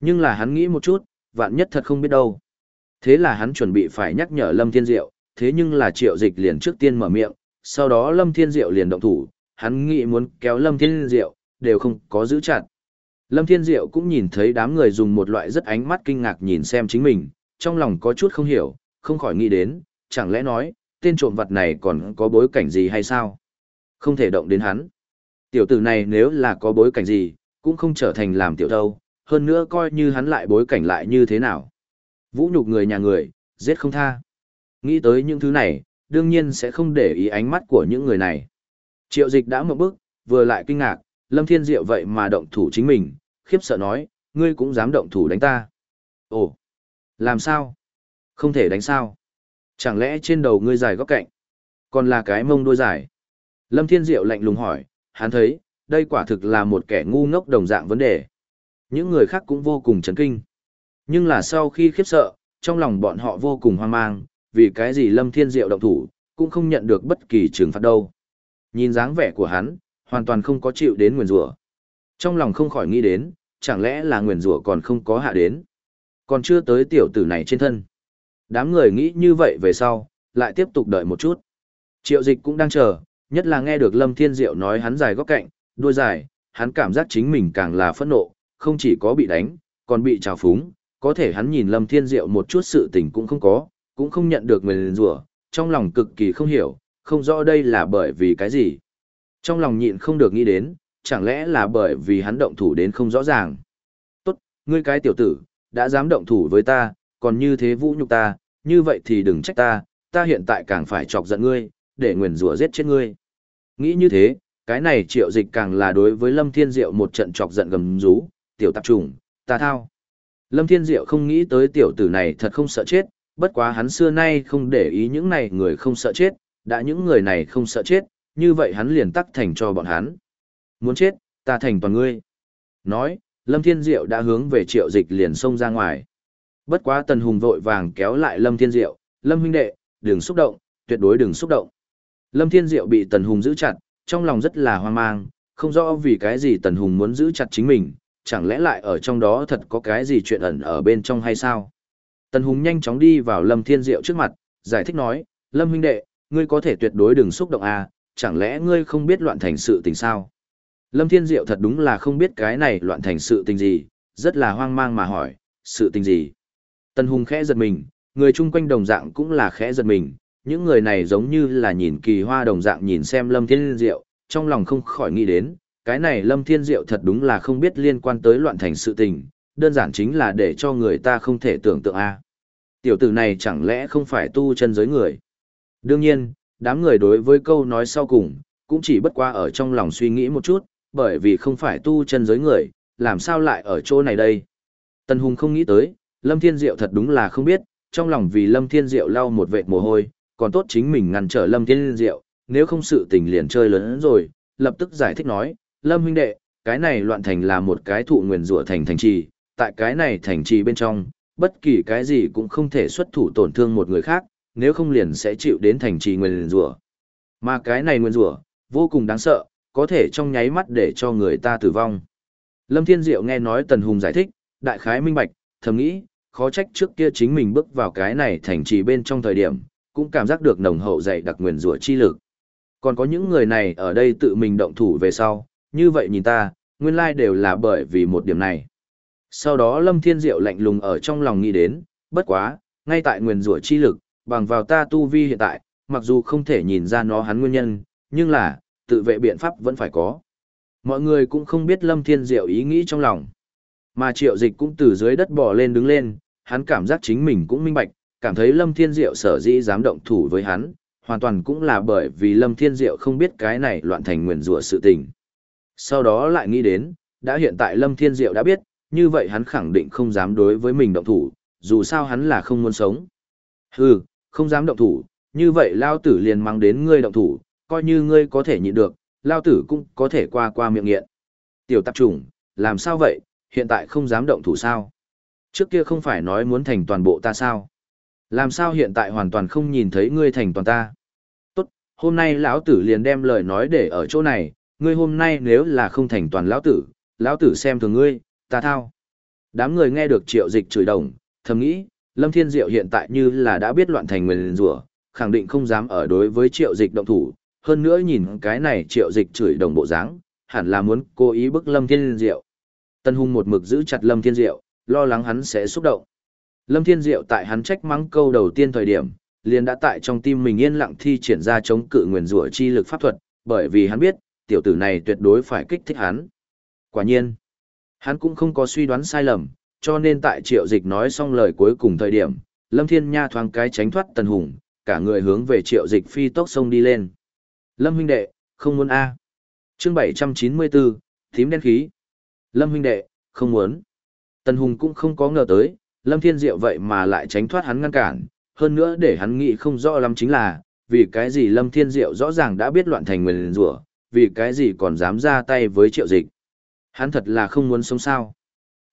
Nhưng là hắn nghĩ một chút, vạn nhất thật không biết đâu. Thế là hắn chuẩn bị phải nhắc nhở Lâm Thiên Diệu, thế nhưng là triệu dịch liền trước tiên mở miệng, sau đó Lâm Thiên Diệu liền động thủ, hắn nghĩ muốn kéo Lâm Thiên Diệu, đều không có giữ chặt. Lâm Thiên Diệu cũng nhìn thấy đám người dùng một loại rất ánh mắt kinh ngạc nhìn xem chính mình, trong lòng có chút không hiểu, không khỏi nghĩ đến, chẳng lẽ nói, tên trộm vật này còn có bối cảnh gì hay sao? Không thể động đến hắn. Tiểu tử này nếu là có bối cảnh gì, cũng không trở thành làm tiểu đâu hơn nữa coi như hắn lại bối cảnh lại như thế nào. Vũ nhục người nhà người, giết không tha. Nghĩ tới những thứ này, đương nhiên sẽ không để ý ánh mắt của những người này. Triệu dịch đã một bước, vừa lại kinh ngạc, Lâm Thiên Diệu vậy mà động thủ chính mình, khiếp sợ nói, ngươi cũng dám động thủ đánh ta. Ồ, làm sao? Không thể đánh sao? Chẳng lẽ trên đầu ngươi dài góc cạnh? Còn là cái mông đuôi dài? Lâm Thiên Diệu lạnh lùng hỏi, hắn thấy, đây quả thực là một kẻ ngu ngốc đồng dạng vấn đề. Những người khác cũng vô cùng chấn kinh. Nhưng là sau khi khiếp sợ, trong lòng bọn họ vô cùng hoang mang, vì cái gì Lâm Thiên Diệu động thủ, cũng không nhận được bất kỳ trừng phạt đâu. Nhìn dáng vẻ của hắn, hoàn toàn không có chịu đến nguyền rủa. Trong lòng không khỏi nghĩ đến, chẳng lẽ là nguyền rủa còn không có hạ đến. Còn chưa tới tiểu tử này trên thân. Đám người nghĩ như vậy về sau, lại tiếp tục đợi một chút. Triệu dịch cũng đang chờ, nhất là nghe được Lâm Thiên Diệu nói hắn dài góc cạnh, đuôi dài, hắn cảm giác chính mình càng là phẫn nộ, không chỉ có bị đánh, còn bị trào phúng, có thể hắn nhìn Lâm Thiên Diệu một chút sự tình cũng không có, cũng không nhận được Nguyên rủa, trong lòng cực kỳ không hiểu, không rõ đây là bởi vì cái gì. Trong lòng nhịn không được nghĩ đến, chẳng lẽ là bởi vì hắn động thủ đến không rõ ràng. Tốt, ngươi cái tiểu tử, đã dám động thủ với ta, còn như thế vũ nhục ta, như vậy thì đừng trách ta, ta hiện tại càng phải chọc giận ngươi, để nguyền rủa giết chết ngươi. Nghĩ như thế, cái này triệu dịch càng là đối với Lâm Thiên Diệu một trận chọc giận gầm rú, tiểu tạp trùng, ta thao. Lâm Thiên Diệu không nghĩ tới tiểu tử này thật không sợ chết, bất quá hắn xưa nay không để ý những này người không sợ chết, đã những người này không sợ chết, như vậy hắn liền tắc thành cho bọn hắn. Muốn chết, ta thành toàn ngươi. Nói, Lâm Thiên Diệu đã hướng về triệu dịch liền xông ra ngoài. Bất quá Tần Hùng vội vàng kéo lại Lâm Thiên Diệu, Lâm huynh đệ, đừng xúc động, tuyệt đối đừng xúc động. Lâm Thiên Diệu bị Tần Hùng giữ chặt, trong lòng rất là hoang mang, không rõ vì cái gì Tần Hùng muốn giữ chặt chính mình, chẳng lẽ lại ở trong đó thật có cái gì chuyện ẩn ở bên trong hay sao? Tần Hùng nhanh chóng đi vào Lâm Thiên Diệu trước mặt, giải thích nói, Lâm huynh đệ, ngươi có thể tuyệt đối đừng xúc động à, chẳng lẽ ngươi không biết loạn thành sự tình sao? Lâm Thiên Diệu thật đúng là không biết cái này loạn thành sự tình gì, rất là hoang mang mà hỏi, sự tình gì? Tần Hùng khẽ giật mình, người chung quanh đồng dạng cũng là khẽ giật mình, những người này giống như là nhìn kỳ hoa đồng dạng nhìn xem Lâm Thiên Diệu, trong lòng không khỏi nghĩ đến, cái này Lâm Thiên Diệu thật đúng là không biết liên quan tới loạn thành sự tình, đơn giản chính là để cho người ta không thể tưởng tượng a. Tiểu tử này chẳng lẽ không phải tu chân giới người? Đương nhiên, đám người đối với câu nói sau cùng, cũng chỉ bất qua ở trong lòng suy nghĩ một chút, bởi vì không phải tu chân giới người, làm sao lại ở chỗ này đây? Tần Hùng không nghĩ tới, Lâm Thiên Diệu thật đúng là không biết, trong lòng vì Lâm Thiên Diệu lau một vệt mồ hôi, còn tốt chính mình ngăn trở Lâm Thiên Diệu, nếu không sự tình liền chơi lớn rồi, lập tức giải thích nói, Lâm huynh đệ, cái này loạn thành là một cái thụ nguyền rủa thành thành trì, tại cái này thành trì bên trong, bất kỳ cái gì cũng không thể xuất thủ tổn thương một người khác, nếu không liền sẽ chịu đến thành trì nguyền rủa. Mà cái này nguyền rủa vô cùng đáng sợ, có thể trong nháy mắt để cho người ta tử vong. Lâm Thiên Diệu nghe nói Tần Hùng giải thích, đại khái minh bạch, thầm nghĩ, khó trách trước kia chính mình bước vào cái này thành trì bên trong thời điểm, cũng cảm giác được nồng hậu dày đặc nguyền rủa chi lực. Còn có những người này ở đây tự mình động thủ về sau, như vậy nhìn ta, nguyên lai đều là bởi vì một điểm này. Sau đó Lâm Thiên Diệu lạnh lùng ở trong lòng nghĩ đến, bất quá, ngay tại nguyền rủa chi lực, bằng vào ta tu vi hiện tại, mặc dù không thể nhìn ra nó hắn nguyên nhân, nhưng là, tự vệ biện pháp vẫn phải có. Mọi người cũng không biết Lâm Thiên Diệu ý nghĩ trong lòng. Mà triệu dịch cũng từ dưới đất bò lên đứng lên, hắn cảm giác chính mình cũng minh bạch, cảm thấy Lâm Thiên Diệu sở dĩ dám động thủ với hắn, hoàn toàn cũng là bởi vì Lâm Thiên Diệu không biết cái này loạn thành nguyền rủa sự tình. Sau đó lại nghĩ đến, đã hiện tại Lâm Thiên Diệu đã biết, như vậy hắn khẳng định không dám đối với mình động thủ, dù sao hắn là không muốn sống. Hừ, không dám động thủ, như vậy lao tử liền mang đến ngươi động thủ, coi như ngươi có thể nhịn được, lao tử cũng có thể qua qua miệng nghiện. Tiểu tạp trùng, làm sao vậy, hiện tại không dám động thủ sao? Trước kia không phải nói muốn thành toàn bộ ta sao? Làm sao hiện tại hoàn toàn không nhìn thấy ngươi thành toàn ta? Tốt, hôm nay lão tử liền đem lời nói để ở chỗ này, ngươi hôm nay nếu là không thành toàn lão tử, lão tử xem thường ngươi, ta thao. Đám người nghe được triệu dịch chửi đồng, thầm nghĩ, Lâm Thiên Diệu hiện tại như là đã biết loạn thành nguyền rủa, khẳng định không dám ở đối với triệu dịch động thủ, hơn nữa nhìn cái này triệu dịch chửi đồng bộ dáng, hẳn là muốn cố ý bức Lâm Thiên Diệu. Tân Hùng một mực giữ chặt Lâm Thiên Diệu, lo lắng hắn sẽ xúc động. Lâm Thiên Diệu tại hắn trách mắng câu đầu tiên thời điểm, liền đã tại trong tim mình yên lặng thi triển ra chống cự nguyền rủa chi lực pháp thuật, bởi vì hắn biết, tiểu tử này tuyệt đối phải kích thích hắn. Quả nhiên, hắn cũng không có suy đoán sai lầm, cho nên tại triệu dịch nói xong lời cuối cùng thời điểm, Lâm Thiên Nha thoáng cái tránh thoát Tần Hùng, cả người hướng về triệu dịch phi tốc sông đi lên. Lâm huynh đệ, không muốn A. chương 794, thím đen khí. Lâm huynh đệ, không muốn. Tần Hùng cũng không có ngờ tới, Lâm Thiên Diệu vậy mà lại tránh thoát hắn ngăn cản, hơn nữa để hắn nghĩ không rõ lắm chính là, vì cái gì Lâm Thiên Diệu rõ ràng đã biết loạn thành nguyên rủa, vì cái gì còn dám ra tay với triệu dịch. Hắn thật là không muốn sống sao.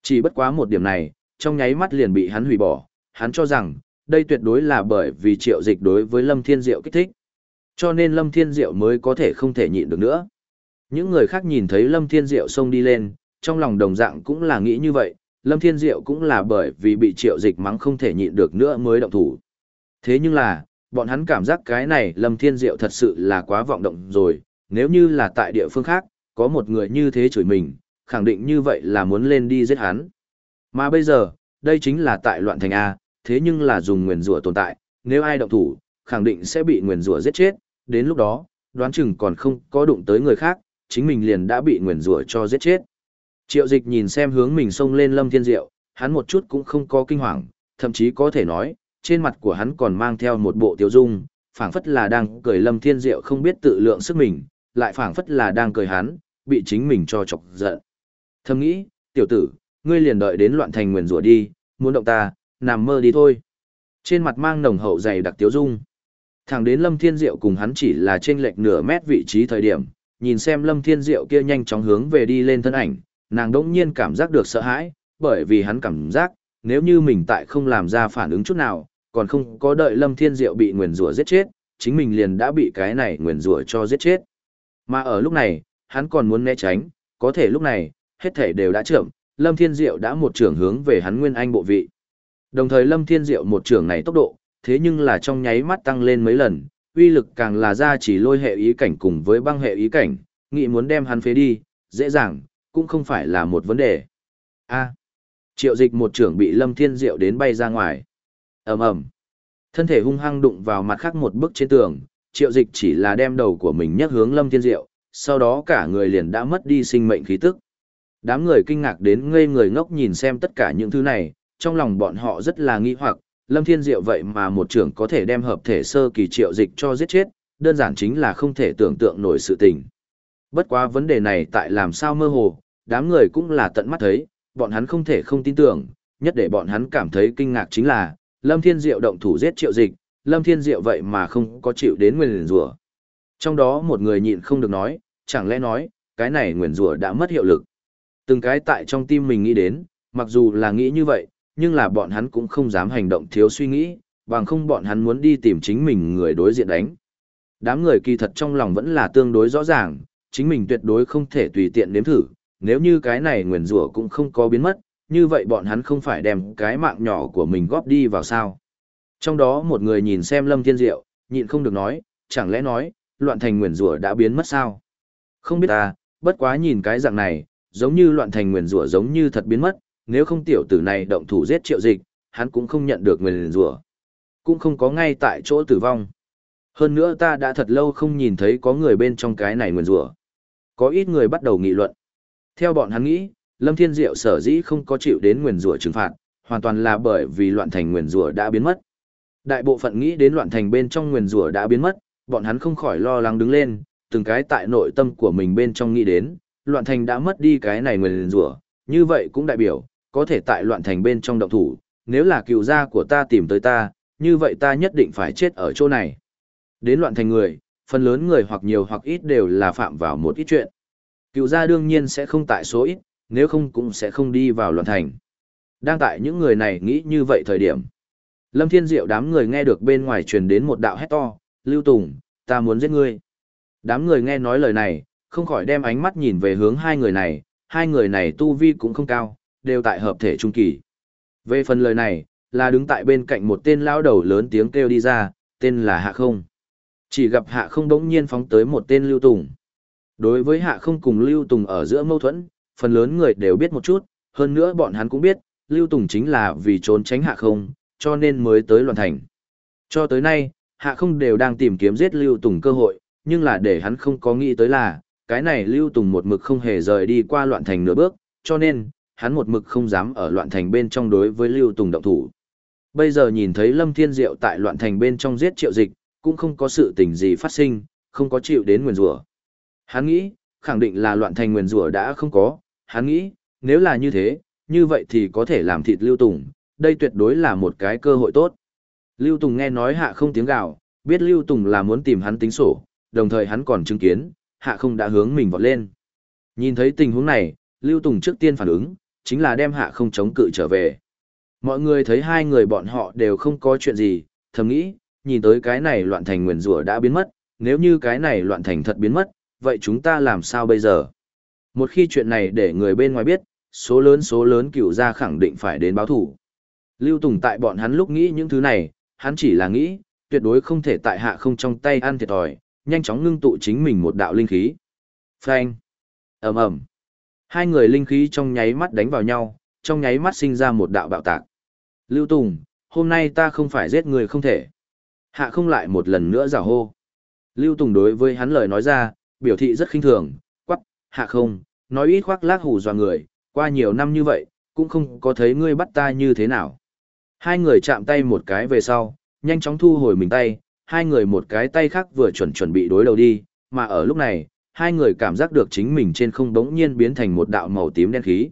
Chỉ bất quá một điểm này, trong nháy mắt liền bị hắn hủy bỏ, hắn cho rằng, đây tuyệt đối là bởi vì triệu dịch đối với Lâm Thiên Diệu kích thích. Cho nên Lâm Thiên Diệu mới có thể không thể nhịn được nữa. Những người khác nhìn thấy Lâm Thiên Diệu xông đi lên, trong lòng đồng dạng cũng là nghĩ như vậy, Lâm Thiên Diệu cũng là bởi vì bị triệu dịch mắng không thể nhịn được nữa mới động thủ. Thế nhưng là, bọn hắn cảm giác cái này Lâm Thiên Diệu thật sự là quá vọng động rồi, nếu như là tại địa phương khác, có một người như thế chửi mình, khẳng định như vậy là muốn lên đi giết hắn. Mà bây giờ, đây chính là tại loạn thành A, thế nhưng là dùng nguyền rủa tồn tại, nếu ai động thủ, khẳng định sẽ bị nguyền rủa giết chết, đến lúc đó, đoán chừng còn không có đụng tới người khác, chính mình liền đã bị nguyền rủa cho giết chết. Triệu dịch nhìn xem hướng mình xông lên lâm thiên diệu, hắn một chút cũng không có kinh hoàng, thậm chí có thể nói, trên mặt của hắn còn mang theo một bộ tiêu dung, phảng phất là đang cười lâm thiên diệu không biết tự lượng sức mình, lại phảng phất là đang cười hắn, bị chính mình cho chọc giận. Thầm nghĩ, tiểu tử, ngươi liền đợi đến loạn thành nguyền rủa đi, muốn động ta, nằm mơ đi thôi. Trên mặt mang nồng hậu dày đặc tiếu dung. Thẳng đến Lâm Thiên Diệu cùng hắn chỉ là trên lệch nửa mét vị trí thời điểm, nhìn xem Lâm Thiên Diệu kia nhanh chóng hướng về đi lên thân ảnh, nàng đỗng nhiên cảm giác được sợ hãi, bởi vì hắn cảm giác, nếu như mình tại không làm ra phản ứng chút nào, còn không có đợi Lâm Thiên Diệu bị nguyền rủa giết chết, chính mình liền đã bị cái này nguyền rủa cho giết chết. Mà ở lúc này, hắn còn muốn né tránh, có thể lúc này, hết thể đều đã trưởng, Lâm Thiên Diệu đã một trường hướng về hắn nguyên anh bộ vị. Đồng thời Lâm Thiên Diệu một trường này tốc độ, thế nhưng là trong nháy mắt tăng lên mấy lần, uy lực càng là ra chỉ lôi hệ ý cảnh cùng với băng hệ ý cảnh, nghĩ muốn đem hắn phế đi, dễ dàng, cũng không phải là một vấn đề. A. triệu dịch một trưởng bị Lâm Thiên Diệu đến bay ra ngoài. ầm ầm, Thân thể hung hăng đụng vào mặt khác một bức trên tường, triệu dịch chỉ là đem đầu của mình nhắc hướng Lâm Thiên Diệu, sau đó cả người liền đã mất đi sinh mệnh khí tức. Đám người kinh ngạc đến ngây người ngốc nhìn xem tất cả những thứ này, trong lòng bọn họ rất là nghi hoặc, Lâm Thiên Diệu vậy mà một trưởng có thể đem hợp thể sơ kỳ triệu dịch cho giết chết, đơn giản chính là không thể tưởng tượng nổi sự tình. Bất quá vấn đề này tại làm sao mơ hồ, đám người cũng là tận mắt thấy, bọn hắn không thể không tin tưởng, nhất để bọn hắn cảm thấy kinh ngạc chính là, Lâm Thiên Diệu động thủ giết triệu dịch, Lâm Thiên Diệu vậy mà không có chịu đến nguyền rủa. Trong đó một người nhịn không được nói, chẳng lẽ nói, cái này nguyền rủa đã mất hiệu lực. Từng cái tại trong tim mình nghĩ đến, mặc dù là nghĩ như vậy, nhưng là bọn hắn cũng không dám hành động thiếu suy nghĩ, bằng không bọn hắn muốn đi tìm chính mình người đối diện đánh. Đám người kỳ thật trong lòng vẫn là tương đối rõ ràng, chính mình tuyệt đối không thể tùy tiện nếm thử, nếu như cái này nguyền rủa cũng không có biến mất, như vậy bọn hắn không phải đem cái mạng nhỏ của mình góp đi vào sao. Trong đó một người nhìn xem Lâm Thiên Diệu, nhịn không được nói, chẳng lẽ nói, loạn thành nguyền rủa đã biến mất sao? Không biết ta, bất quá nhìn cái dạng này, giống như loạn thành nguyền rủa giống như thật biến mất, nếu không tiểu tử này động thủ giết triệu dịch, hắn cũng không nhận được nguyền rủa cũng không có ngay tại chỗ tử vong. Hơn nữa ta đã thật lâu không nhìn thấy có người bên trong cái này nguyền rủa Có ít người bắt đầu nghị luận. Theo bọn hắn nghĩ, Lâm Thiên Diệu sở dĩ không có chịu đến nguyền rủa trừng phạt, hoàn toàn là bởi vì loạn thành nguyền rủa đã biến mất. Đại bộ phận nghĩ đến loạn thành bên trong nguyền rủa đã biến mất, bọn hắn không khỏi lo lắng đứng lên, từng cái tại nội tâm của mình bên trong nghĩ đến, loạn thành đã mất đi cái này nguyền rủa, như vậy cũng đại biểu, có thể tại loạn thành bên trong động thủ, nếu là cựu gia của ta tìm tới ta, như vậy ta nhất định phải chết ở chỗ này. Đến loạn thành người, phần lớn người hoặc nhiều hoặc ít đều là phạm vào một ít chuyện. Cựu gia đương nhiên sẽ không tại số ít, nếu không cũng sẽ không đi vào loạn thành. Đang tại những người này nghĩ như vậy thời điểm. Lâm Thiên Diệu đám người nghe được bên ngoài truyền đến một đạo hét to, Lưu Tùng, ta muốn giết ngươi. Đám người nghe nói lời này, không khỏi đem ánh mắt nhìn về hướng hai người này, hai người này tu vi cũng không cao, đều tại hợp thể trung kỳ. Về phần lời này, là đứng tại bên cạnh một tên lão đầu lớn tiếng kêu đi ra, tên là Hạ Không. Chỉ gặp Hạ Không đống nhiên phóng tới một tên Lưu Tùng. Đối với Hạ Không cùng Lưu Tùng ở giữa mâu thuẫn, phần lớn người đều biết một chút, hơn nữa bọn hắn cũng biết, Lưu Tùng chính là vì trốn tránh Hạ Không, cho nên mới tới loạn thành. Cho tới nay, Hạ Không đều đang tìm kiếm giết Lưu Tùng cơ hội, nhưng là để hắn không có nghĩ tới là, cái này Lưu Tùng một mực không hề rời đi qua loạn thành nửa bước, cho nên, hắn một mực không dám ở loạn thành bên trong đối với Lưu Tùng động thủ. Bây giờ nhìn thấy Lâm Thiên Diệu tại loạn thành bên trong giết triệu dịch, cũng không có sự tình gì phát sinh, không có chịu đến nguyền rủa. Hắn nghĩ, khẳng định là loạn thành nguyền rủa đã không có, hắn nghĩ, nếu là như thế, như vậy thì có thể làm thịt Lưu Tùng, đây tuyệt đối là một cái cơ hội tốt. Lưu Tùng nghe nói hạ không tiếng gào, biết Lưu Tùng là muốn tìm hắn tính sổ, đồng thời hắn còn chứng kiến, hạ không đã hướng mình vọt lên. Nhìn thấy tình huống này, Lưu Tùng trước tiên phản ứng, chính là đem hạ không chống cự trở về. Mọi người thấy hai người bọn họ đều không có chuyện gì, thầm nghĩ, nhìn tới cái này loạn thành nguyền rủa đã biến mất, nếu như cái này loạn thành thật biến mất, vậy chúng ta làm sao bây giờ? Một khi chuyện này để người bên ngoài biết, số lớn số lớn cửu gia khẳng định phải đến báo thủ. Lưu Tùng tại bọn hắn lúc nghĩ những thứ này, hắn chỉ là nghĩ, tuyệt đối không thể tại hạ không trong tay ăn thiệt thòi, nhanh chóng ngưng tụ chính mình một đạo linh khí. Phanh! ầm ầm Hai người linh khí trong nháy mắt đánh vào nhau, trong nháy mắt sinh ra một đạo bạo tạc. Lưu Tùng, hôm nay ta không phải giết người không thể. Hạ không lại một lần nữa giả hô. Lưu Tùng đối với hắn lời nói ra, biểu thị rất khinh thường, quắc, hạ không, nói ít khoác lác hù dọa người, qua nhiều năm như vậy, cũng không có thấy ngươi bắt ta như thế nào. Hai người chạm tay một cái về sau, nhanh chóng thu hồi mình tay, hai người một cái tay khác vừa chuẩn chuẩn bị đối đầu đi, mà ở lúc này, hai người cảm giác được chính mình trên không đống nhiên biến thành một đạo màu tím đen khí.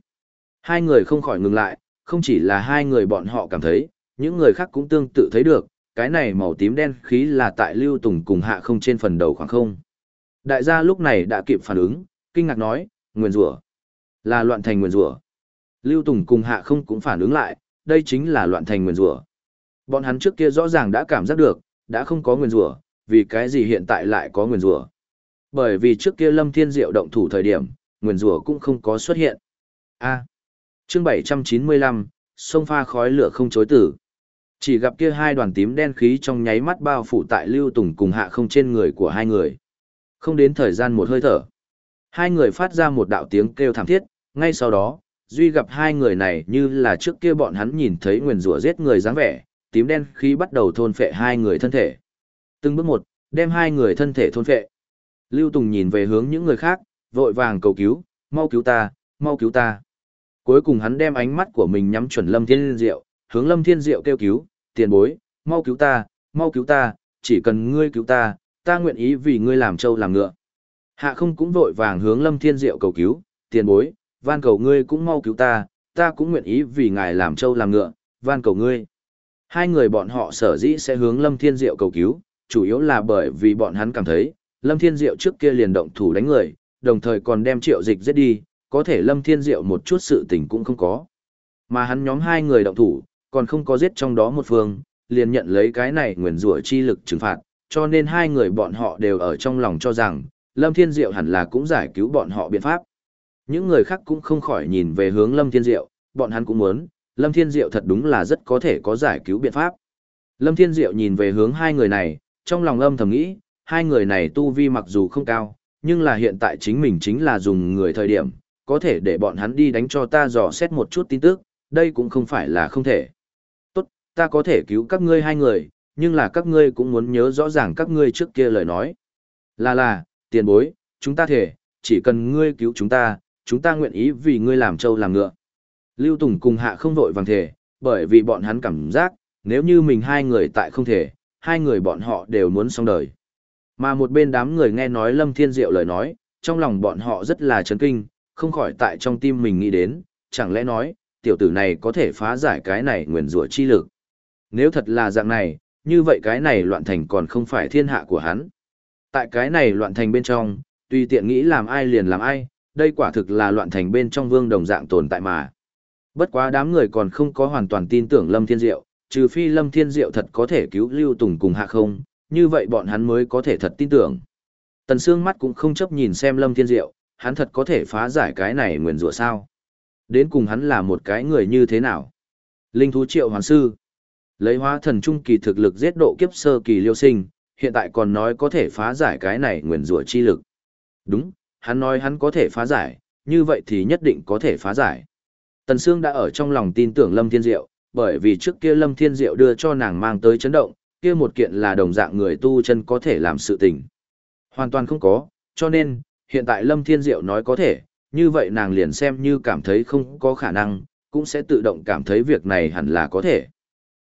Hai người không khỏi ngừng lại, không chỉ là hai người bọn họ cảm thấy, những người khác cũng tương tự thấy được, cái này màu tím đen khí là tại lưu tùng cùng hạ không trên phần đầu khoảng không. Đại gia lúc này đã kịp phản ứng, kinh ngạc nói, nguyền rủa là loạn thành nguyền rủa Lưu Tùng cùng hạ không cũng phản ứng lại, đây chính là loạn thành nguyền rủa Bọn hắn trước kia rõ ràng đã cảm giác được, đã không có nguyền rủa vì cái gì hiện tại lại có nguyền rủa Bởi vì trước kia Lâm Thiên Diệu động thủ thời điểm, nguyền rủa cũng không có xuất hiện. A. chương 795, sông pha khói lửa không chối tử. Chỉ gặp kia hai đoàn tím đen khí trong nháy mắt bao phủ tại Lưu Tùng cùng hạ không trên người của hai người. Không đến thời gian một hơi thở. Hai người phát ra một đạo tiếng kêu thảm thiết, ngay sau đó, Duy gặp hai người này như là trước kia bọn hắn nhìn thấy nguyền rủa giết người dáng vẻ, tím đen khí bắt đầu thôn phệ hai người thân thể. Từng bước một, đem hai người thân thể thôn phệ. Lưu Tùng nhìn về hướng những người khác, vội vàng cầu cứu, mau cứu ta, mau cứu ta. Cuối cùng hắn đem ánh mắt của mình nhắm chuẩn Lâm Thiên Diệu, hướng Lâm Thiên Diệu kêu cứu, tiền bối, mau cứu ta, mau cứu ta, chỉ cần ngươi cứu ta, ta nguyện ý vì ngươi làm trâu làm ngựa. Hạ không cũng vội vàng hướng Lâm Thiên Diệu cầu cứu, tiền bối, van cầu ngươi cũng mau cứu ta, ta cũng nguyện ý vì ngài làm trâu làm ngựa, van cầu ngươi. Hai người bọn họ sở dĩ sẽ hướng Lâm Thiên Diệu cầu cứu, chủ yếu là bởi vì bọn hắn cảm thấy, Lâm Thiên Diệu trước kia liền động thủ đánh người, đồng thời còn đem triệu dịch giết đi, có thể Lâm Thiên Diệu một chút sự tình cũng không có. Mà hắn nhóm hai người động thủ, còn không có giết trong đó một phương, liền nhận lấy cái này nguyền rủa chi lực trừng phạt, cho nên hai người bọn họ đều ở trong lòng cho rằng, Lâm Thiên Diệu hẳn là cũng giải cứu bọn họ biện pháp. Những người khác cũng không khỏi nhìn về hướng Lâm Thiên Diệu, bọn hắn cũng muốn, Lâm Thiên Diệu thật đúng là rất có thể có giải cứu biện pháp. Lâm Thiên Diệu nhìn về hướng hai người này, trong lòng âm thầm nghĩ, hai người này tu vi mặc dù không cao, nhưng là hiện tại chính mình chính là dùng người thời điểm, có thể để bọn hắn đi đánh cho ta dò xét một chút tin tức, đây cũng không phải là không thể. Tốt, ta có thể cứu các ngươi hai người, nhưng là các ngươi cũng muốn nhớ rõ ràng các ngươi trước kia lời nói. Là là, tiền bối, chúng ta thể, chỉ cần ngươi cứu chúng ta, chúng ta nguyện ý vì ngươi làm trâu làm ngựa. Lưu Tùng cùng hạ không vội vàng thể, bởi vì bọn hắn cảm giác, nếu như mình hai người tại không thể, hai người bọn họ đều muốn xong đời. Mà một bên đám người nghe nói Lâm Thiên Diệu lời nói, trong lòng bọn họ rất là chấn kinh, không khỏi tại trong tim mình nghĩ đến, chẳng lẽ nói, tiểu tử này có thể phá giải cái này nguyền rủa chi lực. Nếu thật là dạng này, như vậy cái này loạn thành còn không phải thiên hạ của hắn. Tại cái này loạn thành bên trong, tùy tiện nghĩ làm ai liền làm ai, đây quả thực là loạn thành bên trong vương đồng dạng tồn tại mà. Bất quá đám người còn không có hoàn toàn tin tưởng Lâm Thiên Diệu, trừ phi Lâm Thiên Diệu thật có thể cứu Lưu Tùng cùng hạ không, như vậy bọn hắn mới có thể thật tin tưởng. Tần Sương mắt cũng không chấp nhìn xem Lâm Thiên Diệu, hắn thật có thể phá giải cái này nguyền rủa sao. Đến cùng hắn là một cái người như thế nào? Linh thú triệu hoàn sư. Lấy hóa thần trung kỳ thực lực giết độ kiếp sơ kỳ liêu sinh, hiện tại còn nói có thể phá giải cái này nguyền rủa chi lực. Đúng, hắn nói hắn có thể phá giải, như vậy thì nhất định có thể phá giải. Tần Sương đã ở trong lòng tin tưởng Lâm Thiên Diệu, bởi vì trước kia Lâm Thiên Diệu đưa cho nàng mang tới chấn động, kia một kiện là đồng dạng người tu chân có thể làm sự tình. Hoàn toàn không có, cho nên, hiện tại Lâm Thiên Diệu nói có thể, như vậy nàng liền xem như cảm thấy không có khả năng, cũng sẽ tự động cảm thấy việc này hẳn là có thể.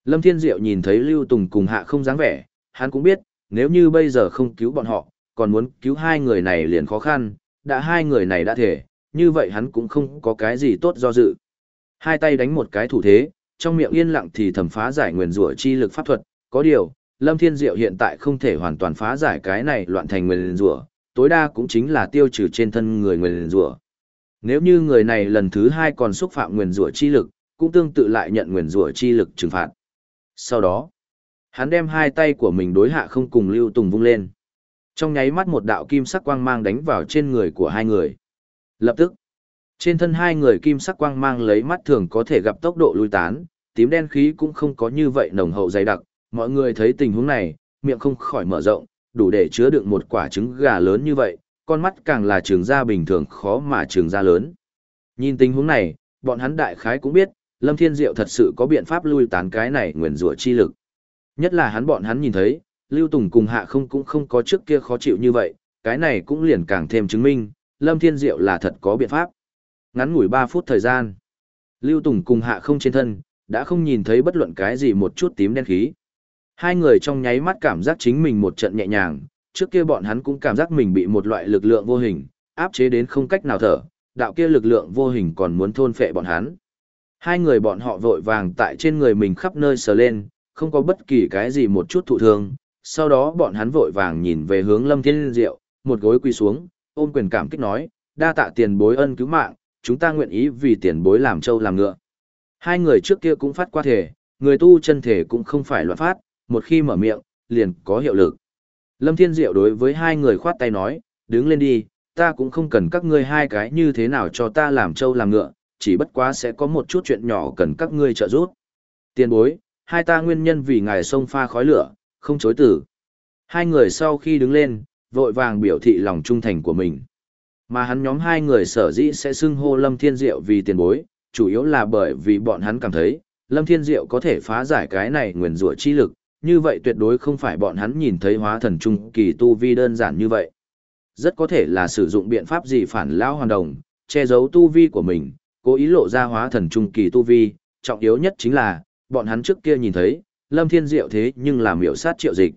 Lâm Thiên Diệu nhìn thấy Lưu Tùng cùng Hạ không dáng vẻ, hắn cũng biết, nếu như bây giờ không cứu bọn họ, còn muốn cứu hai người này liền khó khăn, đã hai người này đã thể, như vậy hắn cũng không có cái gì tốt do dự. Hai tay đánh một cái thủ thế, trong miệng yên lặng thì thầm phá giải nguyền rủa chi lực pháp thuật, có điều, Lâm Thiên Diệu hiện tại không thể hoàn toàn phá giải cái này loạn thành nguyền rủa, tối đa cũng chính là tiêu trừ trên thân người nguyền rủa. Nếu như người này lần thứ hai còn xúc phạm nguyền rủa chi lực, cũng tương tự lại nhận nguyền rủa chi lực trừng phạt. Sau đó, hắn đem hai tay của mình đối hạ không cùng Lưu Tùng vung lên. Trong nháy mắt một đạo kim sắc quang mang đánh vào trên người của hai người. Lập tức, trên thân hai người kim sắc quang mang lấy mắt thường có thể gặp tốc độ lui tán, tím đen khí cũng không có như vậy nồng hậu dày đặc, mọi người thấy tình huống này, miệng không khỏi mở rộng, đủ để chứa đựng một quả trứng gà lớn như vậy, con mắt càng là trường da bình thường khó mà trường da lớn. Nhìn tình huống này, bọn hắn đại khái cũng biết, Lâm Thiên Diệu thật sự có biện pháp lui tán cái này nguyền rủa chi lực. Nhất là hắn bọn hắn nhìn thấy, Lưu Tùng cùng Hạ không cũng không có trước kia khó chịu như vậy, cái này cũng liền càng thêm chứng minh, Lâm Thiên Diệu là thật có biện pháp. Ngắn ngủi 3 phút thời gian, Lưu Tùng cùng Hạ không trên thân, đã không nhìn thấy bất luận cái gì một chút tím đen khí. Hai người trong nháy mắt cảm giác chính mình một trận nhẹ nhàng, trước kia bọn hắn cũng cảm giác mình bị một loại lực lượng vô hình, áp chế đến không cách nào thở, đạo kia lực lượng vô hình còn muốn thôn phệ bọn hắn. Hai người bọn họ vội vàng tại trên người mình khắp nơi sờ lên, không có bất kỳ cái gì một chút thụ thương, sau đó bọn hắn vội vàng nhìn về hướng Lâm Thiên Diệu, một gối quỳ xuống, ôm quyền cảm kích nói, đa tạ tiền bối ân cứu mạng, chúng ta nguyện ý vì tiền bối làm trâu làm ngựa. Hai người trước kia cũng phát qua thể, người tu chân thể cũng không phải loạn phát, một khi mở miệng, liền có hiệu lực. Lâm Thiên Diệu đối với hai người khoát tay nói, đứng lên đi, ta cũng không cần các ngươi hai cái như thế nào cho ta làm trâu làm ngựa, chỉ bất quá sẽ có một chút chuyện nhỏ cần các ngươi trợ giúp. Tiền bối, hai ta nguyên nhân vì ngài sông pha khói lửa, không chối từ. Hai người sau khi đứng lên, vội vàng biểu thị lòng trung thành của mình. Mà hắn nhóm hai người sở dĩ sẽ xưng hô Lâm Thiên Diệu vì tiền bối, chủ yếu là bởi vì bọn hắn cảm thấy, Lâm Thiên Diệu có thể phá giải cái này nguyền rủa chi lực, như vậy tuyệt đối không phải bọn hắn nhìn thấy hóa thần trung kỳ tu vi đơn giản như vậy. Rất có thể là sử dụng biện pháp gì phản lao hoàn đồng, che giấu tu vi của mình, cố ý lộ ra hóa thần trung kỳ tu vi, trọng yếu nhất chính là, bọn hắn trước kia nhìn thấy, Lâm Thiên Diệu thế nhưng làm miểu sát triệu dịch.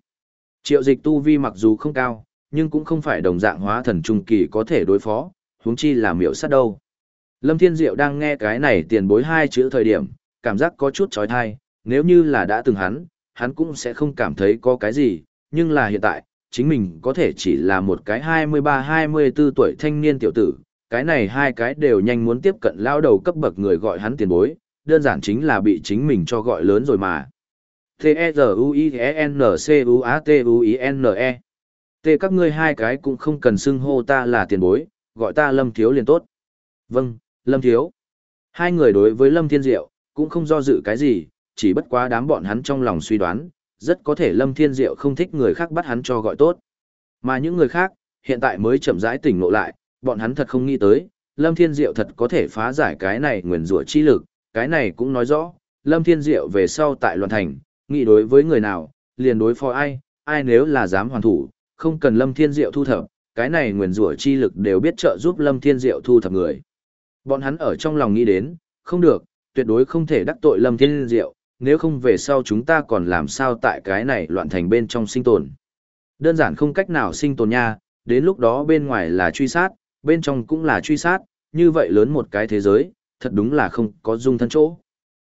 Triệu dịch tu vi mặc dù không cao, nhưng cũng không phải đồng dạng hóa thần trung kỳ có thể đối phó, huống chi là miểu sát đâu. Lâm Thiên Diệu đang nghe cái này tiền bối hai chữ thời điểm, cảm giác có chút trói thai, nếu như là đã từng hắn, hắn cũng sẽ không cảm thấy có cái gì, nhưng là hiện tại, chính mình có thể chỉ là một cái 23-24 tuổi thanh niên tiểu tử, cái này hai cái đều nhanh muốn tiếp cận lao đầu cấp bậc người gọi hắn tiền bối, đơn giản chính là bị chính mình cho gọi lớn rồi mà. T-E-Z-U-I-E-N-C-U-A-T-U-I-N-E. T các ngươi hai cái cũng không cần xưng hô ta là tiền bối, gọi ta Lâm Thiếu liền tốt. Vâng, Lâm Thiếu. Hai người đối với Lâm Thiên Diệu, cũng không do dự cái gì, chỉ bất quá đám bọn hắn trong lòng suy đoán, rất có thể Lâm Thiên Diệu không thích người khác bắt hắn cho gọi tốt. Mà những người khác, hiện tại mới chậm rãi tỉnh ngộ lại, bọn hắn thật không nghĩ tới, Lâm Thiên Diệu thật có thể phá giải cái này nguyền rủa chi lực, cái này cũng nói rõ, Lâm Thiên Diệu về sau tại Loan Thành, nghĩ đối với người nào, liền đối phó ai, ai nếu là dám hoàn thủ, không cần Lâm Thiên Diệu thu thập, cái này nguyền rủa chi lực đều biết trợ giúp Lâm Thiên Diệu thu thập người. Bọn hắn ở trong lòng nghĩ đến, không được, tuyệt đối không thể đắc tội Lâm Thiên Diệu, nếu không về sau chúng ta còn làm sao tại cái này loạn thành bên trong sinh tồn. Đơn giản không cách nào sinh tồn nha, đến lúc đó bên ngoài là truy sát, bên trong cũng là truy sát, như vậy lớn một cái thế giới, thật đúng là không có dung thân chỗ.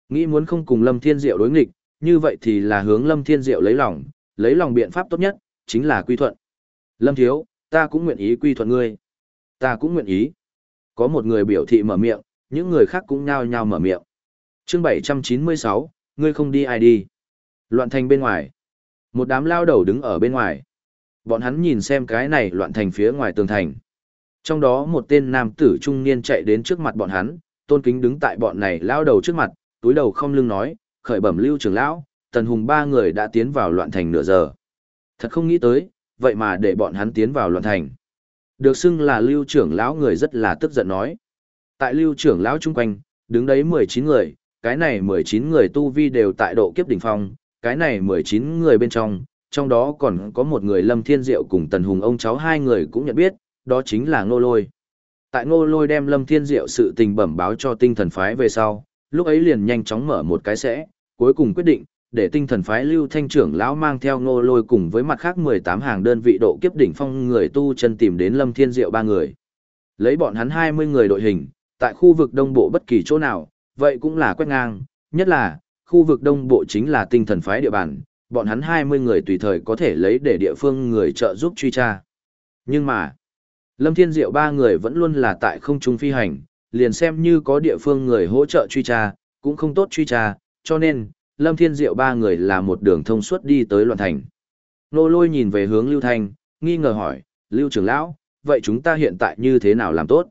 Nghĩ muốn không cùng Lâm Thiên Diệu đối nghịch, như vậy thì là hướng Lâm Thiên Diệu lấy lòng, lấy lòng biện pháp tốt nhất, chính là quy thuận. Lâm Thiếu, ta cũng nguyện ý quy thuận ngươi. Ta cũng nguyện ý. Có một người biểu thị mở miệng, những người khác cũng nhao nhao mở miệng. Chương 796, ngươi không đi ai đi. Loạn thành bên ngoài. Một đám lao đầu đứng ở bên ngoài. Bọn hắn nhìn xem cái này loạn thành phía ngoài tường thành. Trong đó một tên nam tử trung niên chạy đến trước mặt bọn hắn, tôn kính đứng tại bọn này lao đầu trước mặt, túi đầu không lưng nói, khởi bẩm lưu trưởng lão, tần hùng ba người đã tiến vào loạn thành nửa giờ. Thật không nghĩ tới, vậy mà để bọn hắn tiến vào loạn thành. Được xưng là lưu trưởng lão người rất là tức giận nói. Tại lưu trưởng lão chung quanh, đứng đấy 19 người, cái này 19 người tu vi đều tại độ kiếp đỉnh phong, cái này 19 người bên trong, trong đó còn có một người Lâm Thiên Diệu cùng Tần Hùng ông cháu hai người cũng nhận biết, đó chính là Ngô Lôi. Tại Ngô Lôi đem Lâm Thiên Diệu sự tình bẩm báo cho tinh thần phái về sau, lúc ấy liền nhanh chóng mở một cái sẽ, cuối cùng quyết định, để tinh thần phái lưu thanh trưởng lão mang theo Ngô Lôi cùng với mặt khác 18 hàng đơn vị độ kiếp đỉnh phong người tu chân tìm đến Lâm Thiên Diệu ba người. Lấy bọn hắn 20 người đội hình, tại khu vực đông bộ bất kỳ chỗ nào, vậy cũng là quét ngang, nhất là, khu vực đông bộ chính là tinh thần phái địa bàn, bọn hắn 20 người tùy thời có thể lấy để địa phương người trợ giúp truy tra. Nhưng mà, Lâm Thiên Diệu ba người vẫn luôn là tại không trung phi hành, liền xem như có địa phương người hỗ trợ truy tra, cũng không tốt truy tra, cho nên, Lâm Thiên Diệu ba người là một đường thông suốt đi tới loạn thành. Nô lôi nhìn về hướng Lưu Thanh, nghi ngờ hỏi, Lưu trưởng lão, vậy chúng ta hiện tại như thế nào làm tốt?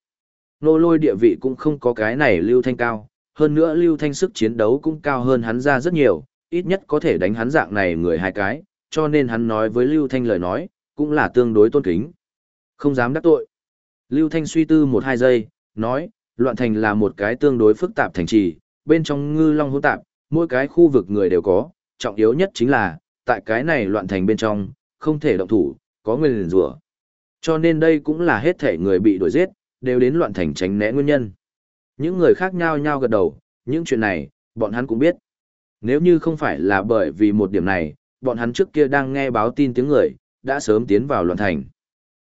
Nô lôi địa vị cũng không có cái này Lưu Thanh cao, hơn nữa Lưu Thanh sức chiến đấu cũng cao hơn hắn ra rất nhiều, ít nhất có thể đánh hắn dạng này người hai cái, cho nên hắn nói với Lưu Thanh lời nói, cũng là tương đối tôn kính. Không dám đắc tội. Lưu Thanh suy tư một hai giây, nói, loạn thành là một cái tương đối phức tạp thành trì, bên trong ngư long hỗn tạp, mỗi cái khu vực người đều có, trọng yếu nhất chính là, tại cái này loạn thành bên trong, không thể động thủ, có nguyên rủa. Cho nên đây cũng là hết thể người bị đuổi giết, đều đến loạn thành tránh né nguyên nhân. Những người khác nhau nhau gật đầu, những chuyện này, bọn hắn cũng biết. Nếu như không phải là bởi vì một điểm này, bọn hắn trước kia đang nghe báo tin tiếng người, đã sớm tiến vào loạn thành.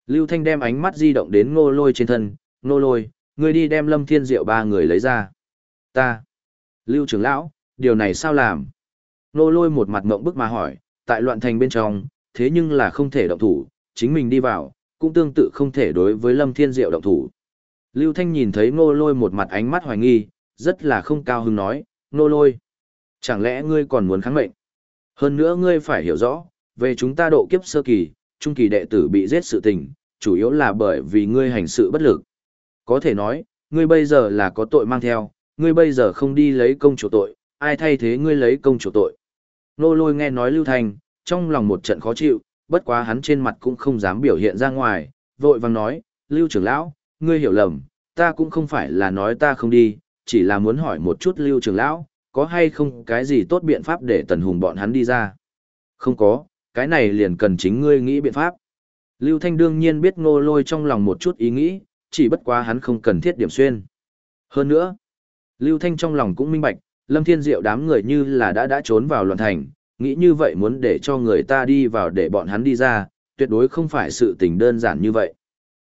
Lưu Thanh đem ánh mắt di động đến ngô lôi trên thân, ngô lôi, người đi đem lâm thiên diệu ba người lấy ra. Ta. Lưu trưởng lão, điều này sao làm? Nô lôi một mặt mộng bức mà hỏi, tại loạn thành bên trong, thế nhưng là không thể động thủ, chính mình đi vào, cũng tương tự không thể đối với lâm thiên diệu động thủ. Lưu Thanh nhìn thấy Nô lôi một mặt ánh mắt hoài nghi, rất là không cao hứng nói, Nô lôi. Chẳng lẽ ngươi còn muốn kháng mệnh? Hơn nữa ngươi phải hiểu rõ, về chúng ta độ kiếp sơ kỳ, trung kỳ đệ tử bị giết sự tình, chủ yếu là bởi vì ngươi hành sự bất lực. Có thể nói, ngươi bây giờ là có tội mang theo, ngươi bây giờ không đi lấy công chủ tội, ai thay thế ngươi lấy công chủ tội. Nô lôi nghe nói Lưu Thanh, trong lòng một trận khó chịu, bất quá hắn trên mặt cũng không dám biểu hiện ra ngoài, vội vàng nói, Lưu trưởng lão, ngươi hiểu lầm, ta cũng không phải là nói ta không đi, chỉ là muốn hỏi một chút Lưu trưởng lão, có hay không cái gì tốt biện pháp để tần hùng bọn hắn đi ra? Không có, cái này liền cần chính ngươi nghĩ biện pháp. Lưu Thanh đương nhiên biết ngô lôi trong lòng một chút ý nghĩ, chỉ bất quá hắn không cần thiết điểm xuyên. Hơn nữa, Lưu Thanh trong lòng cũng minh bạch, Lâm Thiên Diệu đám người như là đã đã trốn vào loạn thành, nghĩ như vậy muốn để cho người ta đi vào để bọn hắn đi ra, tuyệt đối không phải sự tình đơn giản như vậy.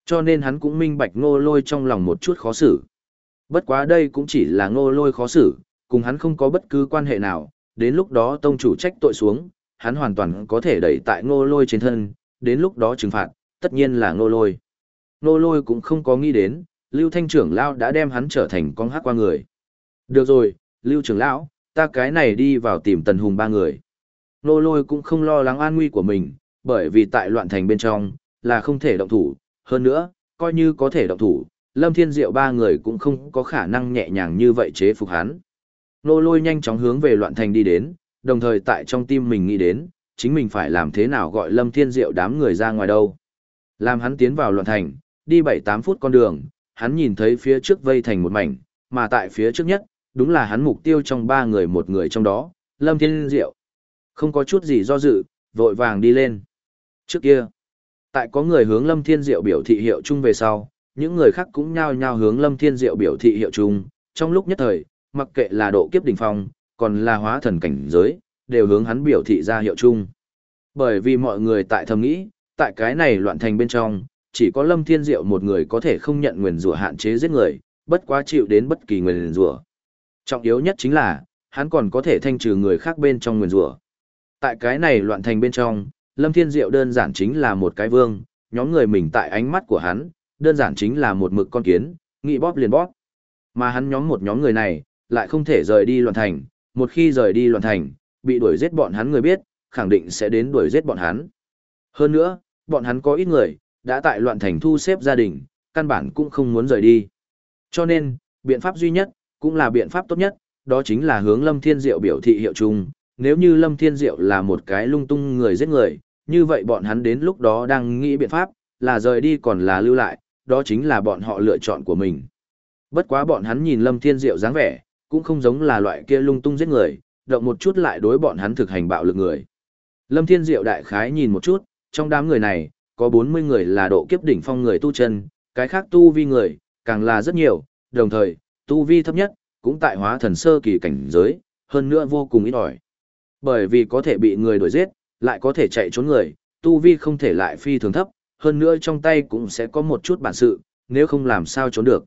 Cho nên hắn cũng minh bạch ngô lôi trong lòng một chút khó xử. Bất quá đây cũng chỉ là ngô lôi khó xử, cùng hắn không có bất cứ quan hệ nào, đến lúc đó tông chủ trách tội xuống, hắn hoàn toàn có thể đẩy tại ngô lôi trên thân, đến lúc đó trừng phạt, tất nhiên là ngô lôi. Ngô lôi cũng không có nghĩ đến, Lưu Thanh trưởng lao đã đem hắn trở thành con hát qua người. Được rồi, Lưu trưởng lão, ta cái này đi vào tìm tần hùng ba người. Nô lôi cũng không lo lắng an nguy của mình, bởi vì tại loạn thành bên trong, là không thể động thủ, hơn nữa, coi như có thể động thủ, Lâm Thiên Diệu ba người cũng không có khả năng nhẹ nhàng như vậy chế phục hắn. Nô lôi nhanh chóng hướng về loạn thành đi đến, đồng thời tại trong tim mình nghĩ đến, chính mình phải làm thế nào gọi Lâm Thiên Diệu đám người ra ngoài đâu. Làm hắn tiến vào loạn thành, đi 7-8 phút con đường, hắn nhìn thấy phía trước vây thành một mảnh, mà tại phía trước nhất, đúng là hắn mục tiêu trong ba người một người trong đó, Lâm Thiên Diệu. Không có chút gì do dự, vội vàng đi lên. Trước kia, tại có người hướng Lâm Thiên Diệu biểu thị hiệu chung về sau, những người khác cũng nhao nhao hướng Lâm Thiên Diệu biểu thị hiệu chung, trong lúc nhất thời, mặc kệ là độ kiếp đỉnh phong, còn là hóa thần cảnh giới, đều hướng hắn biểu thị ra hiệu chung. Bởi vì mọi người tại thầm nghĩ, tại cái này loạn thành bên trong, chỉ có Lâm Thiên Diệu một người có thể không nhận nguyền rủa hạn chế giết người, bất quá chịu đến bất kỳ nguyền rủa. Trọng yếu nhất chính là, hắn còn có thể thanh trừ người khác bên trong nguyền rủa. Tại cái này loạn thành bên trong, Lâm Thiên Diệu đơn giản chính là một cái vương, nhóm người mình tại ánh mắt của hắn, đơn giản chính là một mực con kiến, nghị bóp liền bóp. Mà hắn nhóm một nhóm người này, lại không thể rời đi loạn thành, một khi rời đi loạn thành, bị đuổi giết bọn hắn người biết, khẳng định sẽ đến đuổi giết bọn hắn. Hơn nữa, bọn hắn có ít người, đã tại loạn thành thu xếp gia đình, căn bản cũng không muốn rời đi. Cho nên, Biện pháp duy nhất, cũng là biện pháp tốt nhất, đó chính là hướng Lâm Thiên Diệu biểu thị hiệu chung. Nếu như Lâm Thiên Diệu là một cái lung tung người giết người, như vậy bọn hắn đến lúc đó đang nghĩ biện pháp, là rời đi còn là lưu lại, đó chính là bọn họ lựa chọn của mình. Bất quá bọn hắn nhìn Lâm Thiên Diệu dáng vẻ, cũng không giống là loại kia lung tung giết người, động một chút lại đối bọn hắn thực hành bạo lực người. Lâm Thiên Diệu đại khái nhìn một chút, trong đám người này, có 40 người là độ kiếp đỉnh phong người tu chân, cái khác tu vi người, càng là rất nhiều, đồng thời, tu vi thấp nhất, cũng tại hóa thần sơ kỳ cảnh giới, hơn nữa vô cùng ít ỏi. Bởi vì có thể bị người đuổi giết, lại có thể chạy trốn người, tu vi không thể lại phi thường thấp, hơn nữa trong tay cũng sẽ có một chút bản sự, nếu không làm sao trốn được.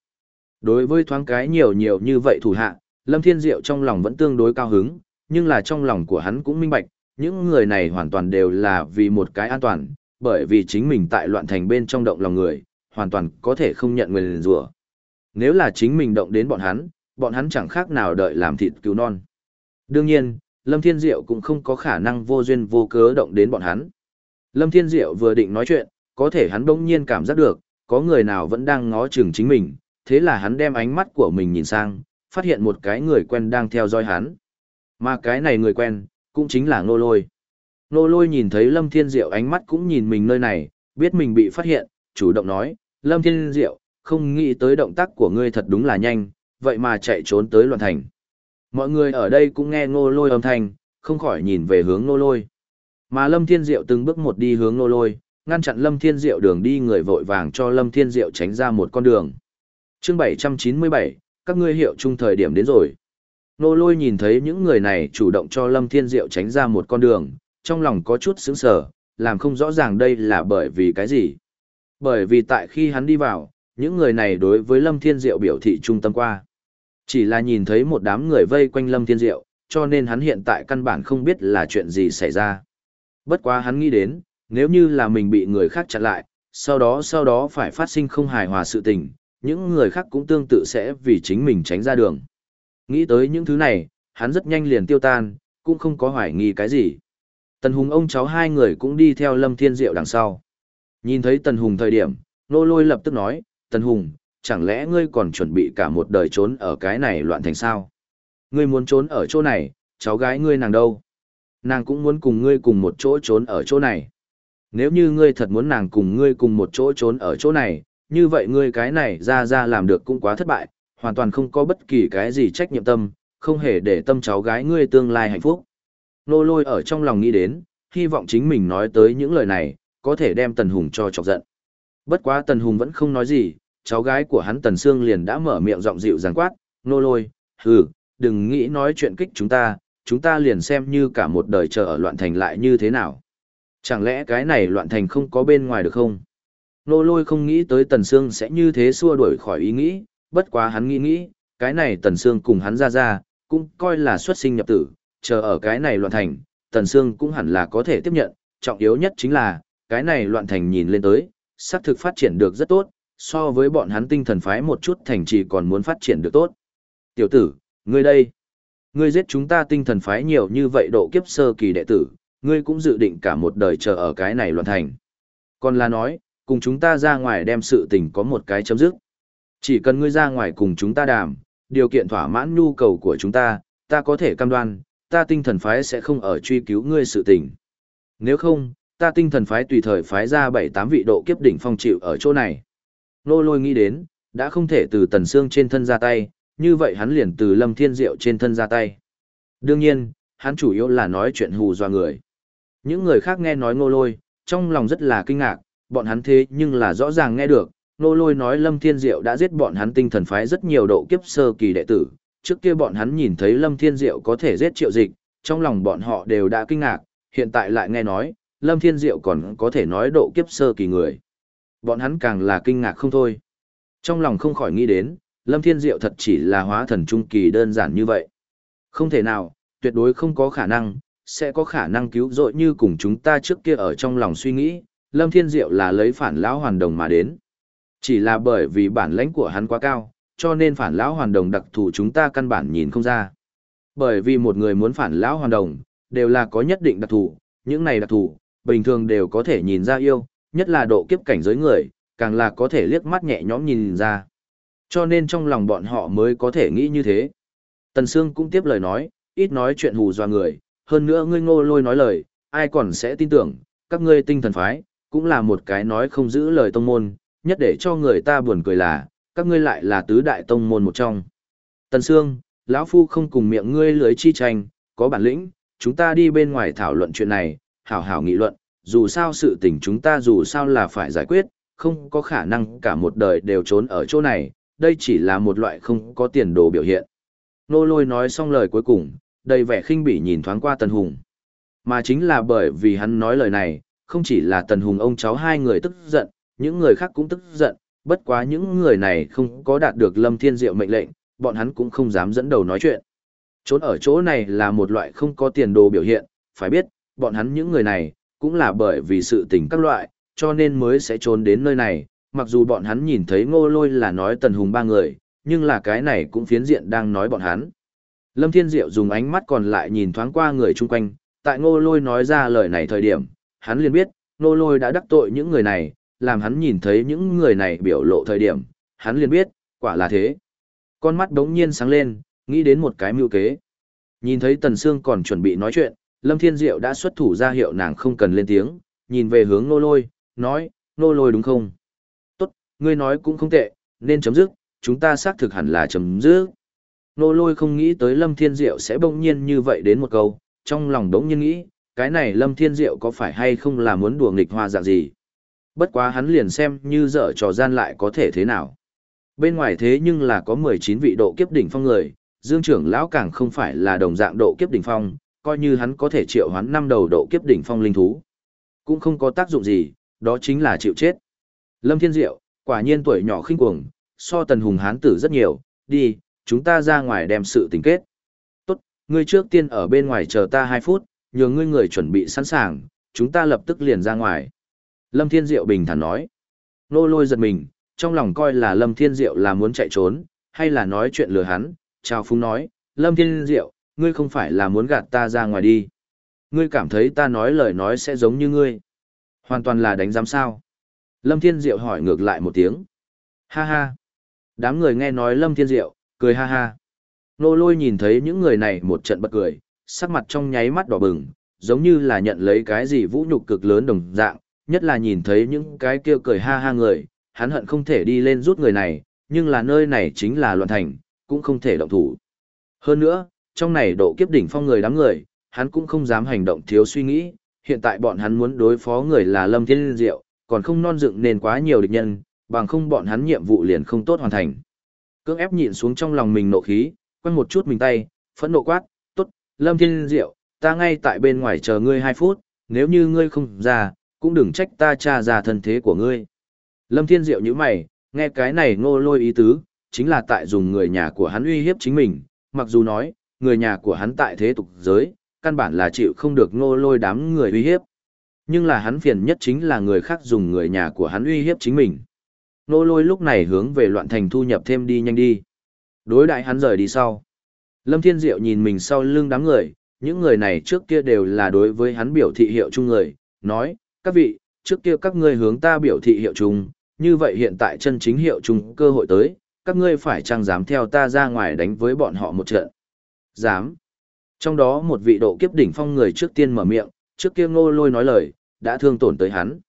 Đối với thoáng cái nhiều nhiều như vậy thủ hạ, Lâm Thiên Diệu trong lòng vẫn tương đối cao hứng, nhưng là trong lòng của hắn cũng minh bạch, những người này hoàn toàn đều là vì một cái an toàn, bởi vì chính mình tại loạn thành bên trong động lòng người, hoàn toàn có thể không nhận người liền rủa. Nếu là chính mình động đến bọn hắn, bọn hắn chẳng khác nào đợi làm thịt cứu non. Đương nhiên, Lâm Thiên Diệu cũng không có khả năng vô duyên vô cớ động đến bọn hắn. Lâm Thiên Diệu vừa định nói chuyện, có thể hắn bỗng nhiên cảm giác được, có người nào vẫn đang ngó chừng chính mình, thế là hắn đem ánh mắt của mình nhìn sang, phát hiện một cái người quen đang theo dõi hắn. Mà cái này người quen, cũng chính là Nô Lôi. Nô Lôi nhìn thấy Lâm Thiên Diệu ánh mắt cũng nhìn mình nơi này, biết mình bị phát hiện, chủ động nói, Lâm Thiên Diệu, không nghĩ tới động tác của ngươi thật đúng là nhanh, vậy mà chạy trốn tới loạn thành. Mọi người ở đây cũng nghe Nô Lôi âm thanh, không khỏi nhìn về hướng Nô Lôi. Mà Lâm Thiên Diệu từng bước một đi hướng Nô Lôi, ngăn chặn Lâm Thiên Diệu đường đi người vội vàng cho Lâm Thiên Diệu tránh ra một con đường. Chương 797, các ngươi hiệu chung thời điểm đến rồi. Nô lôi nhìn thấy những người này chủ động cho Lâm Thiên Diệu tránh ra một con đường, trong lòng có chút sững sờ, làm không rõ ràng đây là bởi vì cái gì. Bởi vì tại khi hắn đi vào, những người này đối với Lâm Thiên Diệu biểu thị trung tâm qua. Chỉ là nhìn thấy một đám người vây quanh Lâm Thiên Diệu, cho nên hắn hiện tại căn bản không biết là chuyện gì xảy ra. Bất quá hắn nghĩ đến, nếu như là mình bị người khác chặn lại, sau đó sau đó phải phát sinh không hài hòa sự tình, những người khác cũng tương tự sẽ vì chính mình tránh ra đường. Nghĩ tới những thứ này, hắn rất nhanh liền tiêu tan, cũng không có hoài nghi cái gì. Tần Hùng ông cháu hai người cũng đi theo Lâm Thiên Diệu đằng sau. Nhìn thấy Tần Hùng thời điểm, nô lôi lập tức nói, Tần Hùng, chẳng lẽ ngươi còn chuẩn bị cả một đời trốn ở cái này loạn thành sao? Ngươi muốn trốn ở chỗ này, cháu gái ngươi nàng đâu? Nàng cũng muốn cùng ngươi cùng một chỗ trốn ở chỗ này. Nếu như ngươi thật muốn nàng cùng ngươi cùng một chỗ trốn ở chỗ này, như vậy ngươi cái này ra ra làm được cũng quá thất bại, hoàn toàn không có bất kỳ cái gì trách nhiệm tâm, không hề để tâm cháu gái ngươi tương lai hạnh phúc. Nô lôi ở trong lòng nghĩ đến, hy vọng chính mình nói tới những lời này, có thể đem Tần Hùng cho chọc giận. Bất quá Tần Hùng vẫn không nói gì, cháu gái của hắn Tần Sương liền đã mở miệng giọng dịu dàng quát, nô lôi, hừ, đừng nghĩ nói chuyện kích chúng ta, chúng ta liền xem như cả một đời chờ ở loạn thành lại như thế nào. Chẳng lẽ cái này loạn thành không có bên ngoài được không? Nô lôi không nghĩ tới Tần Sương sẽ như thế xua đuổi khỏi ý nghĩ, bất quá hắn nghĩ nghĩ, cái này Tần Sương cùng hắn ra ra, cũng coi là xuất sinh nhập tử, chờ ở cái này loạn thành, Tần Sương cũng hẳn là có thể tiếp nhận, trọng yếu nhất chính là, cái này loạn thành nhìn lên tới, xác thực phát triển được rất tốt, so với bọn hắn tinh thần phái một chút thành trì còn muốn phát triển được tốt. Tiểu tử, ngươi đây, ngươi giết chúng ta tinh thần phái nhiều như vậy độ kiếp sơ kỳ đệ tử, ngươi cũng dự định cả một đời chờ ở cái này loạn thành. Còn là nói, cùng chúng ta ra ngoài đem sự tình có một cái chấm dứt. Chỉ cần ngươi ra ngoài cùng chúng ta đàm, điều kiện thỏa mãn nhu cầu của chúng ta, ta có thể cam đoan, ta tinh thần phái sẽ không ở truy cứu ngươi sự tình. Nếu không, ta tinh thần phái tùy thời phái ra 7-8 vị độ kiếp đỉnh phong chịu ở chỗ này. Nô lôi nghĩ đến, đã không thể từ tần xương trên thân ra tay, như vậy hắn liền từ lâm thiên diệu trên thân ra tay. Đương nhiên, hắn chủ yếu là nói chuyện hù dọa người. Những người khác nghe nói ngô lôi, trong lòng rất là kinh ngạc, bọn hắn thế nhưng là rõ ràng nghe được, Ngô lôi nói Lâm Thiên Diệu đã giết bọn hắn tinh thần phái rất nhiều độ kiếp sơ kỳ đệ tử, trước kia bọn hắn nhìn thấy Lâm Thiên Diệu có thể giết triệu dịch, trong lòng bọn họ đều đã kinh ngạc, hiện tại lại nghe nói, Lâm Thiên Diệu còn có thể nói độ kiếp sơ kỳ người. Bọn hắn càng là kinh ngạc không thôi. Trong lòng không khỏi nghĩ đến, Lâm Thiên Diệu thật chỉ là hóa thần trung kỳ đơn giản như vậy. Không thể nào, tuyệt đối không có khả năng, sẽ có khả năng cứu rỗi như cùng chúng ta trước kia ở trong lòng suy nghĩ, Lâm Thiên Diệu là lấy phản lão hoàn đồng mà đến. Chỉ là bởi vì bản lãnh của hắn quá cao, cho nên phản lão hoàn đồng đặc thù chúng ta căn bản nhìn không ra. Bởi vì một người muốn phản lão hoàn đồng, đều là có nhất định đặc thù, những này đặc thù, bình thường đều có thể nhìn ra yêu, nhất là độ kiếp cảnh giới người, càng là có thể liếc mắt nhẹ nhõm nhìn ra. Cho nên trong lòng bọn họ mới có thể nghĩ như thế. Tần Sương cũng tiếp lời nói, ít nói chuyện hù dọa người, hơn nữa ngươi ngô lôi nói lời, ai còn sẽ tin tưởng, các ngươi tinh thần phái, cũng là một cái nói không giữ lời tông môn, nhất để cho người ta buồn cười là, các ngươi lại là tứ đại tông môn một trong. Tần Sương, lão Phu không cùng miệng ngươi lưới chi tranh, có bản lĩnh, chúng ta đi bên ngoài thảo luận chuyện này, hảo hảo nghị luận, dù sao sự tình chúng ta dù sao là phải giải quyết, không có khả năng cả một đời đều trốn ở chỗ này, đây chỉ là một loại không có tiền đồ biểu hiện. Nô lôi nói xong lời cuối cùng, đầy vẻ khinh bỉ nhìn thoáng qua Tần Hùng. Mà chính là bởi vì hắn nói lời này, không chỉ là Tần Hùng ông cháu hai người tức giận, những người khác cũng tức giận, bất quá những người này không có đạt được Lâm Thiên Diệu mệnh lệnh, bọn hắn cũng không dám dẫn đầu nói chuyện. Trốn ở chỗ này là một loại không có tiền đồ biểu hiện, phải biết, bọn hắn những người này, cũng là bởi vì sự tình các loại, cho nên mới sẽ trốn đến nơi này, mặc dù bọn hắn nhìn thấy ngô lôi là nói Tần Hùng ba người, nhưng là cái này cũng phiến diện đang nói bọn hắn. Lâm Thiên Diệu dùng ánh mắt còn lại nhìn thoáng qua người chung quanh, tại ngô lôi nói ra lời này thời điểm, hắn liền biết, ngô lôi đã đắc tội những người này, làm hắn nhìn thấy những người này biểu lộ thời điểm, hắn liền biết, quả là thế. Con mắt đống nhiên sáng lên, nghĩ đến một cái mưu kế. Nhìn thấy Tần Sương còn chuẩn bị nói chuyện, Lâm Thiên Diệu đã xuất thủ ra hiệu nàng không cần lên tiếng, nhìn về hướng nô lôi, nói, nô lôi đúng không? Tốt, ngươi nói cũng không tệ, nên chấm dứt, chúng ta xác thực hẳn là chấm dứt. Nô lôi không nghĩ tới Lâm Thiên Diệu sẽ bỗng nhiên như vậy đến một câu, trong lòng đống nhiên nghĩ, cái này Lâm Thiên Diệu có phải hay không là muốn đùa nghịch hoa dạng gì? Bất quá hắn liền xem như dở trò gian lại có thể thế nào. Bên ngoài thế nhưng là có 19 vị độ kiếp đỉnh phong người, Dương trưởng lão càng không phải là đồng dạng độ kiếp đỉnh phong, coi như hắn có thể triệu hoán năm đầu độ kiếp đỉnh phong linh thú. Cũng không có tác dụng gì, đó chính là chịu chết. Lâm Thiên Diệu, quả nhiên tuổi nhỏ khinh cuồng, so tần hùng hán tử rất nhiều, đi, chúng ta ra ngoài đem sự tình kết. Tốt, ngươi trước tiên ở bên ngoài chờ ta 2 phút, nhờ ngươi người chuẩn bị sẵn sàng, chúng ta lập tức liền ra ngoài. Lâm Thiên Diệu bình thản nói. Nô lôi giật mình, trong lòng coi là Lâm Thiên Diệu là muốn chạy trốn, hay là nói chuyện lừa hắn, Chào Phúng nói, Lâm Thiên Diệu, ngươi không phải là muốn gạt ta ra ngoài đi. Ngươi cảm thấy ta nói lời nói sẽ giống như ngươi. Hoàn toàn là đánh giám sao. Lâm Thiên Diệu hỏi ngược lại một tiếng. Ha ha. Đám người nghe nói Lâm Thiên Diệu, cười ha ha. Nô lôi nhìn thấy những người này một trận bật cười, sắc mặt trong nháy mắt đỏ bừng, giống như là nhận lấy cái gì vũ nhục cực lớn đồng dạng, nhất là nhìn thấy những cái kia cười ha ha người, hắn hận không thể đi lên rút người này, nhưng là nơi này chính là loạn thành, cũng không thể động thủ. Hơn nữa, trong này độ kiếp đỉnh phong người đám người, hắn cũng không dám hành động thiếu suy nghĩ, hiện tại bọn hắn muốn đối phó người là Lâm Thiên Diệu, còn không non dựng nên quá nhiều địch nhân, bằng không bọn hắn nhiệm vụ liền không tốt hoàn thành. Cưỡng ép nhịn xuống trong lòng mình nộ khí, quăng một chút mình tay, phẫn nộ quát, tốt, Lâm Thiên Diệu, ta ngay tại bên ngoài chờ ngươi 2 phút, nếu như ngươi không ra, cũng đừng trách ta tra ra thân thế của ngươi. Lâm Thiên Diệu như mày, nghe cái này ngô lôi ý tứ, chính là tại dùng người nhà của hắn uy hiếp chính mình, mặc dù nói, người nhà của hắn tại thế tục giới, căn bản là chịu không được ngô lôi đám người uy hiếp. Nhưng là hắn phiền nhất chính là người khác dùng người nhà của hắn uy hiếp chính mình. Ngô lôi lúc này hướng về loạn thành thu nhập thêm đi nhanh đi. Đối đại hắn rời đi sau. Lâm Thiên Diệu nhìn mình sau lưng đám người, những người này trước kia đều là đối với hắn biểu thị hiệu chung người, nói, các vị, trước kia các ngươi hướng ta biểu thị hiệu chung, như vậy hiện tại chân chính hiệu chung cơ hội tới, các ngươi phải chăng dám theo ta ra ngoài đánh với bọn họ một trận? Dám. Trong đó một vị độ kiếp đỉnh phong người trước tiên mở miệng, trước kia ngô lôi nói lời, đã thương tổn tới hắn.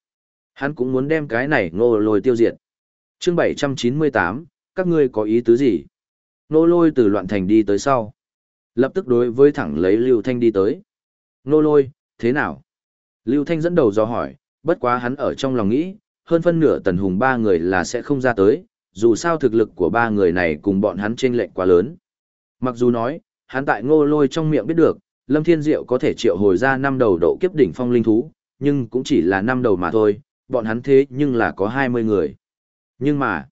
Hắn cũng muốn đem cái này ngô lôi tiêu diệt. chương 798, các ngươi có ý tứ gì? Ngô lôi từ loạn thành đi tới sau. Lập tức đối với thẳng lấy Lưu Thanh đi tới. Ngô lôi, thế nào? Lưu Thanh dẫn đầu do hỏi, bất quá hắn ở trong lòng nghĩ, hơn phân nửa tần hùng ba người là sẽ không ra tới, dù sao thực lực của ba người này cùng bọn hắn chênh lệch quá lớn. Mặc dù nói, hắn tại ngô lôi trong miệng biết được, Lâm Thiên Diệu có thể triệu hồi ra năm đầu độ kiếp đỉnh phong linh thú, nhưng cũng chỉ là năm đầu mà thôi, bọn hắn thế nhưng là có 20 người. Nhưng mà,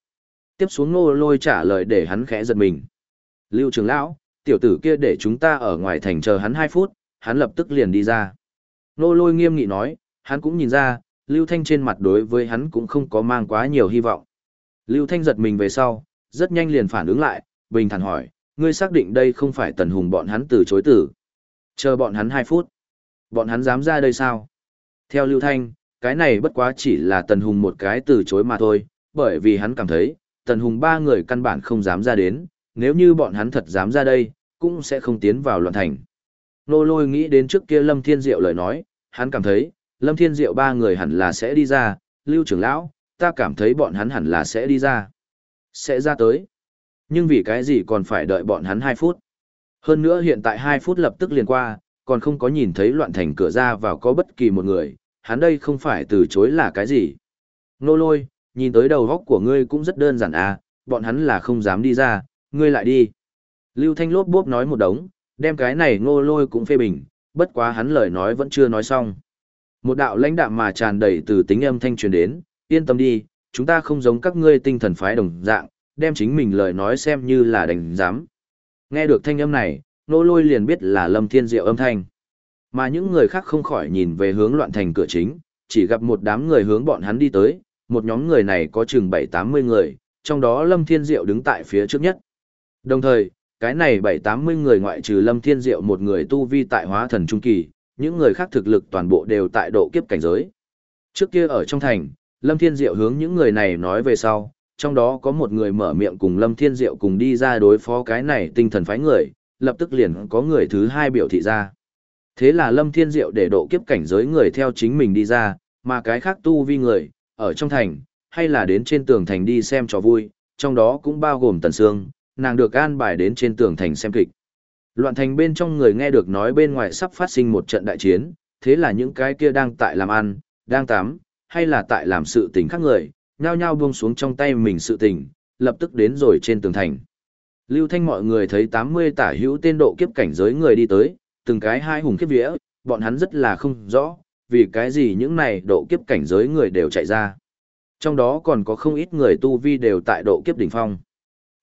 tiếp xuống ngô lôi trả lời để hắn khẽ giật mình. Lưu trưởng lão, tiểu tử kia để chúng ta ở ngoài thành chờ hắn 2 phút, hắn lập tức liền đi ra. Ngô lôi nghiêm nghị nói, hắn cũng nhìn ra, Lưu Thanh trên mặt đối với hắn cũng không có mang quá nhiều hy vọng. Lưu Thanh giật mình về sau, rất nhanh liền phản ứng lại, bình thản hỏi, ngươi xác định đây không phải tần hùng bọn hắn từ chối tử. Chờ bọn hắn hai phút. Bọn hắn dám ra đây sao? Theo Lưu Thanh, cái này bất quá chỉ là tần hùng một cái từ chối mà thôi, bởi vì hắn cảm thấy, Tần Hùng ba người căn bản không dám ra đến, nếu như bọn hắn thật dám ra đây, cũng sẽ không tiến vào loạn thành. Nô lôi nghĩ đến trước kia Lâm Thiên Diệu lời nói, hắn cảm thấy, Lâm Thiên Diệu ba người hẳn là sẽ đi ra, Lưu trưởng lão, ta cảm thấy bọn hắn hẳn là sẽ đi ra. Sẽ ra tới. Nhưng vì cái gì còn phải đợi bọn hắn 2 phút. Hơn nữa hiện tại 2 phút lập tức liền qua, còn không có nhìn thấy loạn thành cửa ra vào có bất kỳ một người, hắn đây không phải từ chối là cái gì. Nô lôi, nhìn tới đầu góc của ngươi cũng rất đơn giản à, bọn hắn là không dám đi ra, ngươi lại đi. Lưu Thanh lốp bốp nói một đống, đem cái này ngô lôi cũng phê bình, bất quá hắn lời nói vẫn chưa nói xong. Một đạo lãnh đạm mà tràn đầy từ tính âm thanh truyền đến, yên tâm đi, chúng ta không giống các ngươi tinh thần phái đồng dạng, đem chính mình lời nói xem như là đánh giám. Nghe được thanh âm này, nô lôi liền biết là lâm thiên diệu âm thanh. Mà những người khác không khỏi nhìn về hướng loạn thành cửa chính, chỉ gặp một đám người hướng bọn hắn đi tới, một nhóm người này có chừng 7-80 người, trong đó lâm thiên diệu đứng tại phía trước nhất. Đồng thời, cái này 7-80 người ngoại trừ lâm thiên diệu một người tu vi tại hóa thần trung kỳ, những người khác thực lực toàn bộ đều tại độ kiếp cảnh giới. Trước kia ở trong thành, Lâm Thiên Diệu hướng những người này nói về sau, trong đó có một người mở miệng cùng Lâm Thiên Diệu cùng đi ra đối phó cái này tinh thần phái người, lập tức liền có người thứ hai biểu thị ra. Thế là Lâm Thiên Diệu để độ kiếp cảnh giới người theo chính mình đi ra, mà cái khác tu vi người, ở trong thành, hay là đến trên tường thành đi xem trò vui, trong đó cũng bao gồm Tần Sương, nàng được an bài đến trên tường thành xem kịch. Loạn thành bên trong người nghe được nói bên ngoài sắp phát sinh một trận đại chiến, thế là những cái kia đang tại làm ăn, đang tắm, hay là tại làm sự tình khác người, nhao nhao buông xuống trong tay mình sự tình, lập tức đến rồi trên tường thành. Lưu Thanh mọi người thấy 80 tả hữu tên độ kiếp cảnh giới người đi tới, từng cái hai hùng kiếp vía, bọn hắn rất là không rõ, vì cái gì những này độ kiếp cảnh giới người đều chạy ra. Trong đó còn có không ít người tu vi đều tại độ kiếp đỉnh phong.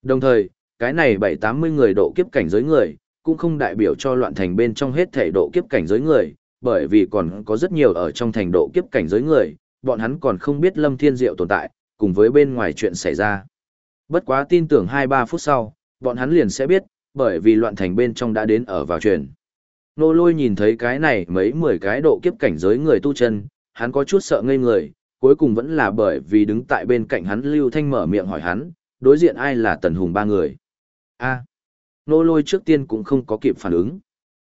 Đồng thời, cái này 7-80 người độ kiếp cảnh giới người, cũng không đại biểu cho loạn thành bên trong hết thể độ kiếp cảnh giới người, bởi vì còn có rất nhiều ở trong thành độ kiếp cảnh giới người, bọn hắn còn không biết Lâm Thiên Diệu tồn tại, cùng với bên ngoài chuyện xảy ra. Bất quá tin tưởng 2-3 phút sau, bọn hắn liền sẽ biết, bởi vì loạn thành bên trong đã đến ở vào truyền. Nô lôi nhìn thấy cái này mấy mười cái độ kiếp cảnh giới người tu chân, hắn có chút sợ ngây người, cuối cùng vẫn là bởi vì đứng tại bên cạnh hắn Lưu Thanh mở miệng hỏi hắn, đối diện ai là Tần Hùng ba người. a nô lôi trước tiên cũng không có kịp phản ứng.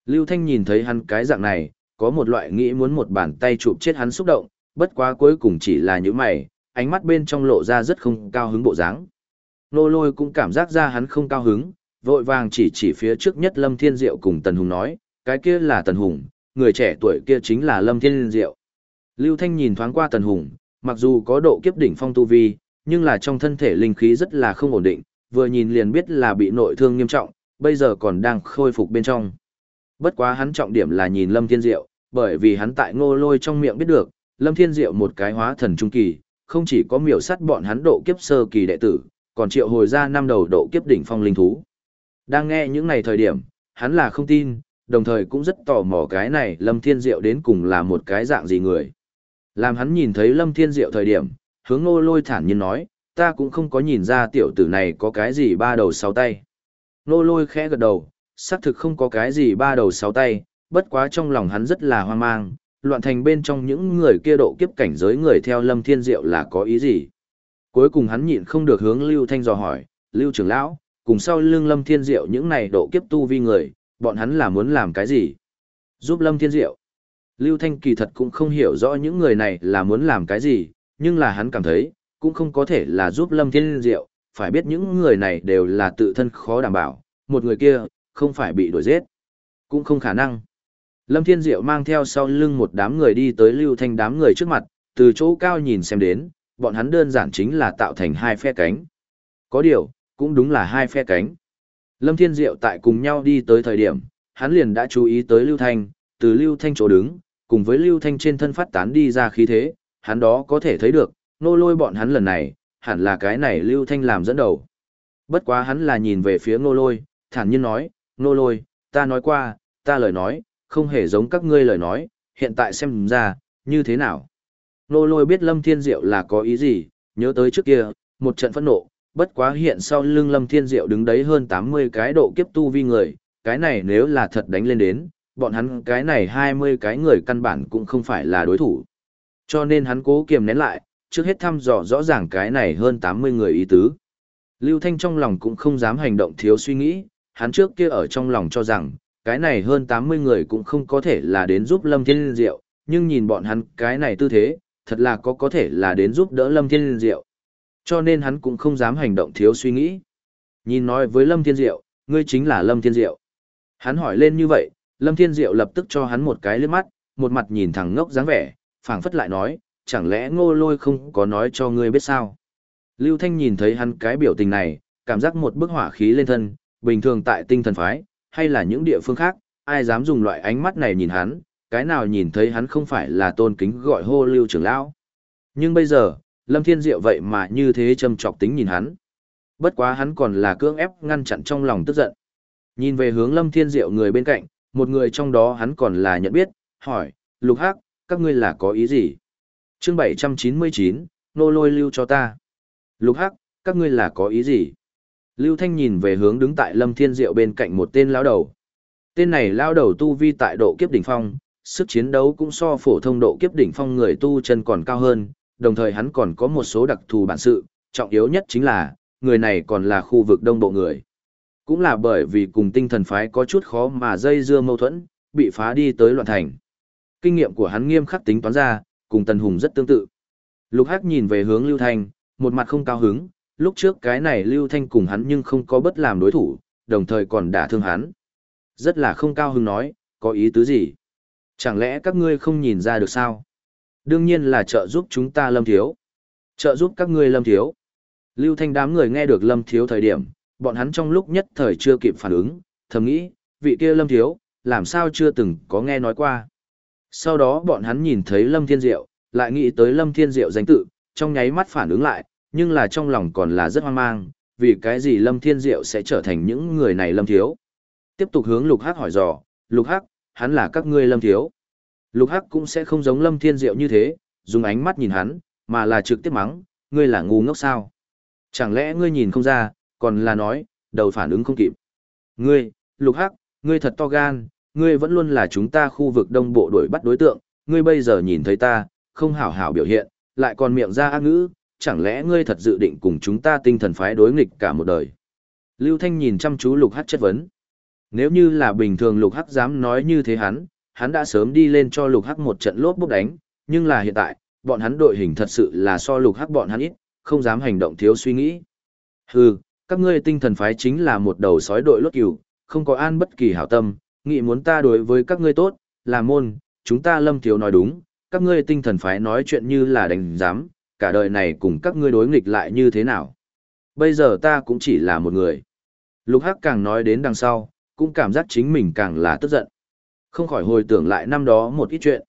Lưu Thanh nhìn thấy hắn cái dạng này, có một loại nghĩ muốn một bàn tay chụp chết hắn xúc động, bất quá cuối cùng chỉ là những mày, ánh mắt bên trong lộ ra rất không cao hứng bộ dáng. Nô lôi cũng cảm giác ra hắn không cao hứng, vội vàng chỉ chỉ phía trước nhất Lâm Thiên Diệu cùng Tần Hùng nói, cái kia là Tần Hùng, người trẻ tuổi kia chính là Lâm Thiên Diệu. Lưu Thanh nhìn thoáng qua Tần Hùng, mặc dù có độ kiếp đỉnh phong tu vi, nhưng là trong thân thể linh khí rất là không ổn định, vừa nhìn liền biết là bị nội thương nghiêm trọng, bây giờ còn đang khôi phục bên trong. Bất quá hắn trọng điểm là nhìn Lâm Thiên Diệu, bởi vì hắn tại ngô lôi trong miệng biết được, Lâm Thiên Diệu một cái hóa thần trung kỳ, không chỉ có miểu sát bọn hắn độ kiếp sơ kỳ đệ tử, còn triệu hồi ra năm đầu độ kiếp đỉnh phong linh thú. Đang nghe những này thời điểm, hắn là không tin, đồng thời cũng rất tò mò cái này Lâm Thiên Diệu đến cùng là một cái dạng gì người. Làm hắn nhìn thấy Lâm Thiên Diệu thời điểm, hướng ngô lôi thản nhiên nói, ta cũng không có nhìn ra tiểu tử này có cái gì ba đầu sáu tay. Ngô lôi khẽ gật đầu, xác thực không có cái gì ba đầu sáu tay, bất quá trong lòng hắn rất là hoang mang, loạn thành bên trong những người kia độ kiếp cảnh giới người theo Lâm Thiên Diệu là có ý gì. Cuối cùng hắn nhịn không được hướng Lưu Thanh dò hỏi, Lưu trưởng lão, cùng sau lưng Lâm Thiên Diệu những này độ kiếp tu vi người, bọn hắn là muốn làm cái gì? Giúp Lâm Thiên Diệu. Lưu Thanh kỳ thật cũng không hiểu rõ những người này là muốn làm cái gì, nhưng là hắn cảm thấy, cũng không có thể là giúp Lâm Thiên Diệu, phải biết những người này đều là tự thân khó đảm bảo, một người kia, không phải bị đuổi giết. Cũng không khả năng. Lâm Thiên Diệu mang theo sau lưng một đám người đi tới Lưu Thanh đám người trước mặt, từ chỗ cao nhìn xem đến, bọn hắn đơn giản chính là tạo thành hai phe cánh. Có điều, cũng đúng là hai phe cánh. Lâm Thiên Diệu tại cùng nhau đi tới thời điểm, hắn liền đã chú ý tới Lưu Thanh, từ Lưu Thanh chỗ đứng, cùng với Lưu Thanh trên thân phát tán đi ra khí thế, hắn đó có thể thấy được, nô lôi bọn hắn lần này, hẳn là cái này Lưu Thanh làm dẫn đầu. Bất quá hắn là nhìn về phía nô lôi, thản nhiên nói, nô lôi, ta nói qua, ta lời nói, không hề giống các ngươi lời nói, hiện tại xem ra, như thế nào. Nô lôi biết Lâm Thiên Diệu là có ý gì, nhớ tới trước kia, một trận phẫn nộ, bất quá hiện sau lưng Lâm Thiên Diệu đứng đấy hơn 80 cái độ kiếp tu vi người, cái này nếu là thật đánh lên đến, bọn hắn cái này 20 cái người căn bản cũng không phải là đối thủ. Cho nên hắn cố kiềm nén lại, trước hết thăm dò rõ ràng cái này hơn 80 người ý tứ. Lưu Thanh trong lòng cũng không dám hành động thiếu suy nghĩ, hắn trước kia ở trong lòng cho rằng, cái này hơn 80 người cũng không có thể là đến giúp Lâm Thiên Diệu, nhưng nhìn bọn hắn cái này tư thế, thật là có có thể là đến giúp đỡ Lâm Thiên Diệu. Cho nên hắn cũng không dám hành động thiếu suy nghĩ. Nhìn nói với Lâm Thiên Diệu, ngươi chính là Lâm Thiên Diệu. Hắn hỏi lên như vậy, Lâm Thiên Diệu lập tức cho hắn một cái liếc mắt, một mặt nhìn thẳng ngốc dáng vẻ, phảng phất lại nói, chẳng lẽ ngô lôi không có nói cho ngươi biết sao. Lưu Thanh nhìn thấy hắn cái biểu tình này, cảm giác một bức hỏa khí lên thân, bình thường tại tinh thần phái, hay là những địa phương khác, ai dám dùng loại ánh mắt này nhìn hắn, cái nào nhìn thấy hắn không phải là tôn kính gọi hô lưu trưởng lão. Nhưng bây giờ, Lâm Thiên Diệu vậy mà như thế châm trọc tính nhìn hắn. Bất quá hắn còn là cưỡng ép ngăn chặn trong lòng tức giận. Nhìn về hướng Lâm Thiên Diệu người bên cạnh, một người trong đó hắn còn là nhận biết, hỏi, Lục Hắc, các ngươi là có ý gì? Chương 799, nô lôi lưu cho ta. Lục Hắc, các ngươi là có ý gì? Lưu Thanh nhìn về hướng đứng tại Lâm Thiên Diệu bên cạnh một tên lão đầu. Tên này lão đầu tu vi tại độ kiếp đỉnh phong, sức chiến đấu cũng so phổ thông độ kiếp đỉnh phong người tu chân còn cao hơn, đồng thời hắn còn có một số đặc thù bản sự, trọng yếu nhất chính là, người này còn là khu vực đông bộ người. Cũng là bởi vì cùng tinh thần phái có chút khó mà dây dưa mâu thuẫn, bị phá đi tới loạn thành. Kinh nghiệm của hắn nghiêm khắc tính toán ra, cùng Tần Hùng rất tương tự. Lục Hắc nhìn về hướng Lưu Thanh, một mặt không cao hứng, lúc trước cái này Lưu Thanh cùng hắn nhưng không có bất làm đối thủ, đồng thời còn đả thương hắn. Rất là không cao hứng nói, có ý tứ gì? Chẳng lẽ các ngươi không nhìn ra được sao? Đương nhiên là trợ giúp chúng ta lâm thiếu. Trợ giúp các ngươi lâm thiếu. Lưu Thanh đám người nghe được lâm thiếu thời điểm, bọn hắn trong lúc nhất thời chưa kịp phản ứng, thầm nghĩ, vị kia lâm thiếu, làm sao chưa từng có nghe nói qua. Sau đó bọn hắn nhìn thấy lâm thiên diệu, lại nghĩ tới lâm thiên diệu danh tự, trong nháy mắt phản ứng lại, nhưng là trong lòng còn là rất hoang mang, vì cái gì lâm thiên diệu sẽ trở thành những người này lâm thiếu. Tiếp tục hướng lục hắc hỏi dò, lục hắc, hắn là các ngươi lâm thiếu. Lục hắc cũng sẽ không giống lâm thiên diệu như thế, dùng ánh mắt nhìn hắn, mà là trực tiếp mắng, ngươi là ngu ngốc sao. Chẳng lẽ ngươi nhìn không ra, còn là nói, đầu phản ứng không kịp. Ngươi, lục hắc, ngươi thật to gan, ngươi vẫn luôn là chúng ta khu vực đông bộ đuổi bắt đối tượng, ngươi bây giờ nhìn thấy ta, không hảo hảo biểu hiện, lại còn miệng ra ác ngữ, chẳng lẽ ngươi thật dự định cùng chúng ta tinh thần phái đối nghịch cả một đời. Lưu Thanh nhìn chăm chú lục hắc chất vấn. Nếu như là bình thường lục hắc dám nói như thế hắn, hắn đã sớm đi lên cho lục hắc một trận lốp bốc đánh, nhưng là hiện tại, bọn hắn đội hình thật sự là so lục hắc bọn hắn ít, không dám hành động thiếu suy nghĩ. Hừ, các ngươi tinh thần phái chính là một đầu sói đội lốt cừu, không có an bất kỳ hảo tâm, nghĩ muốn ta đối với các ngươi tốt, là môn, chúng ta lâm thiếu nói đúng, các ngươi tinh thần phái nói chuyện như là đánh giám, cả đời này cùng các ngươi đối nghịch lại như thế nào. Bây giờ ta cũng chỉ là một người. Lục Hắc càng nói đến đằng sau, cũng cảm giác chính mình càng là tức giận. Không khỏi hồi tưởng lại năm đó một ít chuyện.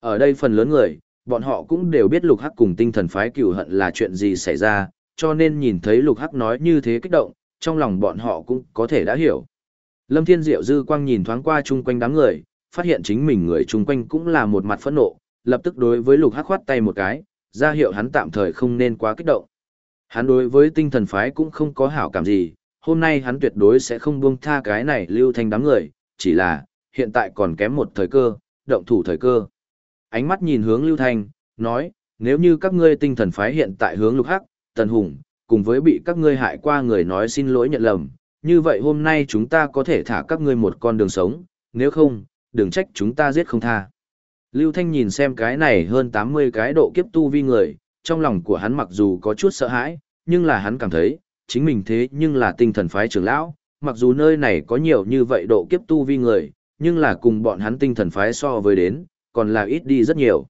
Ở đây phần lớn người, bọn họ cũng đều biết Lục Hắc cùng tinh thần phái cửu hận là chuyện gì xảy ra, cho nên nhìn thấy Lục Hắc nói như thế kích động, trong lòng bọn họ cũng có thể đã hiểu. Lâm Thiên Diệu dư quang nhìn thoáng qua chung quanh đám người, phát hiện chính mình người chung quanh cũng là một mặt phẫn nộ, lập tức đối với Lục Hắc khoát tay một cái, ra hiệu hắn tạm thời không nên quá kích động. Hắn đối với tinh thần phái cũng không có hảo cảm gì, hôm nay hắn tuyệt đối sẽ không buông tha cái này lưu thanh đám người, chỉ là, hiện tại còn kém một thời cơ, động thủ thời cơ. Ánh mắt nhìn hướng lưu thanh, nói, nếu như các ngươi tinh thần phái hiện tại hướng lục hắc, tần hùng, cùng với bị các ngươi hại qua người nói xin lỗi nhận lầm, như vậy hôm nay chúng ta có thể thả các ngươi một con đường sống, nếu không, đừng trách chúng ta giết không tha. Lưu Thanh nhìn xem cái này hơn 80 cái độ kiếp tu vi người, trong lòng của hắn mặc dù có chút sợ hãi, nhưng là hắn cảm thấy, chính mình thế nhưng là tinh thần phái trưởng lão, mặc dù nơi này có nhiều như vậy độ kiếp tu vi người, nhưng là cùng bọn hắn tinh thần phái so với đến, còn là ít đi rất nhiều.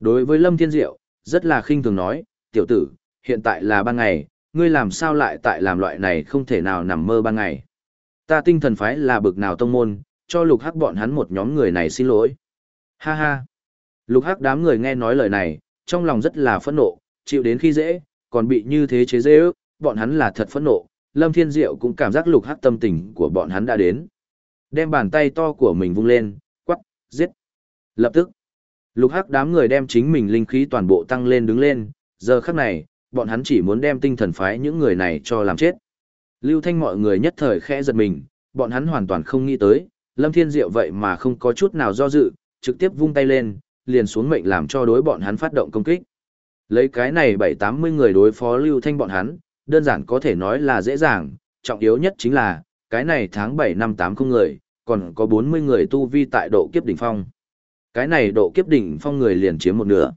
Đối với Lâm Thiên Diệu, rất là khinh thường nói, tiểu tử, hiện tại là ban ngày, ngươi làm sao lại tại làm loại này không thể nào nằm mơ ban ngày. Ta tinh thần phái là bực nào tông môn, cho lục hắc bọn hắn một nhóm người này xin lỗi. Ha ha. Lục hắc đám người nghe nói lời này, trong lòng rất là phẫn nộ, chịu đến khi dễ, còn bị như thế chế dễ ước, bọn hắn là thật phẫn nộ. Lâm Thiên Diệu cũng cảm giác lục hắc tâm tình của bọn hắn đã đến. Đem bàn tay to của mình vung lên, quắc, giết. Lập tức, lục hắc đám người đem chính mình linh khí toàn bộ tăng lên đứng lên, giờ khắc này, bọn hắn chỉ muốn đem tinh thần phái những người này cho làm chết. Lưu Thanh mọi người nhất thời khẽ giật mình, bọn hắn hoàn toàn không nghĩ tới, Lâm Thiên Diệu vậy mà không có chút nào do dự, trực tiếp vung tay lên, liền xuống mệnh làm cho đối bọn hắn phát động công kích. Lấy cái này bảy tám mươi người đối phó Lưu Thanh bọn hắn, đơn giản có thể nói là dễ dàng, trọng yếu nhất chính là, cái này tháng 7 năm 80 người, còn có 40 người tu vi tại độ kiếp đỉnh phong. Cái này độ kiếp đỉnh phong người liền chiếm một nửa.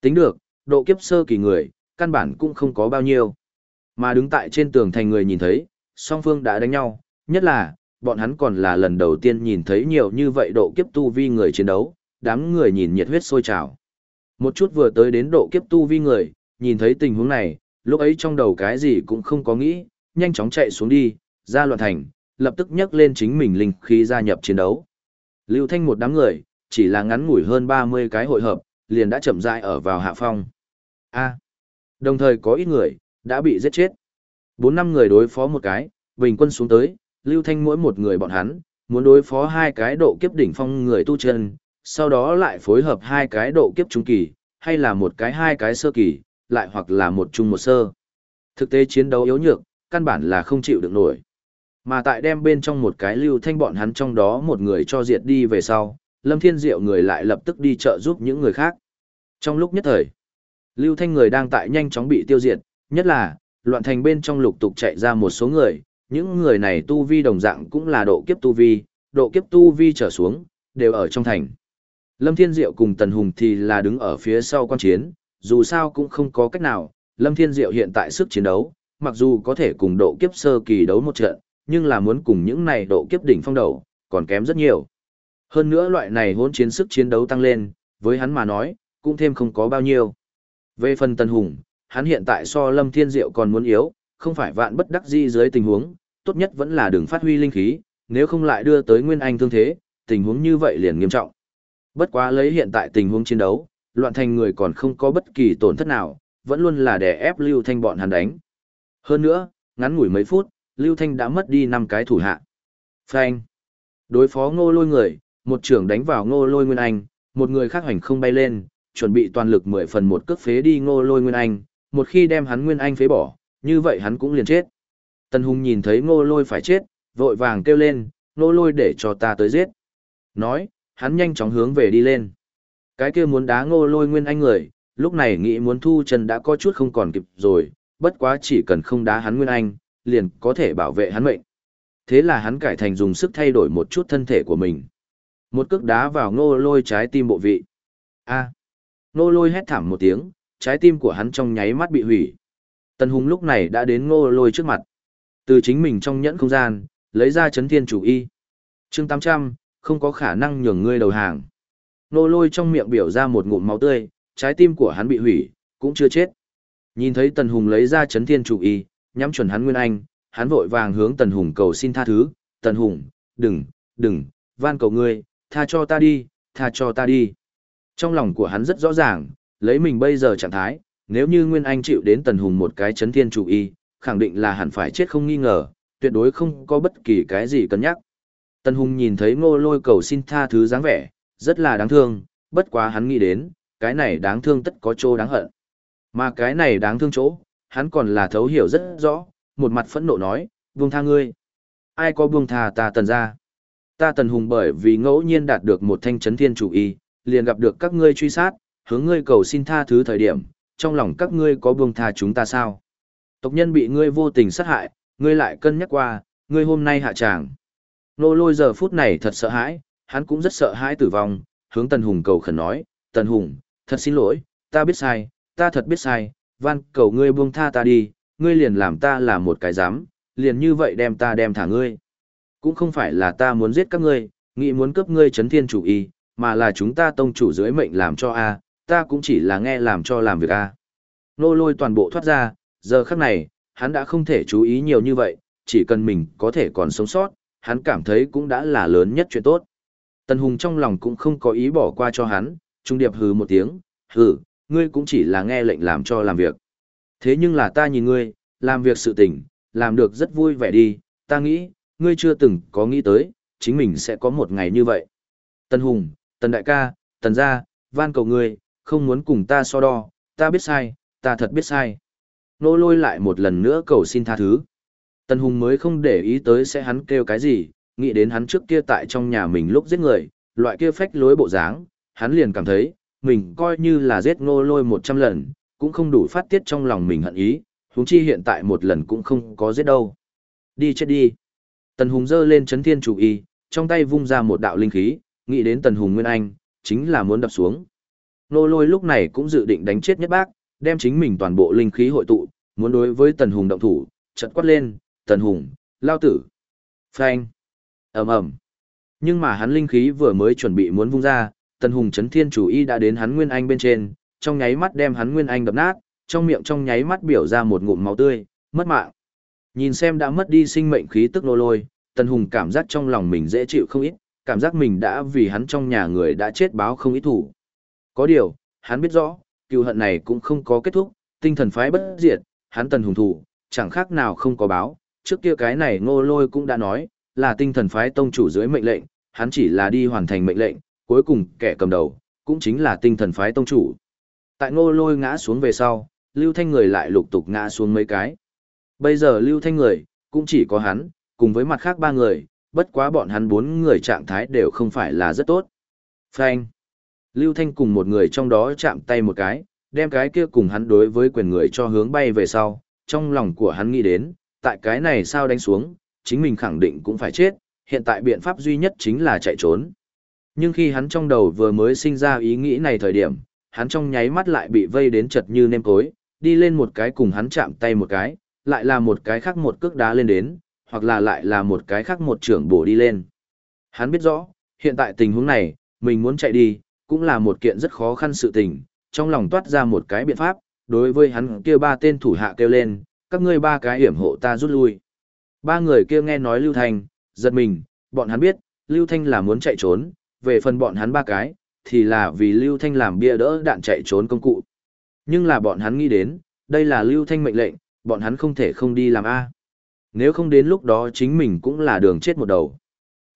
Tính được, độ kiếp sơ kỳ người, căn bản cũng không có bao nhiêu. Mà đứng tại trên tường thành người nhìn thấy, song phương đã đánh nhau, nhất là, bọn hắn còn là lần đầu tiên nhìn thấy nhiều như vậy độ kiếp tu vi người chiến đấu, đám người nhìn nhiệt huyết sôi trào. Một chút vừa tới đến độ kiếp tu vi người, nhìn thấy tình huống này, lúc ấy trong đầu cái gì cũng không có nghĩ, nhanh chóng chạy xuống đi, ra loạn thành, lập tức nhấc lên chính mình linh khí gia nhập chiến đấu. Lưu Thanh một đám người, chỉ là ngắn ngủi hơn 30 cái hội hợp, liền đã chậm rãi ở vào hạ phong. A. đồng thời có ít người, đã bị giết chết. Bốn năm người đối phó một cái, bình quân xuống tới, Lưu Thanh mỗi một người bọn hắn, muốn đối phó hai cái độ kiếp đỉnh phong người tu chân, sau đó lại phối hợp hai cái độ kiếp trung kỳ, hay là một cái hai cái sơ kỳ, lại hoặc là một trung một sơ. Thực tế chiến đấu yếu nhược, căn bản là không chịu được nổi. Mà tại đem bên trong một cái lưu thanh bọn hắn trong đó một người cho diệt đi về sau, Lâm Thiên Diệu người lại lập tức đi trợ giúp những người khác. Trong lúc nhất thời, lưu thanh người đang tại nhanh chóng bị tiêu diệt, nhất là, loạn thành bên trong lục tục chạy ra một số người, những người này tu vi đồng dạng cũng là độ kiếp tu vi, độ kiếp tu vi trở xuống, đều ở trong thành. Lâm Thiên Diệu cùng Tần Hùng thì là đứng ở phía sau quan chiến, dù sao cũng không có cách nào, Lâm Thiên Diệu hiện tại sức chiến đấu, mặc dù có thể cùng độ kiếp sơ kỳ đấu một trận, nhưng là muốn cùng những này độ kiếp đỉnh phong đầu, còn kém rất nhiều. Hơn nữa loại này hỗn chiến sức chiến đấu tăng lên, với hắn mà nói, cũng thêm không có bao nhiêu. Về phần Tần Hùng, hắn hiện tại so Lâm Thiên Diệu còn muốn yếu, không phải vạn bất đắc di dưới tình huống, tốt nhất vẫn là đừng phát huy linh khí, nếu không lại đưa tới Nguyên Anh thương thế, tình huống như vậy liền nghiêm trọng. Bất quá lấy hiện tại tình huống chiến đấu, loạn thành người còn không có bất kỳ tổn thất nào, vẫn luôn là đè ép Lưu Thanh bọn hắn đánh. Hơn nữa, ngắn ngủi mấy phút, Lưu Thanh đã mất đi 5 cái thủ hạ. Phanh. Đối phó ngô lôi người, một trưởng đánh vào ngô lôi Nguyên Anh, một người khác hoành không bay lên, chuẩn bị toàn lực 10 phần một cước phế đi ngô lôi Nguyên Anh, một khi đem hắn Nguyên Anh phế bỏ, như vậy hắn cũng liền chết. Tần Hùng nhìn thấy ngô lôi phải chết, vội vàng kêu lên, ngô lôi để cho ta tới giết. Nói, hắn nhanh chóng hướng về đi lên. Cái kia muốn đá ngô lôi nguyên anh người, lúc này nghĩ muốn thu chân đã có chút không còn kịp rồi, bất quá chỉ cần không đá hắn nguyên anh, liền có thể bảo vệ hắn mệnh. Thế là hắn cải thành dùng sức thay đổi một chút thân thể của mình. Một cước đá vào ngô lôi trái tim bộ vị. A. Ngô lôi hét thảm một tiếng, trái tim của hắn trong nháy mắt bị hủy. Tần Hùng lúc này đã đến ngô lôi trước mặt. Từ chính mình trong nhẫn không gian, lấy ra chấn thiên chủ y. chương 800, không có khả năng nhường ngươi đầu hàng. Ngô lôi trong miệng biểu ra một ngụm máu tươi, trái tim của hắn bị hủy, cũng chưa chết. Nhìn thấy Tần Hùng lấy ra chấn thiên chủ y, nhắm chuẩn hắn Nguyên Anh, hắn vội vàng hướng Tần Hùng cầu xin tha thứ, Tần Hùng, đừng, đừng, van cầu ngươi, tha cho ta đi, tha cho ta đi. Trong lòng của hắn rất rõ ràng, lấy mình bây giờ trạng thái, nếu như Nguyên Anh chịu đến Tần Hùng một cái chấn thiên chủ y, khẳng định là hẳn phải chết không nghi ngờ, tuyệt đối không có bất kỳ cái gì cân nhắc. Tần Hùng nhìn thấy ngô lôi cầu xin tha thứ dáng vẻ, rất là đáng thương, bất quá hắn nghĩ đến, cái này đáng thương tất có chỗ đáng hận. Mà cái này đáng thương chỗ, hắn còn là thấu hiểu rất rõ, một mặt phẫn nộ nói, buông tha ngươi. Ai có buông tha ta tần ra? Ta tần hùng bởi vì ngẫu nhiên đạt được một thanh chấn thiên chủ y, liền gặp được các ngươi truy sát, hướng ngươi cầu xin tha thứ thời điểm, trong lòng các ngươi có buông tha chúng ta sao? Tộc nhân bị ngươi vô tình sát hại, ngươi lại cân nhắc qua, ngươi hôm nay hạ tràng. Nô lôi giờ phút này thật sợ hãi, hắn cũng rất sợ hãi tử vong, hướng Tần Hùng cầu khẩn nói, Tần Hùng, thật xin lỗi, ta biết sai, ta thật biết sai, van cầu ngươi buông tha ta đi, ngươi liền làm ta là một cái dám, liền như vậy đem ta đem thả ngươi. Cũng không phải là ta muốn giết các ngươi, nghĩ muốn cướp ngươi chấn thiên chủ y, mà là chúng ta tông chủ dưới mệnh làm cho a, ta cũng chỉ là nghe làm cho làm việc a. Nô lôi toàn bộ thoát ra, giờ khắc này, hắn đã không thể chú ý nhiều như vậy, chỉ cần mình có thể còn sống sót, hắn cảm thấy cũng đã là lớn nhất chuyện tốt. Tần Hùng trong lòng cũng không có ý bỏ qua cho hắn, trung điệp hừ một tiếng, hừ, ngươi cũng chỉ là nghe lệnh làm cho làm việc. Thế nhưng là ta nhìn ngươi, làm việc sự tình, làm được rất vui vẻ đi, ta nghĩ, ngươi chưa từng có nghĩ tới, chính mình sẽ có một ngày như vậy. Tần Hùng, Tần Đại ca, Tần Gia, van cầu ngươi, không muốn cùng ta so đo, ta biết sai, ta thật biết sai. Nô lôi lại một lần nữa cầu xin tha thứ. Tần Hùng mới không để ý tới sẽ hắn kêu cái gì, nghĩ đến hắn trước kia tại trong nhà mình lúc giết người, loại kia phách lối bộ dáng, hắn liền cảm thấy, mình coi như là giết ngô lôi một trăm lần, cũng không đủ phát tiết trong lòng mình hận ý, Huống chi hiện tại một lần cũng không có giết đâu. Đi chết đi. Tần Hùng giơ lên chấn thiên chủ y, trong tay vung ra một đạo linh khí, nghĩ đến Tần Hùng Nguyên Anh, chính là muốn đập xuống. Nô lôi lúc này cũng dự định đánh chết nhất bác, đem chính mình toàn bộ linh khí hội tụ, muốn đối với Tần Hùng động thủ, chật quát lên, Tần Hùng, lao tử. Phanh. ầm ầm. Nhưng mà hắn linh khí vừa mới chuẩn bị muốn vung ra, Tần Hùng chấn thiên chủ y đã đến hắn Nguyên Anh bên trên, trong nháy mắt đem hắn Nguyên Anh đập nát, trong miệng trong nháy mắt biểu ra một ngụm máu tươi, mất mạng. Nhìn xem đã mất đi sinh mệnh khí tức nô lôi, Tần Hùng cảm giác trong lòng mình dễ chịu không ít, cảm giác mình đã vì hắn trong nhà người đã chết báo không ít thủ. Có điều, hắn biết rõ, cựu hận này cũng không có kết thúc, tinh thần phái bất diệt, hắn Tần Hùng thủ, chẳng khác nào không có báo, trước kia cái này ngô lôi cũng đã nói, là tinh thần phái tông chủ dưới mệnh lệnh, hắn chỉ là đi hoàn thành mệnh lệnh, cuối cùng kẻ cầm đầu, cũng chính là tinh thần phái tông chủ. Tại ngô lôi ngã xuống về sau, lưu thanh người lại lục tục ngã xuống mấy cái. Bây giờ lưu thanh người, cũng chỉ có hắn, cùng với mặt khác ba người, bất quá bọn hắn bốn người trạng thái đều không phải là rất tốt. Phanh. Lưu Thanh cùng một người trong đó chạm tay một cái, đem cái kia cùng hắn đối với quyền người cho hướng bay về sau, trong lòng của hắn nghĩ đến, tại cái này sao đánh xuống, chính mình khẳng định cũng phải chết, hiện tại biện pháp duy nhất chính là chạy trốn. Nhưng khi hắn trong đầu vừa mới sinh ra ý nghĩ này thời điểm, hắn trong nháy mắt lại bị vây đến chật như nêm cối, đi lên một cái cùng hắn chạm tay một cái, lại là một cái khác một cước đá lên đến, hoặc là lại là một cái khác một trưởng bổ đi lên. Hắn biết rõ, hiện tại tình huống này, mình muốn chạy đi, cũng là một kiện rất khó khăn sự tình, trong lòng toát ra một cái biện pháp, đối với hắn kia ba tên thủ hạ kêu lên, các ngươi ba cái hiểm hộ ta rút lui. Ba người kia nghe nói Lưu Thanh, giật mình, bọn hắn biết, Lưu Thanh là muốn chạy trốn, về phần bọn hắn ba cái, thì là vì Lưu Thanh làm bia đỡ đạn chạy trốn công cụ. Nhưng là bọn hắn nghĩ đến, đây là Lưu Thanh mệnh lệnh, bọn hắn không thể không đi làm A. Nếu không đến lúc đó chính mình cũng là đường chết một đầu.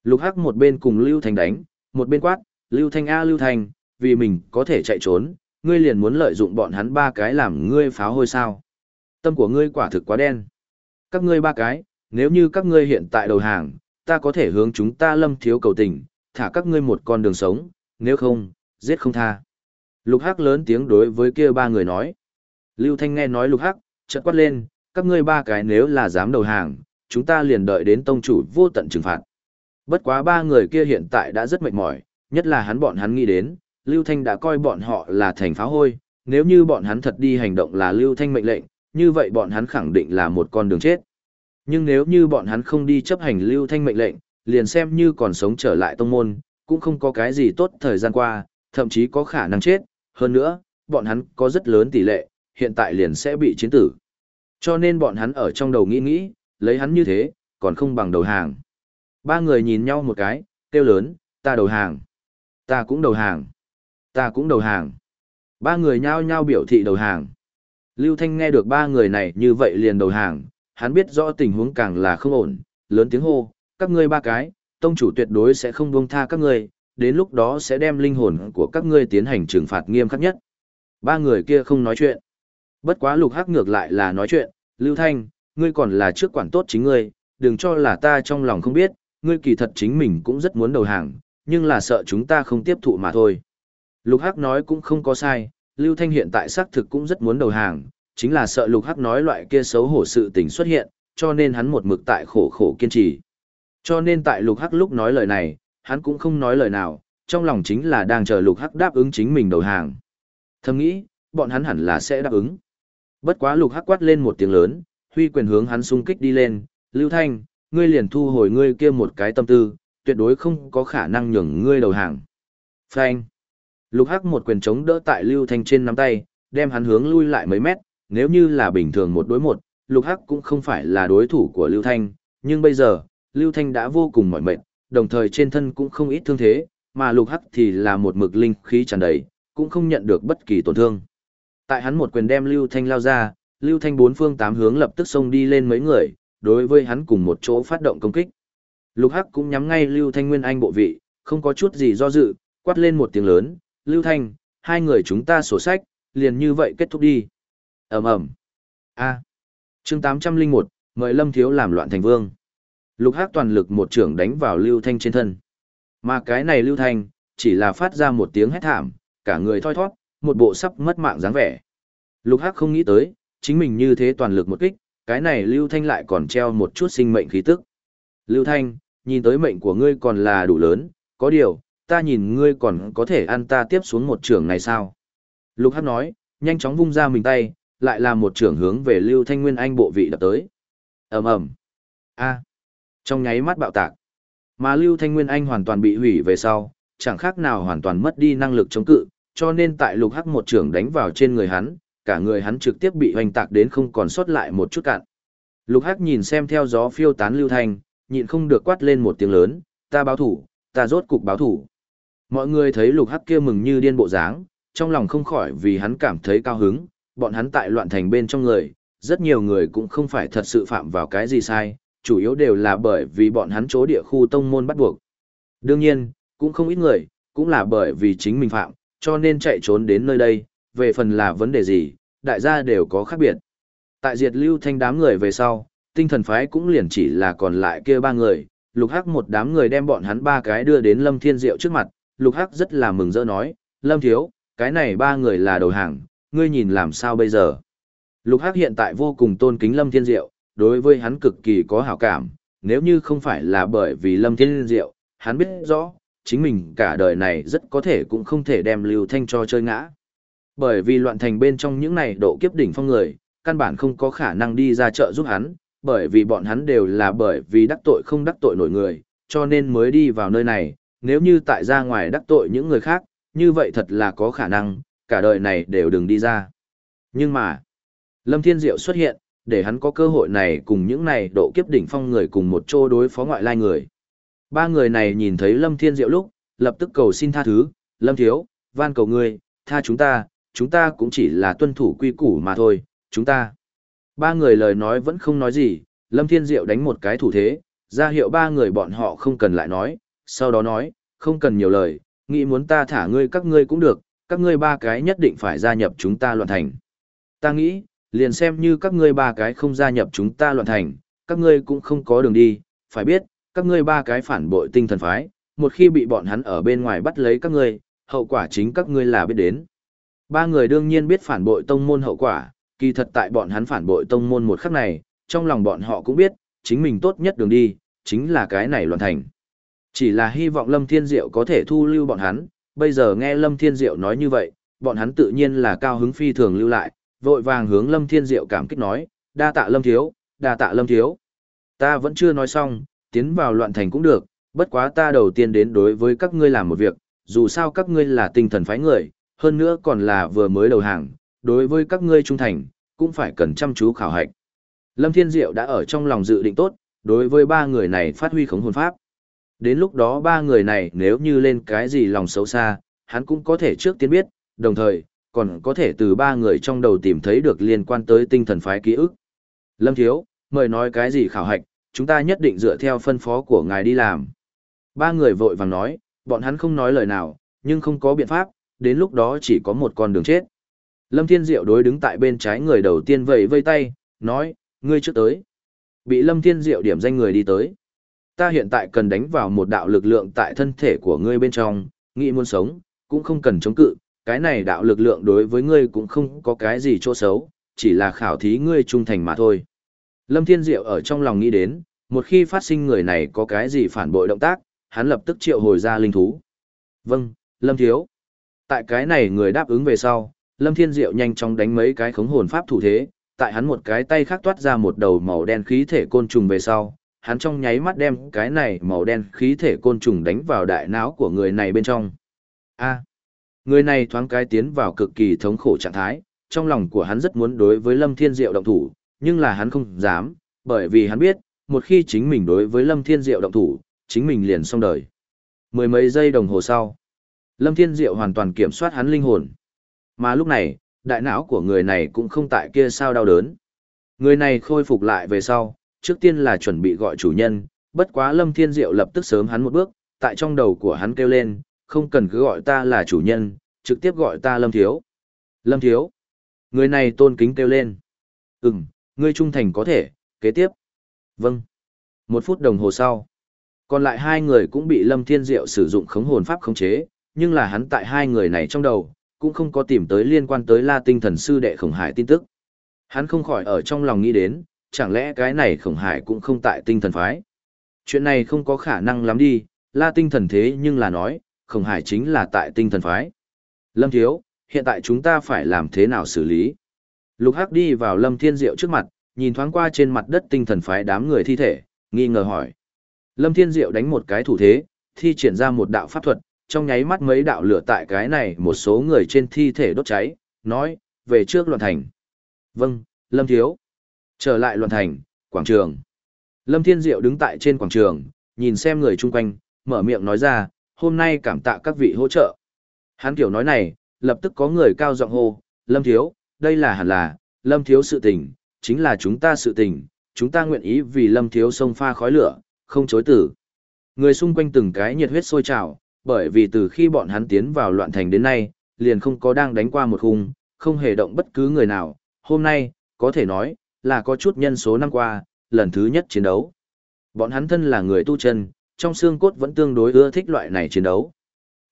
Lục Hắc một bên cùng Lưu Thanh đánh, một bên quát, Lưu Thanh A Lưu Thanh, vì mình có thể chạy trốn, ngươi liền muốn lợi dụng bọn hắn ba cái làm ngươi pháo hôi sao. Tâm của ngươi quả thực quá đen. Các ngươi ba cái, nếu như các ngươi hiện tại đầu hàng, ta có thể hướng chúng ta lâm thiếu cầu tình, thả các ngươi một con đường sống, nếu không, giết không tha. Lục Hắc lớn tiếng đối với kia ba người nói. Lưu Thanh nghe nói Lục Hắc, chợt quát lên, các ngươi ba cái nếu là dám đầu hàng, chúng ta liền đợi đến tông chủ vô tận trừng phạt. Bất quá ba người kia hiện tại đã rất mệt mỏi, nhất là hắn bọn hắn nghĩ đến, Lưu Thanh đã coi bọn họ là thành pháo hôi, nếu như bọn hắn thật đi hành động là Lưu Thanh mệnh lệnh, như vậy bọn hắn khẳng định là một con đường chết. Nhưng nếu như bọn hắn không đi chấp hành Lưu Thanh mệnh lệnh, liền xem như còn sống trở lại tông môn, cũng không có cái gì tốt thời gian qua, thậm chí có khả năng chết, hơn nữa, bọn hắn có rất lớn tỷ lệ, hiện tại liền sẽ bị chiến tử. Cho nên bọn hắn ở trong đầu nghĩ nghĩ, lấy hắn như thế, còn không bằng đầu hàng. Ba người nhìn nhau một cái, kêu lớn, ta đầu hàng. Ta cũng đầu hàng. Ta cũng đầu hàng. Ba người nhao nhao biểu thị đầu hàng. Lưu Thanh nghe được ba người này như vậy liền đầu hàng, hắn biết rõ tình huống càng là không ổn, lớn tiếng hô, các ngươi ba cái, tông chủ tuyệt đối sẽ không buông tha các ngươi, đến lúc đó sẽ đem linh hồn của các ngươi tiến hành trừng phạt nghiêm khắc nhất. Ba người kia không nói chuyện. Bất quá lục hắc ngược lại là nói chuyện, Lưu Thanh, ngươi còn là trước quản tốt chính ngươi, đừng cho là ta trong lòng không biết, ngươi kỳ thật chính mình cũng rất muốn đầu hàng, nhưng là sợ chúng ta không tiếp thụ mà thôi. Lục Hắc nói cũng không có sai, Lưu Thanh hiện tại xác thực cũng rất muốn đầu hàng, chính là sợ Lục Hắc nói loại kia xấu hổ sự tình xuất hiện, cho nên hắn một mực tại khổ khổ kiên trì. Cho nên tại Lục Hắc lúc nói lời này, hắn cũng không nói lời nào, trong lòng chính là đang chờ Lục Hắc đáp ứng chính mình đầu hàng. Thầm nghĩ, bọn hắn hẳn là sẽ đáp ứng. Bất quá Lục Hắc quát lên một tiếng lớn, huy quyền hướng hắn xung kích đi lên, Lưu Thanh, ngươi liền thu hồi ngươi kia một cái tâm tư, tuyệt đối không có khả năng nhường ngươi đầu hàng. Phanh. Lục Hắc một quyền chống đỡ tại Lưu Thanh trên nắm tay, đem hắn hướng lui lại mấy mét, nếu như là bình thường một đối một, Lục Hắc cũng không phải là đối thủ của Lưu Thanh, nhưng bây giờ, Lưu Thanh đã vô cùng mỏi mệt, đồng thời trên thân cũng không ít thương thế, mà Lục Hắc thì là một mực linh khí tràn đầy, cũng không nhận được bất kỳ tổn thương. Tại hắn một quyền đem Lưu Thanh lao ra, Lưu Thanh bốn phương tám hướng lập tức xông đi lên mấy người, đối với hắn cùng một chỗ phát động công kích. Lục Hắc cũng nhắm ngay Lưu Thanh Nguyên Anh bộ vị, không có chút gì do dự, quát lên một tiếng lớn, Lưu Thanh, hai người chúng ta sổ sách, liền như vậy kết thúc đi. ầm ầm A. À. chương 801, mời Lâm Thiếu làm loạn thành vương. Lục Hắc toàn lực một trưởng đánh vào Lưu Thanh trên thân. Mà cái này Lưu Thanh, chỉ là phát ra một tiếng hét thảm, cả người thoi thoát, một bộ sắp mất mạng dáng vẻ. Lục Hắc không nghĩ tới, chính mình như thế toàn lực một kích, cái này Lưu Thanh lại còn treo một chút sinh mệnh khí tức. Lưu Thanh, nhìn tới mệnh của ngươi còn là đủ lớn, có điều, ta nhìn ngươi còn có thể ăn ta tiếp xuống một trường này sao? Lục Hắc nói, nhanh chóng vung ra mình tay, lại là một trường hướng về Lưu Thanh Nguyên Anh bộ vị đập tới. ầm ầm, a, trong nháy mắt bạo tạc, mà Lưu Thanh Nguyên Anh hoàn toàn bị hủy về sau, chẳng khác nào hoàn toàn mất đi năng lực chống cự, cho nên tại Lục Hắc một trường đánh vào trên người hắn, cả người hắn trực tiếp bị hoành tạc đến không còn sót lại một chút cạn. Lục Hắc nhìn xem theo gió phiêu tán Lưu Thanh, nhịn không được quát lên một tiếng lớn, ta báo thủ, ta rốt cục báo thủ. Mọi người thấy Lục Hắc kia mừng như điên bộ dáng, trong lòng không khỏi vì hắn cảm thấy cao hứng, bọn hắn tại loạn thành bên trong người, rất nhiều người cũng không phải thật sự phạm vào cái gì sai, chủ yếu đều là bởi vì bọn hắn chỗ địa khu tông môn bắt buộc. Đương nhiên, cũng không ít người, cũng là bởi vì chính mình phạm, cho nên chạy trốn đến nơi đây, về phần là vấn đề gì, đại gia đều có khác biệt. Tại diệt lưu thanh đám người về sau, tinh thần phái cũng liền chỉ là còn lại kia ba người, lục hắc một đám người đem bọn hắn ba cái đưa đến lâm thiên diệu trước mặt, lục hắc rất là mừng rỡ nói, lâm thiếu, cái này ba người là đầu hàng, ngươi nhìn làm sao bây giờ. Lục hắc hiện tại vô cùng tôn kính lâm thiên diệu, đối với hắn cực kỳ có hảo cảm, nếu như không phải là bởi vì lâm thiên diệu, hắn biết rõ, chính mình cả đời này rất có thể cũng không thể đem lưu thanh cho chơi ngã. Bởi vì loạn thành bên trong những này độ kiếp đỉnh phong người, căn bản không có khả năng đi ra chợ giúp hắn, bởi vì bọn hắn đều là bởi vì đắc tội không đắc tội nổi người, cho nên mới đi vào nơi này, nếu như tại ra ngoài đắc tội những người khác, như vậy thật là có khả năng, cả đời này đều đừng đi ra. Nhưng mà, Lâm Thiên Diệu xuất hiện, để hắn có cơ hội này cùng những này độ kiếp đỉnh phong người cùng một chỗ đối phó ngoại lai người. Ba người này nhìn thấy Lâm Thiên Diệu lúc, lập tức cầu xin tha thứ, Lâm Thiếu, van cầu ngươi, tha chúng ta, chúng ta cũng chỉ là tuân thủ quy củ mà thôi, chúng ta. Ba người lời nói vẫn không nói gì, Lâm Thiên Diệu đánh một cái thủ thế, ra hiệu ba người bọn họ không cần lại nói, sau đó nói, không cần nhiều lời, nghĩ muốn ta thả ngươi các ngươi cũng được, các ngươi ba cái nhất định phải gia nhập chúng ta loạn thành. Ta nghĩ, liền xem như các ngươi ba cái không gia nhập chúng ta loạn thành, các ngươi cũng không có đường đi, phải biết, các ngươi ba cái phản bội tinh thần phái, một khi bị bọn hắn ở bên ngoài bắt lấy các ngươi, hậu quả chính các ngươi là biết đến. Ba người đương nhiên biết phản bội tông môn hậu quả, kỳ thật tại bọn hắn phản bội tông môn một khắc này, trong lòng bọn họ cũng biết, chính mình tốt nhất đường đi, chính là cái này loạn thành. Chỉ là hy vọng Lâm Thiên Diệu có thể thu lưu bọn hắn, bây giờ nghe Lâm Thiên Diệu nói như vậy, bọn hắn tự nhiên là cao hứng phi thường lưu lại, vội vàng hướng Lâm Thiên Diệu cảm kích nói, đa tạ Lâm Thiếu, đa tạ Lâm Thiếu. Ta vẫn chưa nói xong, tiến vào loạn thành cũng được, bất quá ta đầu tiên đến đối với các ngươi làm một việc, dù sao các ngươi là tinh thần phái người, hơn nữa còn là vừa mới đầu hàng, đối với các ngươi trung thành, cũng phải cần chăm chú khảo hạch. Lâm Thiên Diệu đã ở trong lòng dự định tốt, đối với ba người này phát huy khống hồn pháp. Đến lúc đó ba người này nếu như lên cái gì lòng xấu xa, hắn cũng có thể trước tiên biết, đồng thời, còn có thể từ ba người trong đầu tìm thấy được liên quan tới tinh thần phái ký ức. Lâm Thiếu, mời nói cái gì khảo hạch, chúng ta nhất định dựa theo phân phó của ngài đi làm. Ba người vội vàng nói, bọn hắn không nói lời nào, nhưng không có biện pháp, đến lúc đó chỉ có một con đường chết. Lâm Thiên Diệu đối đứng tại bên trái người đầu tiên vẫy vây tay, nói, ngươi trước tới. Bị Lâm Thiên Diệu điểm danh người đi tới. Ta hiện tại cần đánh vào một đạo lực lượng tại thân thể của ngươi bên trong, nghĩ muốn sống, cũng không cần chống cự, cái này đạo lực lượng đối với ngươi cũng không có cái gì chỗ xấu, chỉ là khảo thí ngươi trung thành mà thôi. Lâm Thiên Diệu ở trong lòng nghĩ đến, một khi phát sinh người này có cái gì phản bội động tác, hắn lập tức triệu hồi ra linh thú. Vâng, Lâm Thiếu. Tại cái này người đáp ứng về sau, Lâm Thiên Diệu nhanh chóng đánh mấy cái khống hồn pháp thủ thế, tại hắn một cái tay khác toát ra một đầu màu đen khí thể côn trùng về sau, hắn trong nháy mắt đem cái này màu đen khí thể côn trùng đánh vào đại não của người này bên trong. A. người này thoáng cái tiến vào cực kỳ thống khổ trạng thái, trong lòng của hắn rất muốn đối với Lâm Thiên Diệu động thủ, nhưng là hắn không dám, bởi vì hắn biết, một khi chính mình đối với Lâm Thiên Diệu động thủ, chính mình liền xong đời. Mười mấy giây đồng hồ sau, Lâm Thiên Diệu hoàn toàn kiểm soát hắn linh hồn. Mà lúc này, đại não của người này cũng không tại kia sao đau đớn. Người này khôi phục lại về sau, trước tiên là chuẩn bị gọi chủ nhân, bất quá Lâm Thiên Diệu lập tức sớm hắn một bước, tại trong đầu của hắn kêu lên, không cần cứ gọi ta là chủ nhân, trực tiếp gọi ta Lâm Thiếu. Lâm Thiếu. Người này tôn kính kêu lên. Ừm, ngươi trung thành có thể, kế tiếp. Vâng. Một phút đồng hồ sau. Còn lại hai người cũng bị Lâm Thiên Diệu sử dụng khống hồn pháp khống chế, nhưng là hắn tại hai người này trong đầu, cũng không có tìm tới liên quan tới La Tinh Thần Sư Đệ Khổng Hải tin tức. Hắn không khỏi ở trong lòng nghĩ đến, chẳng lẽ cái này khổng hải cũng không tại tinh thần phái. Chuyện này không có khả năng lắm đi, la tinh thần thế nhưng là nói, khổng hải chính là tại tinh thần phái. Lâm Thiếu, hiện tại chúng ta phải làm thế nào xử lý? Lục Hắc đi vào Lâm Thiên Diệu trước mặt, nhìn thoáng qua trên mặt đất tinh thần phái đám người thi thể, nghi ngờ hỏi. Lâm Thiên Diệu đánh một cái thủ thế, thi triển ra một đạo pháp thuật, trong nháy mắt mấy đạo lửa tại cái này một số người trên thi thể đốt cháy, nói, về trước loạn thành. Vâng, Lâm Thiếu. Trở lại loạn thành, quảng trường. Lâm Thiên Diệu đứng tại trên quảng trường, nhìn xem người chung quanh, mở miệng nói ra, hôm nay cảm tạ các vị hỗ trợ. Hắn kiểu nói này, lập tức có người cao giọng hô, Lâm Thiếu, đây là hẳn là, Lâm Thiếu sự tình, chính là chúng ta sự tình, chúng ta nguyện ý vì Lâm Thiếu sông pha khói lửa, không chối tử. Người xung quanh từng cái nhiệt huyết sôi trào, bởi vì từ khi bọn hắn tiến vào loạn thành đến nay, liền không có đang đánh qua một khung, không hề động bất cứ người nào, hôm nay, có thể nói, là có chút nhân số năm qua, lần thứ nhất chiến đấu. Bọn hắn thân là người tu chân, trong xương cốt vẫn tương đối ưa thích loại này chiến đấu.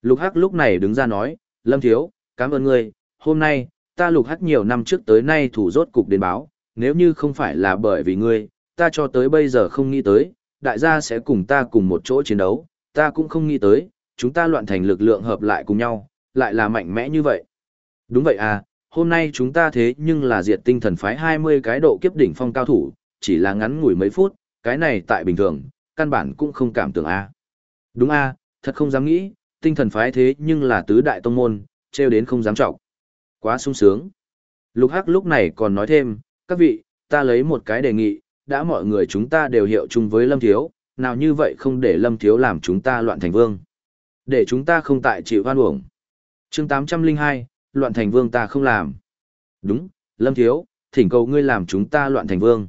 Lục Hắc lúc này đứng ra nói, Lâm Thiếu, cảm ơn ngươi, hôm nay, ta Lục Hắc nhiều năm trước tới nay thủ rốt cục đến báo, nếu như không phải là bởi vì ngươi, ta cho tới bây giờ không nghĩ tới, đại gia sẽ cùng ta cùng một chỗ chiến đấu, ta cũng không nghĩ tới, chúng ta loạn thành lực lượng hợp lại cùng nhau, lại là mạnh mẽ như vậy. Đúng vậy à, hôm nay chúng ta thế nhưng là diệt tinh thần phái 20 cái độ kiếp đỉnh phong cao thủ, chỉ là ngắn ngủi mấy phút, cái này tại bình thường, căn bản cũng không cảm tưởng a. À. Đúng a, à, thật không dám nghĩ, tinh thần phái thế nhưng là tứ đại tông môn, treo đến không dám trọng. Quá sung sướng. Lục Hắc lúc này còn nói thêm, các vị, ta lấy một cái đề nghị, đã mọi người chúng ta đều hiệu chung với Lâm Thiếu, nào như vậy không để Lâm Thiếu làm chúng ta loạn thành vương. Để chúng ta không tại chịu hoan uổng. chương 802, loạn thành vương ta không làm. Đúng, Lâm Thiếu, thỉnh cầu ngươi làm chúng ta loạn thành vương.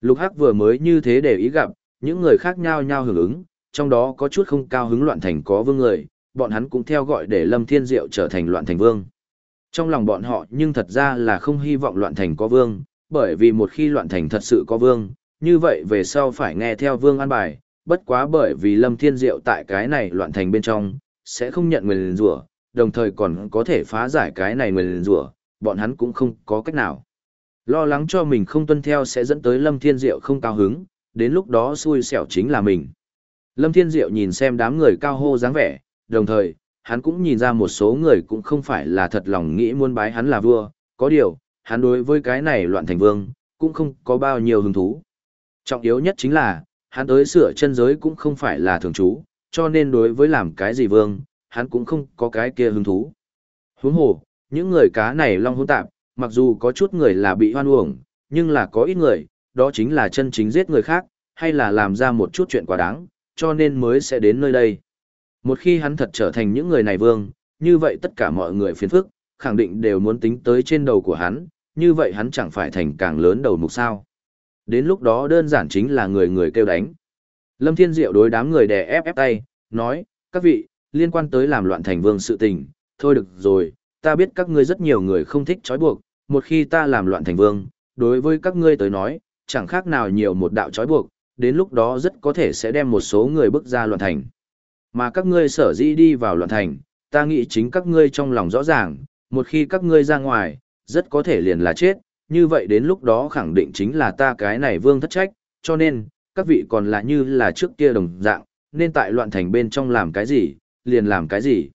Lục Hắc vừa mới như thế để ý gặp, những người khác nhau nhau hưởng ứng, trong đó có chút không cao hứng loạn thành có vương người, bọn hắn cũng theo gọi để Lâm Thiên Diệu trở thành loạn thành vương. Trong lòng bọn họ nhưng thật ra là không hy vọng loạn thành có vương, bởi vì một khi loạn thành thật sự có vương, như vậy về sau phải nghe theo vương an bài, bất quá bởi vì Lâm Thiên Diệu tại cái này loạn thành bên trong, sẽ không nhận nguyền rủa, đồng thời còn có thể phá giải cái này nguyền rủa, bọn hắn cũng không có cách nào. Lo lắng cho mình không tuân theo sẽ dẫn tới Lâm Thiên Diệu không cao hứng, đến lúc đó xui xẻo chính là mình. Lâm Thiên Diệu nhìn xem đám người cao hô dáng vẻ, đồng thời, hắn cũng nhìn ra một số người cũng không phải là thật lòng nghĩ muốn bái hắn là vua, có điều, hắn đối với cái này loạn thành vương, cũng không có bao nhiêu hứng thú. Trọng yếu nhất chính là, hắn tới sửa chân giới cũng không phải là thường trú, cho nên đối với làm cái gì vương, hắn cũng không có cái kia hứng thú. Huống hồ, những người cá này long hỗn tạp, mặc dù có chút người là bị hoan uổng, nhưng là có ít người, đó chính là chân chính giết người khác, hay là làm ra một chút chuyện quá đáng, cho nên mới sẽ đến nơi đây. Một khi hắn thật trở thành những người này vương, như vậy tất cả mọi người phiền phức, khẳng định đều muốn tính tới trên đầu của hắn, như vậy hắn chẳng phải thành càng lớn đầu mục sao. Đến lúc đó đơn giản chính là người người kêu đánh. Lâm Thiên Diệu đối đám người đè ép ép tay, nói, các vị, liên quan tới làm loạn thành vương sự tình, thôi được rồi, ta biết các ngươi rất nhiều người không thích trói buộc, một khi ta làm loạn thành vương, đối với các ngươi tới nói, chẳng khác nào nhiều một đạo trói buộc, đến lúc đó rất có thể sẽ đem một số người bước ra loạn thành. Mà các ngươi sở dĩ đi vào loạn thành, ta nghĩ chính các ngươi trong lòng rõ ràng, một khi các ngươi ra ngoài, rất có thể liền là chết, như vậy đến lúc đó khẳng định chính là ta cái này vương thất trách, cho nên, các vị còn là như là trước kia đồng dạng, nên tại loạn thành bên trong làm cái gì, liền làm cái gì.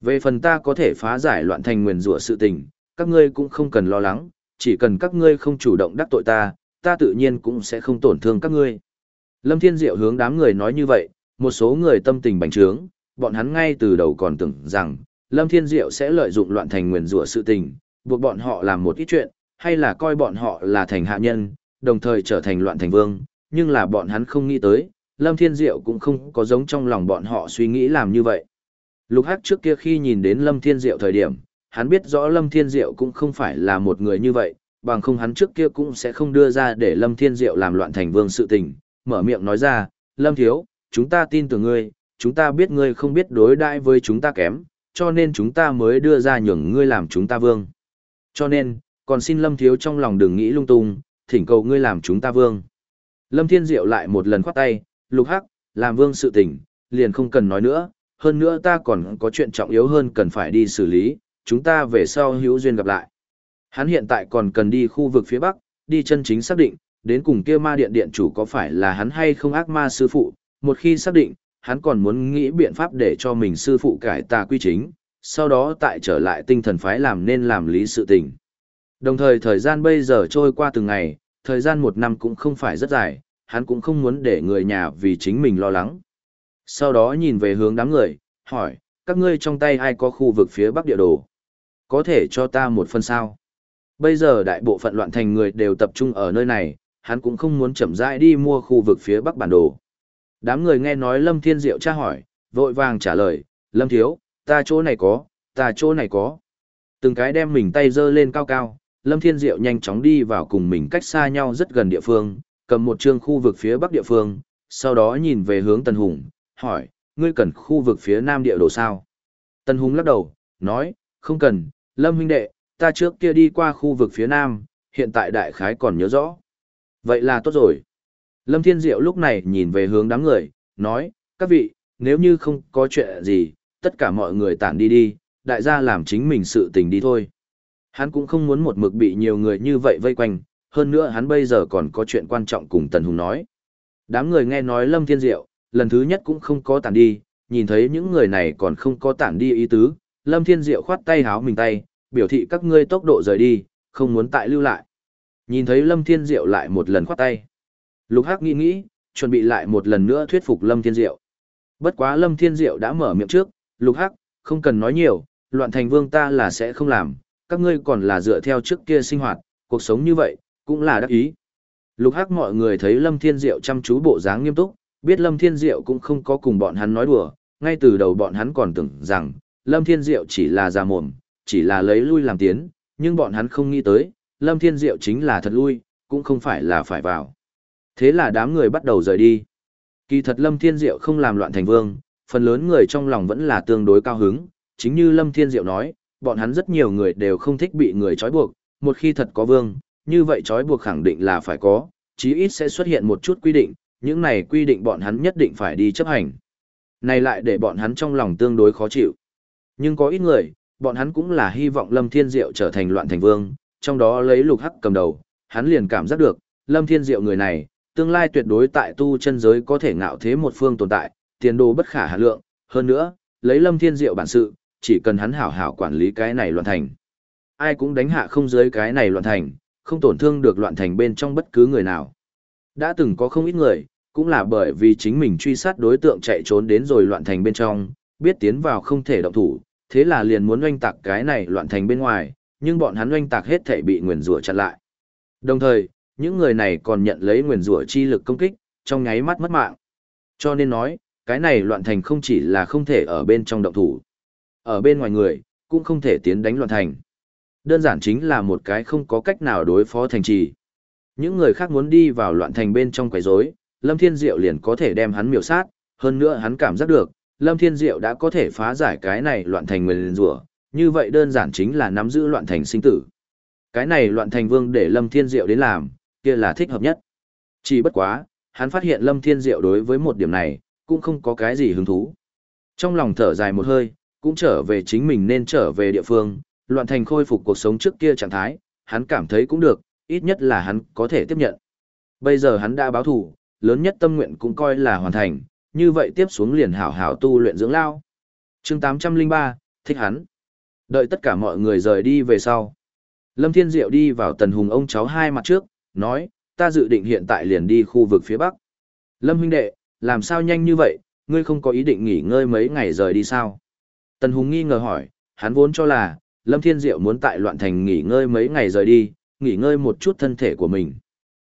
Về phần ta có thể phá giải loạn thành nguyền rủa sự tình, các ngươi cũng không cần lo lắng, chỉ cần các ngươi không chủ động đắc tội ta, ta tự nhiên cũng sẽ không tổn thương các ngươi. Lâm Thiên Diệu hướng đám người nói như vậy, một số người tâm tình bành trướng, bọn hắn ngay từ đầu còn tưởng rằng, Lâm Thiên Diệu sẽ lợi dụng loạn thành nguyền rủa sự tình, buộc bọn họ làm một ít chuyện, hay là coi bọn họ là thành hạ nhân, đồng thời trở thành loạn thành vương, nhưng là bọn hắn không nghĩ tới, Lâm Thiên Diệu cũng không có giống trong lòng bọn họ suy nghĩ làm như vậy. Lục Hắc trước kia khi nhìn đến Lâm Thiên Diệu thời điểm, hắn biết rõ Lâm Thiên Diệu cũng không phải là một người như vậy, bằng không hắn trước kia cũng sẽ không đưa ra để Lâm Thiên Diệu làm loạn thành vương sự tình, mở miệng nói ra, Lâm Thiếu, chúng ta tin tưởng ngươi, chúng ta biết ngươi không biết đối đãi với chúng ta kém, cho nên chúng ta mới đưa ra nhường ngươi làm chúng ta vương. Cho nên, còn xin Lâm Thiếu trong lòng đừng nghĩ lung tung, thỉnh cầu ngươi làm chúng ta vương. Lâm Thiên Diệu lại một lần khoát tay, lục hắc, làm vương sự tình, liền không cần nói nữa, hơn nữa ta còn có chuyện trọng yếu hơn cần phải đi xử lý, chúng ta về sau hữu duyên gặp lại. Hắn hiện tại còn cần đi khu vực phía Bắc, đi chân chính xác định, đến cùng kia ma điện điện chủ có phải là hắn hay không ác ma sư phụ, một khi xác định, hắn còn muốn nghĩ biện pháp để cho mình sư phụ cải tà quy chính, sau đó tại trở lại tinh thần phái làm nên làm lý sự tình. Đồng thời thời gian bây giờ trôi qua từng ngày, thời gian một năm cũng không phải rất dài, hắn cũng không muốn để người nhà vì chính mình lo lắng. Sau đó nhìn về hướng đám người, hỏi, các ngươi trong tay ai có khu vực phía bắc địa đồ? Có thể cho ta một phần sao? Bây giờ đại bộ phận loạn thành người đều tập trung ở nơi này, hắn cũng không muốn chậm rãi đi mua khu vực phía bắc bản đồ. Đám người nghe nói Lâm Thiên Diệu tra hỏi, vội vàng trả lời, Lâm Thiếu, ta chỗ này có, ta chỗ này có. Từng cái đem mình tay giơ lên cao cao, Lâm Thiên Diệu nhanh chóng đi vào cùng mình cách xa nhau rất gần địa phương, cầm một chương khu vực phía bắc địa phương, sau đó nhìn về hướng Tần Hùng, hỏi, ngươi cần khu vực phía nam địa đồ sao? Tần Hùng lắc đầu, nói, không cần, Lâm huynh đệ, ta trước kia đi qua khu vực phía nam, hiện tại đại khái còn nhớ rõ. Vậy là tốt rồi. Lâm Thiên Diệu lúc này nhìn về hướng đám người, nói, các vị, nếu như không có chuyện gì, tất cả mọi người tản đi đi, đại gia làm chính mình sự tình đi thôi. Hắn cũng không muốn một mực bị nhiều người như vậy vây quanh, hơn nữa hắn bây giờ còn có chuyện quan trọng cùng Tần Hùng nói. Đám người nghe nói Lâm Thiên Diệu, lần thứ nhất cũng không có tản đi, nhìn thấy những người này còn không có tản đi ý tứ, Lâm Thiên Diệu khoát tay háo mình tay, biểu thị các ngươi tốc độ rời đi, không muốn tại lưu lại. Nhìn thấy Lâm Thiên Diệu lại một lần khoát tay. Lục Hắc nghĩ nghĩ, chuẩn bị lại một lần nữa thuyết phục Lâm Thiên Diệu. Bất quá Lâm Thiên Diệu đã mở miệng trước, Lục Hắc, không cần nói nhiều, loạn thành vương ta là sẽ không làm, các ngươi còn là dựa theo trước kia sinh hoạt, cuộc sống như vậy, cũng là đắc ý. Lục Hắc mọi người thấy Lâm Thiên Diệu chăm chú bộ dáng nghiêm túc, biết Lâm Thiên Diệu cũng không có cùng bọn hắn nói đùa, ngay từ đầu bọn hắn còn tưởng rằng, Lâm Thiên Diệu chỉ là già mồm, chỉ là lấy lui làm tiến, nhưng bọn hắn không nghĩ tới, Lâm Thiên Diệu chính là thật lui, cũng không phải là phải vào. Thế là đám người bắt đầu rời đi. Kỳ thật Lâm Thiên Diệu không làm loạn thành vương, phần lớn người trong lòng vẫn là tương đối cao hứng, chính như Lâm Thiên Diệu nói, bọn hắn rất nhiều người đều không thích bị người trói buộc, một khi thật có vương, như vậy trói buộc khẳng định là phải có, chí ít sẽ xuất hiện một chút quy định, những này quy định bọn hắn nhất định phải đi chấp hành. Này lại để bọn hắn trong lòng tương đối khó chịu. Nhưng có ít người, bọn hắn cũng là hy vọng Lâm Thiên Diệu trở thành loạn thành vương, trong đó lấy lục hắc cầm đầu, hắn liền cảm giác được, Lâm Thiên Diệu người này, tương lai tuyệt đối tại tu chân giới có thể ngạo thế một phương tồn tại, tiền đồ bất khả hạ lượng, hơn nữa, lấy Lâm Thiên Diệu bản sự, chỉ cần hắn hảo hảo quản lý cái này loạn thành. Ai cũng đánh hạ không giới cái này loạn thành, không tổn thương được loạn thành bên trong bất cứ người nào. Đã từng có không ít người, cũng là bởi vì chính mình truy sát đối tượng chạy trốn đến rồi loạn thành bên trong, biết tiến vào không thể động thủ, thế là liền muốn oanh tạc cái này loạn thành bên ngoài, nhưng bọn hắn oanh tạc hết thể bị nguyền rủa chặn lại. Đồng thời, những người này còn nhận lấy nguyền rủa chi lực công kích, trong nháy mắt mất mạng. Cho nên nói, cái này loạn thành không chỉ là không thể ở bên trong động thủ, ở bên ngoài người, cũng không thể tiến đánh loạn thành. Đơn giản chính là một cái không có cách nào đối phó thành trì. Những người khác muốn đi vào loạn thành bên trong quấy rối, Lâm Thiên Diệu liền có thể đem hắn miểu sát, hơn nữa hắn cảm giác được, Lâm Thiên Diệu đã có thể phá giải cái này loạn thành nguyên rủa, như vậy đơn giản chính là nắm giữ loạn thành sinh tử. Cái này loạn thành vương để Lâm Thiên Diệu đến làm, kia là thích hợp nhất. Chỉ bất quá, hắn phát hiện Lâm Thiên Diệu đối với một điểm này, cũng không có cái gì hứng thú. Trong lòng thở dài một hơi, cũng trở về chính mình nên trở về địa phương, loạn thành khôi phục cuộc sống trước kia trạng thái, hắn cảm thấy cũng được, ít nhất là hắn có thể tiếp nhận. Bây giờ hắn đã báo thủ, lớn nhất tâm nguyện cũng coi là hoàn thành, như vậy tiếp xuống liền hảo hảo tu luyện dưỡng lao. chương 803, thích hắn. Đợi tất cả mọi người rời đi về sau. Lâm Thiên Diệu đi vào tần hùng ông cháu hai mặt trước, nói, ta dự định hiện tại liền đi khu vực phía Bắc. Lâm huynh đệ, làm sao nhanh như vậy, ngươi không có ý định nghỉ ngơi mấy ngày rời đi sao? Tần Hùng nghi ngờ hỏi, hắn vốn cho là, Lâm Thiên Diệu muốn tại loạn thành nghỉ ngơi mấy ngày rời đi, nghỉ ngơi một chút thân thể của mình.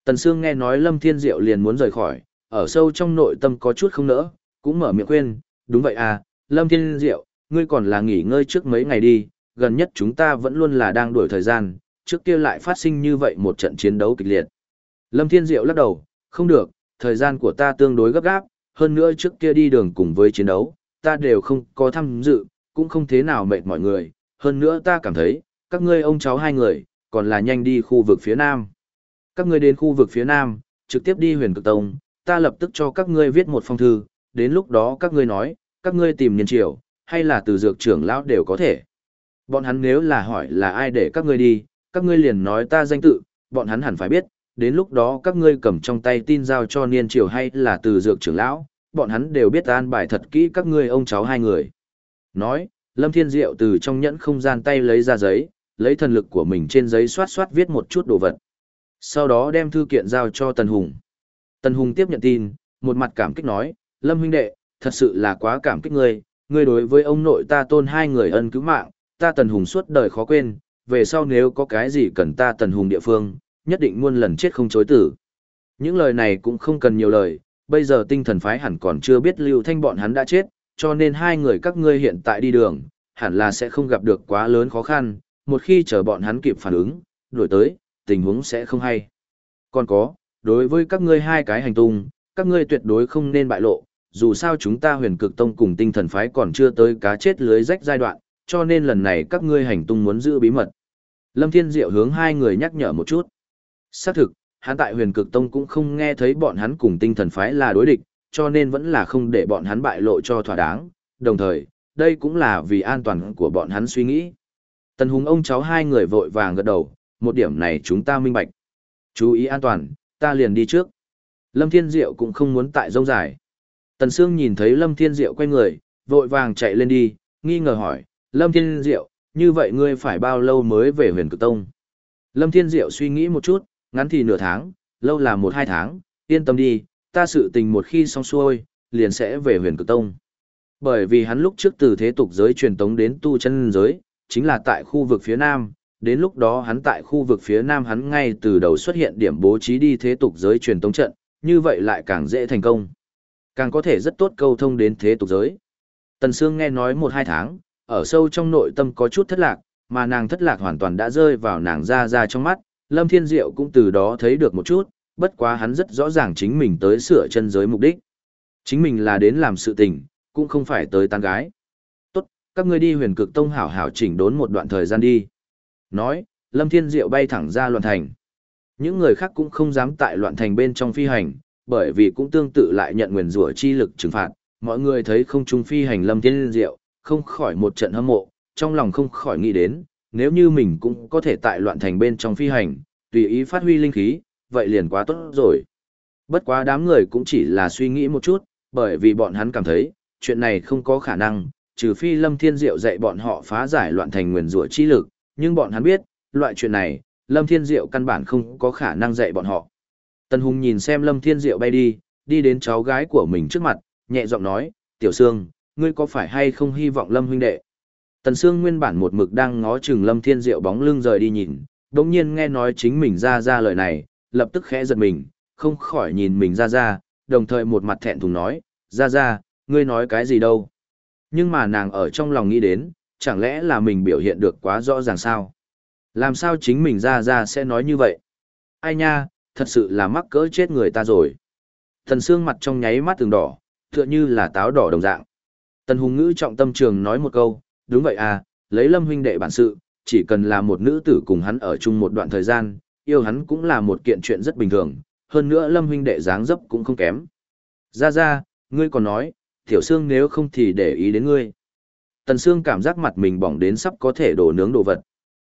Tần Sương nghe nói Lâm Thiên Diệu liền muốn rời khỏi, ở sâu trong nội tâm có chút không nỡ, cũng mở miệng khuyên, đúng vậy à, Lâm Thiên Diệu, ngươi còn là nghỉ ngơi trước mấy ngày đi, gần nhất chúng ta vẫn luôn là đang đuổi thời gian, trước kia lại phát sinh như vậy một trận chiến đấu kịch liệt. Lâm Thiên Diệu lắc đầu, không được, thời gian của ta tương đối gấp gáp, hơn nữa trước kia đi đường cùng với chiến đấu, ta đều không có tham dự, cũng không thế nào mệt mọi người, hơn nữa ta cảm thấy, các ngươi ông cháu hai người, còn là nhanh đi khu vực phía nam. Các ngươi đến khu vực phía nam, trực tiếp đi huyền cực tông, ta lập tức cho các ngươi viết một phong thư, đến lúc đó các ngươi nói, các ngươi tìm nhân triều, hay là từ dược trưởng lão đều có thể. Bọn hắn nếu là hỏi là ai để các ngươi đi, các ngươi liền nói ta danh tự, bọn hắn hẳn phải biết, đến lúc đó các ngươi cầm trong tay tin giao cho niên triều hay là từ dược trưởng lão, bọn hắn đều biết an bài thật kỹ các ngươi ông cháu hai người. Nói, Lâm Thiên Diệu từ trong nhẫn không gian tay lấy ra giấy, lấy thần lực của mình trên giấy xoát xoát viết một chút đồ vật. Sau đó đem thư kiện giao cho Tần Hùng. Tần Hùng tiếp nhận tin, một mặt cảm kích nói, Lâm huynh đệ, thật sự là quá cảm kích ngươi, ngươi đối với ông nội ta tôn hai người ân cứu mạng, ta Tần Hùng suốt đời khó quên, về sau nếu có cái gì cần ta Tần Hùng địa phương, nhất định muôn lần chết không chối tử. Những lời này cũng không cần nhiều lời, bây giờ tinh thần phái hẳn còn chưa biết Lưu Thanh bọn hắn đã chết, cho nên hai người các ngươi hiện tại đi đường, hẳn là sẽ không gặp được quá lớn khó khăn, một khi chờ bọn hắn kịp phản ứng, đổi tới, tình huống sẽ không hay. Còn có, đối với các ngươi hai cái hành tung, các ngươi tuyệt đối không nên bại lộ, dù sao chúng ta huyền cực tông cùng tinh thần phái còn chưa tới cá chết lưới rách giai đoạn, cho nên lần này các ngươi hành tung muốn giữ bí mật. Lâm Thiên Diệu hướng hai người nhắc nhở một chút. Xác thực, hắn tại huyền cực tông cũng không nghe thấy bọn hắn cùng tinh thần phái là đối địch, cho nên vẫn là không để bọn hắn bại lộ cho thỏa đáng, đồng thời, đây cũng là vì an toàn của bọn hắn suy nghĩ. Tần Hùng ông cháu hai người vội vàng gật đầu, một điểm này chúng ta minh bạch. Chú ý an toàn, ta liền đi trước. Lâm Thiên Diệu cũng không muốn tại rông dài. Tần Sương nhìn thấy Lâm Thiên Diệu quay người, vội vàng chạy lên đi, nghi ngờ hỏi, Lâm Thiên Diệu, như vậy ngươi phải bao lâu mới về huyền cực tông? Lâm Thiên Diệu suy nghĩ một chút, ngắn thì nửa tháng, lâu là một hai tháng, yên tâm đi, ta sự tình một khi xong xuôi, liền sẽ về huyền cực tông. Bởi vì hắn lúc trước từ thế tục giới truyền tống đến tu chân giới, chính là tại khu vực phía nam, đến lúc đó hắn tại khu vực phía nam hắn ngay từ đầu xuất hiện điểm bố trí đi thế tục giới truyền tống trận, như vậy lại càng dễ thành công. Càng có thể rất tốt câu thông đến thế tục giới. Tần Sương nghe nói một hai tháng, ở sâu trong nội tâm có chút thất lạc, mà nàng thất lạc hoàn toàn đã rơi vào nàng ra ra trong mắt, Lâm Thiên Diệu cũng từ đó thấy được một chút, bất quá hắn rất rõ ràng chính mình tới sửa chân giới mục đích. Chính mình là đến làm sự tình, cũng không phải tới tán gái. Tốt, các ngươi đi huyền cực tông hảo hảo chỉnh đốn một đoạn thời gian đi. Nói, Lâm Thiên Diệu bay thẳng ra loạn thành. Những người khác cũng không dám tại loạn thành bên trong phi hành, bởi vì cũng tương tự lại nhận nguyền rủa chi lực trừng phạt. Mọi người thấy không trung phi hành Lâm Thiên Diệu, không khỏi một trận hâm mộ, trong lòng không khỏi nghĩ đến, nếu như mình cũng có thể tại loạn thành bên trong phi hành, tùy ý phát huy linh khí, vậy liền quá tốt rồi. Bất quá đám người cũng chỉ là suy nghĩ một chút, bởi vì bọn hắn cảm thấy, chuyện này không có khả năng, trừ phi Lâm Thiên Diệu dạy bọn họ phá giải loạn thành nguyền rủa chi lực, nhưng bọn hắn biết, loại chuyện này, Lâm Thiên Diệu căn bản không có khả năng dạy bọn họ. Tần Hùng nhìn xem Lâm Thiên Diệu bay đi, đi đến cháu gái của mình trước mặt, nhẹ giọng nói, Tiểu Sương, ngươi có phải hay không hy vọng Lâm huynh đệ? Tần Sương nguyên bản một mực đang ngó chừng Lâm Thiên Diệu bóng lưng rời đi nhìn, đồng nhiên nghe nói chính mình ra ra lời này, lập tức khẽ giật mình, không khỏi nhìn mình ra ra, đồng thời một mặt thẹn thùng nói, ra ra, ngươi nói cái gì đâu. Nhưng mà nàng ở trong lòng nghĩ đến, chẳng lẽ là mình biểu hiện được quá rõ ràng sao? Làm sao chính mình ra ra sẽ nói như vậy? Ai nha, thật sự là mắc cỡ chết người ta rồi. Thần xương mặt trong nháy mắt từng đỏ, tựa như là táo đỏ đồng dạng. Tần hùng ngữ trọng tâm trường nói một câu, đúng vậy à, lấy lâm huynh đệ bản sự, chỉ cần là một nữ tử cùng hắn ở chung một đoạn thời gian, yêu hắn cũng là một kiện chuyện rất bình thường, hơn nữa lâm huynh đệ dáng dấp cũng không kém. Ra ra, ngươi còn nói, tiểu xương nếu không thì để ý đến ngươi. Tần xương cảm giác mặt mình bỏng đến sắp có thể đổ nướng đồ vật.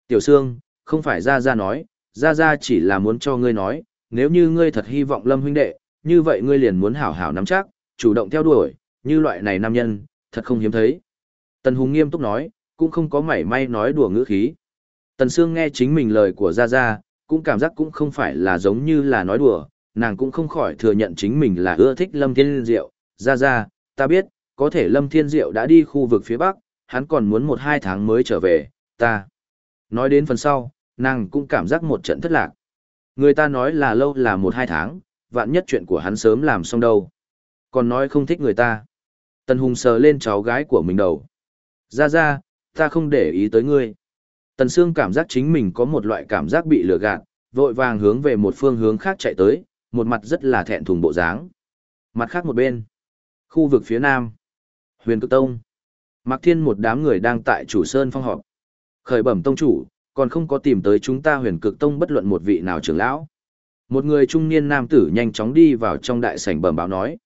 Tiểu xương, không phải ra ra nói, ra ra chỉ là muốn cho ngươi nói, nếu như ngươi thật hy vọng lâm huynh đệ, như vậy ngươi liền muốn hảo hảo nắm chắc, chủ động theo đuổi, như loại này nam nhân, thật không hiếm thấy. Tần Hùng nghiêm túc nói, cũng không có mảy may nói đùa ngữ khí. Tần Sương nghe chính mình lời của Gia Gia, cũng cảm giác cũng không phải là giống như là nói đùa, nàng cũng không khỏi thừa nhận chính mình là ưa thích Lâm Thiên Diệu. Ra Ra, ta biết, có thể Lâm Thiên Diệu đã đi khu vực phía Bắc, hắn còn muốn một hai tháng mới trở về, ta. Nói đến phần sau, nàng cũng cảm giác một trận thất lạc. Người ta nói là lâu là một hai tháng, vạn nhất chuyện của hắn sớm làm xong đâu. Còn nói không thích người ta. Tần Hùng sờ lên cháu gái của mình đầu. Ra ra, ta không để ý tới ngươi. Tần Sương cảm giác chính mình có một loại cảm giác bị lừa gạt, vội vàng hướng về một phương hướng khác chạy tới, một mặt rất là thẹn thùng bộ dáng. Mặt khác một bên, khu vực phía nam, huyền cực tông. Mạc Thiên một đám người đang tại chủ sơn phong họp. Khởi bẩm tông chủ, còn không có tìm tới chúng ta huyền cực tông bất luận một vị nào trưởng lão. Một người trung niên nam tử nhanh chóng đi vào trong đại sảnh bẩm báo nói.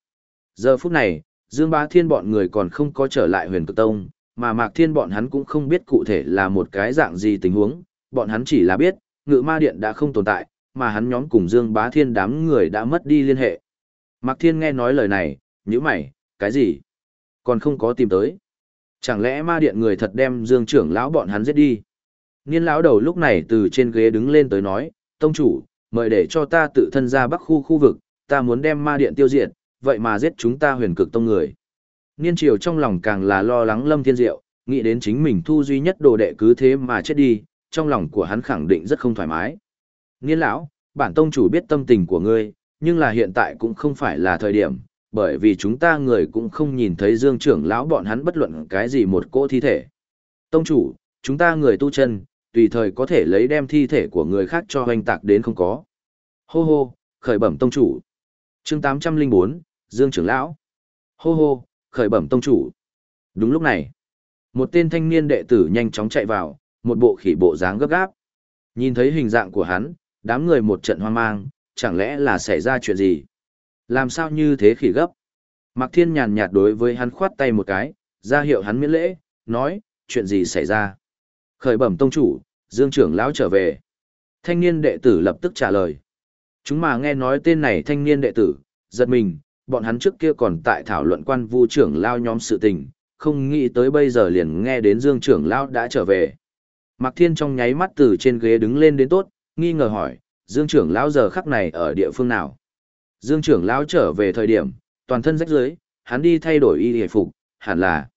Giờ phút này, Dương Bá Thiên bọn người còn không có trở lại huyền cực tông, mà Mạc Thiên bọn hắn cũng không biết cụ thể là một cái dạng gì tình huống, bọn hắn chỉ là biết, ngự ma điện đã không tồn tại, mà hắn nhóm cùng Dương Bá Thiên đám người đã mất đi liên hệ. Mạc Thiên nghe nói lời này, nhíu mày, cái gì? Còn không có tìm tới. Chẳng lẽ ma điện người thật đem Dương trưởng lão bọn hắn giết đi? Niên lão đầu lúc này từ trên ghế đứng lên tới nói, tông chủ, mời để cho ta tự thân ra bắc khu khu vực, ta muốn đem ma điện tiêu diệt, vậy mà giết chúng ta huyền cực tông người. Niên triều trong lòng càng là lo lắng lâm thiên diệu, nghĩ đến chính mình thu duy nhất đồ đệ cứ thế mà chết đi, trong lòng của hắn khẳng định rất không thoải mái. Niên lão, bản tông chủ biết tâm tình của ngươi, nhưng là hiện tại cũng không phải là thời điểm, bởi vì chúng ta người cũng không nhìn thấy dương trưởng lão bọn hắn bất luận cái gì một cỗ thi thể. Tông chủ, chúng ta người tu chân, tùy thời có thể lấy đem thi thể của người khác cho hoành tạc đến không có. Hô hô, khởi bẩm tông chủ. chương 804, Dương trưởng lão. Hô hô, khởi bẩm tông chủ. Đúng lúc này, một tên thanh niên đệ tử nhanh chóng chạy vào, một bộ khỉ bộ dáng gấp gáp. Nhìn thấy hình dạng của hắn, đám người một trận hoang mang, chẳng lẽ là xảy ra chuyện gì? Làm sao như thế khỉ gấp? Mạc Thiên nhàn nhạt đối với hắn khoát tay một cái, ra hiệu hắn miễn lễ, nói, chuyện gì xảy ra? Khởi bẩm tông chủ, Dương trưởng lão trở về. Thanh niên đệ tử lập tức trả lời. Chúng mà nghe nói tên này thanh niên đệ tử, giật mình, bọn hắn trước kia còn tại thảo luận quan vu trưởng lao nhóm sự tình, không nghĩ tới bây giờ liền nghe đến Dương trưởng lão đã trở về. Mạc Thiên trong nháy mắt từ trên ghế đứng lên đến tốt, nghi ngờ hỏi, Dương trưởng lão giờ khắc này ở địa phương nào? Dương trưởng lão trở về thời điểm, toàn thân rách rưới, hắn đi thay đổi y hề phục, hẳn là.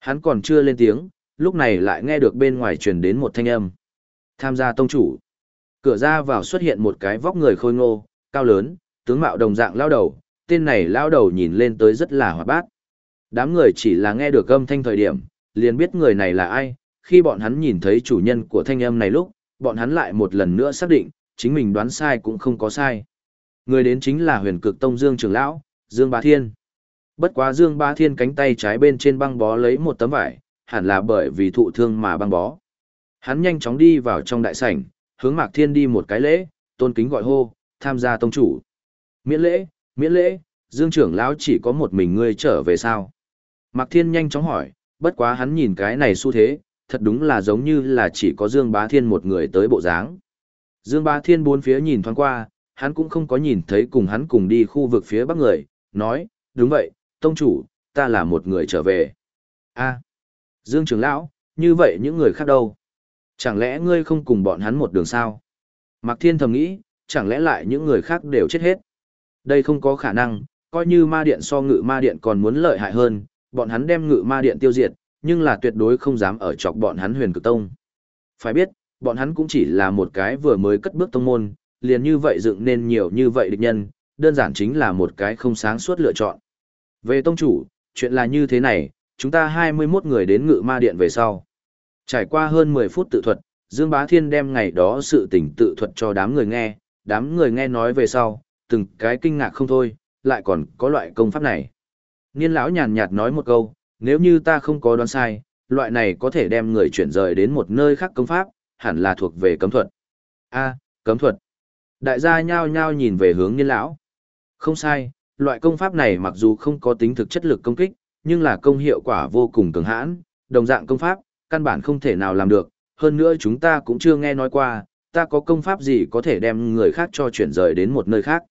Hắn còn chưa lên tiếng, lúc này lại nghe được bên ngoài truyền đến một thanh âm. Tham gia tông chủ. Cửa ra vào xuất hiện một cái vóc người khôi ngô, cao lớn, tướng mạo đồng dạng lao đầu, tên này lao đầu nhìn lên tới rất là hoạt bát. Đám người chỉ là nghe được âm thanh thời điểm, liền biết người này là ai, khi bọn hắn nhìn thấy chủ nhân của thanh âm này lúc, bọn hắn lại một lần nữa xác định, chính mình đoán sai cũng không có sai. Người đến chính là huyền cực tông Dương Trường lão, Dương Bá Thiên. Bất quá Dương Bá Thiên cánh tay trái bên trên băng bó lấy một tấm vải, hẳn là bởi vì thụ thương mà băng bó. Hắn nhanh chóng đi vào trong đại sảnh, hướng Mạc Thiên đi một cái lễ, tôn kính gọi hô, tham gia tông chủ. Miễn lễ, miễn lễ, Dương trưởng lão chỉ có một mình ngươi trở về sao? Mạc Thiên nhanh chóng hỏi, bất quá hắn nhìn cái này xu thế, thật đúng là giống như là chỉ có Dương Bá Thiên một người tới bộ dáng. Dương Bá Thiên bốn phía nhìn thoáng qua, hắn cũng không có nhìn thấy cùng hắn cùng đi khu vực phía bắc người, nói, đúng vậy, tông chủ, ta là một người trở về. a Dương trưởng lão, như vậy những người khác đâu? Chẳng lẽ ngươi không cùng bọn hắn một đường sao? Mạc Thiên thầm nghĩ, chẳng lẽ lại những người khác đều chết hết? Đây không có khả năng, coi như ma điện so ngự ma điện còn muốn lợi hại hơn, bọn hắn đem ngự ma điện tiêu diệt, nhưng là tuyệt đối không dám ở chọc bọn hắn huyền cực tông. Phải biết, bọn hắn cũng chỉ là một cái vừa mới cất bước tông môn, liền như vậy dựng nên nhiều như vậy địch nhân, đơn giản chính là một cái không sáng suốt lựa chọn. Về tông chủ, chuyện là như thế này, chúng ta 21 người đến ngự ma điện về sau. Trải qua hơn 10 phút tự thuật, Dương Bá Thiên đem ngày đó sự tình tự thuật cho đám người nghe, đám người nghe nói về sau, từng cái kinh ngạc không thôi, lại còn có loại công pháp này. Niên lão nhàn nhạt nói một câu, nếu như ta không có đoán sai, loại này có thể đem người chuyển rời đến một nơi khác công pháp, hẳn là thuộc về cấm thuật. A, cấm thuật. Đại gia nhao nhao nhìn về hướng niên lão. Không sai, loại công pháp này mặc dù không có tính thực chất lực công kích, nhưng là công hiệu quả vô cùng cường hãn, đồng dạng công pháp, căn bản không thể nào làm được, hơn nữa chúng ta cũng chưa nghe nói qua, ta có công pháp gì có thể đem người khác cho chuyển rời đến một nơi khác.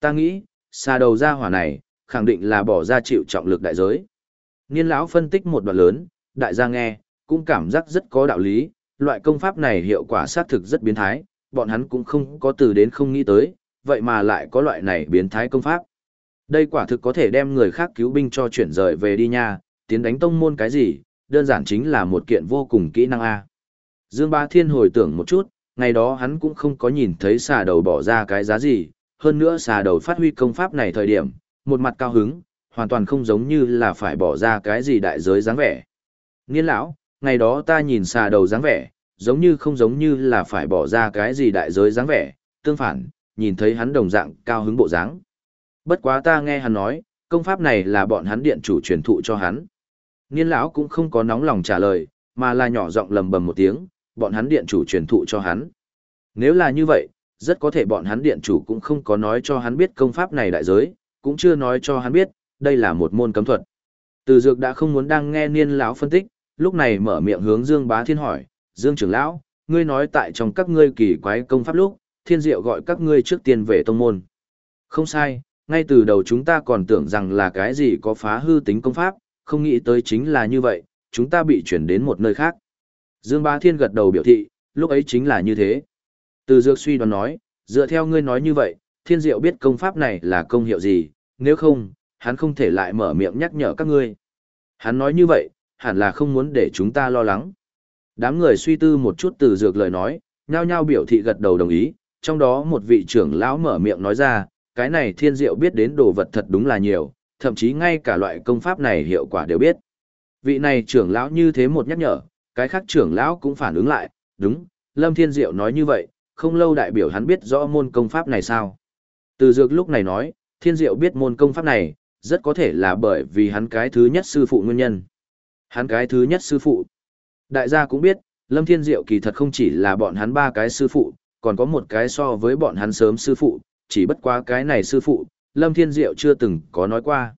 Ta nghĩ, xa đầu ra hỏa này, khẳng định là bỏ ra chịu trọng lực đại giới. Niên lão phân tích một đoạn lớn, đại gia nghe, cũng cảm giác rất có đạo lý, loại công pháp này hiệu quả xác thực rất biến thái, bọn hắn cũng không có từ đến không nghĩ tới, vậy mà lại có loại này biến thái công pháp. Đây quả thực có thể đem người khác cứu binh cho chuyển rời về đi nha, tiến đánh tông môn cái gì, đơn giản chính là một kiện vô cùng kỹ năng A. Dương Ba Thiên hồi tưởng một chút, ngày đó hắn cũng không có nhìn thấy xà đầu bỏ ra cái giá gì, hơn nữa xà đầu phát huy công pháp này thời điểm, một mặt cao hứng, hoàn toàn không giống như là phải bỏ ra cái gì đại giới dáng vẻ. Nghiên lão, ngày đó ta nhìn xà đầu dáng vẻ, giống như không giống như là phải bỏ ra cái gì đại giới dáng vẻ, tương phản, nhìn thấy hắn đồng dạng cao hứng bộ dáng. Bất quá ta nghe hắn nói, công pháp này là bọn hắn điện chủ truyền thụ cho hắn. Niên lão cũng không có nóng lòng trả lời, mà là nhỏ giọng lầm bầm một tiếng, bọn hắn điện chủ truyền thụ cho hắn. Nếu là như vậy, rất có thể bọn hắn điện chủ cũng không có nói cho hắn biết công pháp này đại giới, cũng chưa nói cho hắn biết, đây là một môn cấm thuật. Từ dược đã không muốn đang nghe niên lão phân tích, lúc này mở miệng hướng Dương Bá Thiên hỏi, Dương trưởng lão, ngươi nói tại trong các ngươi kỳ quái công pháp lúc, thiên diệu gọi các ngươi trước tiên về tông môn. Không sai, ngay từ đầu chúng ta còn tưởng rằng là cái gì có phá hư tính công pháp, không nghĩ tới chính là như vậy, chúng ta bị chuyển đến một nơi khác. Dương Bá Thiên gật đầu biểu thị, lúc ấy chính là như thế. Từ Dược suy đoán nói, dựa theo ngươi nói như vậy, thiên diệu biết công pháp này là công hiệu gì, nếu không, hắn không thể lại mở miệng nhắc nhở các ngươi. Hắn nói như vậy, hẳn là không muốn để chúng ta lo lắng. Đám người suy tư một chút từ dược lời nói, nhao nhao biểu thị gật đầu đồng ý, trong đó một vị trưởng lão mở miệng nói ra, cái này thiên diệu biết đến đồ vật thật đúng là nhiều, thậm chí ngay cả loại công pháp này hiệu quả đều biết. Vị này trưởng lão như thế một nhắc nhở, cái khác trưởng lão cũng phản ứng lại, đúng, Lâm Thiên Diệu nói như vậy, không lâu đại biểu hắn biết rõ môn công pháp này sao. Từ dược lúc này nói, Thiên Diệu biết môn công pháp này, rất có thể là bởi vì hắn cái thứ nhất sư phụ nguyên nhân. Hắn cái thứ nhất sư phụ. Đại gia cũng biết, Lâm Thiên Diệu kỳ thật không chỉ là bọn hắn ba cái sư phụ, còn có một cái so với bọn hắn sớm sư phụ, chỉ bất quá cái này sư phụ, Lâm Thiên Diệu chưa từng có nói qua.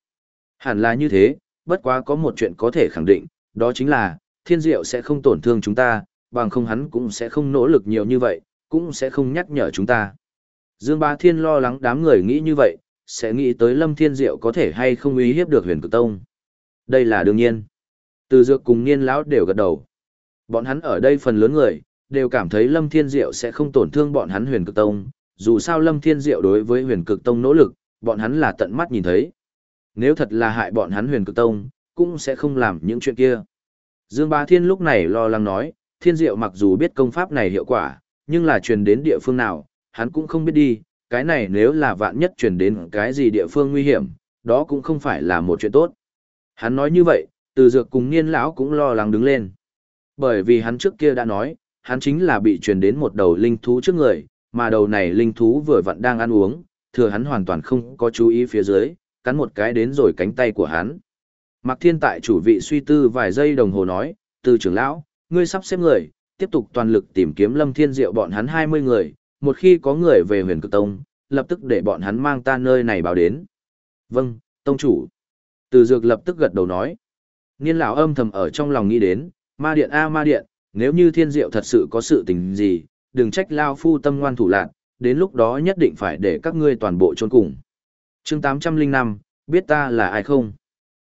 Hẳn là như thế, bất quá có một chuyện có thể khẳng định, đó chính là, Thiên Diệu sẽ không tổn thương chúng ta, bằng không hắn cũng sẽ không nỗ lực nhiều như vậy, cũng sẽ không nhắc nhở chúng ta. Dương Ba Thiên lo lắng đám người nghĩ như vậy, sẽ nghĩ tới Lâm Thiên Diệu có thể hay không uy hiếp được huyền cực tông. Đây là đương nhiên. Từ dược cùng niên lão đều gật đầu. Bọn hắn ở đây phần lớn người, đều cảm thấy Lâm Thiên Diệu sẽ không tổn thương bọn hắn huyền cực tông, dù sao Lâm Thiên Diệu đối với huyền cực tông nỗ lực, bọn hắn là tận mắt nhìn thấy. Nếu thật là hại bọn hắn huyền cực tông, cũng sẽ không làm những chuyện kia. Dương Ba Thiên lúc này lo lắng nói, Thiên Diệu mặc dù biết công pháp này hiệu quả, nhưng là truyền đến địa phương nào, hắn cũng không biết đi, cái này nếu là vạn nhất truyền đến cái gì địa phương nguy hiểm, đó cũng không phải là một chuyện tốt. Hắn nói như vậy, từ dược cùng niên lão cũng lo lắng đứng lên. Bởi vì hắn trước kia đã nói, hắn chính là bị truyền đến một đầu linh thú trước người, mà đầu này linh thú vừa vặn đang ăn uống, thừa hắn hoàn toàn không có chú ý phía dưới, cắn một cái đến rồi cánh tay của hắn. Mạc Thiên tại chủ vị suy tư vài giây đồng hồ nói, từ trưởng lão, ngươi sắp xếp người, tiếp tục toàn lực tìm kiếm Lâm Thiên Diệu bọn hắn 20 người, một khi có người về huyền cực tông, lập tức để bọn hắn mang ta nơi này báo đến. Vâng, tông chủ. Từ dược lập tức gật đầu nói. Niên lão âm thầm ở trong lòng nghĩ đến, ma điện a ma điện, nếu như thiên diệu thật sự có sự tình gì, đừng trách lao phu tâm ngoan thủ lạc, đến lúc đó nhất định phải để các ngươi toàn bộ trốn cùng. chương 805, biết ta là ai không?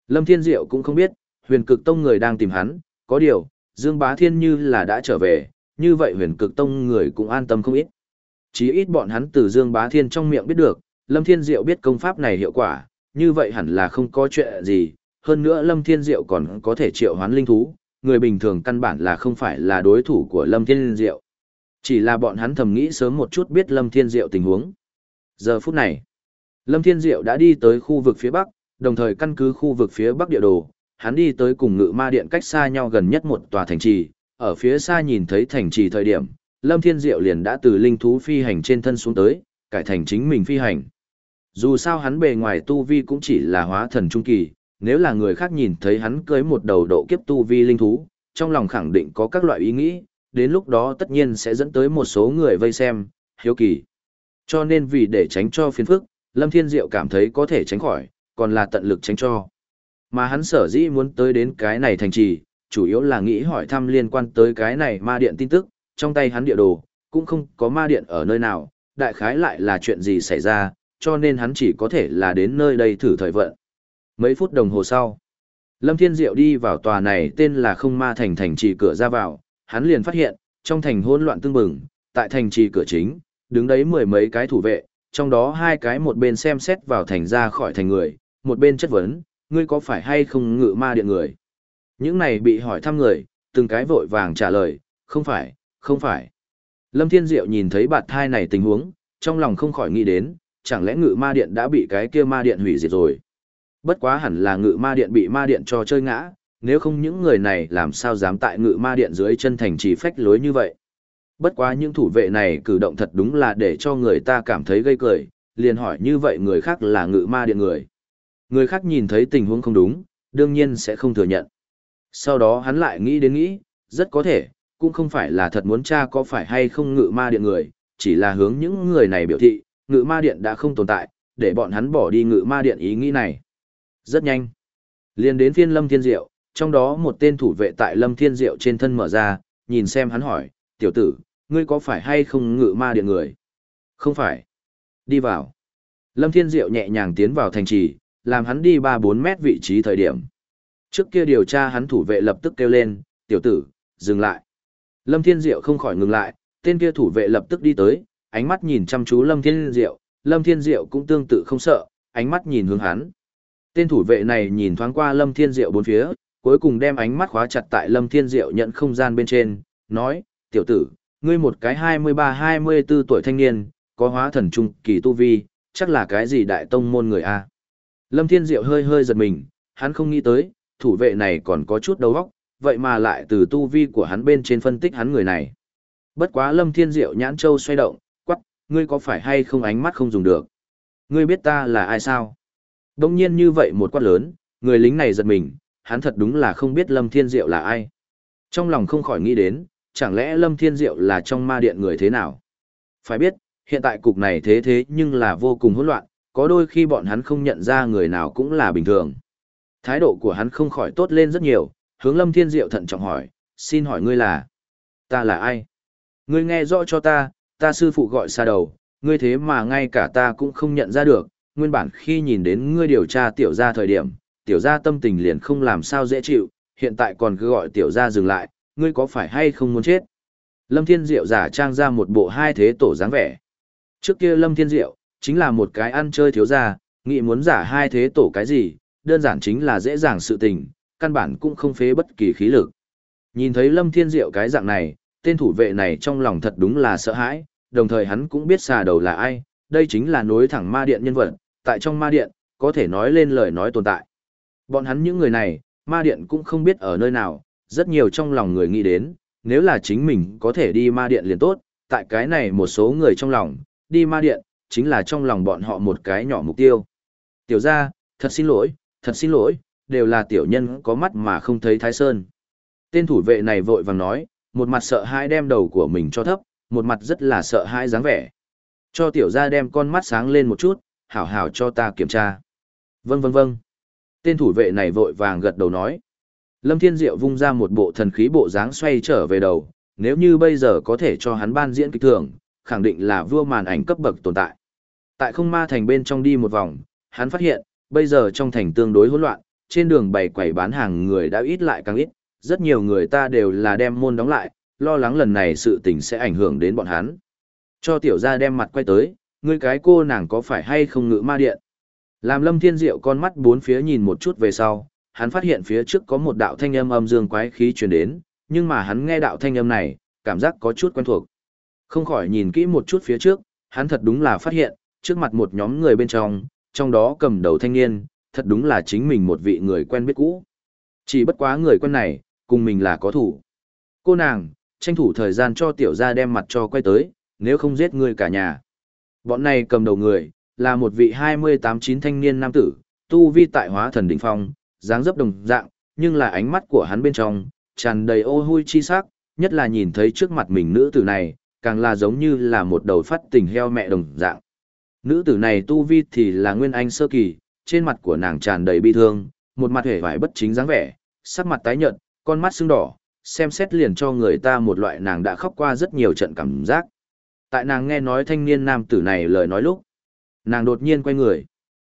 Lâm Thiên Diệu cũng không biết, huyền cực tông người đang tìm hắn, có điều, Dương Bá Thiên như là đã trở về, như vậy huyền cực tông người cũng an tâm không ít. Chí ít bọn hắn từ Dương Bá Thiên trong miệng biết được, Lâm Thiên Diệu biết công pháp này hiệu quả, như vậy hẳn là không có chuyện gì, hơn nữa Lâm Thiên Diệu còn có thể triệu hoán linh thú, người bình thường căn bản là không phải là đối thủ của Lâm Thiên Diệu. Chỉ là bọn hắn thầm nghĩ sớm một chút biết Lâm Thiên Diệu tình huống. Giờ phút này, Lâm Thiên Diệu đã đi tới khu vực phía Bắc, đồng thời căn cứ khu vực phía Bắc địa đồ, hắn đi tới cùng ngự ma điện cách xa nhau gần nhất một tòa thành trì, ở phía xa nhìn thấy thành trì thời điểm, Lâm Thiên Diệu liền đã từ linh thú phi hành trên thân xuống tới, cải thành chính mình phi hành. Dù sao hắn bề ngoài tu vi cũng chỉ là hóa thần trung kỳ, nếu là người khác nhìn thấy hắn cưới một đầu độ kiếp tu vi linh thú, trong lòng khẳng định có các loại ý nghĩ, đến lúc đó tất nhiên sẽ dẫn tới một số người vây xem, hiếu kỳ. Cho nên vì để tránh cho phiền phức, Lâm Thiên Diệu cảm thấy có thể tránh khỏi, còn là tận lực tránh cho. Mà hắn sở dĩ muốn tới đến cái này thành trì, chủ yếu là nghĩ hỏi thăm liên quan tới cái này ma điện tin tức, trong tay hắn địa đồ, cũng không có ma điện ở nơi nào, đại khái lại là chuyện gì xảy ra, cho nên hắn chỉ có thể là đến nơi đây thử thời vận. Mấy phút đồng hồ sau, Lâm Thiên Diệu đi vào tòa này tên là không ma thành thành trì cửa ra vào, hắn liền phát hiện, trong thành hỗn loạn tương bừng, tại thành trì cửa chính, đứng đấy mười mấy cái thủ vệ, trong đó hai cái một bên xem xét vào thành ra khỏi thành người, một bên chất vấn, ngươi có phải hay không ngự ma điện người? Những này bị hỏi thăm người, từng cái vội vàng trả lời, không phải, không phải. Lâm Thiên Diệu nhìn thấy bạt thai này tình huống, trong lòng không khỏi nghĩ đến, chẳng lẽ ngự ma điện đã bị cái kia ma điện hủy diệt rồi. Bất quá hẳn là ngự ma điện bị ma điện cho chơi ngã, nếu không những người này làm sao dám tại ngự ma điện dưới chân thành trì phách lối như vậy. Bất quá những thủ vệ này cử động thật đúng là để cho người ta cảm thấy gây cười, liền hỏi như vậy người khác là ngự ma điện người. Người khác nhìn thấy tình huống không đúng, đương nhiên sẽ không thừa nhận. Sau đó hắn lại nghĩ đến nghĩ, rất có thể, cũng không phải là thật muốn tra có phải hay không ngự ma điện người, chỉ là hướng những người này biểu thị, ngự ma điện đã không tồn tại, để bọn hắn bỏ đi ngự ma điện ý nghĩ này. Rất nhanh. liền đến phiên Lâm Thiên Diệu, trong đó một tên thủ vệ tại Lâm Thiên Diệu trên thân mở ra, nhìn xem hắn hỏi, tiểu tử, ngươi có phải hay không ngự ma điện người? Không phải. Đi vào. Lâm Thiên Diệu nhẹ nhàng tiến vào thành trì, làm hắn đi 3-4 mét vị trí thời điểm. Trước kia điều tra hắn thủ vệ lập tức kêu lên, tiểu tử, dừng lại. Lâm Thiên Diệu không khỏi ngừng lại, tên kia thủ vệ lập tức đi tới, ánh mắt nhìn chăm chú Lâm Thiên Diệu, Lâm Thiên Diệu cũng tương tự không sợ, ánh mắt nhìn hướng hắn. Tên thủ vệ này nhìn thoáng qua Lâm Thiên Diệu bốn phía, cuối cùng đem ánh mắt khóa chặt tại Lâm Thiên Diệu nhận không gian bên trên, nói, tiểu tử, ngươi một cái 23-24 tuổi thanh niên, có hóa thần trung kỳ tu vi, chắc là cái gì đại tông môn người a Lâm Thiên Diệu hơi hơi giật mình, hắn không nghĩ tới, thủ vệ này còn có chút đầu óc, vậy mà lại từ tu vi của hắn bên trên phân tích hắn người này. Bất quá Lâm Thiên Diệu nhãn châu xoay động, quắc, ngươi có phải hay không ánh mắt không dùng được? Ngươi biết ta là ai sao? Đông nhiên như vậy một quát lớn, người lính này giật mình, hắn thật đúng là không biết Lâm Thiên Diệu là ai. Trong lòng không khỏi nghĩ đến, chẳng lẽ Lâm Thiên Diệu là trong ma điện người thế nào? Phải biết, hiện tại cục này thế thế nhưng là vô cùng hỗn loạn, có đôi khi bọn hắn không nhận ra người nào cũng là bình thường. Thái độ của hắn không khỏi tốt lên rất nhiều, hướng Lâm Thiên Diệu thận trọng hỏi, xin hỏi ngươi là, ta là ai? Ngươi nghe rõ cho ta, ta sư phụ gọi xa đầu, ngươi thế mà ngay cả ta cũng không nhận ra được, nguyên bản khi nhìn đến ngươi điều tra tiểu gia thời điểm, tiểu gia tâm tình liền không làm sao dễ chịu, hiện tại còn cứ gọi tiểu gia dừng lại, ngươi có phải hay không muốn chết? Lâm Thiên Diệu giả trang ra một bộ hai thế tổ dáng vẻ. Trước kia Lâm Thiên Diệu, chính là một cái ăn chơi thiếu gia, nghĩ muốn giả hai thế tổ cái gì, đơn giản chính là dễ dàng sự tình, căn bản cũng không phế bất kỳ khí lực. Nhìn thấy Lâm Thiên Diệu cái dạng này, tên thủ vệ này trong lòng thật đúng là sợ hãi, đồng thời hắn cũng biết xà đầu là ai, đây chính là nối thẳng ma điện nhân vật, tại trong ma điện, có thể nói lên lời nói tồn tại. Bọn hắn những người này, ma điện cũng không biết ở nơi nào, rất nhiều trong lòng người nghĩ đến, nếu là chính mình có thể đi ma điện liền tốt, tại cái này một số người trong lòng, đi ma điện, chính là trong lòng bọn họ một cái nhỏ mục tiêu. Tiểu ra, thật xin lỗi, thật xin lỗi, đều là tiểu nhân có mắt mà không thấy thái sơn. Tên thủ vệ này vội vàng nói, một mặt sợ hãi đem đầu của mình cho thấp, một mặt rất là sợ hãi dáng vẻ. Cho tiểu ra đem con mắt sáng lên một chút, hảo hảo cho ta kiểm tra. Vâng vâng vâng. Tên thủ vệ này vội vàng gật đầu nói. Lâm Thiên Diệu vung ra một bộ thần khí bộ dáng xoay trở về đầu, nếu như bây giờ có thể cho hắn ban diễn kịch thường, khẳng định là vua màn ảnh cấp bậc tồn tại. Tại không ma thành bên trong đi một vòng, hắn phát hiện, bây giờ trong thành tương đối hỗn loạn, trên đường bày quầy bán hàng người đã ít lại càng ít, rất nhiều người ta đều là đem môn đóng lại, lo lắng lần này sự tình sẽ ảnh hưởng đến bọn hắn. Cho tiểu gia đem mặt quay tới, ngươi cái cô nàng có phải hay không ngự ma điện? Làm lâm thiên diệu con mắt bốn phía nhìn một chút về sau, hắn phát hiện phía trước có một đạo thanh âm âm dương quái khí truyền đến, nhưng mà hắn nghe đạo thanh âm này, cảm giác có chút quen thuộc. Không khỏi nhìn kỹ một chút phía trước, hắn thật đúng là phát hiện, trước mặt một nhóm người bên trong, trong đó cầm đầu thanh niên, thật đúng là chính mình một vị người quen biết cũ. Chỉ bất quá người quen này, cùng mình là có thủ. Cô nàng, tranh thủ thời gian cho tiểu gia đem mặt cho quay tới, nếu không giết người cả nhà. Bọn này cầm đầu người, là một vị 28-9 thanh niên nam tử, tu vi tại hóa thần đỉnh phong, dáng dấp đồng dạng, nhưng là ánh mắt của hắn bên trong, tràn đầy ô hui chi sắc, nhất là nhìn thấy trước mặt mình nữ tử này, càng là giống như là một đầu phát tình heo mẹ đồng dạng. Nữ tử này tu vi thì là nguyên anh sơ kỳ, trên mặt của nàng tràn đầy bi thương, một mặt hề vải bất chính dáng vẻ, sắc mặt tái nhợt, con mắt sưng đỏ, xem xét liền cho người ta một loại nàng đã khóc qua rất nhiều trận cảm giác. Tại nàng nghe nói thanh niên nam tử này lời nói lúc, nàng đột nhiên quay người.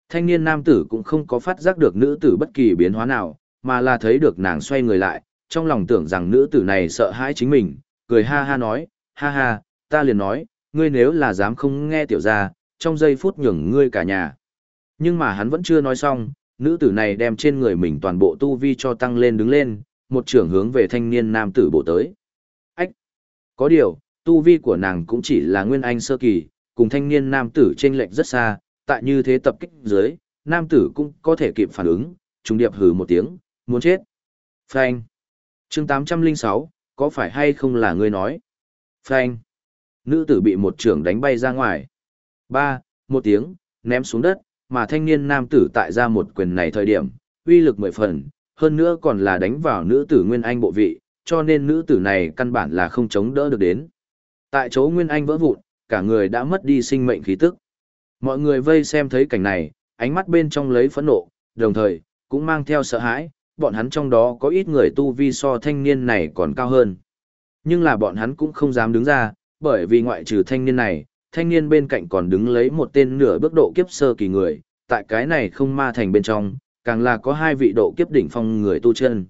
Thanh niên nam tử cũng không có phát giác được nữ tử bất kỳ biến hóa nào, mà là thấy được nàng xoay người lại, trong lòng tưởng rằng nữ tử này sợ hãi chính mình, cười ha ha nói, ha ha, ta liền nói, ngươi nếu là dám không nghe tiểu gia, trong giây phút nhường ngươi cả nhà. Nhưng mà hắn vẫn chưa nói xong, nữ tử này đem trên người mình toàn bộ tu vi cho tăng lên đứng lên, một trưởng hướng về thanh niên nam tử bộ tới. Ách! Có điều, tu vi của nàng cũng chỉ là nguyên anh sơ kỳ, cùng thanh niên nam tử trên lệch rất xa, tại như thế tập kích dưới, nam tử cũng có thể kịp phản ứng, trùng điệp hừ một tiếng, muốn chết. Phanh! chương 806, có phải hay không là ngươi nói? Phanh! Nữ tử bị một trưởng đánh bay ra ngoài. Ba, một tiếng, ném xuống đất, mà thanh niên nam tử tại ra một quyền này thời điểm, uy lực mười phần, hơn nữa còn là đánh vào nữ tử Nguyên Anh bộ vị, cho nên nữ tử này căn bản là không chống đỡ được đến. Tại chỗ Nguyên Anh vỡ vụn, cả người đã mất đi sinh mệnh khí tức. Mọi người vây xem thấy cảnh này, ánh mắt bên trong lấy phẫn nộ, đồng thời, cũng mang theo sợ hãi, bọn hắn trong đó có ít người tu vi so thanh niên này còn cao hơn. Nhưng là bọn hắn cũng không dám đứng ra, bởi vì ngoại trừ thanh niên này, thanh niên bên cạnh còn đứng lấy một tên nửa bước độ kiếp sơ kỳ người, tại cái này không ma thành bên trong, càng là có hai vị độ kiếp đỉnh phong người tu chân.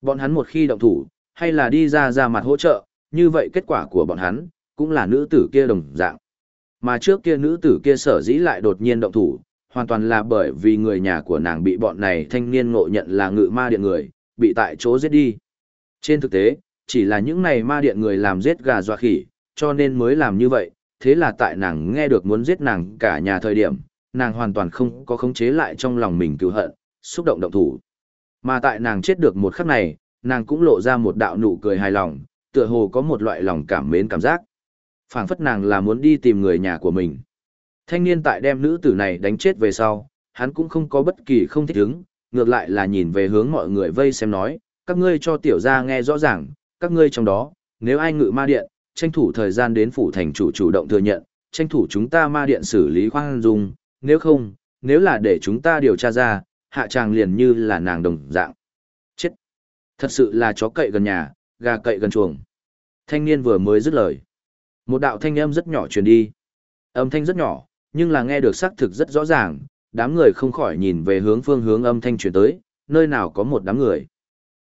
Bọn hắn một khi động thủ, hay là đi ra ra mặt hỗ trợ, như vậy kết quả của bọn hắn, cũng là nữ tử kia đồng dạng. Mà trước kia nữ tử kia sở dĩ lại đột nhiên động thủ, hoàn toàn là bởi vì người nhà của nàng bị bọn này thanh niên ngộ nhận là ngự ma điện người, bị tại chỗ giết đi. Trên thực tế, chỉ là những này ma điện người làm giết gà dọa khỉ, cho nên mới làm như vậy, thế là tại nàng nghe được muốn giết nàng cả nhà thời điểm, nàng hoàn toàn không có khống chế lại trong lòng mình cứu hận, xúc động động thủ. Mà tại nàng chết được một khắc này, nàng cũng lộ ra một đạo nụ cười hài lòng, tựa hồ có một loại lòng cảm mến cảm giác. phảng phất nàng là muốn đi tìm người nhà của mình. Thanh niên tại đem nữ tử này đánh chết về sau, hắn cũng không có bất kỳ không thích ứng, ngược lại là nhìn về hướng mọi người vây xem nói, các ngươi cho tiểu gia nghe rõ ràng, các ngươi trong đó, nếu ai ngự ma điện, tranh thủ thời gian đến phủ thành chủ chủ động thừa nhận, tranh thủ chúng ta ma điện xử lý khoan dung, nếu không, nếu là để chúng ta điều tra ra, hạ tràng liền như là nàng đồng dạng. Chết! Thật sự là chó cậy gần nhà, gà cậy gần chuồng. Thanh niên vừa mới dứt lời. Một đạo thanh âm rất nhỏ truyền đi. Âm thanh rất nhỏ, nhưng là nghe được xác thực rất rõ ràng, đám người không khỏi nhìn về hướng phương hướng âm thanh truyền tới, nơi nào có một đám người.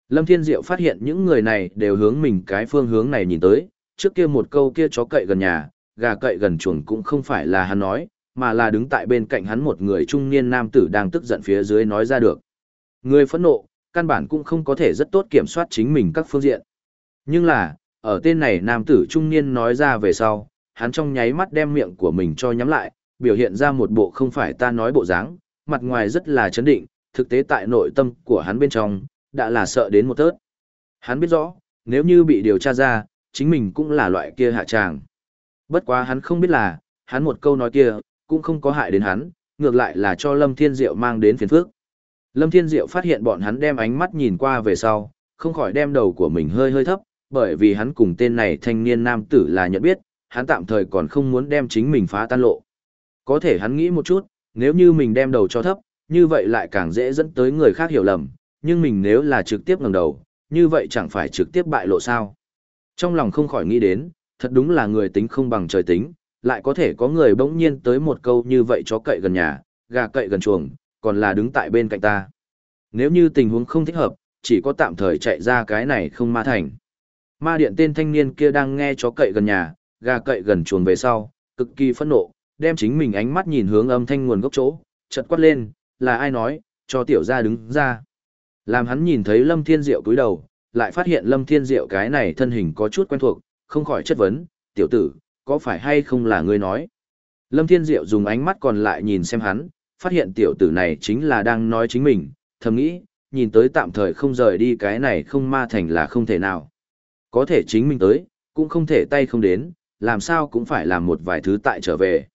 Lâm Thiên Diệu phát hiện những người này đều hướng mình cái phương hướng này nhìn tới, trước kia một câu kia chó cậy gần nhà, gà cậy gần chuồng cũng không phải là hắn nói, mà là đứng tại bên cạnh hắn một người trung niên nam tử đang tức giận phía dưới nói ra được. Người phẫn nộ, căn bản cũng không có thể rất tốt kiểm soát chính mình các phương diện. Nhưng là, ở tên này nam tử trung niên nói ra về sau, hắn trong nháy mắt đem miệng của mình cho nhắm lại, biểu hiện ra một bộ không phải ta nói bộ dáng, mặt ngoài rất là chấn định, thực tế tại nội tâm của hắn bên trong, đã là sợ đến một tớt. Hắn biết rõ, nếu như bị điều tra ra, chính mình cũng là loại kia hạ tràng. Bất quá hắn không biết là, hắn một câu nói kia, cũng không có hại đến hắn, ngược lại là cho Lâm Thiên Diệu mang đến phiền phức. Lâm Thiên Diệu phát hiện bọn hắn đem ánh mắt nhìn qua về sau, không khỏi đem đầu của mình hơi hơi thấp, bởi vì hắn cùng tên này thanh niên nam tử là nhận biết, hắn tạm thời còn không muốn đem chính mình phá tan lộ. Có thể hắn nghĩ một chút, nếu như mình đem đầu cho thấp, như vậy lại càng dễ dẫn tới người khác hiểu lầm, nhưng mình nếu là trực tiếp ngẩng đầu, như vậy chẳng phải trực tiếp bại lộ sao. Trong lòng không khỏi nghĩ đến, thật đúng là người tính không bằng trời tính, lại có thể có người bỗng nhiên tới một câu như vậy chó cậy gần nhà, gà cậy gần chuồng, còn là đứng tại bên cạnh ta. Nếu như tình huống không thích hợp, chỉ có tạm thời chạy ra cái này không ma thành. Ma điện tên thanh niên kia đang nghe chó cậy gần nhà, gà cậy gần chuồng về sau, cực kỳ phẫn nộ, đem chính mình ánh mắt nhìn hướng âm thanh nguồn gốc chỗ, chợt quát lên, là ai nói, cho tiểu gia đứng ra. Làm hắn nhìn thấy Lâm Thiên Diệu cúi đầu, lại phát hiện Lâm Thiên Diệu cái này thân hình có chút quen thuộc, không khỏi chất vấn, tiểu tử, có phải hay không là ngươi nói? Lâm Thiên Diệu dùng ánh mắt còn lại nhìn xem hắn, phát hiện tiểu tử này chính là đang nói chính mình, thầm nghĩ, nhìn tới tạm thời không rời đi cái này không ma thành là không thể nào. Có thể chính mình tới, cũng không thể tay không đến, làm sao cũng phải làm một vài thứ tại trở về.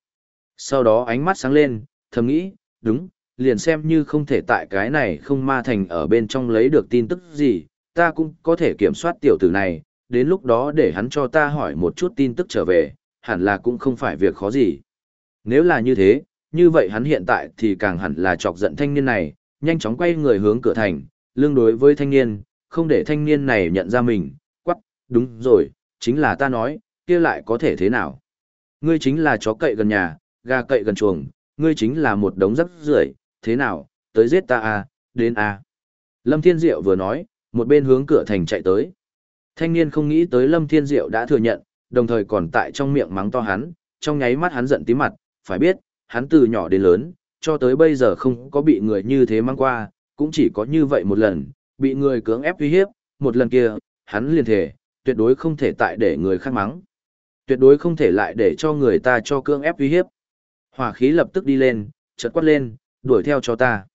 Sau đó ánh mắt sáng lên, thầm nghĩ, đúng, liền xem như không thể tại cái này không ma thành ở bên trong lấy được tin tức gì, ta cũng có thể kiểm soát tiểu tử này, đến lúc đó để hắn cho ta hỏi một chút tin tức trở về, hẳn là cũng không phải việc khó gì. Nếu là như thế, như vậy hắn hiện tại thì càng hẳn là chọc giận thanh niên này, nhanh chóng quay người hướng cửa thành, lương đối với thanh niên, không để thanh niên này nhận ra mình, quắc, đúng rồi, chính là ta nói, kia lại có thể thế nào. Ngươi chính là chó cậy gần nhà, gà cậy gần chuồng, ngươi chính là một đống rắc rưởi, thế nào, tới giết ta à, đến à. Lâm Thiên Diệu vừa nói, một bên hướng cửa thành chạy tới. Thanh niên không nghĩ tới Lâm Thiên Diệu đã thừa nhận, đồng thời còn tại trong miệng mắng to hắn, trong nháy mắt hắn giận tím mặt, phải biết, hắn từ nhỏ đến lớn, cho tới bây giờ không có bị người như thế mang qua, cũng chỉ có như vậy một lần, bị người cưỡng ép uy hiếp, một lần kia, hắn liền thể, tuyệt đối không thể tại để người khác mắng. Tuyệt đối không thể lại để cho người ta cho cưỡng ép uy hiếp. Hỏa khí lập tức đi lên, chợt quát lên, đuổi theo cho ta.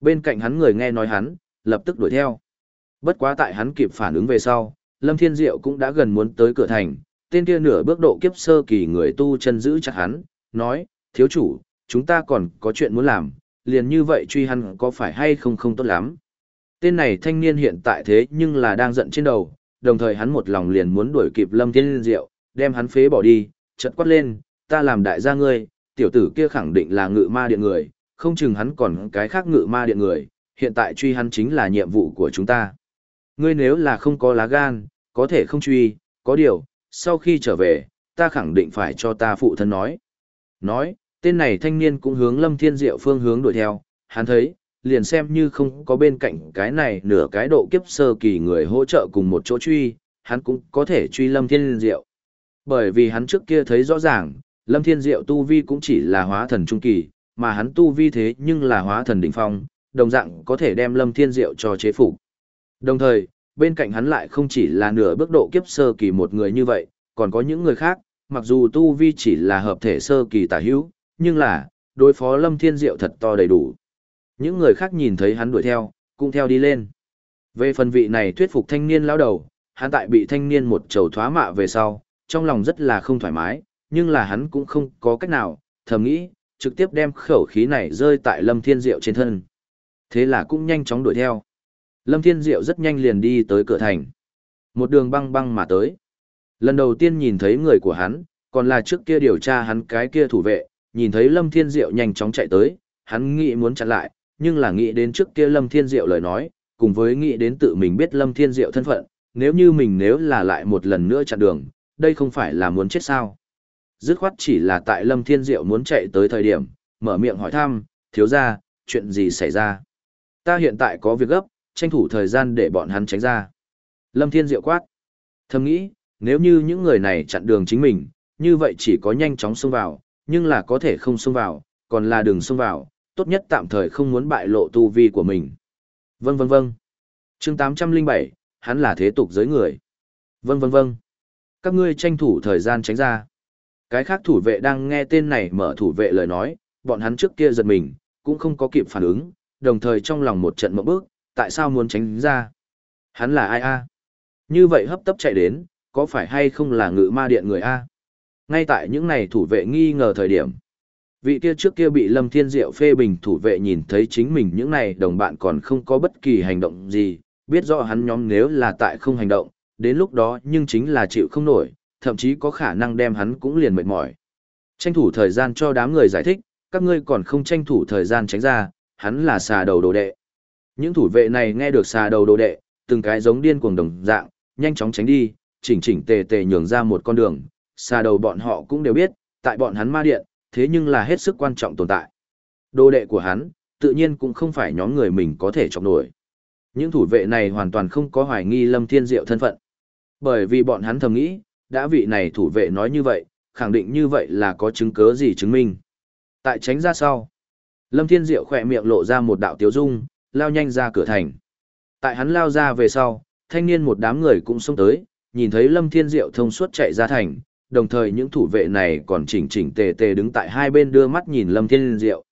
Bên cạnh hắn người nghe nói hắn, lập tức đuổi theo. Bất quá tại hắn kịp phản ứng về sau, Lâm Thiên Diệu cũng đã gần muốn tới cửa thành, tên kia nửa bước độ kiếp sơ kỳ người tu chân giữ chặt hắn, nói, thiếu chủ, chúng ta còn có chuyện muốn làm, liền như vậy truy hắn có phải hay không không tốt lắm. Tên này thanh niên hiện tại thế nhưng là đang giận trên đầu, đồng thời hắn một lòng liền muốn đuổi kịp Lâm Thiên Diệu, đem hắn phế bỏ đi, chợt quát lên, ta làm đại gia ngươi, tiểu tử kia khẳng định là ngự ma điện người, không chừng hắn còn cái khác ngự ma điện người, hiện tại truy hắn chính là nhiệm vụ của chúng ta. Ngươi nếu là không có lá gan, có thể không truy, có điều, sau khi trở về, ta khẳng định phải cho ta phụ thân nói. Nói, tên này thanh niên cũng hướng Lâm Thiên Diệu phương hướng đuổi theo, hắn thấy, liền xem như không có bên cạnh cái này nửa cái độ kiếp sơ kỳ người hỗ trợ cùng một chỗ truy, hắn cũng có thể truy Lâm Thiên Diệu. Bởi vì hắn trước kia thấy rõ ràng, Lâm Thiên Diệu tu vi cũng chỉ là hóa thần trung kỳ, mà hắn tu vi thế nhưng là hóa thần đỉnh phong, đồng dạng có thể đem Lâm Thiên Diệu cho chế phục. Đồng thời, bên cạnh hắn lại không chỉ là nửa bước độ kiếp sơ kỳ một người như vậy, còn có những người khác, mặc dù tu vi chỉ là hợp thể sơ kỳ tả hữu, nhưng là, đối phó Lâm Thiên Diệu thật to đầy đủ. Những người khác nhìn thấy hắn đuổi theo, cũng theo đi lên. Về phần vị này thuyết phục thanh niên lão đầu, hắn tại bị thanh niên một trầu thoá mạ về sau, trong lòng rất là không thoải mái, nhưng là hắn cũng không có cách nào, thầm nghĩ, trực tiếp đem khẩu khí này rơi tại Lâm Thiên Diệu trên thân. Thế là cũng nhanh chóng đuổi theo. Lâm Thiên Diệu rất nhanh liền đi tới cửa thành. Một đường băng băng mà tới. Lần đầu tiên nhìn thấy người của hắn, còn là trước kia điều tra hắn cái kia thủ vệ, nhìn thấy Lâm Thiên Diệu nhanh chóng chạy tới, hắn nghĩ muốn chặn lại, nhưng là nghĩ đến trước kia Lâm Thiên Diệu lời nói, cùng với nghĩ đến tự mình biết Lâm Thiên Diệu thân phận, nếu như mình nếu là lại một lần nữa chặn đường, đây không phải là muốn chết sao. Dứt khoát chỉ là tại Lâm Thiên Diệu muốn chạy tới thời điểm, mở miệng hỏi thăm, thiếu ra, chuyện gì xảy ra. Ta hiện tại có việc gấp, tranh thủ thời gian để bọn hắn tránh ra. Lâm Thiên Diệu quát. Thầm nghĩ, nếu như những người này chặn đường chính mình, như vậy chỉ có nhanh chóng xông vào, nhưng là có thể không xông vào, còn là đường xông vào, tốt nhất tạm thời không muốn bại lộ tu vi của mình. Vâng vâng vâng. chương 807, hắn là thế tục giới người. Vâng vâng vâng. Các ngươi tranh thủ thời gian tránh ra. Cái khác thủ vệ đang nghe tên này mở thủ vệ lời nói, bọn hắn trước kia giật mình, cũng không có kịp phản ứng, đồng thời trong lòng một trận mộng bước, tại sao muốn tránh ra? Hắn là ai a? Như vậy hấp tấp chạy đến, có phải hay không là ngự ma điện người a? Ngay tại những này thủ vệ nghi ngờ thời điểm. Vị kia trước kia bị Lâm Thiên Diệu phê bình thủ vệ nhìn thấy chính mình những này đồng bạn còn không có bất kỳ hành động gì, biết rõ hắn nhóm nếu là tại không hành động, đến lúc đó nhưng chính là chịu không nổi, thậm chí có khả năng đem hắn cũng liền mệt mỏi. Tranh thủ thời gian cho đám người giải thích, các ngươi còn không tranh thủ thời gian tránh ra, hắn là xà đầu đồ đệ. Những thủ vệ này nghe được xà đầu đồ đệ, từng cái giống điên cuồng đồng dạng, nhanh chóng tránh đi, chỉnh chỉnh tề tề nhường ra một con đường, xà đầu bọn họ cũng đều biết, tại bọn hắn ma điện, thế nhưng là hết sức quan trọng tồn tại. Đồ đệ của hắn, tự nhiên cũng không phải nhóm người mình có thể chọc nổi. Những thủ vệ này hoàn toàn không có hoài nghi Lâm Thiên Diệu thân phận. Bởi vì bọn hắn thầm nghĩ, đã vị này thủ vệ nói như vậy, khẳng định như vậy là có chứng cứ gì chứng minh. Tại tránh ra sau, Lâm Thiên Diệu khỏe miệng lộ ra một đạo tiếu dung, lao nhanh ra cửa thành. Tại hắn lao ra về sau, thanh niên một đám người cũng xông tới, nhìn thấy Lâm Thiên Diệu thông suốt chạy ra thành, đồng thời những thủ vệ này còn chỉnh chỉnh tề tề đứng tại hai bên đưa mắt nhìn Lâm Thiên Diệu.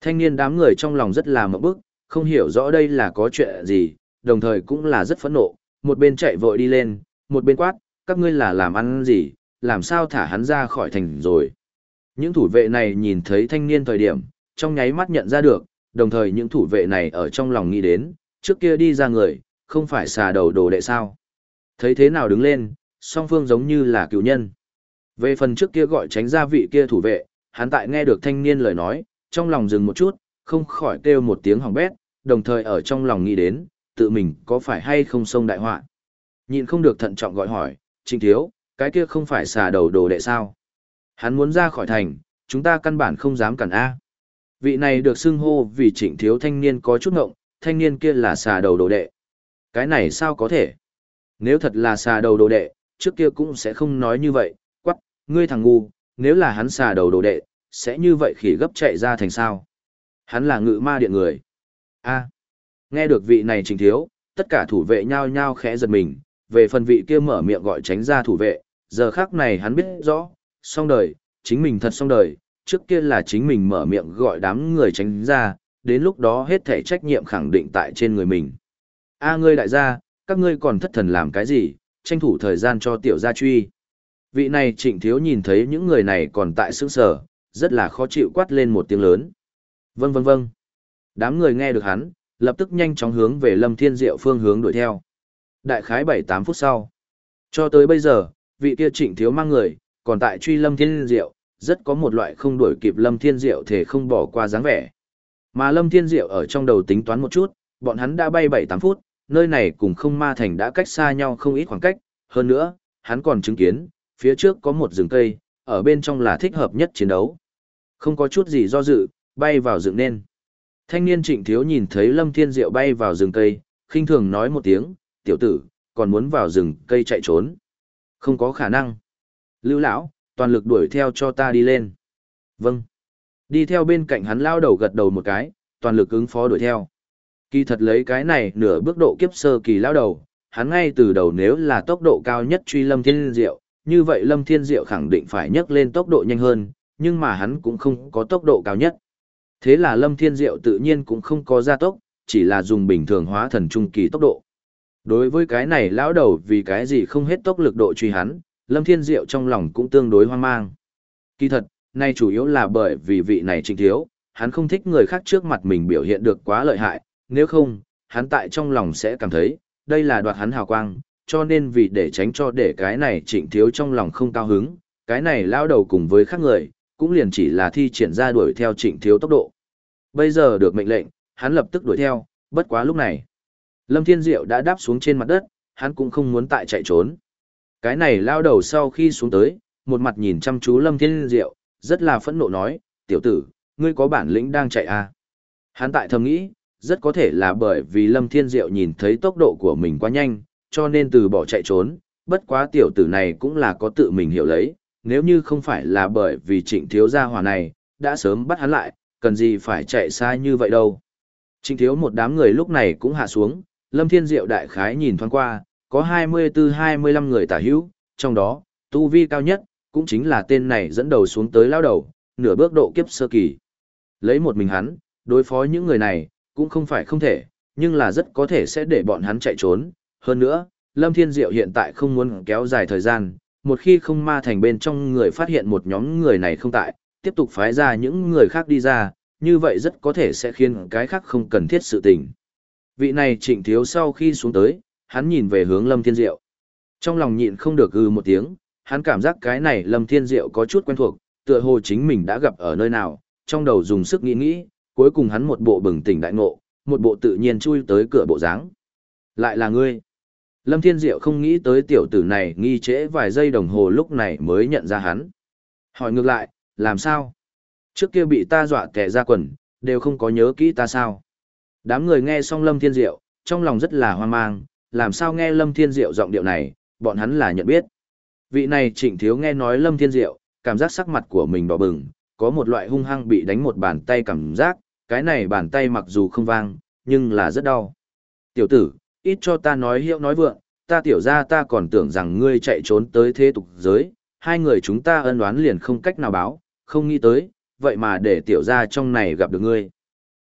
Thanh niên đám người trong lòng rất là mộng bức, không hiểu rõ đây là có chuyện gì, đồng thời cũng là rất phẫn nộ, một bên chạy vội đi lên, một bên quát, các ngươi là làm ăn gì, làm sao thả hắn ra khỏi thành rồi. Những thủ vệ này nhìn thấy thanh niên thời điểm, trong nháy mắt nhận ra được, đồng thời những thủ vệ này ở trong lòng nghĩ đến, trước kia đi ra người, không phải xà đầu đồ đệ sao. Thấy thế nào đứng lên, song phương giống như là cựu nhân. Về phần trước kia gọi tránh ra vị kia thủ vệ, hắn tại nghe được thanh niên lời nói, trong lòng dừng một chút, không khỏi kêu một tiếng hỏng bét, đồng thời ở trong lòng nghĩ đến, tự mình có phải hay không sông đại họa. Nhìn không được thận trọng gọi hỏi, trịnh thiếu, cái kia không phải xà đầu đồ đệ sao? Hắn muốn ra khỏi thành, chúng ta căn bản không dám cản A. Vị này được xưng hô vì trịnh thiếu thanh niên có chút ngộng, thanh niên kia là xà đầu đồ đệ. Cái này sao có thể? Nếu thật là xà đầu đồ đệ, trước kia cũng sẽ không nói như vậy, quắc, ngươi thằng ngu, nếu là hắn xà đầu đồ đệ, sẽ như vậy khỉ gấp chạy ra thành sao? Hắn là ngự ma điện người. A. Nghe được vị này trịnh thiếu, tất cả thủ vệ nhao nhao khẽ giật mình, về phần vị kia mở miệng gọi tránh ra thủ vệ, giờ khác này hắn biết rõ, xong đời, chính mình thật xong đời, trước kia là chính mình mở miệng gọi đám người tránh ra, đến lúc đó hết thể trách nhiệm khẳng định tại trên người mình. A ngươi đại gia, các ngươi còn thất thần làm cái gì, tranh thủ thời gian cho tiểu gia truy. Vị này trịnh thiếu nhìn thấy những người này còn tại sững sở, rất là khó chịu quát lên một tiếng lớn. Vâng vâng vâng. Đám người nghe được hắn, lập tức nhanh chóng hướng về lâm thiên diệu phương hướng đuổi theo. Đại khái 7-8 phút sau. Cho tới bây giờ, vị kia trịnh thiếu mang người, còn tại truy lâm thiên diệu, rất có một loại không đuổi kịp lâm thiên diệu thể không bỏ qua dáng vẻ. Mà lâm thiên diệu ở trong đầu tính toán một chút, bọn hắn đã bay 7-8 phút, nơi này cùng không ma thành đã cách xa nhau không ít khoảng cách, hơn nữa, hắn còn chứng kiến, phía trước có một rừng cây, ở bên trong là thích hợp nhất chiến đấu. Không có chút gì do dự, bay vào dựng nên. Thanh niên trịnh thiếu nhìn thấy Lâm Thiên Diệu bay vào rừng cây, khinh thường nói một tiếng, tiểu tử, còn muốn vào rừng cây chạy trốn. Không có khả năng. Lưu lão, toàn lực đuổi theo cho ta đi lên. Vâng. Đi theo bên cạnh hắn lao đầu gật đầu một cái, toàn lực ứng phó đuổi theo. Kỳ thật lấy cái này nửa bước độ kiếp sơ kỳ lao đầu, hắn ngay từ đầu nếu là tốc độ cao nhất truy Lâm Thiên Diệu, như vậy Lâm Thiên Diệu khẳng định phải nhấc lên tốc độ nhanh hơn, nhưng mà hắn cũng không có tốc độ cao nhất. Thế là Lâm Thiên Diệu tự nhiên cũng không có gia tốc, chỉ là dùng bình thường hóa thần trung kỳ tốc độ. Đối với cái này lão đầu vì cái gì không hết tốc lực độ truy hắn, Lâm Thiên Diệu trong lòng cũng tương đối hoang mang. Kỳ thật, nay chủ yếu là bởi vì vị này trịnh thiếu, hắn không thích người khác trước mặt mình biểu hiện được quá lợi hại, nếu không, hắn tại trong lòng sẽ cảm thấy, đây là đoạt hắn hào quang, cho nên vì để tránh cho để cái này trịnh thiếu trong lòng không cao hứng, cái này lao đầu cùng với khác người, cũng liền chỉ là thi triển ra đuổi theo trịnh thiếu tốc độ. Bây giờ được mệnh lệnh, hắn lập tức đuổi theo, bất quá lúc này. Lâm Thiên Diệu đã đáp xuống trên mặt đất, hắn cũng không muốn tại chạy trốn. Cái này lao đầu sau khi xuống tới, một mặt nhìn chăm chú Lâm Thiên Diệu, rất là phẫn nộ nói, tiểu tử, ngươi có bản lĩnh đang chạy à. Hắn tại thầm nghĩ, rất có thể là bởi vì Lâm Thiên Diệu nhìn thấy tốc độ của mình quá nhanh, cho nên từ bỏ chạy trốn, bất quá tiểu tử này cũng là có tự mình hiểu lấy, nếu như không phải là bởi vì trịnh thiếu gia hòa này, đã sớm bắt hắn lại, cần gì phải chạy xa như vậy đâu. Trịnh thiếu một đám người lúc này cũng hạ xuống, Lâm Thiên Diệu đại khái nhìn thoáng qua, có 24-25 người tả hữu, trong đó, tu vi cao nhất, cũng chính là tên này dẫn đầu xuống tới lao đầu, nửa bước độ kiếp sơ kỳ. Lấy một mình hắn, đối phó những người này, cũng không phải không thể, nhưng là rất có thể sẽ để bọn hắn chạy trốn. Hơn nữa, Lâm Thiên Diệu hiện tại không muốn kéo dài thời gian, một khi không ma thành bên trong người phát hiện một nhóm người này không tại, tiếp tục phái ra những người khác đi ra, như vậy rất có thể sẽ khiến cái khác không cần thiết sự tình. Vị này trịnh thiếu sau khi xuống tới, hắn nhìn về hướng Lâm Thiên Diệu. Trong lòng nhịn không được ư một tiếng, hắn cảm giác cái này Lâm Thiên Diệu có chút quen thuộc, tựa hồ chính mình đã gặp ở nơi nào, trong đầu dùng sức nghĩ nghĩ, cuối cùng hắn một bộ bừng tỉnh đại ngộ, một bộ tự nhiên chui tới cửa bộ dáng. Lại là ngươi. Lâm Thiên Diệu không nghĩ tới tiểu tử này nghi trễ vài giây đồng hồ lúc này mới nhận ra hắn. Hỏi ngược lại, làm sao? Trước kia bị ta dọa kẻ ra quần, đều không có nhớ kỹ ta sao? Đám người nghe xong Lâm Thiên Diệu, trong lòng rất là hoang mang, làm sao nghe Lâm Thiên Diệu giọng điệu này, bọn hắn là nhận biết. Vị này trịnh thiếu nghe nói Lâm Thiên Diệu, cảm giác sắc mặt của mình đỏ bừng, có một loại hung hăng bị đánh một bàn tay cảm giác, cái này bàn tay mặc dù không vang, nhưng là rất đau. Tiểu tử, ít cho ta nói hiệu nói vượng, ta tiểu ra ta còn tưởng rằng ngươi chạy trốn tới thế tục giới, hai người chúng ta ân oán liền không cách nào báo, không nghĩ tới, vậy mà để tiểu ra trong này gặp được ngươi.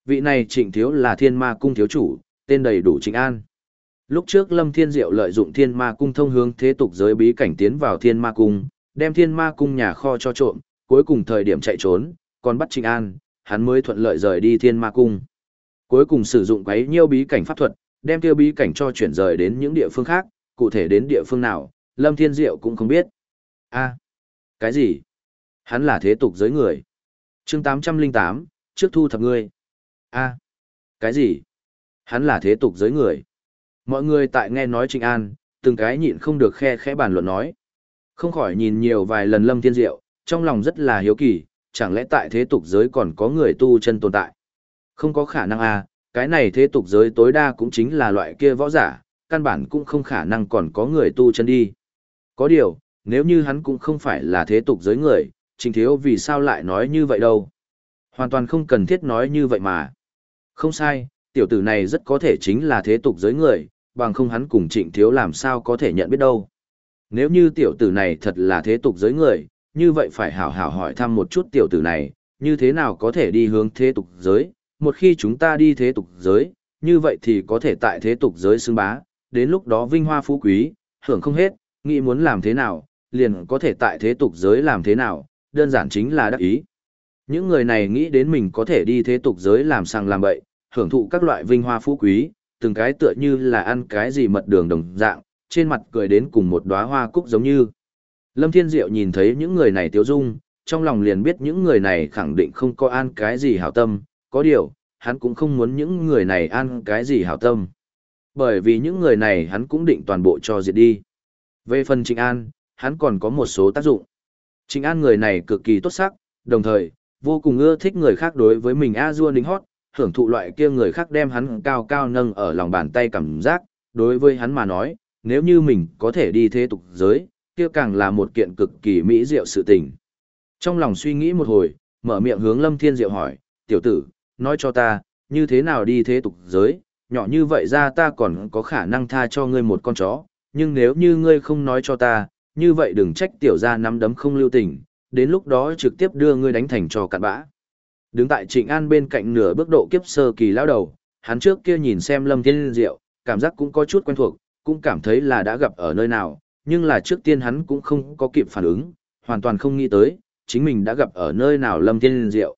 Vị này trịnh thiếu là thiên ma cung thiếu chủ, tên đầy đủ trịnh an. Lúc trước Lâm Thiên Diệu lợi dụng thiên ma cung thông hướng thế tục giới bí cảnh tiến vào thiên ma cung, đem thiên ma cung nhà kho cho trộm, cuối cùng thời điểm chạy trốn, còn bắt trịnh an, hắn mới thuận lợi rời đi thiên ma cung. Cuối cùng sử dụng quấy nhiêu bí cảnh pháp thuật, đem tiêu bí cảnh cho chuyển rời đến những địa phương khác, cụ thể đến địa phương nào, Lâm Thiên Diệu cũng không biết. a cái gì? Hắn là thế tục giới người. chương 808, trước thu thập ngươi. a cái gì? Hắn là thế tục giới người. Mọi người tại nghe nói Trịnh An, từng cái nhịn không được khe khẽ bàn luận nói. Không khỏi nhìn nhiều vài lần Lâm Thiên Diệu, trong lòng rất là hiếu kỳ, chẳng lẽ tại thế tục giới còn có người tu chân tồn tại? Không có khả năng à, cái này thế tục giới tối đa cũng chính là loại kia võ giả, căn bản cũng không khả năng còn có người tu chân đi. Có điều, nếu như hắn cũng không phải là thế tục giới người, trình thiếu vì sao lại nói như vậy đâu. Hoàn toàn không cần thiết nói như vậy mà. Không sai, tiểu tử này rất có thể chính là thế tục giới người, bằng không hắn cùng trịnh thiếu làm sao có thể nhận biết đâu. Nếu như tiểu tử này thật là thế tục giới người, như vậy phải hảo hảo hỏi thăm một chút tiểu tử này, như thế nào có thể đi hướng thế tục giới, một khi chúng ta đi thế tục giới, như vậy thì có thể tại thế tục giới xưng bá, đến lúc đó vinh hoa phú quý, hưởng không hết, nghĩ muốn làm thế nào, liền có thể tại thế tục giới làm thế nào, đơn giản chính là đắc ý. Những người này nghĩ đến mình có thể đi thế tục giới làm sang làm bậy, hưởng thụ các loại vinh hoa phú quý, từng cái tựa như là ăn cái gì mật đường đồng dạng, trên mặt cười đến cùng một đóa hoa cúc giống như. Lâm Thiên Diệu nhìn thấy những người này tiêu dung, trong lòng liền biết những người này khẳng định không có an cái gì hảo tâm, có điều, hắn cũng không muốn những người này ăn cái gì hảo tâm. Bởi vì những người này hắn cũng định toàn bộ cho diệt đi. Về phần Trịnh An, hắn còn có một số tác dụng. Trịnh An người này cực kỳ tốt sắc, đồng thời, vô cùng ưa thích người khác đối với mình a dua đính hót, hưởng thụ loại kia người khác đem hắn cao cao nâng ở lòng bàn tay cảm giác, đối với hắn mà nói, nếu như mình có thể đi thế tục giới, kia càng là một kiện cực kỳ mỹ diệu sự tình. Trong lòng suy nghĩ một hồi, mở miệng hướng Lâm Thiên Diệu hỏi, tiểu tử, nói cho ta, như thế nào đi thế tục giới, nhỏ như vậy ra ta còn có khả năng tha cho ngươi một con chó, nhưng nếu như ngươi không nói cho ta, như vậy đừng trách tiểu gia nắm đấm không lưu tình, đến lúc đó trực tiếp đưa ngươi đánh thành trò cặn bã. Đứng tại Trịnh An bên cạnh nửa bước độ kiếp sơ kỳ lão đầu, hắn trước kia nhìn xem Lâm Thiên Diệu, cảm giác cũng có chút quen thuộc, cũng cảm thấy là đã gặp ở nơi nào, nhưng là trước tiên hắn cũng không có kịp phản ứng, hoàn toàn không nghĩ tới, chính mình đã gặp ở nơi nào Lâm Thiên Diệu.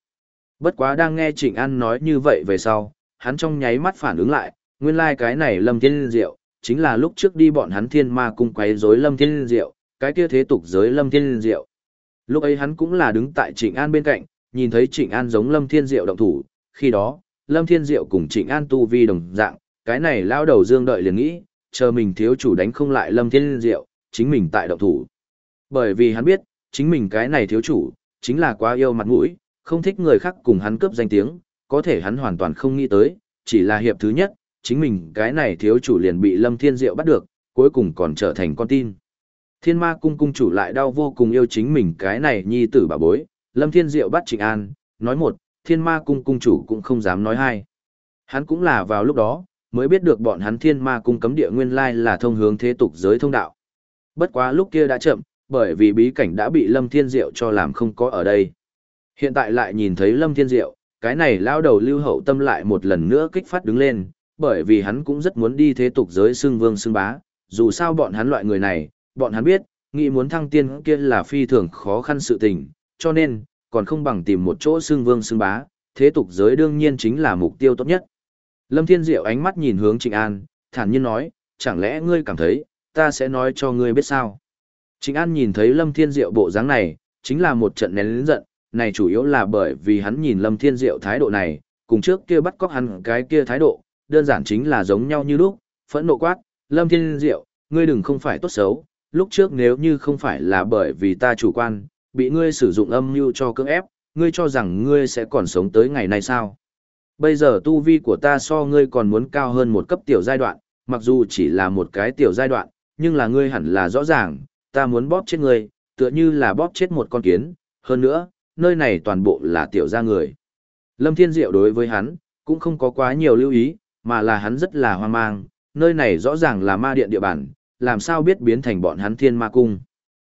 Bất quá đang nghe Trịnh An nói như vậy về sau, hắn trong nháy mắt phản ứng lại, nguyên lai like cái này Lâm Thiên Diệu, chính là lúc trước đi bọn hắn thiên ma cung quấy rối Lâm Thiên Diệu, cái kia thế tục giới Lâm Thiên Diệu. Lúc ấy hắn cũng là đứng tại Trịnh An bên cạnh, nhìn thấy Trịnh An giống Lâm Thiên Diệu động thủ, khi đó, Lâm Thiên Diệu cùng Trịnh An tu vi đồng dạng, cái này lao đầu dương đợi liền nghĩ, chờ mình thiếu chủ đánh không lại Lâm Thiên Diệu, chính mình tại động thủ. Bởi vì hắn biết, chính mình cái này thiếu chủ, chính là quá yêu mặt mũi, không thích người khác cùng hắn cướp danh tiếng, có thể hắn hoàn toàn không nghĩ tới, chỉ là hiệp thứ nhất, chính mình cái này thiếu chủ liền bị Lâm Thiên Diệu bắt được, cuối cùng còn trở thành con tin. Thiên ma cung cung chủ lại đau vô cùng yêu chính mình cái này nhi tử bà bối, Lâm Thiên Diệu bắt Trịnh An, nói một, thiên ma cung cung chủ cũng không dám nói hai. Hắn cũng là vào lúc đó, mới biết được bọn hắn thiên ma cung cấm địa nguyên lai là thông hướng thế tục giới thông đạo. Bất quá lúc kia đã chậm, bởi vì bí cảnh đã bị Lâm Thiên Diệu cho làm không có ở đây. Hiện tại lại nhìn thấy Lâm Thiên Diệu, cái này lao đầu lưu hậu tâm lại một lần nữa kích phát đứng lên, bởi vì hắn cũng rất muốn đi thế tục giới xưng vương xưng bá, dù sao bọn hắn loại người này, bọn hắn biết, nghĩ muốn thăng tiên kia là phi thường khó khăn sự tình, cho nên, còn không bằng tìm một chỗ xưng vương xưng bá, thế tục giới đương nhiên chính là mục tiêu tốt nhất. Lâm Thiên Diệu ánh mắt nhìn hướng Trịnh An, thản nhiên nói, chẳng lẽ ngươi cảm thấy, ta sẽ nói cho ngươi biết sao? Trịnh An nhìn thấy Lâm Thiên Diệu bộ dáng này, chính là một trận nén lĩnh giận, này chủ yếu là bởi vì hắn nhìn Lâm Thiên Diệu thái độ này, cùng trước kia bắt cóc hắn cái kia thái độ, đơn giản chính là giống nhau như lúc, phẫn nộ quát, Lâm Thiên Diệu, ngươi đừng không phải tốt xấu, lúc trước nếu như không phải là bởi vì ta chủ quan, bị ngươi sử dụng âm mưu cho cưỡng ép, ngươi cho rằng ngươi sẽ còn sống tới ngày nay sao? Bây giờ tu vi của ta so ngươi còn muốn cao hơn một cấp tiểu giai đoạn, mặc dù chỉ là một cái tiểu giai đoạn, nhưng là ngươi hẳn là rõ ràng, ta muốn bóp chết ngươi, tựa như là bóp chết một con kiến, hơn nữa, nơi này toàn bộ là tiểu gia người. Lâm Thiên Diệu đối với hắn, cũng không có quá nhiều lưu ý, mà là hắn rất là hoang mang, nơi này rõ ràng là ma điện địa bàn, làm sao biết biến thành bọn hắn thiên ma cung.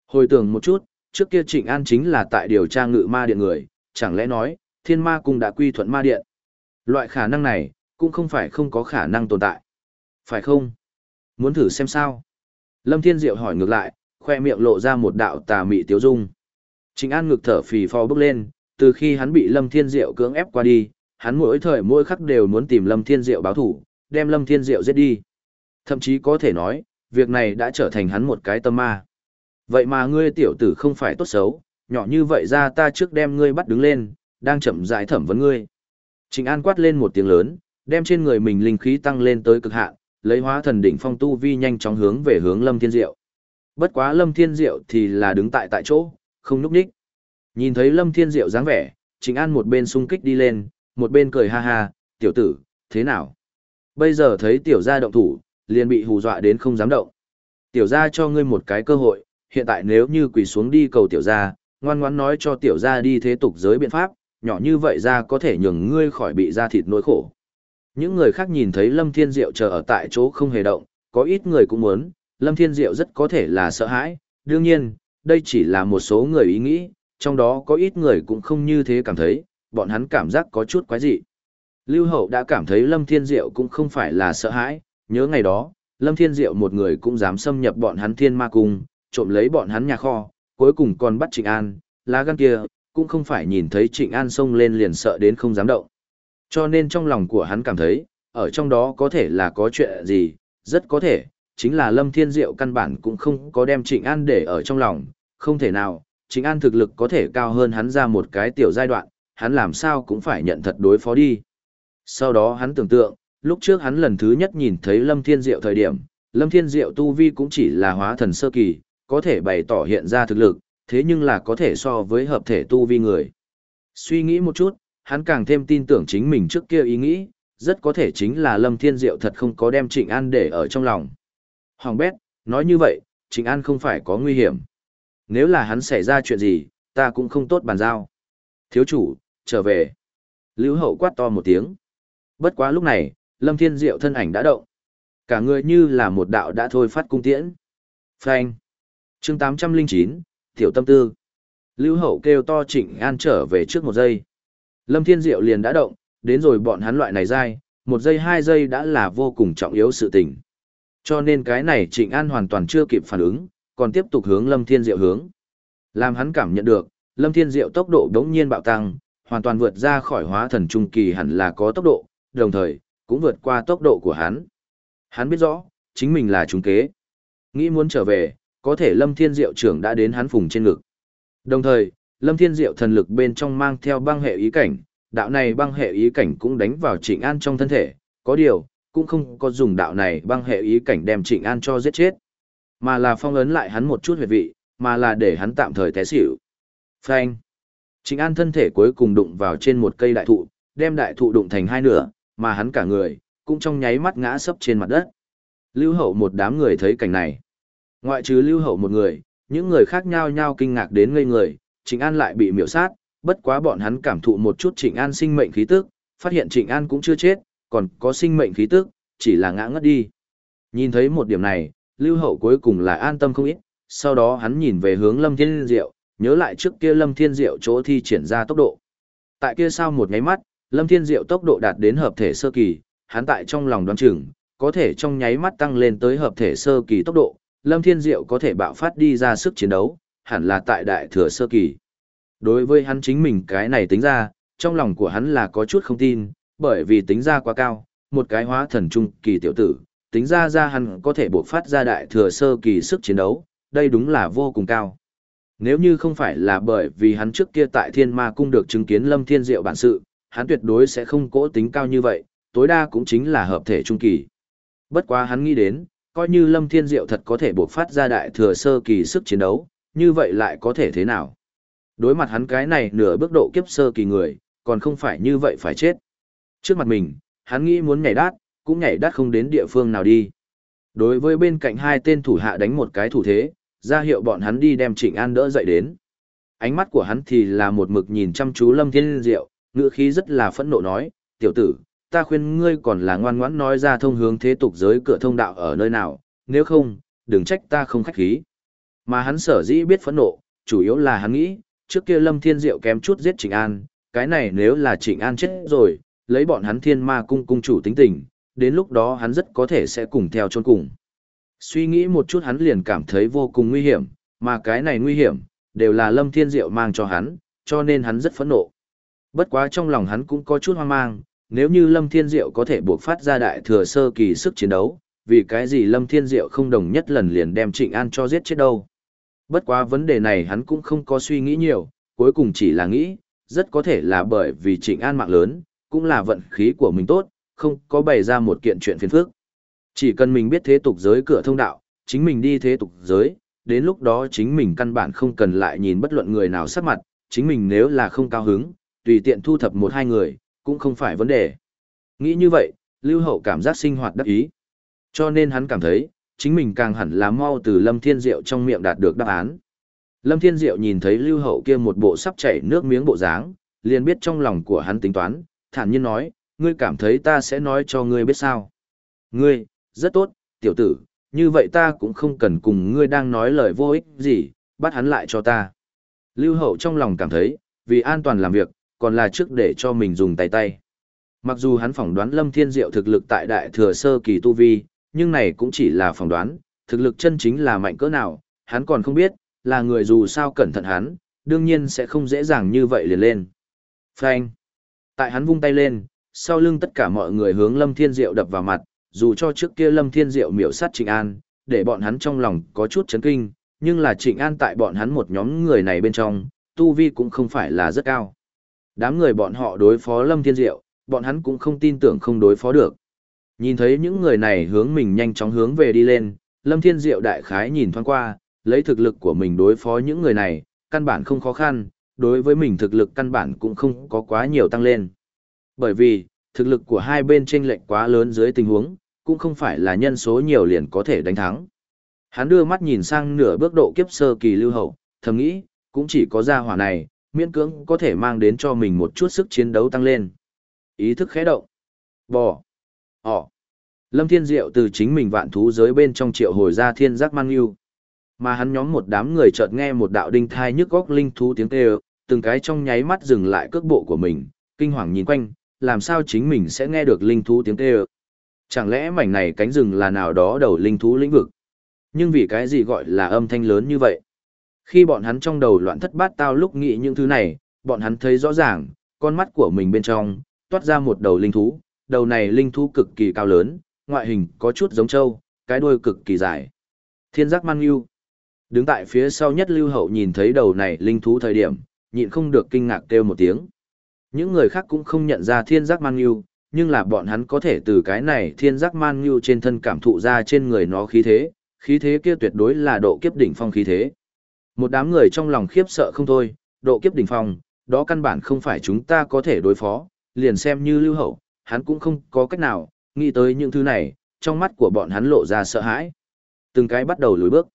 Hồi tưởng một chút, trước kia Trịnh An chính là tại điều tra ngự ma điện người, chẳng lẽ nói, thiên ma cung đã quy thuận ma điện. Loại khả năng này, cũng không phải không có khả năng tồn tại. Phải không? Muốn thử xem sao? Lâm Thiên Diệu hỏi ngược lại, khoe miệng lộ ra một đạo tà mị tiếu dung. Trịnh An ngực thở phì phò bước lên, từ khi hắn bị Lâm Thiên Diệu cưỡng ép qua đi, hắn mỗi thời mỗi khắc đều muốn tìm Lâm Thiên Diệu báo thủ, đem Lâm Thiên Diệu giết đi. Thậm chí có thể nói, việc này đã trở thành hắn một cái tâm ma. Vậy mà ngươi tiểu tử không phải tốt xấu, nhỏ như vậy ra ta trước đem ngươi bắt đứng lên, đang chậm rãi thẩm vấn ngươi. Trịnh An quát lên một tiếng lớn, đem trên người mình linh khí tăng lên tới cực hạn, lấy hóa thần đỉnh phong tu vi nhanh chóng hướng về hướng Lâm Thiên Diệu. Bất quá Lâm Thiên Diệu thì là đứng tại tại chỗ, không núp đích. Nhìn thấy Lâm Thiên Diệu dáng vẻ, Trịnh An một bên sung kích đi lên, một bên cười ha ha, tiểu tử, thế nào? Bây giờ thấy tiểu gia động thủ, liền bị hù dọa đến không dám động. Tiểu gia cho ngươi một cái cơ hội, hiện tại nếu như quỳ xuống đi cầu tiểu gia, ngoan ngoãn nói cho tiểu gia đi thế tục giới biện pháp, nhỏ như vậy ra có thể nhường ngươi khỏi bị da thịt nỗi khổ. Những người khác nhìn thấy Lâm Thiên Diệu chờ ở tại chỗ không hề động, có ít người cũng muốn, Lâm Thiên Diệu rất có thể là sợ hãi, đương nhiên, đây chỉ là một số người ý nghĩ, trong đó có ít người cũng không như thế cảm thấy, bọn hắn cảm giác có chút quái dị. Lưu Hậu đã cảm thấy Lâm Thiên Diệu cũng không phải là sợ hãi, nhớ ngày đó, Lâm Thiên Diệu một người cũng dám xâm nhập bọn hắn thiên ma cung, trộm lấy bọn hắn nhà kho, cuối cùng còn bắt Trịnh An, lá gan kia, cũng không phải nhìn thấy Trịnh An xông lên liền sợ đến không dám động. Cho nên trong lòng của hắn cảm thấy, ở trong đó có thể là có chuyện gì, rất có thể, chính là Lâm Thiên Diệu căn bản cũng không có đem Trịnh An để ở trong lòng, không thể nào, Trịnh An thực lực có thể cao hơn hắn ra một cái tiểu giai đoạn, hắn làm sao cũng phải nhận thật đối phó đi. Sau đó hắn tưởng tượng, lúc trước hắn lần thứ nhất nhìn thấy Lâm Thiên Diệu thời điểm, Lâm Thiên Diệu tu vi cũng chỉ là hóa thần sơ kỳ, có thể bày tỏ hiện ra thực lực, thế nhưng là có thể so với hợp thể tu vi người. Suy nghĩ một chút, hắn càng thêm tin tưởng chính mình trước kia ý nghĩ, rất có thể chính là Lâm Thiên Diệu thật không có đem Trịnh An để ở trong lòng. Hoàng bét, nói như vậy, Trịnh An không phải có nguy hiểm. Nếu là hắn xảy ra chuyện gì, ta cũng không tốt bàn giao. Thiếu chủ, trở về. Lưu hậu quát to một tiếng. Bất quá lúc này, Lâm Thiên Diệu thân ảnh đã động. Cả người như là một đạo đã thôi phát cung tiễn. Phanh chương 809, Tiểu Tâm Tư. Lưu hậu kêu to Trịnh An trở về trước một giây. Lâm Thiên Diệu liền đã động, đến rồi bọn hắn loại này dai, một giây hai giây đã là vô cùng trọng yếu sự tình. Cho nên cái này Trịnh An hoàn toàn chưa kịp phản ứng, còn tiếp tục hướng Lâm Thiên Diệu hướng. Làm hắn cảm nhận được, Lâm Thiên Diệu tốc độ đống nhiên bạo tăng, hoàn toàn vượt ra khỏi hóa thần trung kỳ hẳn là có tốc độ, đồng thời, cũng vượt qua tốc độ của hắn. Hắn biết rõ, chính mình là trung kế. Nghĩ muốn trở về, có thể Lâm Thiên Diệu trưởng đã đến hắn phùng trên ngực. Đồng thời, Lâm Thiên Diệu thần lực bên trong mang theo băng hệ ý cảnh, đạo này băng hệ ý cảnh cũng đánh vào Trịnh An trong thân thể, có điều, cũng không có dùng đạo này băng hệ ý cảnh đem Trịnh An cho giết chết, mà là phong ấn lại hắn một chút huyệt vị, mà là để hắn tạm thời té xỉu. Phanh. Trịnh An thân thể cuối cùng đụng vào trên một cây đại thụ, đem đại thụ đụng thành hai nửa, mà hắn cả người, cũng trong nháy mắt ngã sấp trên mặt đất. Lưu hậu một đám người thấy cảnh này. Ngoại trừ lưu hậu một người, những người khác nhau nhau kinh ngạc đến ngây người, Trịnh An lại bị miểu sát, bất quá bọn hắn cảm thụ một chút Trịnh An sinh mệnh khí tức, phát hiện Trịnh An cũng chưa chết, còn có sinh mệnh khí tức, chỉ là ngã ngất đi. Nhìn thấy một điểm này, Lưu Hậu cuối cùng là an tâm không ít, sau đó hắn nhìn về hướng Lâm Thiên Diệu, nhớ lại trước kia Lâm Thiên Diệu chỗ thi triển ra tốc độ. Tại kia sau một nháy mắt, Lâm Thiên Diệu tốc độ đạt đến hợp thể sơ kỳ, hắn tại trong lòng đoán chừng, có thể trong nháy mắt tăng lên tới hợp thể sơ kỳ tốc độ, Lâm Thiên Diệu có thể bạo phát đi ra sức chiến đấu, hẳn là tại đại thừa sơ kỳ. Đối với hắn chính mình cái này tính ra, trong lòng của hắn là có chút không tin, bởi vì tính ra quá cao, một cái hóa thần trung kỳ tiểu tử, tính ra ra hắn có thể bộc phát ra đại thừa sơ kỳ sức chiến đấu, đây đúng là vô cùng cao. Nếu như không phải là bởi vì hắn trước kia tại thiên ma cung được chứng kiến lâm thiên diệu bản sự, hắn tuyệt đối sẽ không cố tính cao như vậy, tối đa cũng chính là hợp thể trung kỳ. Bất quá hắn nghĩ đến, coi như lâm thiên diệu thật có thể buộc phát ra đại thừa sơ kỳ sức chiến đấu, như vậy lại có thể thế nào? Đối mặt hắn cái này nửa bước độ kiếp sơ kỳ người, còn không phải như vậy phải chết. Trước mặt mình, hắn nghĩ muốn nhảy đát, cũng nhảy đát không đến địa phương nào đi. Đối với bên cạnh hai tên thủ hạ đánh một cái thủ thế, ra hiệu bọn hắn đi đem Trịnh An đỡ dậy đến. Ánh mắt của hắn thì là một mực nhìn chăm chú Lâm Thiên Diệu, ngữ khí rất là phẫn nộ nói, tiểu tử, ta khuyên ngươi còn là ngoan ngoãn nói ra thông hướng thế tục giới cửa thông đạo ở nơi nào, nếu không, đừng trách ta không khách khí. Mà hắn sở dĩ biết phẫn nộ, chủ yếu là hắn nghĩ, trước kia Lâm Thiên Diệu kém chút giết Trịnh An, cái này nếu là Trịnh An chết rồi, lấy bọn hắn thiên ma cung cung chủ tính tình, đến lúc đó hắn rất có thể sẽ cùng theo chôn cùng. Suy nghĩ một chút hắn liền cảm thấy vô cùng nguy hiểm, mà cái này nguy hiểm, đều là Lâm Thiên Diệu mang cho hắn, cho nên hắn rất phẫn nộ. Bất quá trong lòng hắn cũng có chút hoang mang, nếu như Lâm Thiên Diệu có thể buộc phát ra đại thừa sơ kỳ sức chiến đấu, vì cái gì Lâm Thiên Diệu không đồng nhất lần liền đem Trịnh An cho giết chết đâu. Bất quá vấn đề này hắn cũng không có suy nghĩ nhiều, cuối cùng chỉ là nghĩ, rất có thể là bởi vì Trịnh An mạng lớn, cũng là vận khí của mình tốt, không có bày ra một kiện chuyện phiền phức. Chỉ cần mình biết thế tục giới cửa thông đạo, chính mình đi thế tục giới, đến lúc đó chính mình căn bản không cần lại nhìn bất luận người nào sắc mặt, chính mình nếu là không cao hứng, tùy tiện thu thập một hai người, cũng không phải vấn đề. Nghĩ như vậy, Lưu Hậu cảm giác sinh hoạt đắc ý. Cho nên hắn cảm thấy, chính mình càng hẳn là mau từ Lâm Thiên Diệu trong miệng đạt được đáp án. Lâm Thiên Diệu nhìn thấy Lưu Hậu kia một bộ sắp chảy nước miếng bộ dáng, liền biết trong lòng của hắn tính toán, thản nhiên nói, ngươi cảm thấy ta sẽ nói cho ngươi biết sao. Ngươi, rất tốt, tiểu tử, như vậy ta cũng không cần cùng ngươi đang nói lời vô ích gì, bắt hắn lại cho ta. Lưu Hậu trong lòng cảm thấy, vì an toàn làm việc, còn là trước để cho mình dùng tay tay. Mặc dù hắn phỏng đoán Lâm Thiên Diệu thực lực tại đại thừa sơ kỳ tu vi, nhưng này cũng chỉ là phỏng đoán, thực lực chân chính là mạnh cỡ nào, hắn còn không biết, là người dù sao cẩn thận hắn, đương nhiên sẽ không dễ dàng như vậy liền lên. Phanh. Tại hắn vung tay lên, sau lưng tất cả mọi người hướng Lâm Thiên Diệu đập vào mặt, dù cho trước kia Lâm Thiên Diệu miểu sát Trịnh An, để bọn hắn trong lòng có chút chấn kinh, nhưng là Trịnh An tại bọn hắn một nhóm người này bên trong, tu vi cũng không phải là rất cao. Đám người bọn họ đối phó Lâm Thiên Diệu, bọn hắn cũng không tin tưởng không đối phó được. Nhìn thấy những người này hướng mình nhanh chóng hướng về đi lên, Lâm Thiên Diệu đại khái nhìn thoáng qua, lấy thực lực của mình đối phó những người này, căn bản không khó khăn, đối với mình thực lực căn bản cũng không có quá nhiều tăng lên. Bởi vì, thực lực của hai bên chênh lệch quá lớn dưới tình huống, cũng không phải là nhân số nhiều liền có thể đánh thắng. Hắn đưa mắt nhìn sang nửa bước độ kiếp sơ kỳ lưu hậu, thầm nghĩ, cũng chỉ có gia hỏa này, miễn cưỡng có thể mang đến cho mình một chút sức chiến đấu tăng lên. Ý thức khẽ động. Bò. Ỏ. Lâm Thiên Diệu từ chính mình vạn thú giới bên trong triệu hồi ra thiên giác mang yêu. Mà hắn nhóm một đám người chợt nghe một đạo đinh thai nhức góc linh thú tiếng kêu, từng cái trong nháy mắt dừng lại cước bộ của mình, kinh hoàng nhìn quanh, làm sao chính mình sẽ nghe được linh thú tiếng kêu. Chẳng lẽ mảnh này cánh rừng là nào đó đầu linh thú lĩnh vực? Nhưng vì cái gì gọi là âm thanh lớn như vậy? Khi bọn hắn trong đầu loạn thất bát tao lúc nghĩ những thứ này, bọn hắn thấy rõ ràng, con mắt của mình bên trong, toát ra một đầu linh thú, đầu này linh thú cực kỳ cao lớn, ngoại hình có chút giống trâu, cái đuôi cực kỳ dài. Thiên giác mang yêu. Đứng tại phía sau nhất lưu hậu nhìn thấy đầu này linh thú thời điểm, nhịn không được kinh ngạc kêu một tiếng. Những người khác cũng không nhận ra thiên giác mang yêu, nhưng là bọn hắn có thể từ cái này thiên giác man như trên thân cảm thụ ra trên người nó khí thế, khí thế kia tuyệt đối là độ kiếp đỉnh phong khí thế. Một đám người trong lòng khiếp sợ không thôi, độ kiếp đỉnh phong, đó căn bản không phải chúng ta có thể đối phó, liền xem như lưu hậu, hắn cũng không có cách nào, nghĩ tới những thứ này, trong mắt của bọn hắn lộ ra sợ hãi. Từng cái bắt đầu lùi bước.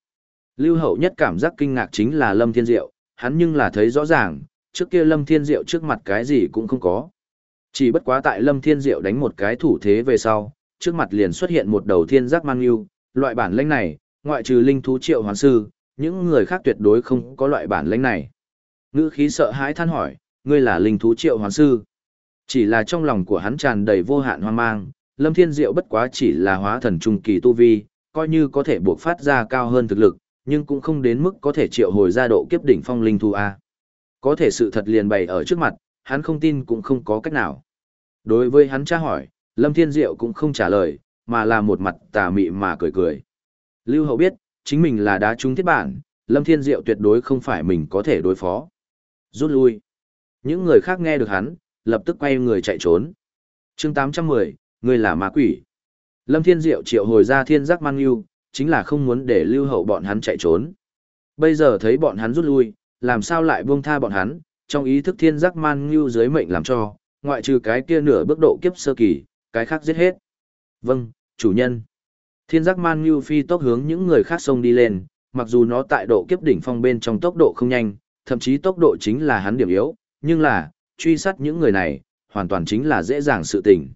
Lưu hậu nhất cảm giác kinh ngạc chính là Lâm Thiên Diệu, hắn nhưng là thấy rõ ràng, trước kia Lâm Thiên Diệu trước mặt cái gì cũng không có. Chỉ bất quá tại Lâm Thiên Diệu đánh một cái thủ thế về sau, trước mặt liền xuất hiện một đầu thiên giác mang yêu, loại bản lĩnh này, ngoại trừ linh thú triệu hoàn sư, những người khác tuyệt đối không có loại bản lĩnh này. Ngữ khí sợ hãi than hỏi, ngươi là linh thú triệu hoàn sư. Chỉ là trong lòng của hắn tràn đầy vô hạn hoang mang, Lâm Thiên Diệu bất quá chỉ là hóa thần trung kỳ tu vi, coi như có thể buộc phát ra cao hơn thực lực, nhưng cũng không đến mức có thể triệu hồi ra độ kiếp đỉnh phong linh thú A. Có thể sự thật liền bày ở trước mặt, hắn không tin cũng không có cách nào. Đối với hắn tra hỏi, Lâm Thiên Diệu cũng không trả lời, mà là một mặt tà mị mà cười cười. Lưu Hậu biết, chính mình là đá trúng thiết bản, Lâm Thiên Diệu tuyệt đối không phải mình có thể đối phó. Rút lui. Những người khác nghe được hắn, lập tức quay người chạy trốn. chương 810, người là ma quỷ. Lâm Thiên Diệu triệu hồi ra thiên giác mang yêu chính là không muốn để lưu hậu bọn hắn chạy trốn. Bây giờ thấy bọn hắn rút lui, làm sao lại buông tha bọn hắn, trong ý thức thiên giác man ngưu dưới mệnh làm cho, ngoại trừ cái kia nửa bước độ kiếp sơ kỳ, cái khác giết hết. Vâng, chủ nhân. Thiên giác man như phi tốc hướng những người khác sông đi lên, mặc dù nó tại độ kiếp đỉnh phong bên trong tốc độ không nhanh, thậm chí tốc độ chính là hắn điểm yếu, nhưng là, truy sát những người này, hoàn toàn chính là dễ dàng sự tình.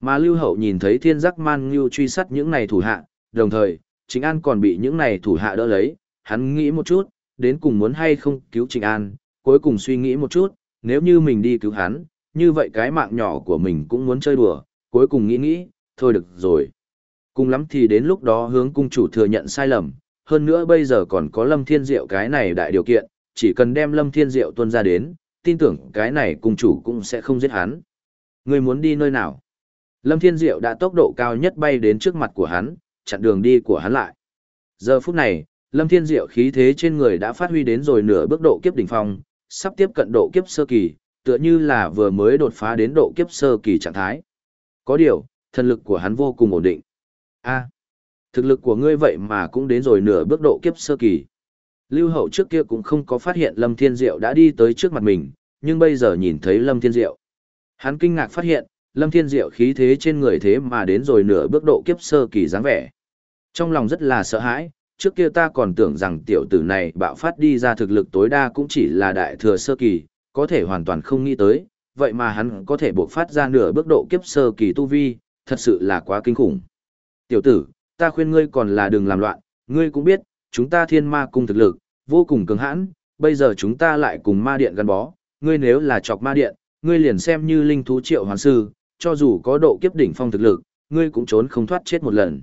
Mà Lưu Hậu nhìn thấy thiên giác man như truy sát những này thủ hạ, đồng thời, Trịnh An còn bị những này thủ hạ đỡ lấy, hắn nghĩ một chút, đến cùng muốn hay không cứu Trịnh An, cuối cùng suy nghĩ một chút, nếu như mình đi cứu hắn, như vậy cái mạng nhỏ của mình cũng muốn chơi đùa, cuối cùng nghĩ nghĩ, thôi được rồi. Cùng lắm thì đến lúc đó hướng cung chủ thừa nhận sai lầm, hơn nữa bây giờ còn có Lâm Thiên Diệu cái này đại điều kiện, chỉ cần đem Lâm Thiên Diệu tuân ra đến, tin tưởng cái này cung chủ cũng sẽ không giết hắn. Người muốn đi nơi nào? Lâm Thiên Diệu đã tốc độ cao nhất bay đến trước mặt của hắn, chặn đường đi của hắn lại. Giờ phút này, Lâm Thiên Diệu khí thế trên người đã phát huy đến rồi nửa bước độ kiếp đỉnh phong, sắp tiếp cận độ kiếp sơ kỳ, tựa như là vừa mới đột phá đến độ kiếp sơ kỳ trạng thái. Có điều, thần lực của hắn vô cùng ổn định. A, thực lực của ngươi vậy mà cũng đến rồi nửa bước độ kiếp sơ kỳ. Lưu Hậu trước kia cũng không có phát hiện Lâm Thiên Diệu đã đi tới trước mặt mình, nhưng bây giờ nhìn thấy Lâm Thiên Diệu. Hắn kinh ngạc phát hiện, Lâm Thiên Diệu khí thế trên người thế mà đến rồi nửa bước độ kiếp sơ kỳ dáng vẻ. Trong lòng rất là sợ hãi, trước kia ta còn tưởng rằng tiểu tử này bạo phát đi ra thực lực tối đa cũng chỉ là đại thừa sơ kỳ, có thể hoàn toàn không nghĩ tới, vậy mà hắn có thể buộc phát ra nửa bước độ kiếp sơ kỳ tu vi, thật sự là quá kinh khủng. Tiểu tử, ta khuyên ngươi còn là đừng làm loạn, ngươi cũng biết, chúng ta thiên ma cung thực lực, vô cùng cứng hãn, bây giờ chúng ta lại cùng ma điện gắn bó, ngươi nếu là chọc ma điện, ngươi liền xem như linh thú triệu hoàn sư, cho dù có độ kiếp đỉnh phong thực lực, ngươi cũng trốn không thoát chết một lần.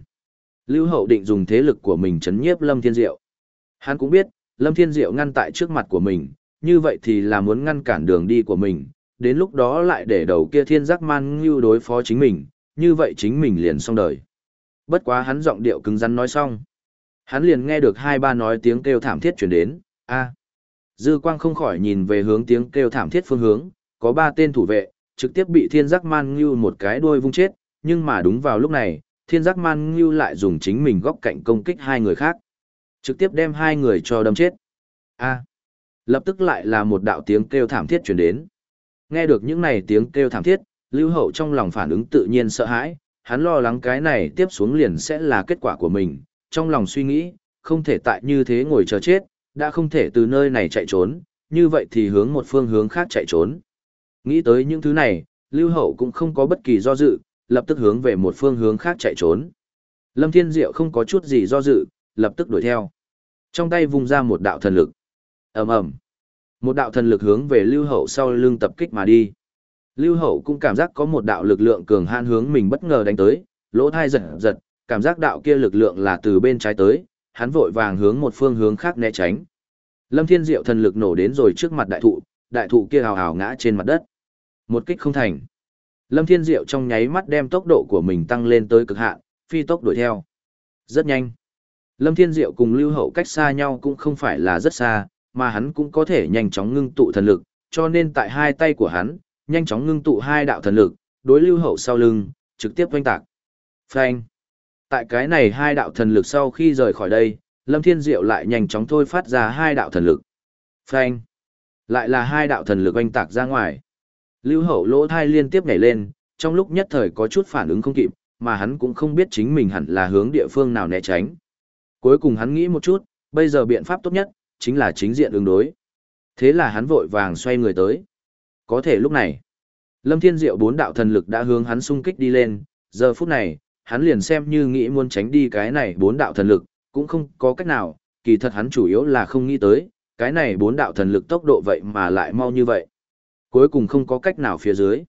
Lưu Hậu định dùng thế lực của mình chấn nhiếp Lâm Thiên Diệu. Hắn cũng biết, Lâm Thiên Diệu ngăn tại trước mặt của mình, như vậy thì là muốn ngăn cản đường đi của mình, đến lúc đó lại để đầu kia thiên giác man như đối phó chính mình, như vậy chính mình liền xong đời. Bất quá hắn giọng điệu cứng rắn nói xong. Hắn liền nghe được hai ba nói tiếng kêu thảm thiết chuyển đến, a Dư quang không khỏi nhìn về hướng tiếng kêu thảm thiết phương hướng, có ba tên thủ vệ, trực tiếp bị thiên giác man như một cái đuôi vung chết, nhưng mà đúng vào lúc này, thiên giác man như lại dùng chính mình góc cạnh công kích hai người khác. Trực tiếp đem hai người cho đâm chết. A. lập tức lại là một đạo tiếng kêu thảm thiết truyền đến. Nghe được những này tiếng kêu thảm thiết, Lưu Hậu trong lòng phản ứng tự nhiên sợ hãi, hắn lo lắng cái này tiếp xuống liền sẽ là kết quả của mình, trong lòng suy nghĩ, không thể tại như thế ngồi chờ chết, đã không thể từ nơi này chạy trốn, như vậy thì hướng một phương hướng khác chạy trốn. Nghĩ tới những thứ này, Lưu Hậu cũng không có bất kỳ do dự, lập tức hướng về một phương hướng khác chạy trốn. Lâm Thiên Diệu không có chút gì do dự, lập tức đuổi theo. Trong tay vùng ra một đạo thần lực. ầm ầm, Một đạo thần lực hướng về Lưu Hậu sau lưng tập kích mà đi. Lưu Hậu cũng cảm giác có một đạo lực lượng cường han hướng mình bất ngờ đánh tới, lỗ thai giật giật, cảm giác đạo kia lực lượng là từ bên trái tới, hắn vội vàng hướng một phương hướng khác né tránh. Lâm Thiên Diệu thần lực nổ đến rồi trước mặt đại thụ, đại thụ kia hào hào ngã trên mặt đất. Một kích không thành. Lâm Thiên Diệu trong nháy mắt đem tốc độ của mình tăng lên tới cực hạn, phi tốc đuổi theo. Rất nhanh. Lâm Thiên Diệu cùng Lưu Hậu cách xa nhau cũng không phải là rất xa, mà hắn cũng có thể nhanh chóng ngưng tụ thần lực, cho nên tại hai tay của hắn, nhanh chóng ngưng tụ hai đạo thần lực, đối Lưu Hậu sau lưng, trực tiếp vênh tạc. Phanh. Tại cái này hai đạo thần lực sau khi rời khỏi đây, Lâm Thiên Diệu lại nhanh chóng thôi phát ra hai đạo thần lực. Phanh. Lại là hai đạo thần lực oanh tạc ra ngoài. Lưu hậu lỗ thai liên tiếp nhảy lên, trong lúc nhất thời có chút phản ứng không kịp, mà hắn cũng không biết chính mình hẳn là hướng địa phương nào né tránh. Cuối cùng hắn nghĩ một chút, bây giờ biện pháp tốt nhất, chính là chính diện ứng đối. Thế là hắn vội vàng xoay người tới. Có thể lúc này, Lâm Thiên Diệu bốn đạo thần lực đã hướng hắn xung kích đi lên, giờ phút này, hắn liền xem như nghĩ muốn tránh đi cái này bốn đạo thần lực, cũng không có cách nào, kỳ thật hắn chủ yếu là không nghĩ tới, cái này bốn đạo thần lực tốc độ vậy mà lại mau như vậy. Cuối cùng không có cách nào phía dưới.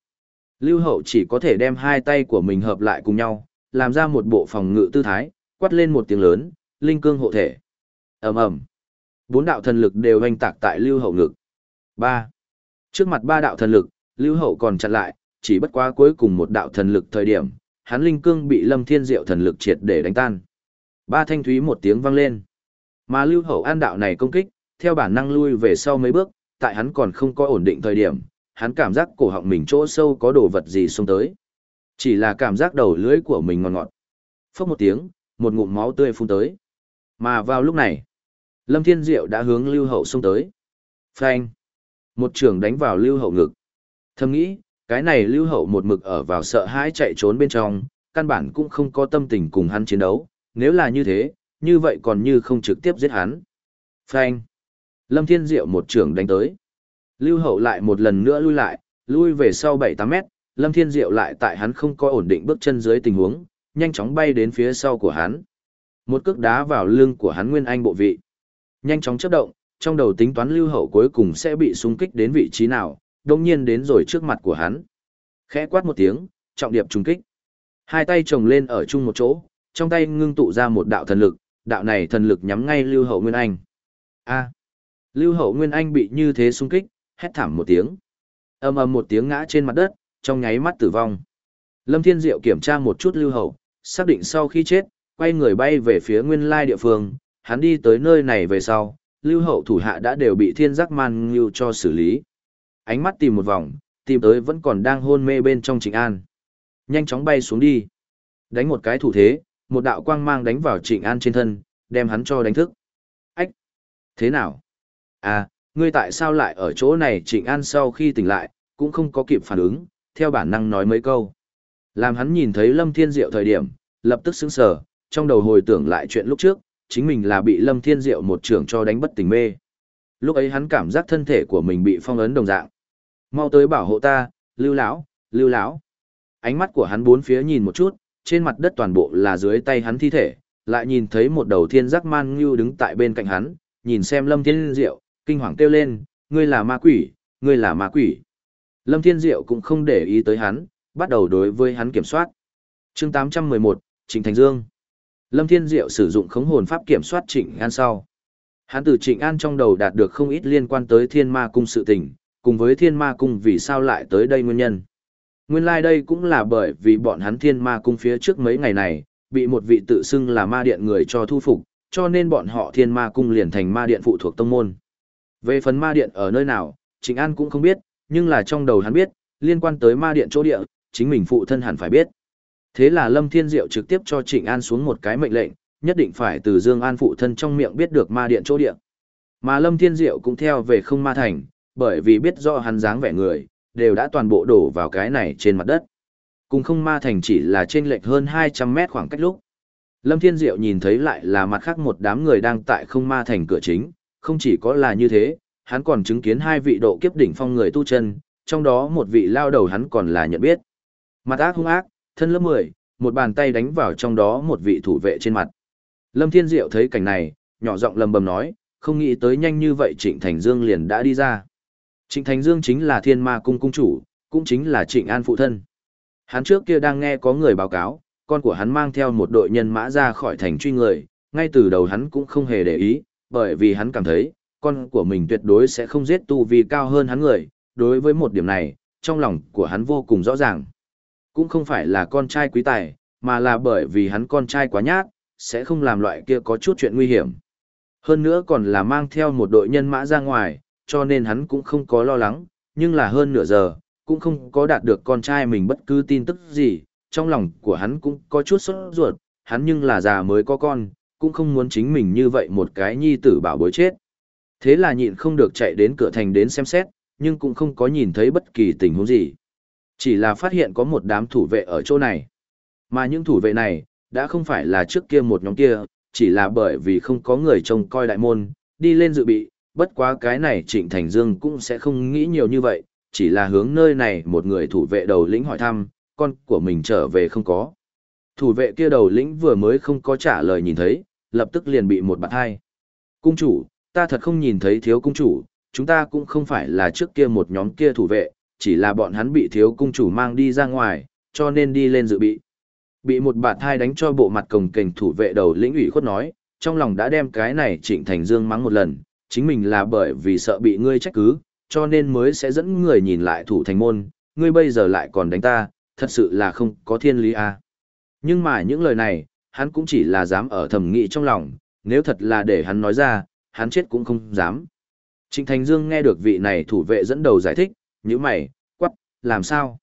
Lưu Hậu chỉ có thể đem hai tay của mình hợp lại cùng nhau, làm ra một bộ phòng ngự tư thái, quát lên một tiếng lớn, linh cương hộ thể. ầm ầm, Bốn đạo thần lực đều hoành tạc tại Lưu Hậu ngực. Ba. Trước mặt ba đạo thần lực, Lưu Hậu còn chặn lại, chỉ bất quá cuối cùng một đạo thần lực thời điểm, hắn linh cương bị Lâm Thiên Diệu thần lực triệt để đánh tan. Ba thanh thúy một tiếng vang lên. Mà Lưu Hậu an đạo này công kích, theo bản năng lui về sau mấy bước, tại hắn còn không có ổn định thời điểm, hắn cảm giác cổ họng mình chỗ sâu có đồ vật gì xông tới. Chỉ là cảm giác đầu lưỡi của mình ngọt ngọt. Phốc một tiếng, một ngụm máu tươi phun tới. Mà vào lúc này, Lâm Thiên Diệu đã hướng Lưu Hậu xông tới. Phanh! Một trường đánh vào Lưu Hậu ngực. Thầm nghĩ, cái này Lưu Hậu một mực ở vào sợ hãi chạy trốn bên trong, căn bản cũng không có tâm tình cùng hắn chiến đấu. Nếu là như thế, như vậy còn như không trực tiếp giết hắn. Phanh! Lâm Thiên Diệu một trường đánh tới. Lưu Hậu lại một lần nữa lui lại, lui về sau 7-8 mét, Lâm Thiên Diệu lại tại hắn không có ổn định bước chân dưới tình huống, nhanh chóng bay đến phía sau của hắn. Một cước đá vào lưng của hắn Nguyên Anh bộ vị. Nhanh chóng chấp động, trong đầu tính toán Lưu Hậu cuối cùng sẽ bị xung kích đến vị trí nào, đồng nhiên đến rồi trước mặt của hắn. Khẽ quát một tiếng, trọng điệp trùng kích. Hai tay chồng lên ở chung một chỗ, trong tay ngưng tụ ra một đạo thần lực, đạo này thần lực nhắm ngay Lưu Hậu Nguyên Anh. A. Lưu Hậu Nguyên Anh bị như thế xung kích, hét thảm một tiếng. ầm ầm một tiếng ngã trên mặt đất, trong nháy mắt tử vong. Lâm Thiên Diệu kiểm tra một chút Lưu Hậu, xác định sau khi chết, quay người bay về phía nguyên lai địa phương, hắn đi tới nơi này về sau, Lưu Hậu thủ hạ đã đều bị thiên giác man ngưu cho xử lý. Ánh mắt tìm một vòng, tìm tới vẫn còn đang hôn mê bên trong Trịnh An. Nhanh chóng bay xuống đi. Đánh một cái thủ thế, một đạo quang mang đánh vào Trịnh An trên thân, đem hắn cho đánh thức. Ách! Thế nào? À, ngươi tại sao lại ở chỗ này Trịnh An sau khi tỉnh lại, cũng không có kịp phản ứng, theo bản năng nói mấy câu. Làm hắn nhìn thấy Lâm Thiên Diệu thời điểm, lập tức sững sờ, trong đầu hồi tưởng lại chuyện lúc trước, chính mình là bị Lâm Thiên Diệu một trưởng cho đánh bất tỉnh mê. Lúc ấy hắn cảm giác thân thể của mình bị phong ấn đồng dạng. Mau tới bảo hộ ta, Lưu lão, Lưu lão. Ánh mắt của hắn bốn phía nhìn một chút, trên mặt đất toàn bộ là dưới tay hắn thi thể, lại nhìn thấy một đầu thiên giác man ngưu đứng tại bên cạnh hắn, nhìn xem Lâm Thiên Diệu, kinh hoàng kêu lên, ngươi là ma quỷ, ngươi là ma quỷ. Lâm Thiên Diệu cũng không để ý tới hắn, bắt đầu đối với hắn kiểm soát. chương 811, Trịnh Thành Dương. Lâm Thiên Diệu sử dụng khống hồn pháp kiểm soát Trịnh An sau. Hắn từ Trịnh An trong đầu đạt được không ít liên quan tới thiên ma cung sự tình, cùng với thiên ma cung vì sao lại tới đây nguyên nhân. Nguyên lai like đây cũng là bởi vì bọn hắn thiên ma cung phía trước mấy ngày này, bị một vị tự xưng là ma điện người cho thu phục, cho nên bọn họ thiên ma cung liền thành ma điện phụ thuộc tông môn. Về phần ma điện ở nơi nào, Trịnh An cũng không biết, nhưng là trong đầu hắn biết, liên quan tới ma điện chỗ địa, chính mình phụ thân hẳn phải biết. Thế là Lâm Thiên Diệu trực tiếp cho Trịnh An xuống một cái mệnh lệnh, nhất định phải từ Dương An phụ thân trong miệng biết được ma điện chỗ điện. Mà Lâm Thiên Diệu cũng theo về không ma thành, bởi vì biết rõ hắn dáng vẻ người, đều đã toàn bộ đổ vào cái này trên mặt đất. Cùng không ma thành chỉ là trên lệch hơn 200 mét khoảng cách lúc. Lâm Thiên Diệu nhìn thấy lại là mặt khác một đám người đang tại không ma thành cửa chính, không chỉ có là như thế, hắn còn chứng kiến hai vị độ kiếp đỉnh phong người tu chân, trong đó một vị lao đầu hắn còn là nhận biết. Mặt ác hung ác, thân lớp 10, một bàn tay đánh vào trong đó một vị thủ vệ trên mặt. Lâm Thiên Diệu thấy cảnh này, nhỏ giọng lầm bầm nói, không nghĩ tới nhanh như vậy Trịnh Thành Dương liền đã đi ra. Trịnh Thành Dương chính là thiên ma cung cung chủ, cũng chính là Trịnh An phụ thân. Hắn trước kia đang nghe có người báo cáo, con của hắn mang theo một đội nhân mã ra khỏi thành truy người, ngay từ đầu hắn cũng không hề để ý, bởi vì hắn cảm thấy, con của mình tuyệt đối sẽ không giết tu vi cao hơn hắn người, đối với một điểm này, trong lòng của hắn vô cùng rõ ràng. Cũng không phải là con trai quý tài, mà là bởi vì hắn con trai quá nhát, sẽ không làm loại kia có chút chuyện nguy hiểm. Hơn nữa còn là mang theo một đội nhân mã ra ngoài, cho nên hắn cũng không có lo lắng, nhưng là hơn nửa giờ, cũng không có đạt được con trai mình bất cứ tin tức gì, trong lòng của hắn cũng có chút sốt ruột, hắn nhưng là già mới có con, cũng không muốn chính mình như vậy một cái nhi tử bảo bối chết. Thế là nhịn không được chạy đến cửa thành đến xem xét, nhưng cũng không có nhìn thấy bất kỳ tình huống gì. Chỉ là phát hiện có một đám thủ vệ ở chỗ này. Mà những thủ vệ này, đã không phải là trước kia một nhóm kia, chỉ là bởi vì không có người trông coi đại môn, đi lên dự bị, bất quá cái này Trịnh Thành Dương cũng sẽ không nghĩ nhiều như vậy, chỉ là hướng nơi này một người thủ vệ đầu lĩnh hỏi thăm, con của mình trở về không có. Thủ vệ kia đầu lĩnh vừa mới không có trả lời nhìn thấy, lập tức liền bị một bạn hai. Cung chủ, ta thật không nhìn thấy thiếu cung chủ, chúng ta cũng không phải là trước kia một nhóm kia thủ vệ, chỉ là bọn hắn bị thiếu cung chủ mang đi ra ngoài, cho nên đi lên dự bị. Bị một bạt thai đánh cho bộ mặt cồng kềnh thủ vệ đầu lĩnh ủy khuất nói, trong lòng đã đem cái này trịnh thành dương mắng một lần, chính mình là bởi vì sợ bị ngươi trách cứ, cho nên mới sẽ dẫn người nhìn lại thủ thành môn, ngươi bây giờ lại còn đánh ta, thật sự là không có thiên lý à. Nhưng mà những lời này, hắn cũng chỉ là dám ở thầm nghĩ trong lòng, nếu thật là để hắn nói ra, hắn chết cũng không dám. Trịnh Thành Dương nghe được vị này thủ vệ dẫn đầu giải thích, nhíu mày, quắc, làm sao?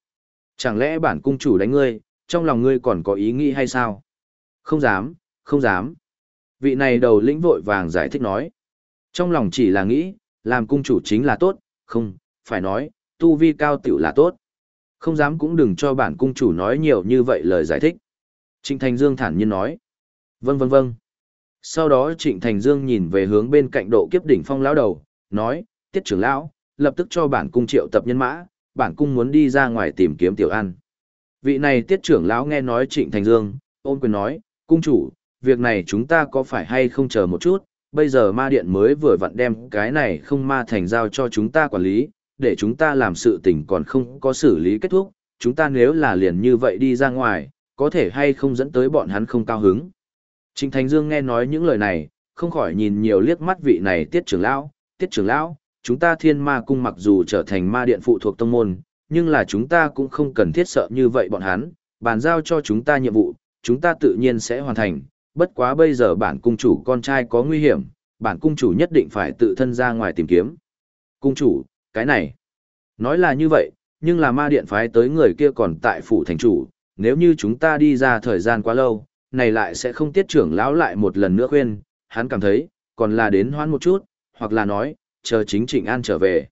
Chẳng lẽ bản cung chủ đánh ngươi, trong lòng ngươi còn có ý nghĩ hay sao? Không dám, không dám. Vị này đầu lĩnh vội vàng giải thích nói. Trong lòng chỉ là nghĩ, làm cung chủ chính là tốt, không, phải nói, tu vi cao tiểu là tốt. Không dám cũng đừng cho bản cung chủ nói nhiều như vậy lời giải thích. Trịnh Thành Dương thản nhiên nói. Vâng vâng vâng. Sau đó Trịnh Thành Dương nhìn về hướng bên cạnh độ kiếp đỉnh phong lão đầu, nói, tiết trưởng lão, lập tức cho bản cung triệu tập nhân mã, bản cung muốn đi ra ngoài tìm kiếm tiểu ăn. Vị này tiết trưởng lão nghe nói Trịnh Thành Dương, ôn quyền nói, cung chủ, việc này chúng ta có phải hay không chờ một chút, bây giờ ma điện mới vừa vặn đem cái này không ma thành giao cho chúng ta quản lý, để chúng ta làm sự tình còn không có xử lý kết thúc, chúng ta nếu là liền như vậy đi ra ngoài, có thể hay không dẫn tới bọn hắn không cao hứng. Trịnh Thành Dương nghe nói những lời này, không khỏi nhìn nhiều liếc mắt vị này tiết trưởng lão, tiết trưởng lão, chúng ta thiên ma cung mặc dù trở thành ma điện phụ thuộc tông môn, nhưng là chúng ta cũng không cần thiết sợ như vậy bọn hắn, bàn giao cho chúng ta nhiệm vụ, chúng ta tự nhiên sẽ hoàn thành, bất quá bây giờ bản cung chủ con trai có nguy hiểm, bản cung chủ nhất định phải tự thân ra ngoài tìm kiếm. Cung chủ, cái này, nói là như vậy, nhưng là ma điện phái tới người kia còn tại phủ thành chủ, nếu như chúng ta đi ra thời gian quá lâu, này lại sẽ không tiết trưởng lão lại một lần nữa khuyên, hắn cảm thấy, còn là đến hoãn một chút, hoặc là nói, chờ chính Trịnh An trở về.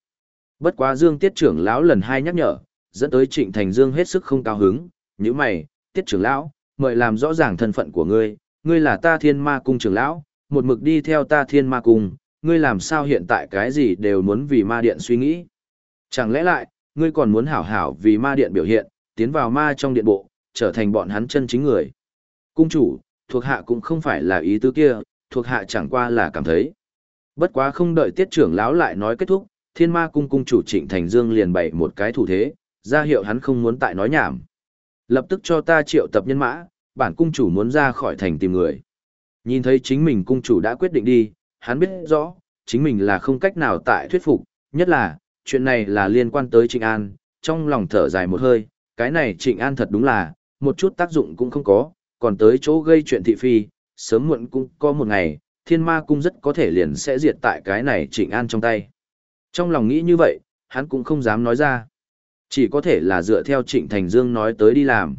Bất quá Dương tiết trưởng lão lần hai nhắc nhở, dẫn tới Trịnh Thành Dương hết sức không cao hứng, như mày, tiết trưởng lão, mời làm rõ ràng thân phận của ngươi, ngươi là ta thiên ma cung trưởng lão, một mực đi theo ta thiên ma cung, ngươi làm sao hiện tại cái gì đều muốn vì ma điện suy nghĩ. Chẳng lẽ lại, ngươi còn muốn hảo hảo vì ma điện biểu hiện, tiến vào ma trong điện bộ, trở thành bọn hắn chân chính người. Cung chủ, thuộc hạ cũng không phải là ý tứ kia, thuộc hạ chẳng qua là cảm thấy. Bất quá không đợi tiết trưởng lão lại nói kết thúc, thiên ma cung cung chủ trịnh thành dương liền bày một cái thủ thế, ra hiệu hắn không muốn tại nói nhảm. Lập tức cho ta triệu tập nhân mã, bản cung chủ muốn ra khỏi thành tìm người. Nhìn thấy chính mình cung chủ đã quyết định đi, hắn biết rõ, chính mình là không cách nào tại thuyết phục, nhất là, chuyện này là liên quan tới Trịnh An, trong lòng thở dài một hơi, cái này Trịnh An thật đúng là, một chút tác dụng cũng không có, còn tới chỗ gây chuyện thị phi, sớm muộn cũng có một ngày, thiên ma cung rất có thể liền sẽ diệt tại cái này Trịnh An trong tay. Trong lòng nghĩ như vậy, hắn cũng không dám nói ra. Chỉ có thể là dựa theo Trịnh Thành Dương nói tới đi làm.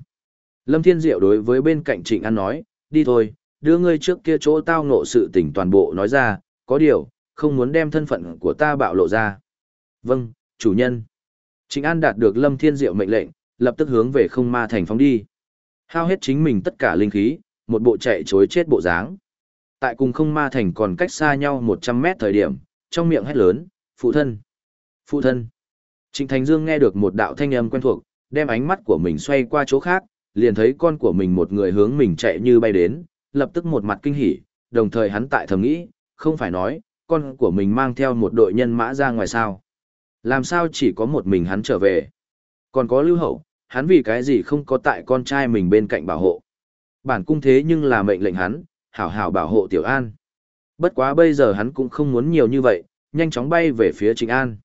Lâm Thiên Diệu đối với bên cạnh Trịnh An nói, đi thôi, đưa ngươi trước kia chỗ tao ngộ sự tình toàn bộ nói ra, có điều, không muốn đem thân phận của ta bạo lộ ra. Vâng, chủ nhân. Trịnh An đạt được Lâm Thiên Diệu mệnh lệnh, lập tức hướng về không ma thành phóng đi. Hao hết chính mình tất cả linh khí, một bộ chạy chối chết bộ dáng. Tại cùng không ma thành còn cách xa nhau 100 mét thời điểm, trong miệng hét lớn, phụ thân, phụ thân. Trịnh Thành Dương nghe được một đạo thanh âm quen thuộc, đem ánh mắt của mình xoay qua chỗ khác, liền thấy con của mình một người hướng mình chạy như bay đến, lập tức một mặt kinh hỉ, đồng thời hắn tại thầm nghĩ, không phải nói, con của mình mang theo một đội nhân mã ra ngoài sao. Làm sao chỉ có một mình hắn trở về. Còn có lưu hậu, hắn vì cái gì không có tại con trai mình bên cạnh bảo hộ. Bản cung thế nhưng là mệnh lệnh hắn, hảo hảo bảo hộ Tiểu An. Bất quá bây giờ hắn cũng không muốn nhiều như vậy, nhanh chóng bay về phía Trịnh An.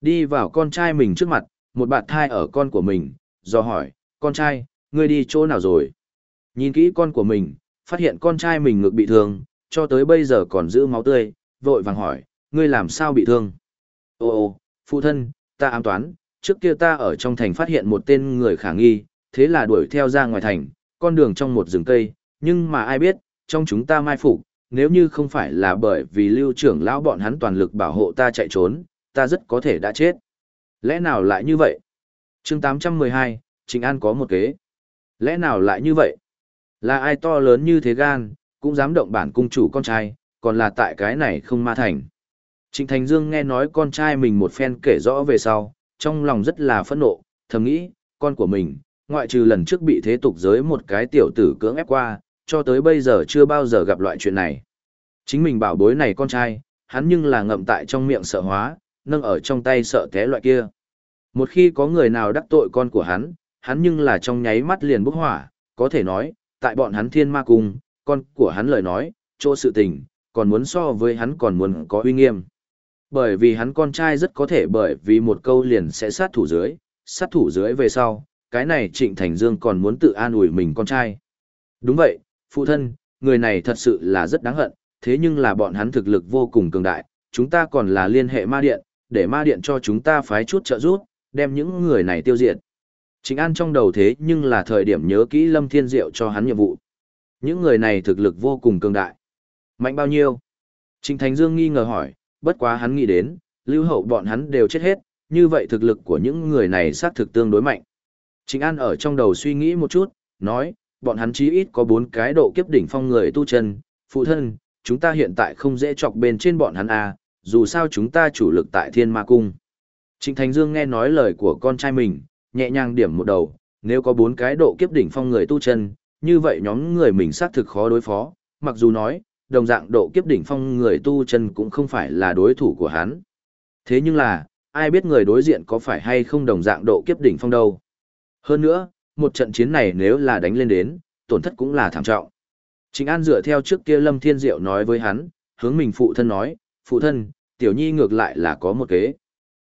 Đi vào con trai mình trước mặt, một bạn thai ở con của mình, do hỏi, con trai, ngươi đi chỗ nào rồi? Nhìn kỹ con của mình, phát hiện con trai mình ngực bị thương, cho tới bây giờ còn giữ máu tươi, vội vàng hỏi, ngươi làm sao bị thương? Ô ô, phụ thân, ta ám toán, trước kia ta ở trong thành phát hiện một tên người khả nghi, thế là đuổi theo ra ngoài thành, con đường trong một rừng cây, nhưng mà ai biết, trong chúng ta mai phục, nếu như không phải là bởi vì lưu trưởng lão bọn hắn toàn lực bảo hộ ta chạy trốn, ta rất có thể đã chết. Lẽ nào lại như vậy? chương 812, trình An có một kế. Lẽ nào lại như vậy? Là ai to lớn như thế gan, cũng dám động bản cung chủ con trai, còn là tại cái này không ma thành. Trịnh Thành Dương nghe nói con trai mình một phen kể rõ về sau, trong lòng rất là phẫn nộ, thầm nghĩ, con của mình, ngoại trừ lần trước bị thế tục giới một cái tiểu tử cưỡng ép qua, cho tới bây giờ chưa bao giờ gặp loại chuyện này. Chính mình bảo bối này con trai, hắn nhưng là ngậm tại trong miệng sợ hóa, nâng ở trong tay sợ té loại kia. Một khi có người nào đắc tội con của hắn, hắn nhưng là trong nháy mắt liền bốc hỏa, có thể nói, tại bọn hắn thiên ma cung, con của hắn lời nói, chỗ sự tình, còn muốn so với hắn còn muốn có uy nghiêm. Bởi vì hắn con trai rất có thể bởi vì một câu liền sẽ sát thủ dưới, sát thủ dưới về sau, cái này Trịnh Thành Dương còn muốn tự an ủi mình con trai. Đúng vậy, phụ thân, người này thật sự là rất đáng hận, thế nhưng là bọn hắn thực lực vô cùng cường đại, chúng ta còn là liên hệ ma điện, để ma điện cho chúng ta phái chút trợ giúp, đem những người này tiêu diệt. Trịnh An trong đầu thế nhưng là thời điểm nhớ kỹ Lâm Thiên Diệu cho hắn nhiệm vụ. Những người này thực lực vô cùng cường đại. Mạnh bao nhiêu? Trịnh Thánh Dương nghi ngờ hỏi, bất quá hắn nghĩ đến, lưu hậu bọn hắn đều chết hết, như vậy thực lực của những người này xác thực tương đối mạnh. Trịnh An ở trong đầu suy nghĩ một chút, nói, bọn hắn chí ít có bốn cái độ kiếp đỉnh phong người tu chân, phụ thân, chúng ta hiện tại không dễ chọc bên trên bọn hắn à, dù sao chúng ta chủ lực tại thiên ma cung. Trịnh Thành Dương nghe nói lời của con trai mình, nhẹ nhàng điểm một đầu, nếu có bốn cái độ kiếp đỉnh phong người tu chân, như vậy nhóm người mình xác thực khó đối phó, mặc dù nói, đồng dạng độ kiếp đỉnh phong người tu chân cũng không phải là đối thủ của hắn. Thế nhưng là, ai biết người đối diện có phải hay không đồng dạng độ kiếp đỉnh phong đâu. Hơn nữa, một trận chiến này nếu là đánh lên đến, tổn thất cũng là thảm trọng. Trịnh An dựa theo trước kia Lâm Thiên Diệu nói với hắn, hướng mình phụ thân nói, phụ thân, tiểu nhi ngược lại là có một kế.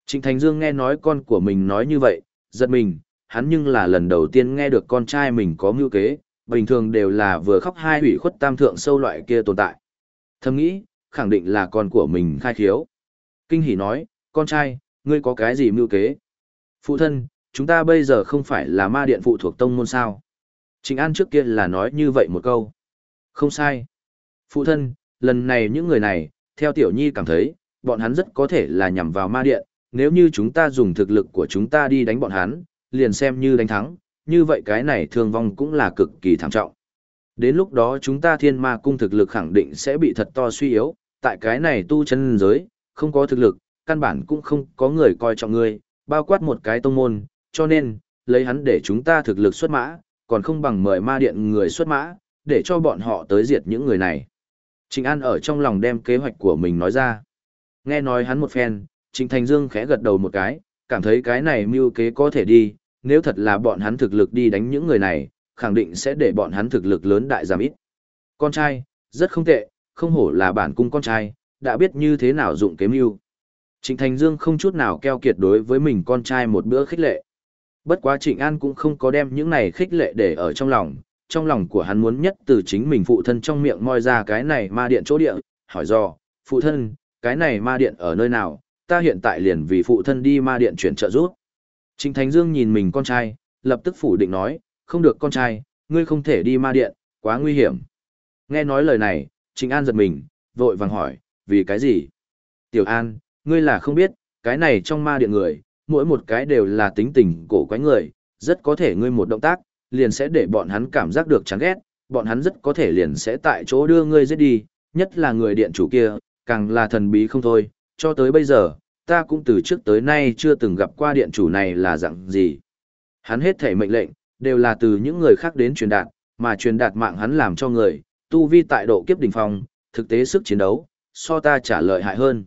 Trịnh Thành Dương nghe nói con của mình nói như vậy, giật mình, hắn nhưng là lần đầu tiên nghe được con trai mình có mưu kế, bình thường đều là vừa khóc hai hủy khuất tam thượng sâu loại kia tồn tại. Thầm nghĩ, khẳng định là con của mình khai khiếu. Kinh hỉ nói, con trai, ngươi có cái gì mưu kế? Phụ thân, chúng ta bây giờ không phải là ma điện phụ thuộc tông môn sao? Trịnh An trước kia là nói như vậy một câu. Không sai. Phụ thân, lần này những người này, theo Tiểu Nhi cảm thấy, bọn hắn rất có thể là nhằm vào ma điện, nếu như chúng ta dùng thực lực của chúng ta đi đánh bọn hắn, liền xem như đánh thắng, như vậy cái này thương vong cũng là cực kỳ thảm trọng. Đến lúc đó chúng ta thiên ma cung thực lực khẳng định sẽ bị thật to suy yếu, tại cái này tu chân giới, không có thực lực, căn bản cũng không có người coi trọng người, bao quát một cái tông môn, cho nên, lấy hắn để chúng ta thực lực xuất mã, còn không bằng mời ma điện người xuất mã, để cho bọn họ tới diệt những người này. Trịnh An ở trong lòng đem kế hoạch của mình nói ra. Nghe nói hắn một phen, Trịnh Thành Dương khẽ gật đầu một cái, cảm thấy cái này mưu kế có thể đi, nếu thật là bọn hắn thực lực đi đánh những người này, khẳng định sẽ để bọn hắn thực lực lớn đại giảm ít. Con trai, rất không tệ, không hổ là bản cung con trai, đã biết như thế nào dụng kế mưu. Trịnh Thành Dương không chút nào keo kiệt đối với mình con trai một bữa khích lệ. Bất quá Trịnh An cũng không có đem những này khích lệ để ở trong lòng, trong lòng của hắn muốn nhất từ chính mình phụ thân trong miệng moi ra cái này ma điện chỗ địa, hỏi do, phụ thân, cái này ma điện ở nơi nào, ta hiện tại liền vì phụ thân đi ma điện chuyển trợ giúp. Trịnh Thánh Dương nhìn mình con trai, lập tức phủ định nói, không được con trai, ngươi không thể đi ma điện, quá nguy hiểm. Nghe nói lời này, Trịnh An giật mình, vội vàng hỏi, vì cái gì? Tiểu An, ngươi là không biết, cái này trong ma điện người, mỗi một cái đều là tính tình cổ quái người, rất có thể ngươi một động tác, liền sẽ để bọn hắn cảm giác được chán ghét, bọn hắn rất có thể liền sẽ tại chỗ đưa ngươi giết đi, nhất là người điện chủ kia, càng là thần bí không thôi, cho tới bây giờ, ta cũng từ trước tới nay chưa từng gặp qua điện chủ này là dạng gì. Hắn hết thể mệnh lệnh, đều là từ những người khác đến truyền đạt, mà truyền đạt mạng hắn làm cho người, tu vi tại độ kiếp đỉnh phong, thực tế sức chiến đấu, so ta trả lợi hại hơn.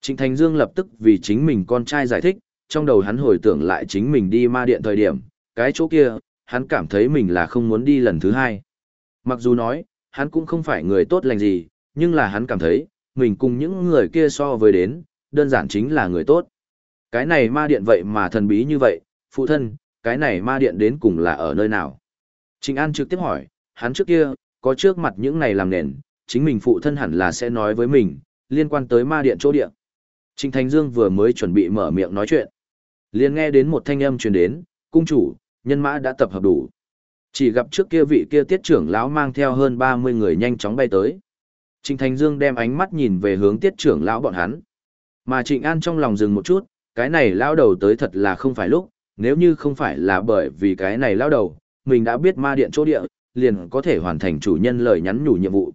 Trịnh Thành Dương lập tức vì chính mình con trai giải thích, trong đầu hắn hồi tưởng lại chính mình đi ma điện thời điểm, cái chỗ kia, hắn cảm thấy mình là không muốn đi lần thứ hai. Mặc dù nói, hắn cũng không phải người tốt lành gì, nhưng là hắn cảm thấy, mình cùng những người kia so với đến, đơn giản chính là người tốt. Cái này ma điện vậy mà thần bí như vậy, phụ thân, cái này ma điện đến cùng là ở nơi nào? trình An trực tiếp hỏi, hắn trước kia, có trước mặt những này làm nền, chính mình phụ thân hẳn là sẽ nói với mình, liên quan tới ma điện chỗ điện. trình Thành Dương vừa mới chuẩn bị mở miệng nói chuyện liền nghe đến một thanh âm truyền đến, cung chủ, nhân mã đã tập hợp đủ. Chỉ gặp trước kia vị kia tiết trưởng lão mang theo hơn 30 người nhanh chóng bay tới. Trịnh Thành Dương đem ánh mắt nhìn về hướng tiết trưởng lão bọn hắn. Mà Trịnh An trong lòng dừng một chút, cái này lão đầu tới thật là không phải lúc, nếu như không phải là bởi vì cái này lão đầu, mình đã biết ma điện chỗ địa, liền có thể hoàn thành chủ nhân lời nhắn nhủ nhiệm vụ.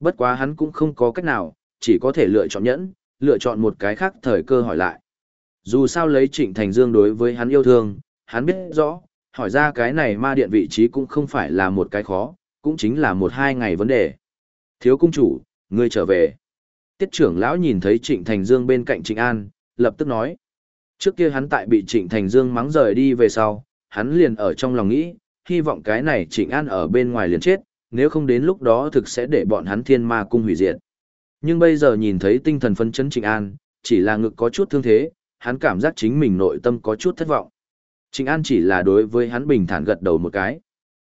Bất quá hắn cũng không có cách nào, chỉ có thể lựa chọn nhẫn, lựa chọn một cái khác thời cơ hỏi lại. Dù sao lấy Trịnh Thành Dương đối với hắn yêu thương, hắn biết rõ, hỏi ra cái này ma điện vị trí cũng không phải là một cái khó, cũng chính là một hai ngày vấn đề. Thiếu cung chủ, ngươi trở về. Tiết trưởng lão nhìn thấy Trịnh Thành Dương bên cạnh Trịnh An, lập tức nói. Trước kia hắn tại bị Trịnh Thành Dương mắng rời đi về sau, hắn liền ở trong lòng nghĩ, hy vọng cái này Trịnh An ở bên ngoài liền chết, nếu không đến lúc đó thực sẽ để bọn hắn thiên ma cung hủy diệt. Nhưng bây giờ nhìn thấy tinh thần phân chấn Trịnh An, chỉ là ngực có chút thương thế, hắn cảm giác chính mình nội tâm có chút thất vọng. Trịnh An chỉ là đối với hắn bình thản gật đầu một cái.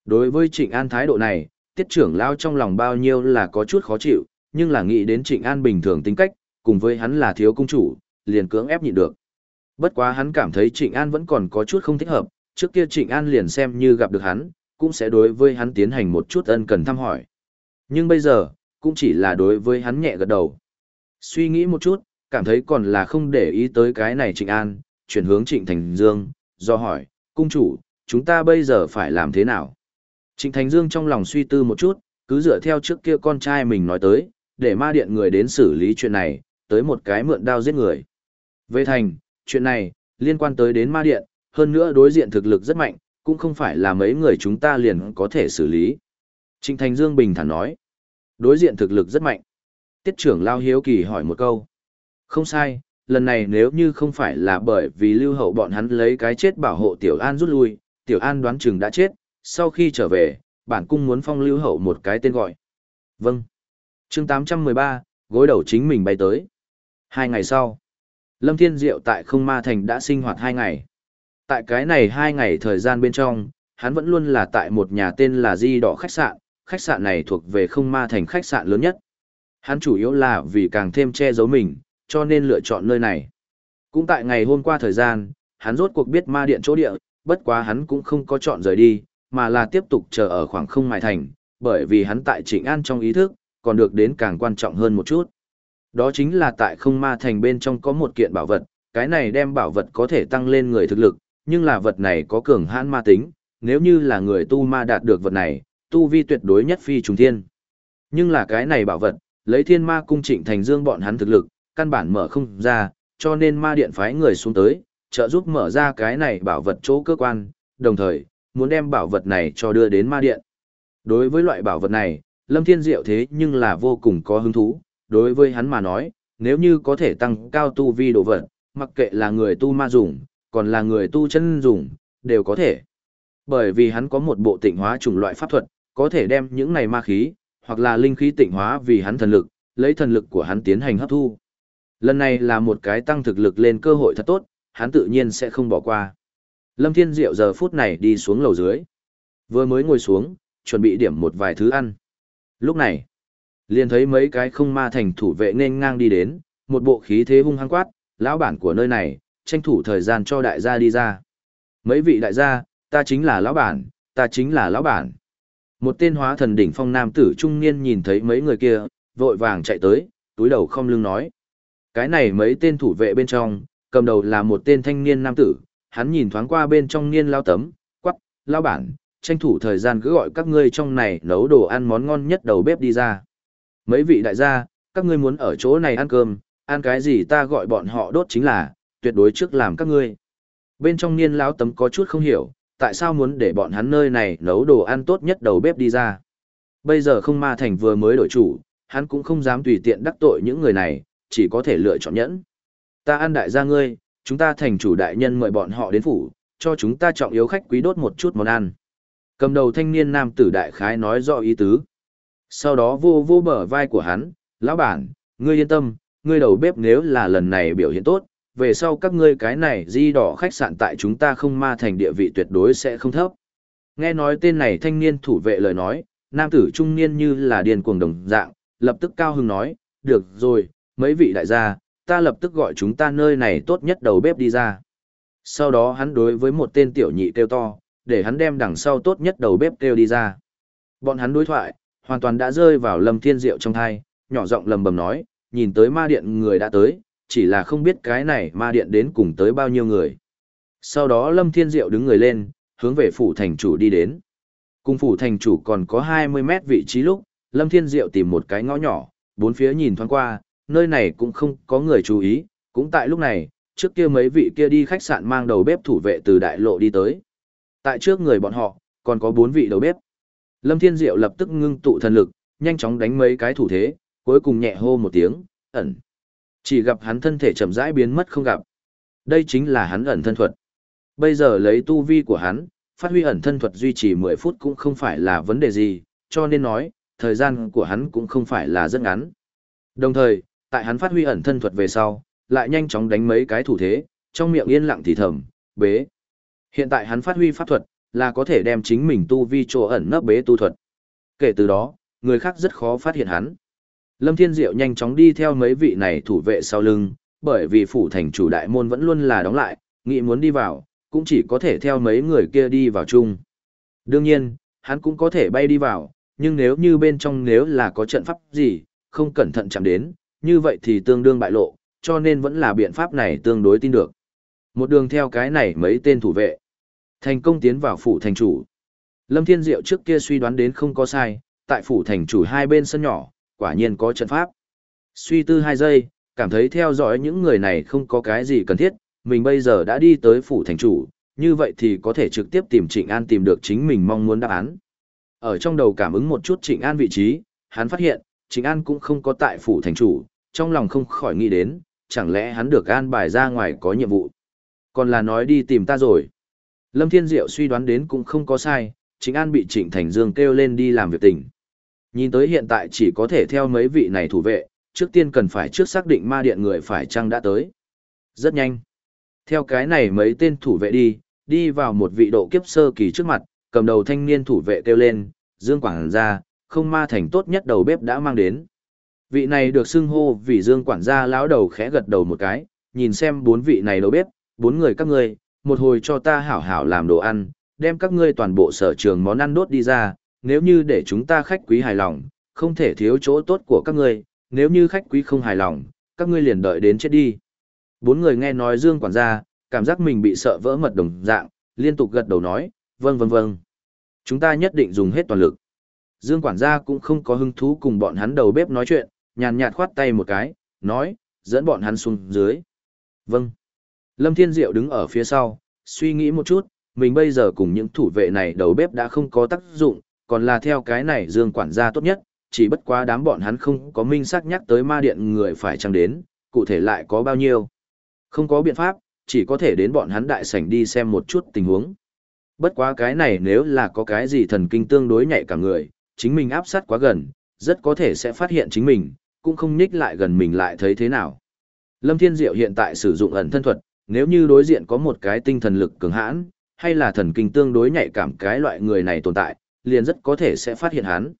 Đối với Trịnh An thái độ này, tiết trưởng lao trong lòng bao nhiêu là có chút khó chịu, nhưng là nghĩ đến Trịnh An bình thường tính cách, cùng với hắn là thiếu công chủ, liền cưỡng ép nhịn được. Bất quá hắn cảm thấy Trịnh An vẫn còn có chút không thích hợp, trước kia Trịnh An liền xem như gặp được hắn, cũng sẽ đối với hắn tiến hành một chút ân cần thăm hỏi. Nhưng bây giờ, cũng chỉ là đối với hắn nhẹ gật đầu. Suy nghĩ một chút, cảm thấy còn là không để ý tới cái này Trịnh An, chuyển hướng Trịnh Thành Dương, do hỏi, cung chủ, chúng ta bây giờ phải làm thế nào? Trịnh Thành Dương trong lòng suy tư một chút, cứ dựa theo trước kia con trai mình nói tới, để ma điện người đến xử lý chuyện này, tới một cái mượn đao giết người. Về thành, chuyện này, liên quan tới đến ma điện, hơn nữa đối diện thực lực rất mạnh, cũng không phải là mấy người chúng ta liền có thể xử lý. Trịnh Thành Dương bình thản nói, đối diện thực lực rất mạnh. Tiết trưởng Lao Hiếu Kỳ hỏi một câu. Không sai, lần này nếu như không phải là bởi vì lưu hậu bọn hắn lấy cái chết bảo hộ Tiểu An rút lui, Tiểu An đoán chừng đã chết, sau khi trở về, bản cung muốn phong lưu hậu một cái tên gọi. Vâng. chương 813, gối đầu chính mình bay tới. Hai ngày sau, Lâm Thiên Diệu tại không ma thành đã sinh hoạt hai ngày. Tại cái này hai ngày thời gian bên trong, hắn vẫn luôn là tại một nhà tên là Di Đỏ khách sạn, khách sạn này thuộc về không ma thành khách sạn lớn nhất. Hắn chủ yếu là vì càng thêm che giấu mình, cho nên lựa chọn nơi này. Cũng tại ngày hôm qua thời gian, hắn rốt cuộc biết ma điện chỗ địa, bất quá hắn cũng không có chọn rời đi, mà là tiếp tục chờ ở khoảng không mài thành, bởi vì hắn tại Trịnh An trong ý thức, còn được đến càng quan trọng hơn một chút. Đó chính là tại không ma thành bên trong có một kiện bảo vật, cái này đem bảo vật có thể tăng lên người thực lực, nhưng là vật này có cường hãn ma tính, nếu như là người tu ma đạt được vật này, tu vi tuyệt đối nhất phi trùng thiên. Nhưng là cái này bảo vật, lấy thiên ma cung trịnh thành dương bọn hắn thực lực, căn bản mở không ra, cho nên ma điện phái người xuống tới, trợ giúp mở ra cái này bảo vật chỗ cơ quan, đồng thời, muốn đem bảo vật này cho đưa đến ma điện. Đối với loại bảo vật này, Lâm Thiên Diệu thế nhưng là vô cùng có hứng thú, đối với hắn mà nói, nếu như có thể tăng cao tu vi đồ vật, mặc kệ là người tu ma dùng, còn là người tu chân dùng, đều có thể. Bởi vì hắn có một bộ tịnh hóa chủng loại pháp thuật, có thể đem những này ma khí, hoặc là linh khí tịnh hóa vì hắn thần lực, lấy thần lực của hắn tiến hành hấp thu. Lần này là một cái tăng thực lực lên cơ hội thật tốt, hắn tự nhiên sẽ không bỏ qua. Lâm Thiên Diệu giờ phút này đi xuống lầu dưới. Vừa mới ngồi xuống, chuẩn bị điểm một vài thứ ăn. Lúc này, liền thấy mấy cái không ma thành thủ vệ nên ngang đi đến, một bộ khí thế hung hăng quát, lão bản của nơi này, tranh thủ thời gian cho đại gia đi ra. Mấy vị đại gia, ta chính là lão bản, ta chính là lão bản. Một tên hóa thần đỉnh phong nam tử trung niên nhìn thấy mấy người kia, vội vàng chạy tới, túi đầu không lưng nói. Cái này mấy tên thủ vệ bên trong, cầm đầu là một tên thanh niên nam tử, hắn nhìn thoáng qua bên trong niên lao tấm, quắc, lao bản, tranh thủ thời gian cứ gọi các ngươi trong này nấu đồ ăn món ngon nhất đầu bếp đi ra. Mấy vị đại gia, các ngươi muốn ở chỗ này ăn cơm, ăn cái gì ta gọi bọn họ đốt chính là, tuyệt đối trước làm các ngươi. Bên trong niên lao tấm có chút không hiểu, tại sao muốn để bọn hắn nơi này nấu đồ ăn tốt nhất đầu bếp đi ra. Bây giờ không ma thành vừa mới đổi chủ, hắn cũng không dám tùy tiện đắc tội những người này, chỉ có thể lựa chọn nhẫn. Ta ăn đại gia ngươi, chúng ta thành chủ đại nhân mời bọn họ đến phủ, cho chúng ta trọng yếu khách quý đốt một chút món ăn. Cầm đầu thanh niên nam tử đại khái nói rõ ý tứ. Sau đó vô vô bờ vai của hắn, lão bản, ngươi yên tâm, ngươi đầu bếp nếu là lần này biểu hiện tốt, về sau các ngươi cái này di đỏ khách sạn tại chúng ta không ma thành địa vị tuyệt đối sẽ không thấp. Nghe nói tên này thanh niên thủ vệ lời nói, nam tử trung niên như là điên cuồng đồng dạng, lập tức cao hưng nói, được rồi, mấy vị đại gia, ta lập tức gọi chúng ta nơi này tốt nhất đầu bếp đi ra. Sau đó hắn đối với một tên tiểu nhị kêu to, để hắn đem đằng sau tốt nhất đầu bếp kêu đi ra. Bọn hắn đối thoại, hoàn toàn đã rơi vào lâm thiên diệu trong thai, nhỏ giọng lầm bầm nói, nhìn tới ma điện người đã tới, chỉ là không biết cái này ma điện đến cùng tới bao nhiêu người. Sau đó lâm thiên diệu đứng người lên, hướng về phủ thành chủ đi đến. Cùng phủ thành chủ còn có 20 mét vị trí lúc, lâm thiên diệu tìm một cái ngõ nhỏ, bốn phía nhìn thoáng qua, nơi này cũng không có người chú ý, cũng tại lúc này, trước kia mấy vị kia đi khách sạn mang đầu bếp thủ vệ từ đại lộ đi tới. Tại trước người bọn họ, còn có bốn vị đầu bếp. Lâm Thiên Diệu lập tức ngưng tụ thần lực, nhanh chóng đánh mấy cái thủ thế, cuối cùng nhẹ hô một tiếng, ẩn. Chỉ gặp hắn thân thể chậm rãi biến mất không gặp. Đây chính là hắn ẩn thân thuật. Bây giờ lấy tu vi của hắn, phát huy ẩn thân thuật duy trì 10 phút cũng không phải là vấn đề gì, cho nên nói, thời gian của hắn cũng không phải là rất ngắn. Đồng thời, tại hắn phát huy ẩn thân thuật về sau, lại nhanh chóng đánh mấy cái thủ thế, trong miệng yên lặng thì thầm, bế. Hiện tại hắn phát huy pháp thuật, là có thể đem chính mình tu vi chỗ ẩn nấp bế tu thuật. Kể từ đó, người khác rất khó phát hiện hắn. Lâm Thiên Diệu nhanh chóng đi theo mấy vị này thủ vệ sau lưng, bởi vì phủ thành chủ đại môn vẫn luôn là đóng lại, nghĩ muốn đi vào, cũng chỉ có thể theo mấy người kia đi vào chung. Đương nhiên, hắn cũng có thể bay đi vào, nhưng nếu như bên trong nếu là có trận pháp gì, không cẩn thận chạm đến, như vậy thì tương đương bại lộ, cho nên vẫn là biện pháp này tương đối tin được. Một đường theo cái này mấy tên thủ vệ. Thành công tiến vào phủ thành chủ. Lâm Thiên Diệu trước kia suy đoán đến không có sai, tại phủ thành chủ hai bên sân nhỏ, quả nhiên có trận pháp. Suy tư hai giây, cảm thấy theo dõi những người này không có cái gì cần thiết, mình bây giờ đã đi tới phủ thành chủ, như vậy thì có thể trực tiếp tìm Trịnh An tìm được chính mình mong muốn đáp án. Ở trong đầu cảm ứng một chút Trịnh An vị trí, hắn phát hiện, Trịnh An cũng không có tại phủ thành chủ, trong lòng không khỏi nghĩ đến, chẳng lẽ hắn được an bài ra ngoài có nhiệm vụ. Còn là nói đi tìm ta rồi. Lâm Thiên Diệu suy đoán đến cũng không có sai, Trịnh An bị Trịnh Thành Dương kêu lên đi làm việc tình. Nhìn tới hiện tại chỉ có thể theo mấy vị này thủ vệ, trước tiên cần phải trước xác định ma điện người phải chăng đã tới. Rất nhanh. Theo cái này mấy tên thủ vệ đi, đi vào một vị độ kiếp sơ kỳ trước mặt, cầm đầu thanh niên thủ vệ kêu lên, Dương Quảng ra, không ma thành tốt nhất đầu bếp đã mang đến. Vị này được xưng hô vì Dương quản gia lão đầu khẽ gật đầu một cái, nhìn xem bốn vị này đầu bếp, bốn người các ngươi, một hồi cho ta hảo hảo làm đồ ăn, đem các ngươi toàn bộ sở trường món ăn đốt đi ra, nếu như để chúng ta khách quý hài lòng, không thể thiếu chỗ tốt của các ngươi, nếu như khách quý không hài lòng, các ngươi liền đợi đến chết đi. Bốn người nghe nói Dương quản gia, cảm giác mình bị sợ vỡ mật đồng dạng, liên tục gật đầu nói, vâng vâng vâng. Chúng ta nhất định dùng hết toàn lực. Dương quản gia cũng không có hứng thú cùng bọn hắn đầu bếp nói chuyện, nhàn nhạt khoát tay một cái, nói, dẫn bọn hắn xuống dưới. Vâng. Lâm Thiên Diệu đứng ở phía sau, suy nghĩ một chút, mình bây giờ cùng những thủ vệ này đầu bếp đã không có tác dụng, còn là theo cái này Dương quản gia tốt nhất, chỉ bất quá đám bọn hắn không có minh xác nhắc tới ma điện người phải chăng đến, cụ thể lại có bao nhiêu. Không có biện pháp, chỉ có thể đến bọn hắn đại sảnh đi xem một chút tình huống. Bất quá cái này nếu là có cái gì thần kinh tương đối nhạy cả người, chính mình áp sát quá gần, rất có thể sẽ phát hiện chính mình, cũng không nhích lại gần mình lại thấy thế nào. Lâm Thiên Diệu hiện tại sử dụng ẩn thân thuật, nếu như đối diện có một cái tinh thần lực cường hãn, hay là thần kinh tương đối nhạy cảm cái loại người này tồn tại, liền rất có thể sẽ phát hiện hắn.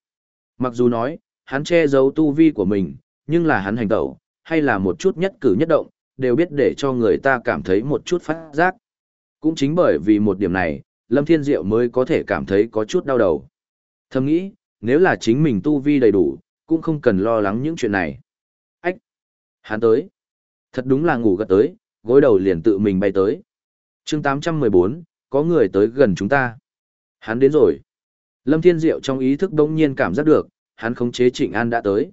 Mặc dù nói, hắn che giấu tu vi của mình, nhưng là hắn hành động, hay là một chút nhất cử nhất động, đều biết để cho người ta cảm thấy một chút phát giác. Cũng chính bởi vì một điểm này, Lâm Thiên Diệu mới có thể cảm thấy có chút đau đầu. Thầm nghĩ, nếu là chính mình tu vi đầy đủ, cũng không cần lo lắng những chuyện này. Ách! Hắn tới! Thật đúng là ngủ gật tới, gối đầu liền tự mình bay tới. chương 814, có người tới gần chúng ta. Hắn đến rồi. Lâm Thiên Diệu trong ý thức đông nhiên cảm giác được, hắn khống chế Trịnh An đã tới.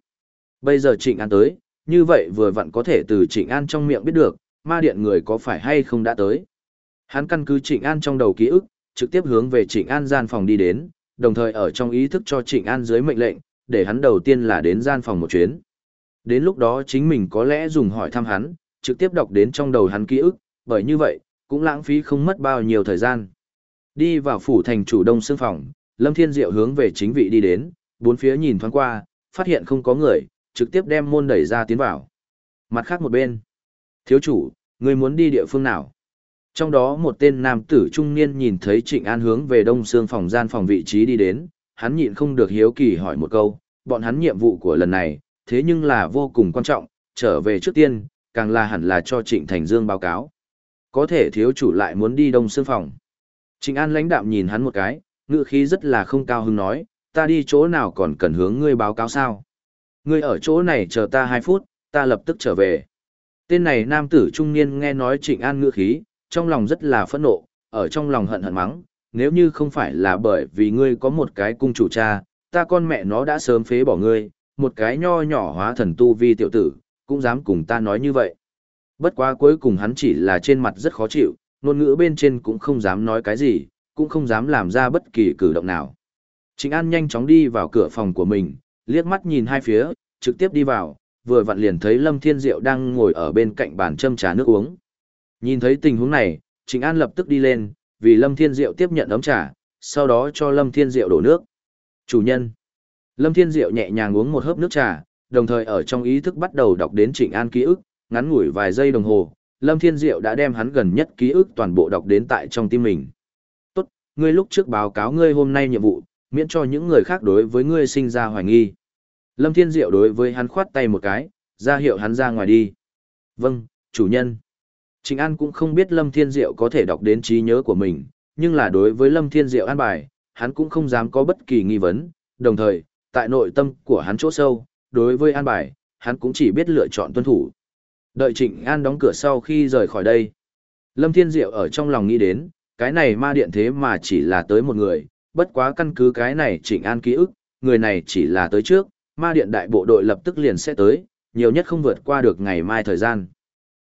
Bây giờ Trịnh An tới, như vậy vừa vặn có thể từ Trịnh An trong miệng biết được, ma điện người có phải hay không đã tới. Hắn căn cứ Trịnh An trong đầu ký ức, trực tiếp hướng về Trịnh An gian phòng đi đến, đồng thời ở trong ý thức cho Trịnh An dưới mệnh lệnh, để hắn đầu tiên là đến gian phòng một chuyến. Đến lúc đó chính mình có lẽ dùng hỏi thăm hắn, trực tiếp đọc đến trong đầu hắn ký ức, bởi như vậy, cũng lãng phí không mất bao nhiêu thời gian. Đi vào phủ thành chủ đông xương phòng, Lâm Thiên Diệu hướng về chính vị đi đến, bốn phía nhìn thoáng qua, phát hiện không có người, trực tiếp đem môn đẩy ra tiến vào. Mặt khác một bên, thiếu chủ, người muốn đi địa phương nào? Trong đó một tên nam tử trung niên nhìn thấy Trịnh An hướng về đông xương phòng gian phòng vị trí đi đến, hắn nhịn không được hiếu kỳ hỏi một câu, bọn hắn nhiệm vụ của lần này, thế nhưng là vô cùng quan trọng, trở về trước tiên, càng là hẳn là cho Trịnh Thành Dương báo cáo. Có thể thiếu chủ lại muốn đi đông xương phòng. Trịnh An lãnh đạm nhìn hắn một cái, ngựa khí rất là không cao hứng nói, ta đi chỗ nào còn cần hướng ngươi báo cáo sao? Ngươi ở chỗ này chờ ta hai phút, ta lập tức trở về. Tên này nam tử trung niên nghe nói Trịnh An ngựa khí, trong lòng rất là phẫn nộ, ở trong lòng hận hận mắng, nếu như không phải là bởi vì ngươi có một cái cung chủ cha, ta con mẹ nó đã sớm phế bỏ ngươi, một cái nho nhỏ hóa thần tu vi tiểu tử, cũng dám cùng ta nói như vậy. Bất quá cuối cùng hắn chỉ là trên mặt rất khó chịu, ngôn ngữ bên trên cũng không dám nói cái gì, cũng không dám làm ra bất kỳ cử động nào. Trịnh An nhanh chóng đi vào cửa phòng của mình, liếc mắt nhìn hai phía, trực tiếp đi vào, vừa vặn liền thấy Lâm Thiên Diệu đang ngồi ở bên cạnh bàn châm trà nước uống. Nhìn thấy tình huống này, Trịnh An lập tức đi lên, vì Lâm Thiên Diệu tiếp nhận ấm trà, sau đó cho Lâm Thiên Diệu đổ nước. Chủ nhân. Lâm Thiên Diệu nhẹ nhàng uống một hớp nước trà, đồng thời ở trong ý thức bắt đầu đọc đến Trịnh An ký ức, ngắn ngủi vài giây đồng hồ, Lâm Thiên Diệu đã đem hắn gần nhất ký ức toàn bộ đọc đến tại trong tim mình. Tốt, ngươi lúc trước báo cáo ngươi hôm nay nhiệm vụ, miễn cho những người khác đối với ngươi sinh ra hoài nghi. Lâm Thiên Diệu đối với hắn khoát tay một cái, ra hiệu hắn ra ngoài đi. Vâng, chủ nhân. Trình An cũng không biết Lâm Thiên Diệu có thể đọc đến trí nhớ của mình, nhưng là đối với Lâm Thiên Diệu an bài, hắn cũng không dám có bất kỳ nghi vấn, đồng thời, tại nội tâm của hắn chỗ sâu, đối với an bài, hắn cũng chỉ biết lựa chọn tuân thủ. Đợi Trịnh An đóng cửa sau khi rời khỏi đây. Lâm Thiên Diệu ở trong lòng nghĩ đến, cái này ma điện thế mà chỉ là tới một người, bất quá căn cứ cái này Trịnh An ký ức, người này chỉ là tới trước, ma điện đại bộ đội lập tức liền sẽ tới, nhiều nhất không vượt qua được ngày mai thời gian.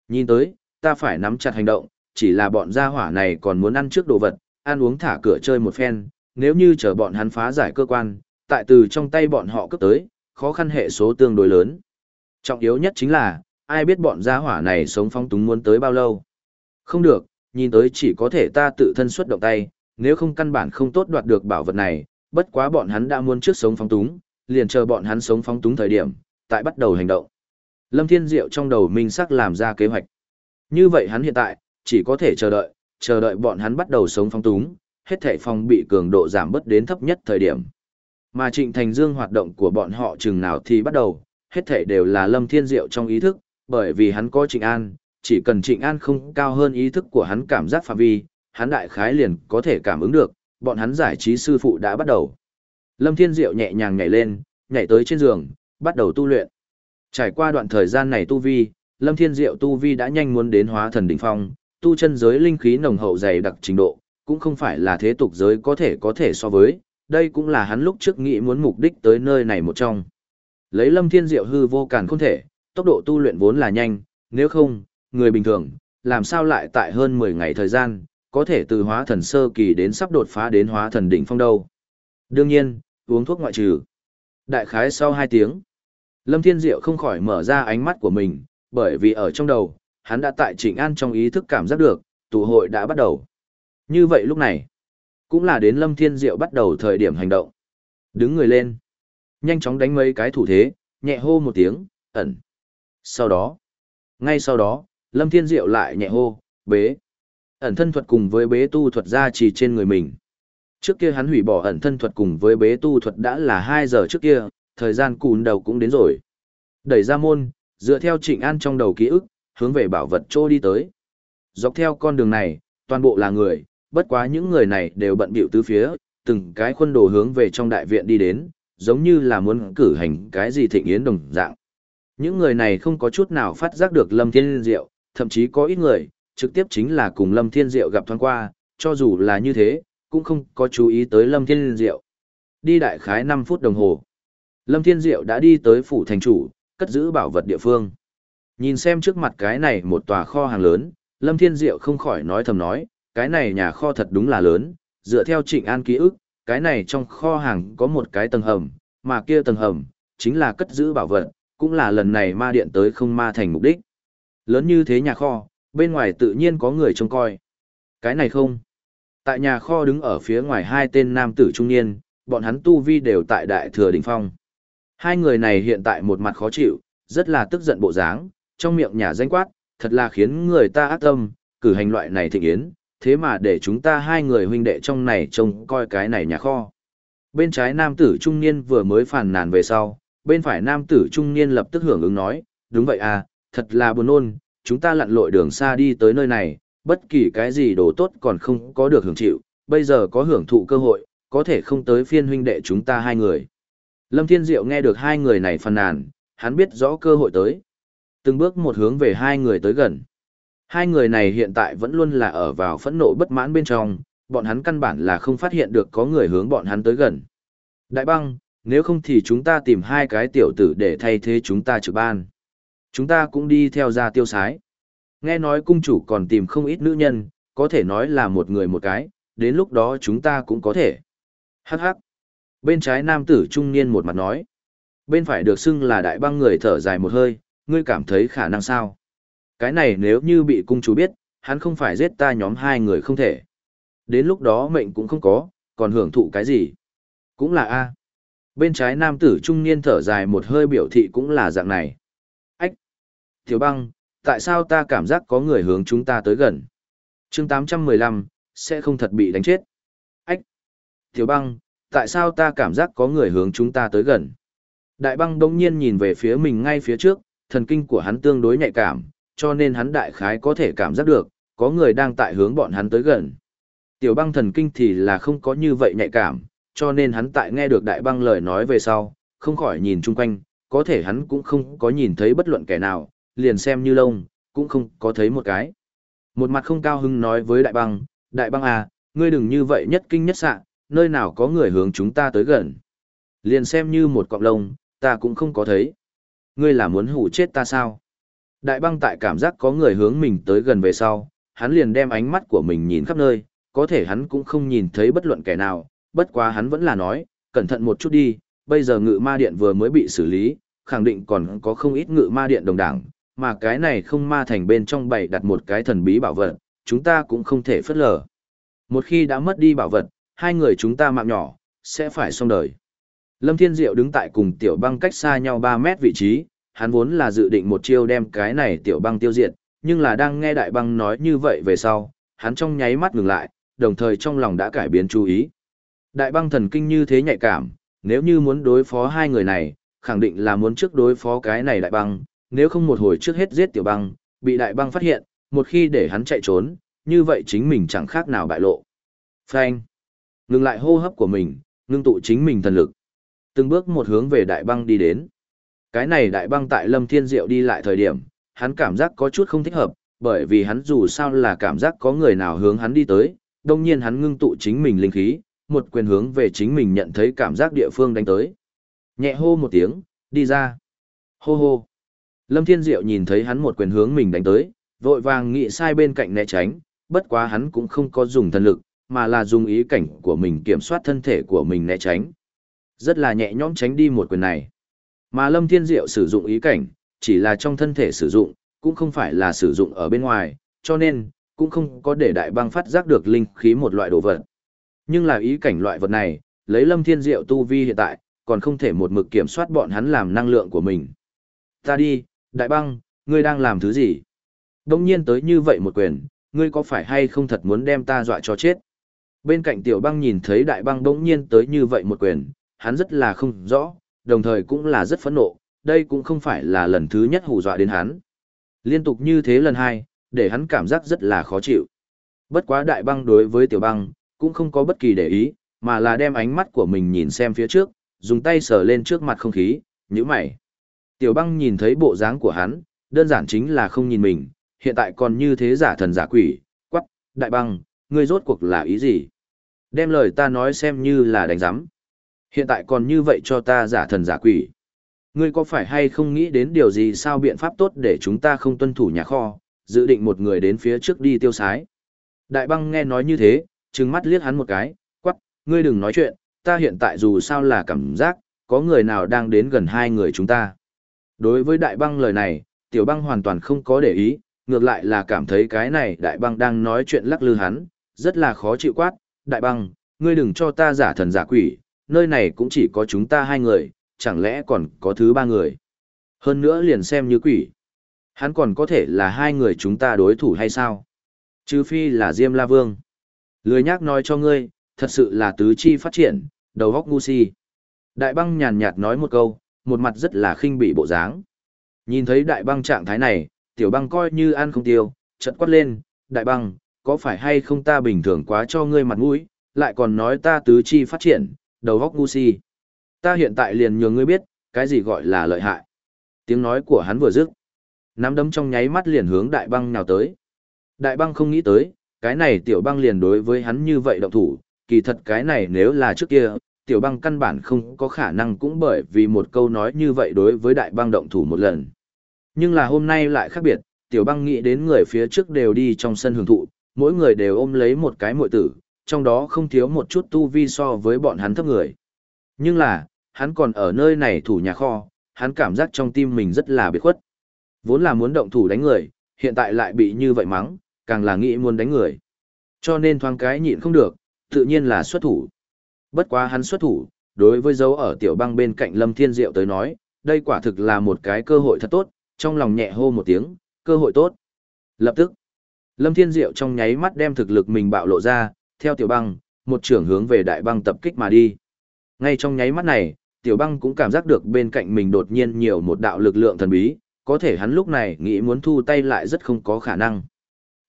Nhìn tới, ta phải nắm chặt hành động, chỉ là bọn gia hỏa này còn muốn ăn trước đồ vật, ăn uống thả cửa chơi một phen, nếu như chờ bọn hắn phá giải cơ quan, tại từ trong tay bọn họ cướp tới, khó khăn hệ số tương đối lớn. Trọng yếu nhất chính là, ai biết bọn gia hỏa này sống phong túng muốn tới bao lâu. Không được, nhìn tới chỉ có thể ta tự thân xuất động tay, nếu không căn bản không tốt đoạt được bảo vật này, bất quá bọn hắn đã muốn trước sống phong túng, liền chờ bọn hắn sống phong túng thời điểm, tại bắt đầu hành động. Lâm Thiên Diệu trong đầu minh sắc làm ra kế hoạch. Như vậy hắn hiện tại, chỉ có thể chờ đợi, chờ đợi bọn hắn bắt đầu sống phong túng, hết thể phòng bị cường độ giảm bớt đến thấp nhất thời điểm. Mà Trịnh Thành Dương hoạt động của bọn họ chừng nào thì bắt đầu, hết thể đều là Lâm Thiên Diệu trong ý thức, bởi vì hắn có Trịnh An, chỉ cần Trịnh An không cao hơn ý thức của hắn cảm giác phạm vi, hắn đại khái liền có thể cảm ứng được, bọn hắn giải trí sư phụ đã bắt đầu. Lâm Thiên Diệu nhẹ nhàng nhảy lên, nhảy tới trên giường, bắt đầu tu luyện. Trải qua đoạn thời gian này tu vi, Lâm Thiên Diệu tu vi đã nhanh muốn đến hóa thần đỉnh phong, tu chân giới linh khí nồng hậu dày đặc trình độ, cũng không phải là thế tục giới có thể có thể so với, đây cũng là hắn lúc trước nghĩ muốn mục đích tới nơi này một trong. Lấy Lâm Thiên Diệu hư vô cản không thể, tốc độ tu luyện vốn là nhanh, nếu không, người bình thường, làm sao lại tại hơn 10 ngày thời gian, có thể từ hóa thần sơ kỳ đến sắp đột phá đến hóa thần đỉnh phong đâu. Đương nhiên, uống thuốc ngoại trừ. Đại khái sau 2 tiếng, Lâm Thiên Diệu không khỏi mở ra ánh mắt của mình, bởi vì ở trong đầu, hắn đã tại Trịnh An trong ý thức cảm giác được, tụ hội đã bắt đầu. Như vậy lúc này, cũng là đến Lâm Thiên Diệu bắt đầu thời điểm hành động. Đứng người lên, nhanh chóng đánh mấy cái thủ thế, nhẹ hô một tiếng, ẩn. Sau đó, ngay sau đó, Lâm Thiên Diệu lại nhẹ hô, bế. Ẩn thân thuật cùng với bế tu thuật ra chỉ trên người mình. Trước kia hắn hủy bỏ ẩn thân thuật cùng với bế tu thuật đã là 2 giờ trước kia, thời gian cùn đầu cũng đến rồi. Đẩy ra môn, dựa theo trịnh an trong đầu ký ức, hướng về bảo vật trô đi tới. Dọc theo con đường này, toàn bộ là người, bất quá những người này đều bận bịu tứ phía, từng cái khuôn đồ hướng về trong đại viện đi đến, giống như là muốn cử hành cái gì thịnh yến đồng dạng. Những người này không có chút nào phát giác được Lâm Thiên Diệu, thậm chí có ít người, trực tiếp chính là cùng Lâm Thiên Diệu gặp thoáng qua, cho dù là như thế, cũng không có chú ý tới Lâm Thiên Diệu. Đi đại khái 5 phút đồng hồ. Lâm Thiên Diệu đã đi tới phủ thành chủ, cất giữ bảo vật địa phương. Nhìn xem trước mặt cái này một tòa kho hàng lớn, Lâm Thiên Diệu không khỏi nói thầm nói, cái này nhà kho thật đúng là lớn, dựa theo trịnh an ký ức, cái này trong kho hàng có một cái tầng hầm, mà kia tầng hầm, chính là cất giữ bảo vật, cũng là lần này ma điện tới không ma thành mục đích. Lớn như thế nhà kho, bên ngoài tự nhiên có người trông coi. Cái này không. Tại nhà kho đứng ở phía ngoài hai tên nam tử trung niên, bọn hắn tu vi đều tại đại thừa đỉnh phong. Hai người này hiện tại một mặt khó chịu, rất là tức giận bộ dáng, trong miệng nhà danh quát, thật là khiến người ta ác tâm, cử hành loại này thịnh yến, thế mà để chúng ta hai người huynh đệ trong này trông coi cái này nhà kho. Bên trái nam tử trung niên vừa mới phàn nàn về sau, bên phải nam tử trung niên lập tức hưởng ứng nói, đúng vậy à, thật là buồn nôn, chúng ta lặn lội đường xa đi tới nơi này, bất kỳ cái gì đồ tốt còn không có được hưởng chịu, bây giờ có hưởng thụ cơ hội, có thể không tới phiên huynh đệ chúng ta hai người. Lâm Thiên Diệu nghe được hai người này phàn nàn, hắn biết rõ cơ hội tới. Từng bước một hướng về hai người tới gần. Hai người này hiện tại vẫn luôn là ở vào phẫn nộ bất mãn bên trong, bọn hắn căn bản là không phát hiện được có người hướng bọn hắn tới gần. Đại băng, nếu không thì chúng ta tìm hai cái tiểu tử để thay thế chúng ta trực ban. Chúng ta cũng đi theo ra tiêu sái. Nghe nói cung chủ còn tìm không ít nữ nhân, có thể nói là một người một cái, đến lúc đó chúng ta cũng có thể. Hắc hắc. Bên trái nam tử trung niên một mặt nói. Bên phải được xưng là đại băng người thở dài một hơi, ngươi cảm thấy khả năng sao? Cái này nếu như bị cung chủ biết, hắn không phải giết ta nhóm hai người không thể. Đến lúc đó mệnh cũng không có, còn hưởng thụ cái gì? Cũng là A. Bên trái nam tử trung niên thở dài một hơi biểu thị cũng là dạng này. Ách! Tiểu băng, tại sao ta cảm giác có người hướng chúng ta tới gần? chương 815, sẽ không thật bị đánh chết. Ách! Tiểu băng, tại sao ta cảm giác có người hướng chúng ta tới gần? Đại băng đông nhiên nhìn về phía mình ngay phía trước, thần kinh của hắn tương đối nhạy cảm, cho nên hắn đại khái có thể cảm giác được, có người đang tại hướng bọn hắn tới gần. Tiểu băng thần kinh thì là không có như vậy nhạy cảm, cho nên hắn tại nghe được đại băng lời nói về sau, không khỏi nhìn chung quanh, có thể hắn cũng không có nhìn thấy bất luận kẻ nào, liền xem như lông, cũng không có thấy một cái. Một mặt không cao hưng nói với đại băng, đại băng à, ngươi đừng như vậy nhất kinh nhất sạ, nơi nào có người hướng chúng ta tới gần. Liền xem như một cọng lông, ta cũng không có thấy. Ngươi là muốn hủ chết ta sao? Đại băng tại cảm giác có người hướng mình tới gần về sau, hắn liền đem ánh mắt của mình nhìn khắp nơi, có thể hắn cũng không nhìn thấy bất luận kẻ nào, bất quá hắn vẫn là nói, cẩn thận một chút đi, bây giờ ngự ma điện vừa mới bị xử lý, khẳng định còn có không ít ngự ma điện đồng đảng, mà cái này không ma thành bên trong bày đặt một cái thần bí bảo vật, chúng ta cũng không thể phất lờ. Một khi đã mất đi bảo vật, hai người chúng ta mạng nhỏ, sẽ phải xong đời. Lâm Thiên Diệu đứng tại cùng tiểu băng cách xa nhau 3 mét vị trí, hắn vốn là dự định một chiêu đem cái này tiểu băng tiêu diệt, nhưng là đang nghe đại băng nói như vậy về sau, hắn trong nháy mắt ngừng lại, đồng thời trong lòng đã cải biến chú ý. Đại băng thần kinh như thế nhạy cảm, nếu như muốn đối phó hai người này, khẳng định là muốn trước đối phó cái này đại băng, nếu không một hồi trước hết giết tiểu băng, bị đại băng phát hiện, một khi để hắn chạy trốn, như vậy chính mình chẳng khác nào bại lộ. Phanh. Ngừng lại hô hấp của mình, ngưng tụ chính mình thần lực. Từng bước một hướng về đại băng đi đến. Cái này đại băng tại Lâm Thiên Diệu đi lại thời điểm, hắn cảm giác có chút không thích hợp, bởi vì hắn dù sao là cảm giác có người nào hướng hắn đi tới, đồng nhiên hắn ngưng tụ chính mình linh khí, một quyền hướng về chính mình nhận thấy cảm giác địa phương đánh tới. Nhẹ hô một tiếng, đi ra. Hô hô. Lâm Thiên Diệu nhìn thấy hắn một quyền hướng mình đánh tới, vội vàng nghĩ sai bên cạnh né tránh, bất quá hắn cũng không có dùng thần lực, mà là dùng ý cảnh của mình kiểm soát thân thể của mình né tránh. Rất là nhẹ nhõm tránh đi một quyền này. Mà Lâm Thiên Diệu sử dụng ý cảnh, chỉ là trong thân thể sử dụng, cũng không phải là sử dụng ở bên ngoài, cho nên, cũng không có để đại băng phát giác được linh khí một loại đồ vật. Nhưng là ý cảnh loại vật này, lấy Lâm Thiên Diệu tu vi hiện tại, còn không thể một mực kiểm soát bọn hắn làm năng lượng của mình. Ta đi, đại băng, ngươi đang làm thứ gì? Đông nhiên tới như vậy một quyền, ngươi có phải hay không thật muốn đem ta dọa cho chết? Bên cạnh tiểu băng nhìn thấy đại băng bỗng nhiên tới như vậy một quyền, hắn rất là không rõ, đồng thời cũng là rất phẫn nộ, đây cũng không phải là lần thứ nhất hù dọa đến hắn. Liên tục như thế lần hai, để hắn cảm giác rất là khó chịu. Bất quá đại băng đối với tiểu băng, cũng không có bất kỳ để ý, mà là đem ánh mắt của mình nhìn xem phía trước, dùng tay sờ lên trước mặt không khí, như mày. Tiểu băng nhìn thấy bộ dáng của hắn, đơn giản chính là không nhìn mình, hiện tại còn như thế giả thần giả quỷ, quắc, đại băng, ngươi rốt cuộc là ý gì? Đem lời ta nói xem như là đánh giám. Hiện tại còn như vậy cho ta giả thần giả quỷ. Ngươi có phải hay không nghĩ đến điều gì sao biện pháp tốt để chúng ta không tuân thủ nhà kho, dự định một người đến phía trước đi tiêu sái. Đại băng nghe nói như thế, trừng mắt liếc hắn một cái, quắc, ngươi đừng nói chuyện, ta hiện tại dù sao là cảm giác, có người nào đang đến gần hai người chúng ta. Đối với đại băng lời này, tiểu băng hoàn toàn không có để ý, ngược lại là cảm thấy cái này đại băng đang nói chuyện lắc lư hắn, rất là khó chịu quát, đại băng, ngươi đừng cho ta giả thần giả quỷ, nơi này cũng chỉ có chúng ta hai người, chẳng lẽ còn có thứ ba người. Hơn nữa liền xem như quỷ. Hắn còn có thể là hai người chúng ta đối thủ hay sao? Chứ phi là Diêm La Vương. Lười nhác nói cho ngươi, thật sự là tứ chi phát triển, đầu góc ngu si. Đại băng nhàn nhạt nói một câu, một mặt rất là khinh bị bộ dáng. Nhìn thấy đại băng trạng thái này, tiểu băng coi như ăn không tiêu, chợt quát lên, đại băng, có phải hay không ta bình thường quá cho ngươi mặt mũi, lại còn nói ta tứ chi phát triển, đầu góc ngu si. Ta hiện tại liền nhường ngươi biết, cái gì gọi là lợi hại. Tiếng nói của hắn vừa dứt, nắm đấm trong nháy mắt liền hướng đại băng nào tới. Đại băng không nghĩ tới, cái này tiểu băng liền đối với hắn như vậy động thủ, kỳ thật cái này nếu là trước kia, tiểu băng căn bản không có khả năng cũng bởi vì một câu nói như vậy đối với đại băng động thủ một lần. Nhưng là hôm nay lại khác biệt, tiểu băng nghĩ đến người phía trước đều đi trong sân hưởng thụ, mỗi người đều ôm lấy một cái muội tử, trong đó không thiếu một chút tu vi so với bọn hắn thấp người. Nhưng là, hắn còn ở nơi này thủ nhà kho, hắn cảm giác trong tim mình rất là biệt khuất. Vốn là muốn động thủ đánh người, hiện tại lại bị như vậy mắng, càng là nghĩ muốn đánh người. Cho nên thoáng cái nhịn không được, tự nhiên là xuất thủ. Bất quá hắn xuất thủ, đối với dấu ở tiểu băng bên cạnh Lâm Thiên Diệu tới nói, đây quả thực là một cái cơ hội thật tốt, trong lòng nhẹ hô một tiếng, cơ hội tốt. Lập tức, Lâm Thiên Diệu trong nháy mắt đem thực lực mình bạo lộ ra, theo tiểu băng, một trưởng hướng về đại băng tập kích mà đi. Ngay trong nháy mắt này, tiểu băng cũng cảm giác được bên cạnh mình đột nhiên nhiều một đạo lực lượng thần bí, có thể hắn lúc này nghĩ muốn thu tay lại rất không có khả năng.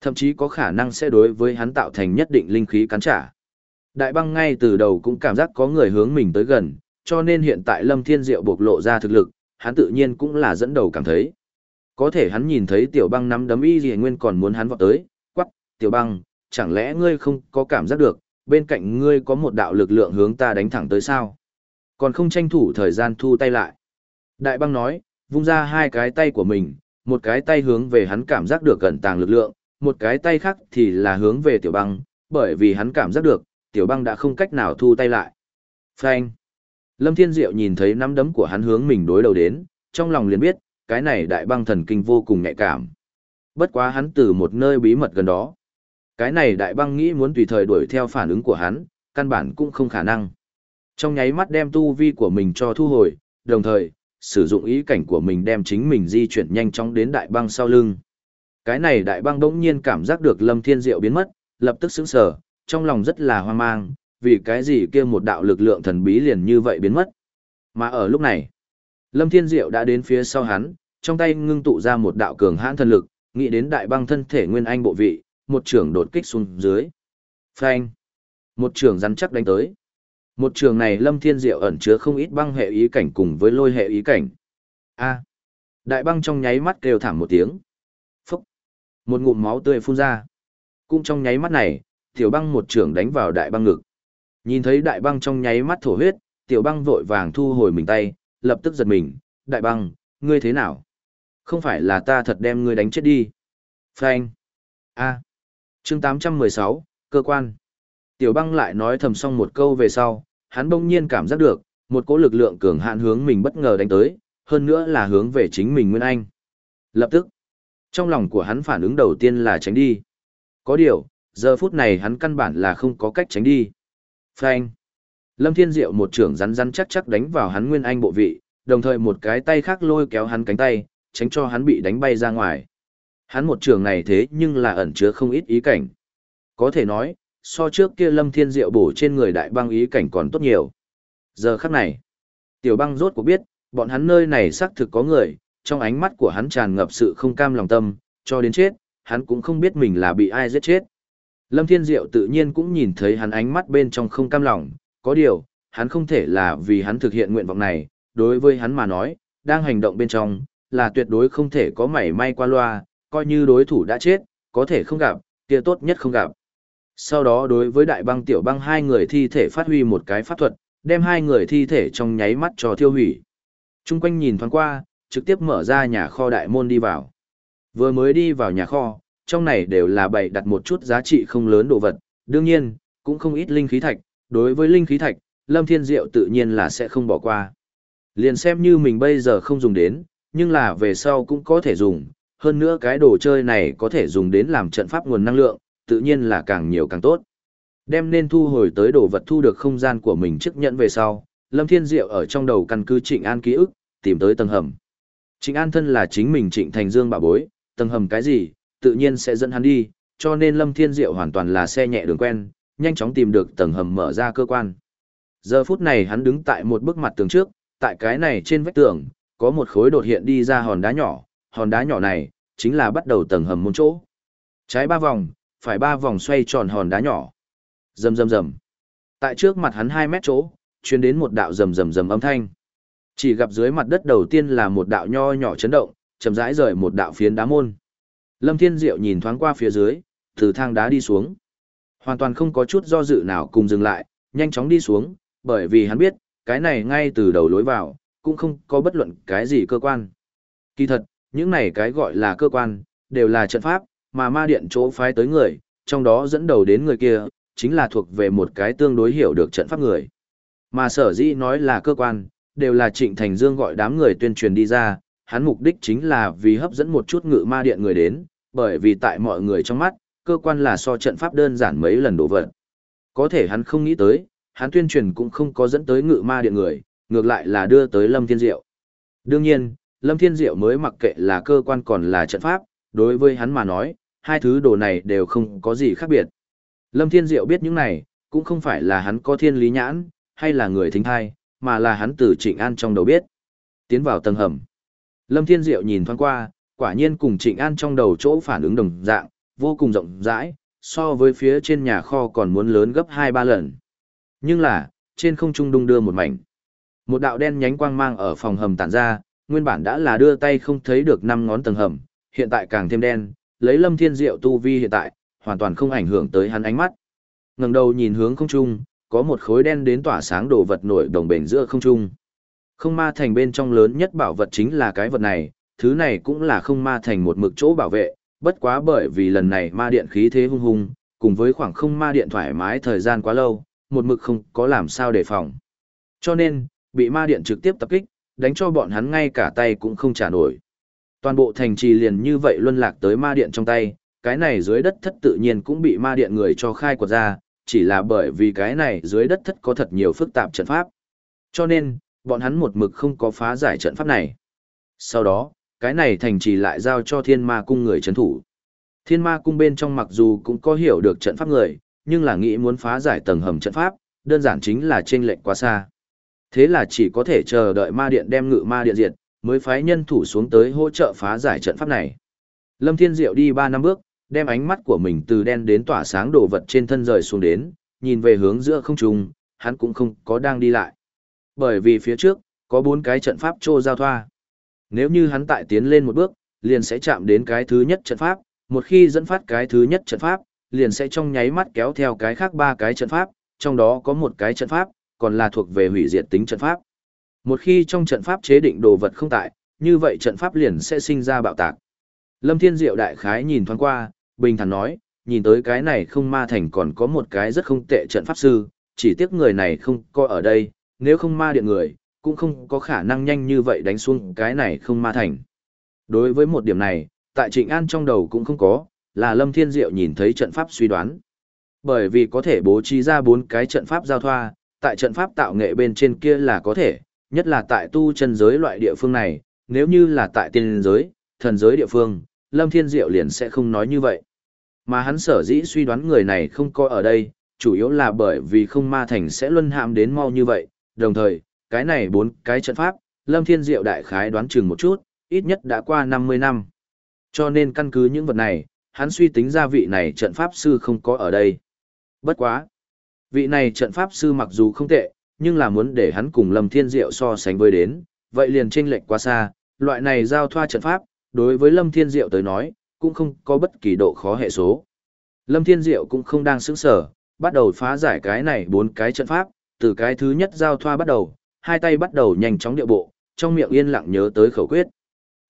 Thậm chí có khả năng sẽ đối với hắn tạo thành nhất định linh khí cắn trả. Đại băng ngay từ đầu cũng cảm giác có người hướng mình tới gần, cho nên hiện tại Lâm Thiên Diệu bộc lộ ra thực lực, hắn tự nhiên cũng là dẫn đầu cảm thấy. Có thể hắn nhìn thấy tiểu băng nắm đấm y gì nguyên còn muốn hắn vọt tới, quắc, tiểu băng, chẳng lẽ ngươi không có cảm giác được, bên cạnh ngươi có một đạo lực lượng hướng ta đánh thẳng tới sao? Còn không tranh thủ thời gian thu tay lại. Đại băng nói, vung ra hai cái tay của mình, một cái tay hướng về hắn cảm giác được gần tàng lực lượng, một cái tay khác thì là hướng về tiểu băng, bởi vì hắn cảm giác được, tiểu băng đã không cách nào thu tay lại. Phanh. Lâm Thiên Diệu nhìn thấy nắm đấm của hắn hướng mình đối đầu đến, trong lòng liền biết, cái này đại băng thần kinh vô cùng nhạy cảm. Bất quá hắn từ một nơi bí mật gần đó. Cái này đại băng nghĩ muốn tùy thời đuổi theo phản ứng của hắn, căn bản cũng không khả năng. Trong nháy mắt đem tu vi của mình cho thu hồi, đồng thời, sử dụng ý cảnh của mình đem chính mình di chuyển nhanh chóng đến đại băng sau lưng. Cái này đại băng đỗng nhiên cảm giác được Lâm Thiên Diệu biến mất, lập tức sững sờ, trong lòng rất là hoang mang, vì cái gì kia một đạo lực lượng thần bí liền như vậy biến mất. Mà ở lúc này, Lâm Thiên Diệu đã đến phía sau hắn, trong tay ngưng tụ ra một đạo cường hãn thần lực, nghĩ đến đại băng thân thể nguyên anh bộ vị, một trường đột kích xuống dưới. Phanh! Một trường rắn chắc đánh tới. Một trường này Lâm Thiên Diệu ẩn chứa không ít băng hệ ý cảnh cùng với lôi hệ ý cảnh. A! Đại băng trong nháy mắt kêu thảm một tiếng. Phúc! Một ngụm máu tươi phun ra. Cũng trong nháy mắt này, tiểu băng một trường đánh vào đại băng ngực. Nhìn thấy đại băng trong nháy mắt thổ huyết, tiểu băng vội vàng thu hồi mình tay, lập tức giật mình, đại băng, ngươi thế nào? Không phải là ta thật đem ngươi đánh chết đi. Frank. A. Chương 816, cơ quan. Tiểu băng lại nói thầm xong một câu về sau, hắn bỗng nhiên cảm giác được, một cỗ lực lượng cường hạn hướng mình bất ngờ đánh tới, hơn nữa là hướng về chính mình Nguyên Anh. Lập tức, trong lòng của hắn phản ứng đầu tiên là tránh đi. Có điều, giờ phút này hắn căn bản là không có cách tránh đi. Frank. Lâm Thiên Diệu một trưởng rắn rắn chắc chắc đánh vào hắn Nguyên Anh bộ vị, đồng thời một cái tay khác lôi kéo hắn cánh tay, tránh cho hắn bị đánh bay ra ngoài. Hắn một trường này thế nhưng là ẩn chứa không ít ý cảnh. Có thể nói, so trước kia Lâm Thiên Diệu bổ trên người đại băng ý cảnh còn tốt nhiều. Giờ khắc này, tiểu băng rốt cuộc biết, bọn hắn nơi này xác thực có người, trong ánh mắt của hắn tràn ngập sự không cam lòng tâm, cho đến chết, hắn cũng không biết mình là bị ai giết chết. Lâm Thiên Diệu tự nhiên cũng nhìn thấy hắn ánh mắt bên trong không cam lòng, có điều, hắn không thể là vì hắn thực hiện nguyện vọng này, đối với hắn mà nói, đang hành động bên trong, là tuyệt đối không thể có mảy may qua loa, coi như đối thủ đã chết, có thể không gặp, kia tốt nhất không gặp. Sau đó đối với đại băng tiểu băng hai người thi thể phát huy một cái pháp thuật, đem hai người thi thể trong nháy mắt cho thiêu hủy. Trung quanh nhìn thoáng qua, trực tiếp mở ra nhà kho đại môn đi vào. Vừa mới đi vào nhà kho, trong này đều là bày đặt một chút giá trị không lớn đồ vật, đương nhiên, cũng không ít linh khí thạch, đối với linh khí thạch, Lâm Thiên Diệu tự nhiên là sẽ không bỏ qua. Liền xem như mình bây giờ không dùng đến, nhưng là về sau cũng có thể dùng, hơn nữa cái đồ chơi này có thể dùng đến làm trận pháp nguồn năng lượng, tự nhiên là càng nhiều càng tốt. Đem nên thu hồi tới đồ vật thu được không gian của mình chức nhận về sau, Lâm Thiên Diệu ở trong đầu căn cứ Trịnh An ký ức, tìm tới tầng hầm. Trịnh An thân là chính mình Trịnh Thành Dương bảo bối, tầng hầm cái gì, tự nhiên sẽ dẫn hắn đi, cho nên Lâm Thiên Diệu hoàn toàn là xe nhẹ đường quen, nhanh chóng tìm được tầng hầm mở ra cơ quan. Giờ phút này hắn đứng tại một bức mặt tường trước, tại cái này trên vách tường, có một khối đột hiện đi ra hòn đá nhỏ, hòn đá nhỏ này, chính là bắt đầu tầng hầm môn chỗ. Trái ba vòng, phải ba vòng xoay tròn hòn đá nhỏ. Rầm rầm rầm. Tại trước mặt hắn 2 mét chỗ, truyền đến một đạo rầm rầm rầm âm thanh. Chỉ gặp dưới mặt đất đầu tiên là một đạo nho nhỏ chấn động, chậm rãi rời một đạo phiến đá môn. Lâm Thiên Diệu nhìn thoáng qua phía dưới, từ thang đá đi xuống. Hoàn toàn không có chút do dự nào cùng dừng lại, nhanh chóng đi xuống, bởi vì hắn biết, cái này ngay từ đầu lối vào, cũng không có bất luận cái gì cơ quan. Kỳ thật, những này cái gọi là cơ quan, đều là trận pháp, mà ma điện chỗ phái tới người, trong đó dẫn đầu đến người kia, chính là thuộc về một cái tương đối hiểu được trận pháp người. Mà sở dĩ nói là cơ quan, đều là Trịnh Thành Dương gọi đám người tuyên truyền đi ra, hắn mục đích chính là vì hấp dẫn một chút ngự ma điện người đến, bởi vì tại mọi người trong mắt, cơ quan là so trận pháp đơn giản mấy lần đổ vật. Có thể hắn không nghĩ tới, hắn tuyên truyền cũng không có dẫn tới ngự ma điện người, ngược lại là đưa tới Lâm Thiên Diệu. Đương nhiên, Lâm Thiên Diệu mới mặc kệ là cơ quan còn là trận pháp, đối với hắn mà nói, hai thứ đồ này đều không có gì khác biệt. Lâm Thiên Diệu biết những này, cũng không phải là hắn có thiên lý nhãn, hay là người thính thai, mà là hắn từ Trịnh An trong đầu biết. Tiến vào tầng hầm. Lâm Thiên Diệu nhìn thoáng qua, quả nhiên cùng Trịnh An trong đầu chỗ phản ứng đồng dạng, vô cùng rộng rãi, so với phía trên nhà kho còn muốn lớn gấp 2-3 lần. Nhưng là, trên không trung đung đưa một mảnh. Một đạo đen nhánh quang mang ở phòng hầm tản ra, nguyên bản đã là đưa tay không thấy được năm ngón tầng hầm, hiện tại càng thêm đen, lấy Lâm Thiên Diệu tu vi hiện tại, hoàn toàn không ảnh hưởng tới hắn ánh mắt. Ngẩng đầu nhìn hướng không trung, có một khối đen đến tỏa sáng đồ vật nổi đồng bền giữa không trung. Không ma thành bên trong lớn nhất bảo vật chính là cái vật này, thứ này cũng là không ma thành một mực chỗ bảo vệ, bất quá bởi vì lần này ma điện khí thế hung hung, cùng với khoảng không ma điện thoải mái thời gian quá lâu, một mực không có làm sao đề phòng. Cho nên, bị ma điện trực tiếp tập kích, đánh cho bọn hắn ngay cả tay cũng không trả nổi. Toàn bộ thành trì liền như vậy luân lạc tới ma điện trong tay, cái này dưới đất thất tự nhiên cũng bị ma điện người cho khai quật ra, chỉ là bởi vì cái này dưới đất thất có thật nhiều phức tạp trận pháp. Cho nên, bọn hắn một mực không có phá giải trận pháp này. Sau đó, cái này thành trì lại giao cho thiên ma cung người trấn thủ. Thiên ma cung bên trong mặc dù cũng có hiểu được trận pháp người, nhưng là nghĩ muốn phá giải tầng hầm trận pháp, đơn giản chính là trên lệnh quá xa. Thế là chỉ có thể chờ đợi ma điện đem ngự ma điện diệt, mới phái nhân thủ xuống tới hỗ trợ phá giải trận pháp này. Lâm Thiên Diệu đi ba năm bước, đem ánh mắt của mình từ đen đến tỏa sáng đồ vật trên thân rời xuống đến, nhìn về hướng giữa không trung, hắn cũng không có đang đi lại. Bởi vì phía trước, có bốn cái trận pháp trô giao thoa. Nếu như hắn tại tiến lên một bước, liền sẽ chạm đến cái thứ nhất trận pháp, một khi dẫn phát cái thứ nhất trận pháp, liền sẽ trong nháy mắt kéo theo cái khác ba cái trận pháp, trong đó có một cái trận pháp, còn là thuộc về hủy diệt tính trận pháp. Một khi trong trận pháp chế định đồ vật không tại, như vậy trận pháp liền sẽ sinh ra bạo tạc. Lâm Thiên Diệu đại khái nhìn thoáng qua, bình thản nói, nhìn tới cái này không ma thành còn có một cái rất không tệ trận pháp sư, chỉ tiếc người này không có ở đây, nếu không ma điện người, cũng không có khả năng nhanh như vậy đánh xuống cái này không ma thành. Đối với một điểm này, tại Trịnh An trong đầu cũng không có, là Lâm Thiên Diệu nhìn thấy trận pháp suy đoán. Bởi vì có thể bố trí ra bốn cái trận pháp giao thoa, tại trận pháp tạo nghệ bên trên kia là có thể, nhất là tại tu chân giới loại địa phương này, nếu như là tại tiên giới, thần giới địa phương, Lâm Thiên Diệu liền sẽ không nói như vậy. Mà hắn sở dĩ suy đoán người này không có ở đây, chủ yếu là bởi vì không ma thành sẽ luân hạm đến mau như vậy, đồng thời, cái này bốn cái trận pháp, Lâm Thiên Diệu đại khái đoán chừng một chút, ít nhất đã qua 50 năm. Cho nên căn cứ những vật này, hắn suy tính ra vị này trận pháp sư không có ở đây. Bất quá. Vị này trận pháp sư mặc dù không tệ, nhưng là muốn để hắn cùng Lâm Thiên Diệu so sánh với đến, vậy liền chênh lệch quá xa, loại này giao thoa trận pháp, đối với Lâm Thiên Diệu tới nói, cũng không có bất kỳ độ khó hệ số. Lâm Thiên Diệu cũng không đang sững sở, bắt đầu phá giải cái này bốn cái trận pháp, từ cái thứ nhất giao thoa bắt đầu, hai tay bắt đầu nhanh chóng điệu bộ, trong miệng yên lặng nhớ tới khẩu quyết.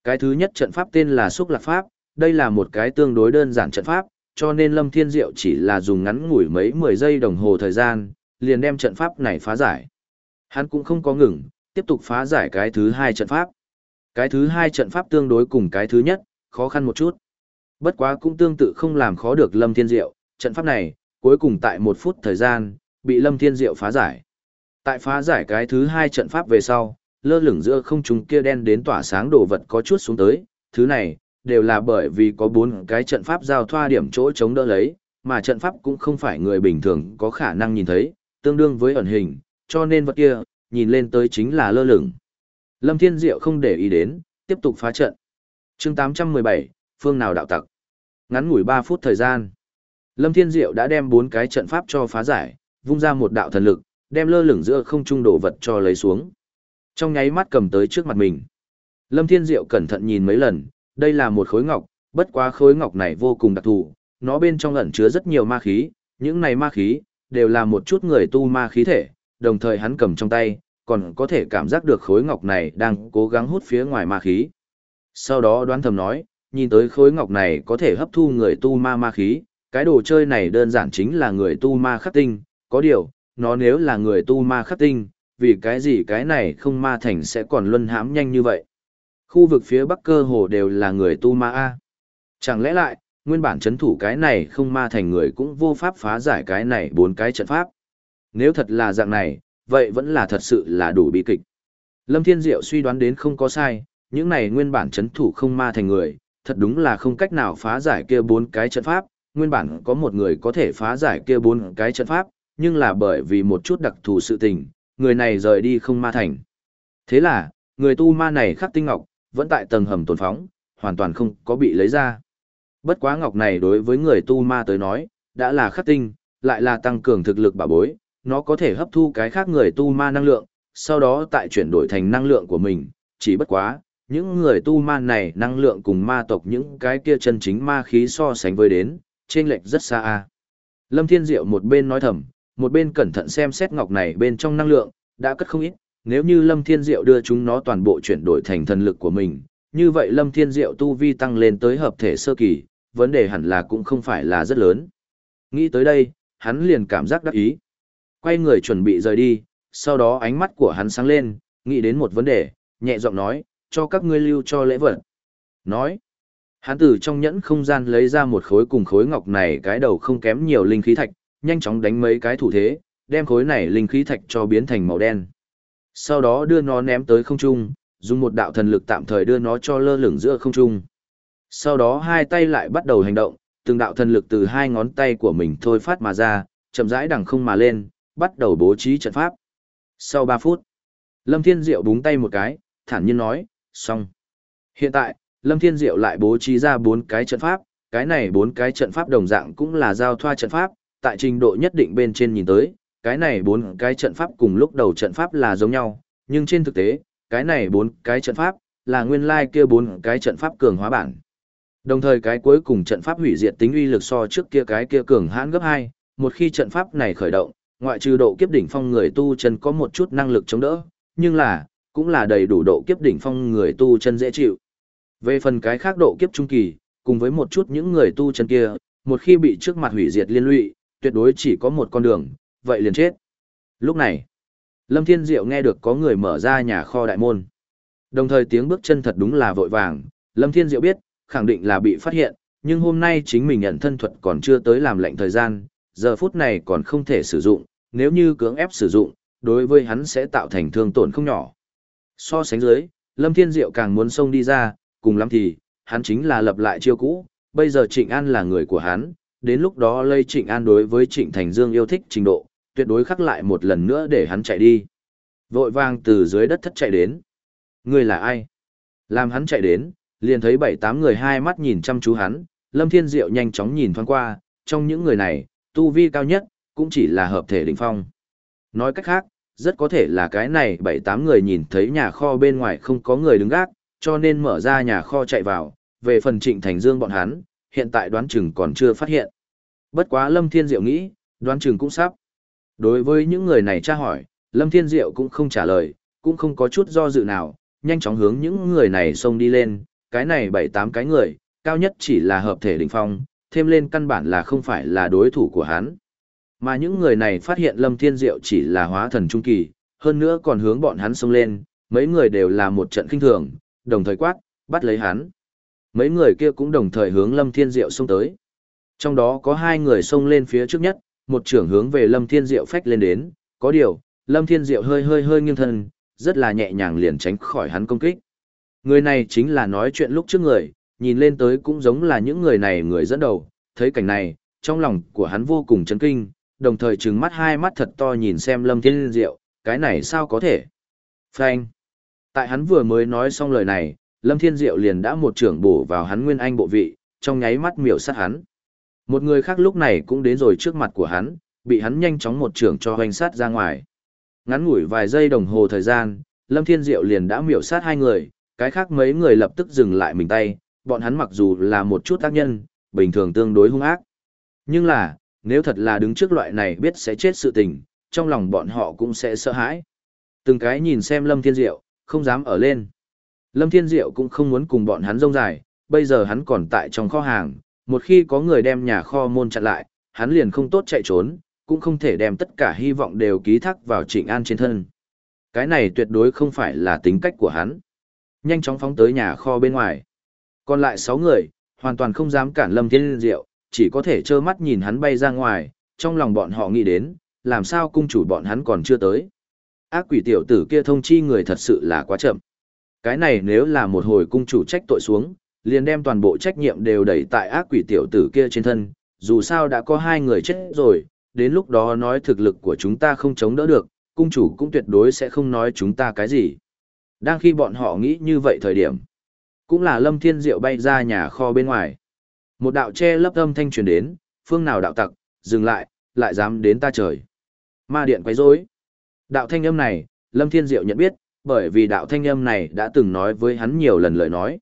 Cái thứ nhất trận pháp tên là Xúc Lạc Pháp, đây là một cái tương đối đơn giản trận pháp, cho nên Lâm Thiên Diệu chỉ là dùng ngắn ngủi mấy mười giây đồng hồ thời gian, liền đem trận pháp này phá giải. Hắn cũng không có ngừng, tiếp tục phá giải cái thứ hai trận pháp. Cái thứ hai trận pháp tương đối cùng cái thứ nhất, khó khăn một chút. Bất quá cũng tương tự không làm khó được Lâm Thiên Diệu, trận pháp này, cuối cùng tại một phút thời gian, bị Lâm Thiên Diệu phá giải. Tại phá giải cái thứ hai trận pháp về sau, lơ lửng giữa không trung kia đen đến tỏa sáng đồ vật có chút xuống tới, thứ này, đều là bởi vì có bốn cái trận pháp giao thoa điểm chỗ chống đỡ lấy, mà trận pháp cũng không phải người bình thường có khả năng nhìn thấy, tương đương với ẩn hình, cho nên vật kia, nhìn lên tới chính là lơ lửng. Lâm Thiên Diệu không để ý đến, tiếp tục phá trận. chương 817, phương nào đạo tặc. Ngắn ngủi 3 phút thời gian. Lâm Thiên Diệu đã đem bốn cái trận pháp cho phá giải, vung ra một đạo thần lực, đem lơ lửng giữa không trung đổ vật cho lấy xuống. Trong nháy mắt cầm tới trước mặt mình. Lâm Thiên Diệu cẩn thận nhìn mấy lần, đây là một khối ngọc, bất quá khối ngọc này vô cùng đặc thù, nó bên trong ẩn chứa rất nhiều ma khí, những này ma khí, đều là một chút người tu ma khí thể, đồng thời hắn cầm trong tay, còn có thể cảm giác được khối ngọc này đang cố gắng hút phía ngoài ma khí. Sau đó đoán thầm nói, nhìn tới khối ngọc này có thể hấp thu người tu ma ma khí, cái đồ chơi này đơn giản chính là người tu ma khắc tinh, có điều, nó nếu là người tu ma khắc tinh, vì cái gì cái này không ma thành sẽ còn luân hãm nhanh như vậy. Khu vực phía bắc cơ hồ đều là người tu ma A. Chẳng lẽ lại, nguyên bản chấn thủ cái này không ma thành người cũng vô pháp phá giải cái này bốn cái trận pháp. Nếu thật là dạng này, vậy vẫn là thật sự là đủ bi kịch. Lâm Thiên Diệu suy đoán đến không có sai, những này nguyên bản chấn thủ không ma thành người, thật đúng là không cách nào phá giải kia bốn cái trận pháp, nguyên bản có một người có thể phá giải kia bốn cái trận pháp, nhưng là bởi vì một chút đặc thù sự tình, người này rời đi không ma thành. Thế là, người tu ma này khắc tinh ngọc, vẫn tại tầng hầm tồn phóng, hoàn toàn không có bị lấy ra. Bất quá ngọc này đối với người tu ma tới nói, đã là khắc tinh, lại là tăng cường thực lực bảo bối, nó có thể hấp thu cái khác người tu ma năng lượng, sau đó tại chuyển đổi thành năng lượng của mình, chỉ bất quá, những người tu ma này năng lượng cùng ma tộc những cái kia chân chính ma khí so sánh với đến, trên lệch rất xa a. Lâm Thiên Diệu một bên nói thầm, một bên cẩn thận xem xét ngọc này bên trong năng lượng, đã cất không ít, nếu như Lâm Thiên Diệu đưa chúng nó toàn bộ chuyển đổi thành thần lực của mình, như vậy Lâm Thiên Diệu tu vi tăng lên tới hợp thể sơ kỳ, vấn đề hẳn là cũng không phải là rất lớn. Nghĩ tới đây, hắn liền cảm giác đắc ý. Quay người chuẩn bị rời đi, sau đó ánh mắt của hắn sáng lên, nghĩ đến một vấn đề, nhẹ giọng nói, cho các ngươi lưu cho lễ vật. Nói, hắn từ trong nhẫn không gian lấy ra một khối cùng khối ngọc này cái đầu không kém nhiều linh khí thạch, nhanh chóng đánh mấy cái thủ thế, đem khối này linh khí thạch cho biến thành màu đen. Sau đó đưa nó ném tới không trung, dùng một đạo thần lực tạm thời đưa nó cho lơ lửng giữa không trung. Sau đó hai tay lại bắt đầu hành động, từng đạo thần lực từ hai ngón tay của mình thôi phát mà ra, chậm rãi đằng không mà lên, bắt đầu bố trí trận pháp. Sau 3 phút, Lâm Thiên Diệu búng tay một cái, thản nhiên nói, xong. Hiện tại, Lâm Thiên Diệu lại bố trí ra bốn cái trận pháp, cái này bốn cái trận pháp đồng dạng cũng là giao thoa trận pháp, tại trình độ nhất định bên trên nhìn tới, cái này bốn cái trận pháp cùng lúc đầu trận pháp là giống nhau, nhưng trên thực tế, cái này bốn cái trận pháp là nguyên lai kia bốn cái trận pháp cường hóa bản. Đồng thời cái cuối cùng trận pháp hủy diệt tính uy lực so trước kia cái kia cường hãn gấp 2, một khi trận pháp này khởi động, ngoại trừ độ kiếp đỉnh phong người tu chân có một chút năng lực chống đỡ, nhưng là, cũng là đầy đủ độ kiếp đỉnh phong người tu chân dễ chịu. Về phần cái khác độ kiếp trung kỳ, cùng với một chút những người tu chân kia, một khi bị trước mặt hủy diệt liên lụy, tuyệt đối chỉ có một con đường, vậy liền chết. Lúc này, Lâm Thiên Diệu nghe được có người mở ra nhà kho đại môn. Đồng thời tiếng bước chân thật đúng là vội vàng, Lâm Thiên Diệu biết, khẳng định là bị phát hiện, nhưng hôm nay chính mình nhận thân thuật còn chưa tới làm lệnh thời gian, giờ phút này còn không thể sử dụng, nếu như cưỡng ép sử dụng, đối với hắn sẽ tạo thành thương tổn không nhỏ. So sánh dưới, Lâm Thiên Diệu càng muốn xông đi ra, cùng lắm thì, hắn chính là lập lại chiêu cũ, bây giờ Trịnh An là người của hắn, đến lúc đó lây Trịnh An đối với Trịnh Thành Dương yêu thích trình độ, tuyệt đối khắc lại một lần nữa để hắn chạy đi. Vội vang từ dưới đất thất chạy đến. Người là ai? Làm hắn chạy đến, liền thấy bảy tám người hai mắt nhìn chăm chú hắn, Lâm Thiên Diệu nhanh chóng nhìn thoáng qua, trong những người này, tu vi cao nhất, cũng chỉ là hợp thể đỉnh phong. Nói cách khác, rất có thể là cái này bảy tám người nhìn thấy nhà kho bên ngoài không có người đứng gác, cho nên mở ra nhà kho chạy vào, về phần trịnh thành dương bọn hắn, hiện tại đoán chừng còn chưa phát hiện. Bất quá Lâm Thiên Diệu nghĩ, đoán chừng cũng sắp. Đối với những người này tra hỏi, Lâm Thiên Diệu cũng không trả lời, cũng không có chút do dự nào, nhanh chóng hướng những người này xông đi lên, cái này bảy tám cái người, cao nhất chỉ là hợp thể đỉnh phong, thêm lên căn bản là không phải là đối thủ của hắn. Mà những người này phát hiện Lâm Thiên Diệu chỉ là hóa thần trung kỳ, hơn nữa còn hướng bọn hắn xông lên, mấy người đều là một trận kinh thường, đồng thời quát, bắt lấy hắn. Mấy người kia cũng đồng thời hướng Lâm Thiên Diệu xông tới. Trong đó có hai người xông lên phía trước nhất, một trưởng hướng về Lâm Thiên Diệu phách lên đến, có điều, Lâm Thiên Diệu hơi hơi hơi nghiêng thân, rất là nhẹ nhàng liền tránh khỏi hắn công kích. Người này chính là nói chuyện lúc trước người, nhìn lên tới cũng giống là những người này người dẫn đầu, thấy cảnh này, trong lòng của hắn vô cùng chấn kinh, đồng thời trừng mắt hai mắt thật to nhìn xem Lâm Thiên Diệu, cái này sao có thể? Phanh! Tại hắn vừa mới nói xong lời này, Lâm Thiên Diệu liền đã một trưởng bổ vào hắn nguyên anh bộ vị, trong nháy mắt miểu sát hắn. Một người khác lúc này cũng đến rồi trước mặt của hắn, bị hắn nhanh chóng một trưởng cho hoành sát ra ngoài. Ngắn ngủi vài giây đồng hồ thời gian, Lâm Thiên Diệu liền đã miểu sát hai người, cái khác mấy người lập tức dừng lại mình tay, bọn hắn mặc dù là một chút tác nhân, bình thường tương đối hung ác. Nhưng là, nếu thật là đứng trước loại này biết sẽ chết sự tình, trong lòng bọn họ cũng sẽ sợ hãi. Từng cái nhìn xem Lâm Thiên Diệu, không dám ở lên. Lâm Thiên Diệu cũng không muốn cùng bọn hắn rông dài, bây giờ hắn còn tại trong kho hàng, một khi có người đem nhà kho môn chặn lại, hắn liền không tốt chạy trốn, cũng không thể đem tất cả hy vọng đều ký thác vào Trịnh An trên thân. Cái này tuyệt đối không phải là tính cách của hắn. Nhanh chóng phóng tới nhà kho bên ngoài. Còn lại 6 người, hoàn toàn không dám cản Lâm Thiên Diệu, chỉ có thể trơ mắt nhìn hắn bay ra ngoài, trong lòng bọn họ nghĩ đến, làm sao cung chủ bọn hắn còn chưa tới. Ác quỷ tiểu tử kia thông chi người thật sự là quá chậm. Cái này nếu là một hồi cung chủ trách tội xuống, liền đem toàn bộ trách nhiệm đều đẩy tại ác quỷ tiểu tử kia trên thân, dù sao đã có hai người chết rồi, đến lúc đó nói thực lực của chúng ta không chống đỡ được, cung chủ cũng tuyệt đối sẽ không nói chúng ta cái gì. Đang khi bọn họ nghĩ như vậy thời điểm, cũng là Lâm Thiên Diệu bay ra nhà kho bên ngoài. Một đạo che lấp âm thanh truyền đến, phương nào đạo tặc, dừng lại, lại dám đến ta trời. Ma điện quấy rối. Đạo thanh âm này, Lâm Thiên Diệu nhận biết, bởi vì đạo thanh âm này đã từng nói với hắn nhiều lần lời nói.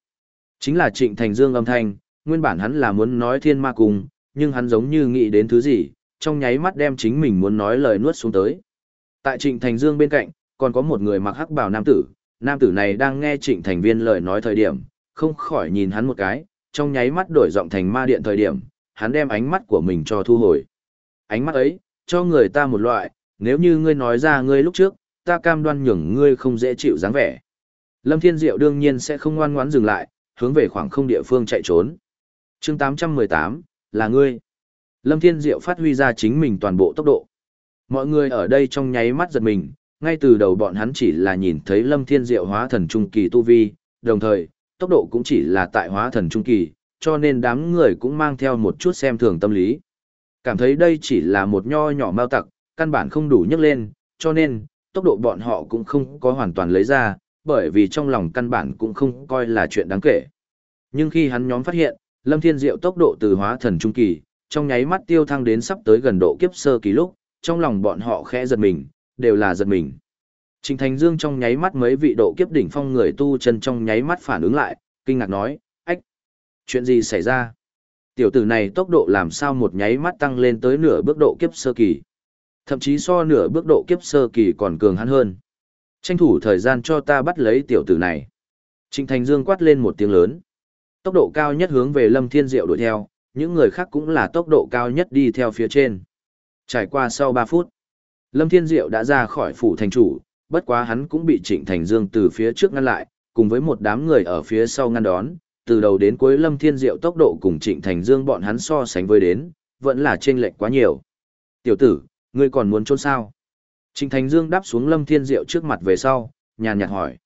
Chính là Trịnh Thành Dương âm thanh, nguyên bản hắn là muốn nói thiên ma cùng, nhưng hắn giống như nghĩ đến thứ gì, trong nháy mắt đem chính mình muốn nói lời nuốt xuống tới. Tại Trịnh Thành Dương bên cạnh, còn có một người mặc hắc bào nam tử, nam tử này đang nghe Trịnh Thành Viên lời nói thời điểm, không khỏi nhìn hắn một cái, trong nháy mắt đổi giọng thành ma điện thời điểm, hắn đem ánh mắt của mình cho thu hồi. Ánh mắt ấy, cho người ta một loại, nếu như ngươi nói ra ngươi lúc trước, ta cam đoan nhường ngươi không dễ chịu dáng vẻ. Lâm Thiên Diệu đương nhiên sẽ không ngoan ngoãn dừng lại, hướng về khoảng không địa phương chạy trốn. chương 818, là ngươi. Lâm Thiên Diệu phát huy ra chính mình toàn bộ tốc độ. Mọi người ở đây trong nháy mắt giật mình, ngay từ đầu bọn hắn chỉ là nhìn thấy Lâm Thiên Diệu hóa thần trung kỳ tu vi, đồng thời, tốc độ cũng chỉ là tại hóa thần trung kỳ, cho nên đám người cũng mang theo một chút xem thường tâm lý. Cảm thấy đây chỉ là một nho nhỏ mao tặc, căn bản không đủ nhấc lên, cho nên, tốc độ bọn họ cũng không có hoàn toàn lấy ra, bởi vì trong lòng căn bản cũng không coi là chuyện đáng kể. Nhưng khi hắn nhóm phát hiện, Lâm Thiên Diệu tốc độ từ hóa thần trung kỳ, trong nháy mắt tiêu thăng đến sắp tới gần độ kiếp sơ kỳ lúc, trong lòng bọn họ khẽ giật mình, đều là giật mình. Trình Thành Dương trong nháy mắt mấy vị độ kiếp đỉnh phong người tu chân trong nháy mắt phản ứng lại, kinh ngạc nói, ách, chuyện gì xảy ra? Tiểu tử này tốc độ làm sao một nháy mắt tăng lên tới nửa bước độ kiếp sơ kỳ. Thậm chí so nửa bước độ kiếp sơ kỳ còn cường hắn hơn. Tranh thủ thời gian cho ta bắt lấy tiểu tử này. Trịnh Thành Dương quát lên một tiếng lớn. Tốc độ cao nhất hướng về Lâm Thiên Diệu đuổi theo, những người khác cũng là tốc độ cao nhất đi theo phía trên. Trải qua sau 3 phút, Lâm Thiên Diệu đã ra khỏi phủ thành chủ, bất quá hắn cũng bị Trịnh Thành Dương từ phía trước ngăn lại, cùng với một đám người ở phía sau ngăn đón, từ đầu đến cuối Lâm Thiên Diệu tốc độ cùng Trịnh Thành Dương bọn hắn so sánh với đến, vẫn là chênh lệch quá nhiều. Tiểu tử, ngươi còn muốn trốn sao? Trình Thành Dương đáp xuống Lâm Thiên Diệu trước mặt về sau, nhàn nhạt hỏi.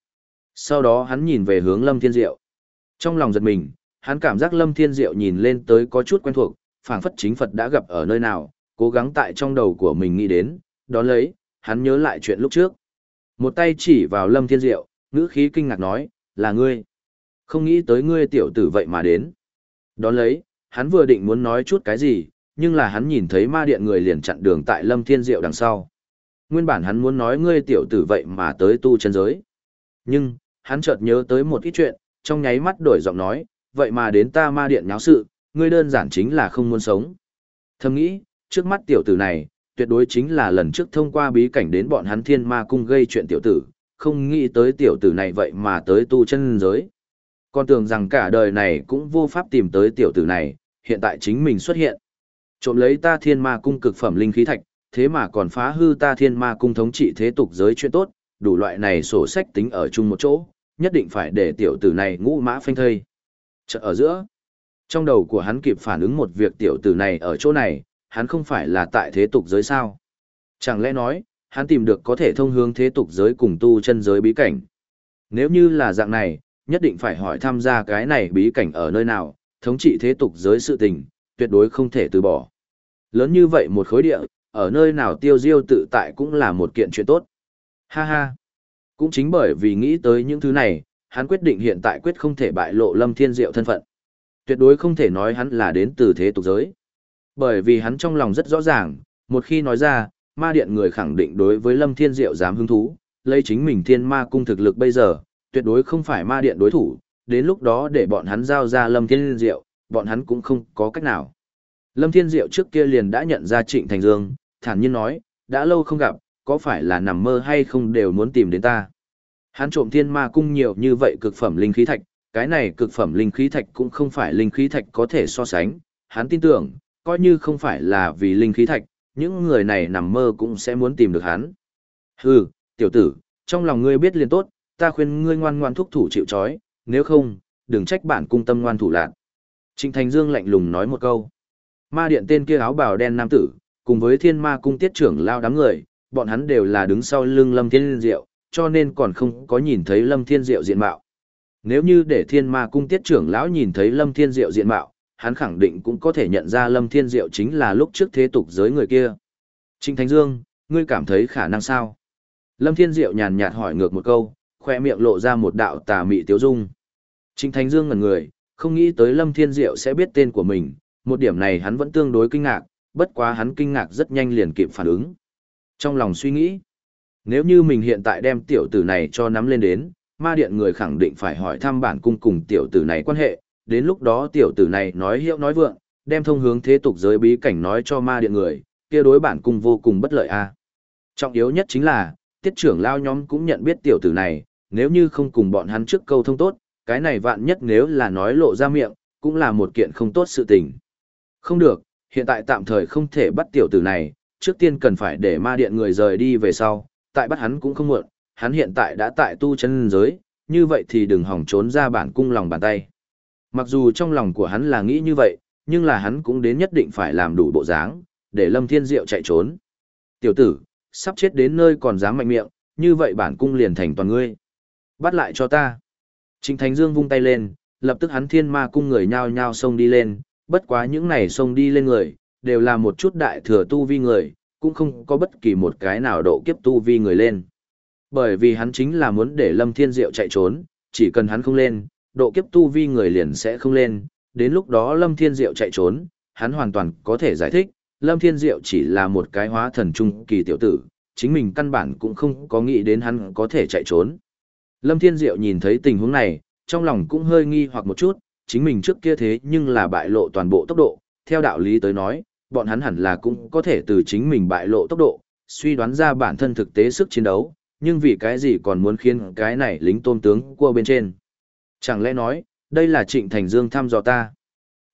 Sau đó hắn nhìn về hướng Lâm Thiên Diệu. Trong lòng giật mình, hắn cảm giác Lâm Thiên Diệu nhìn lên tới có chút quen thuộc, phảng phất chính Phật đã gặp ở nơi nào, cố gắng tại trong đầu của mình nghĩ đến, đó lấy, hắn nhớ lại chuyện lúc trước. Một tay chỉ vào Lâm Thiên Diệu, ngữ khí kinh ngạc nói, là ngươi. Không nghĩ tới ngươi tiểu tử vậy mà đến. Đó lấy, hắn vừa định muốn nói chút cái gì, nhưng là hắn nhìn thấy ma điện người liền chặn đường tại Lâm Thiên Diệu đằng sau. Nguyên bản hắn muốn nói ngươi tiểu tử vậy mà tới tu chân giới. Nhưng, hắn chợt nhớ tới một ít chuyện, trong nháy mắt đổi giọng nói, vậy mà đến ta ma điện nháo sự, ngươi đơn giản chính là không muốn sống. Thầm nghĩ, trước mắt tiểu tử này, tuyệt đối chính là lần trước thông qua bí cảnh đến bọn hắn thiên ma cung gây chuyện tiểu tử, không nghĩ tới tiểu tử này vậy mà tới tu chân giới. Con tưởng rằng cả đời này cũng vô pháp tìm tới tiểu tử này, hiện tại chính mình xuất hiện. Trộm lấy ta thiên ma cung cực phẩm linh khí thạch, thế mà còn phá hư ta thiên ma cung thống trị thế tục giới chuyện tốt, đủ loại này sổ sách tính ở chung một chỗ, nhất định phải để tiểu tử này ngũ mã phanh thây. Chợ ở giữa, trong đầu của hắn kịp phản ứng một việc tiểu tử này ở chỗ này, hắn không phải là tại thế tục giới sao. Chẳng lẽ nói, hắn tìm được có thể thông hướng thế tục giới cùng tu chân giới bí cảnh. Nếu như là dạng này, nhất định phải hỏi tham gia cái này bí cảnh ở nơi nào, thống trị thế tục giới sự tình, tuyệt đối không thể từ bỏ. Lớn như vậy một khối địa, ở nơi nào tiêu diêu tự tại cũng là một kiện chuyện tốt. Ha ha. Cũng chính bởi vì nghĩ tới những thứ này, hắn quyết định hiện tại quyết không thể bại lộ Lâm Thiên Diệu thân phận. Tuyệt đối không thể nói hắn là đến từ thế tục giới. Bởi vì hắn trong lòng rất rõ ràng, một khi nói ra, ma điện người khẳng định đối với Lâm Thiên Diệu dám hứng thú, lấy chính mình thiên ma cung thực lực bây giờ, tuyệt đối không phải ma điện đối thủ, đến lúc đó để bọn hắn giao ra Lâm Thiên Diệu, bọn hắn cũng không có cách nào. Lâm Thiên Diệu trước kia liền đã nhận ra Trịnh Thành Dương, thản nhiên nói, đã lâu không gặp, có phải là nằm mơ hay không đều muốn tìm đến ta. Hắn trộm thiên ma cung nhiều như vậy cực phẩm linh khí thạch, cái này cực phẩm linh khí thạch cũng không phải linh khí thạch có thể so sánh, hắn tin tưởng, coi như không phải là vì linh khí thạch, những người này nằm mơ cũng sẽ muốn tìm được hắn. Hừ, tiểu tử, trong lòng ngươi biết liền tốt, ta khuyên ngươi ngoan ngoan thúc thủ chịu trói, nếu không, đừng trách bản cung tâm ngoan thủ lạc. Trịnh Thành Dương lạnh lùng nói một câu. Ma điện tên kia áo bào đen nam tử, cùng với thiên ma cung tiết trưởng lao đám người, bọn hắn đều là đứng sau lưng Lâm Thiên Diệu, cho nên còn không có nhìn thấy Lâm Thiên Diệu diện mạo. Nếu như để thiên ma cung tiết trưởng lão nhìn thấy Lâm Thiên Diệu diện mạo, hắn khẳng định cũng có thể nhận ra Lâm Thiên Diệu chính là lúc trước thế tục giới người kia. Trịnh Thánh Dương, ngươi cảm thấy khả năng sao? Lâm Thiên Diệu nhàn nhạt hỏi ngược một câu, khoe miệng lộ ra một đạo tà mị tiếu dung. Trịnh Thánh Dương ngẩn người, không nghĩ tới Lâm Thiên Diệu sẽ biết tên của mình, một điểm này hắn vẫn tương đối kinh ngạc, bất quá hắn kinh ngạc rất nhanh liền kịp phản ứng. Trong lòng suy nghĩ, nếu như mình hiện tại đem tiểu tử này cho nắm lên đến, ma điện người khẳng định phải hỏi thăm bản cung cùng tiểu tử này quan hệ, đến lúc đó tiểu tử này nói hiệu nói vượng, đem thông hướng thế tục giới bí cảnh nói cho ma điện người, kia đối bản cung vô cùng bất lợi a. Trọng yếu nhất chính là, tiết trưởng lao nhóm cũng nhận biết tiểu tử này, nếu như không cùng bọn hắn trước câu thông tốt, cái này vạn nhất nếu là nói lộ ra miệng, cũng là một kiện không tốt sự tình. Không được, hiện tại tạm thời không thể bắt tiểu tử này, trước tiên cần phải để ma điện người rời đi về sau, tại bắt hắn cũng không muộn, hắn hiện tại đã tại tu chân giới, như vậy thì đừng hỏng trốn ra bản cung lòng bàn tay. Mặc dù trong lòng của hắn là nghĩ như vậy, nhưng là hắn cũng đến nhất định phải làm đủ bộ dáng, để Lâm Thiên Diệu chạy trốn. Tiểu tử, sắp chết đến nơi còn dám mạnh miệng, như vậy bản cung liền thành toàn ngươi. Bắt lại cho ta. Trịnh Thánh Dương vung tay lên, lập tức hắn thiên ma cung người nhao nhao xông đi lên, bất quá những này xông đi lên người, đều là một chút đại thừa tu vi người, cũng không có bất kỳ một cái nào độ kiếp tu vi người lên. Bởi vì hắn chính là muốn để Lâm Thiên Diệu chạy trốn, chỉ cần hắn không lên, độ kiếp tu vi người liền sẽ không lên, đến lúc đó Lâm Thiên Diệu chạy trốn, hắn hoàn toàn có thể giải thích, Lâm Thiên Diệu chỉ là một cái hóa thần trung kỳ tiểu tử, chính mình căn bản cũng không có nghĩ đến hắn có thể chạy trốn. Lâm Thiên Diệu nhìn thấy tình huống này, trong lòng cũng hơi nghi hoặc một chút, chính mình trước kia thế nhưng là bại lộ toàn bộ tốc độ, theo đạo lý tới nói, bọn hắn hẳn là cũng có thể từ chính mình bại lộ tốc độ, suy đoán ra bản thân thực tế sức chiến đấu, nhưng vì cái gì còn muốn khiến cái này lính tôn tướng cua bên trên. Chẳng lẽ nói, đây là Trịnh Thành Dương thăm dò ta.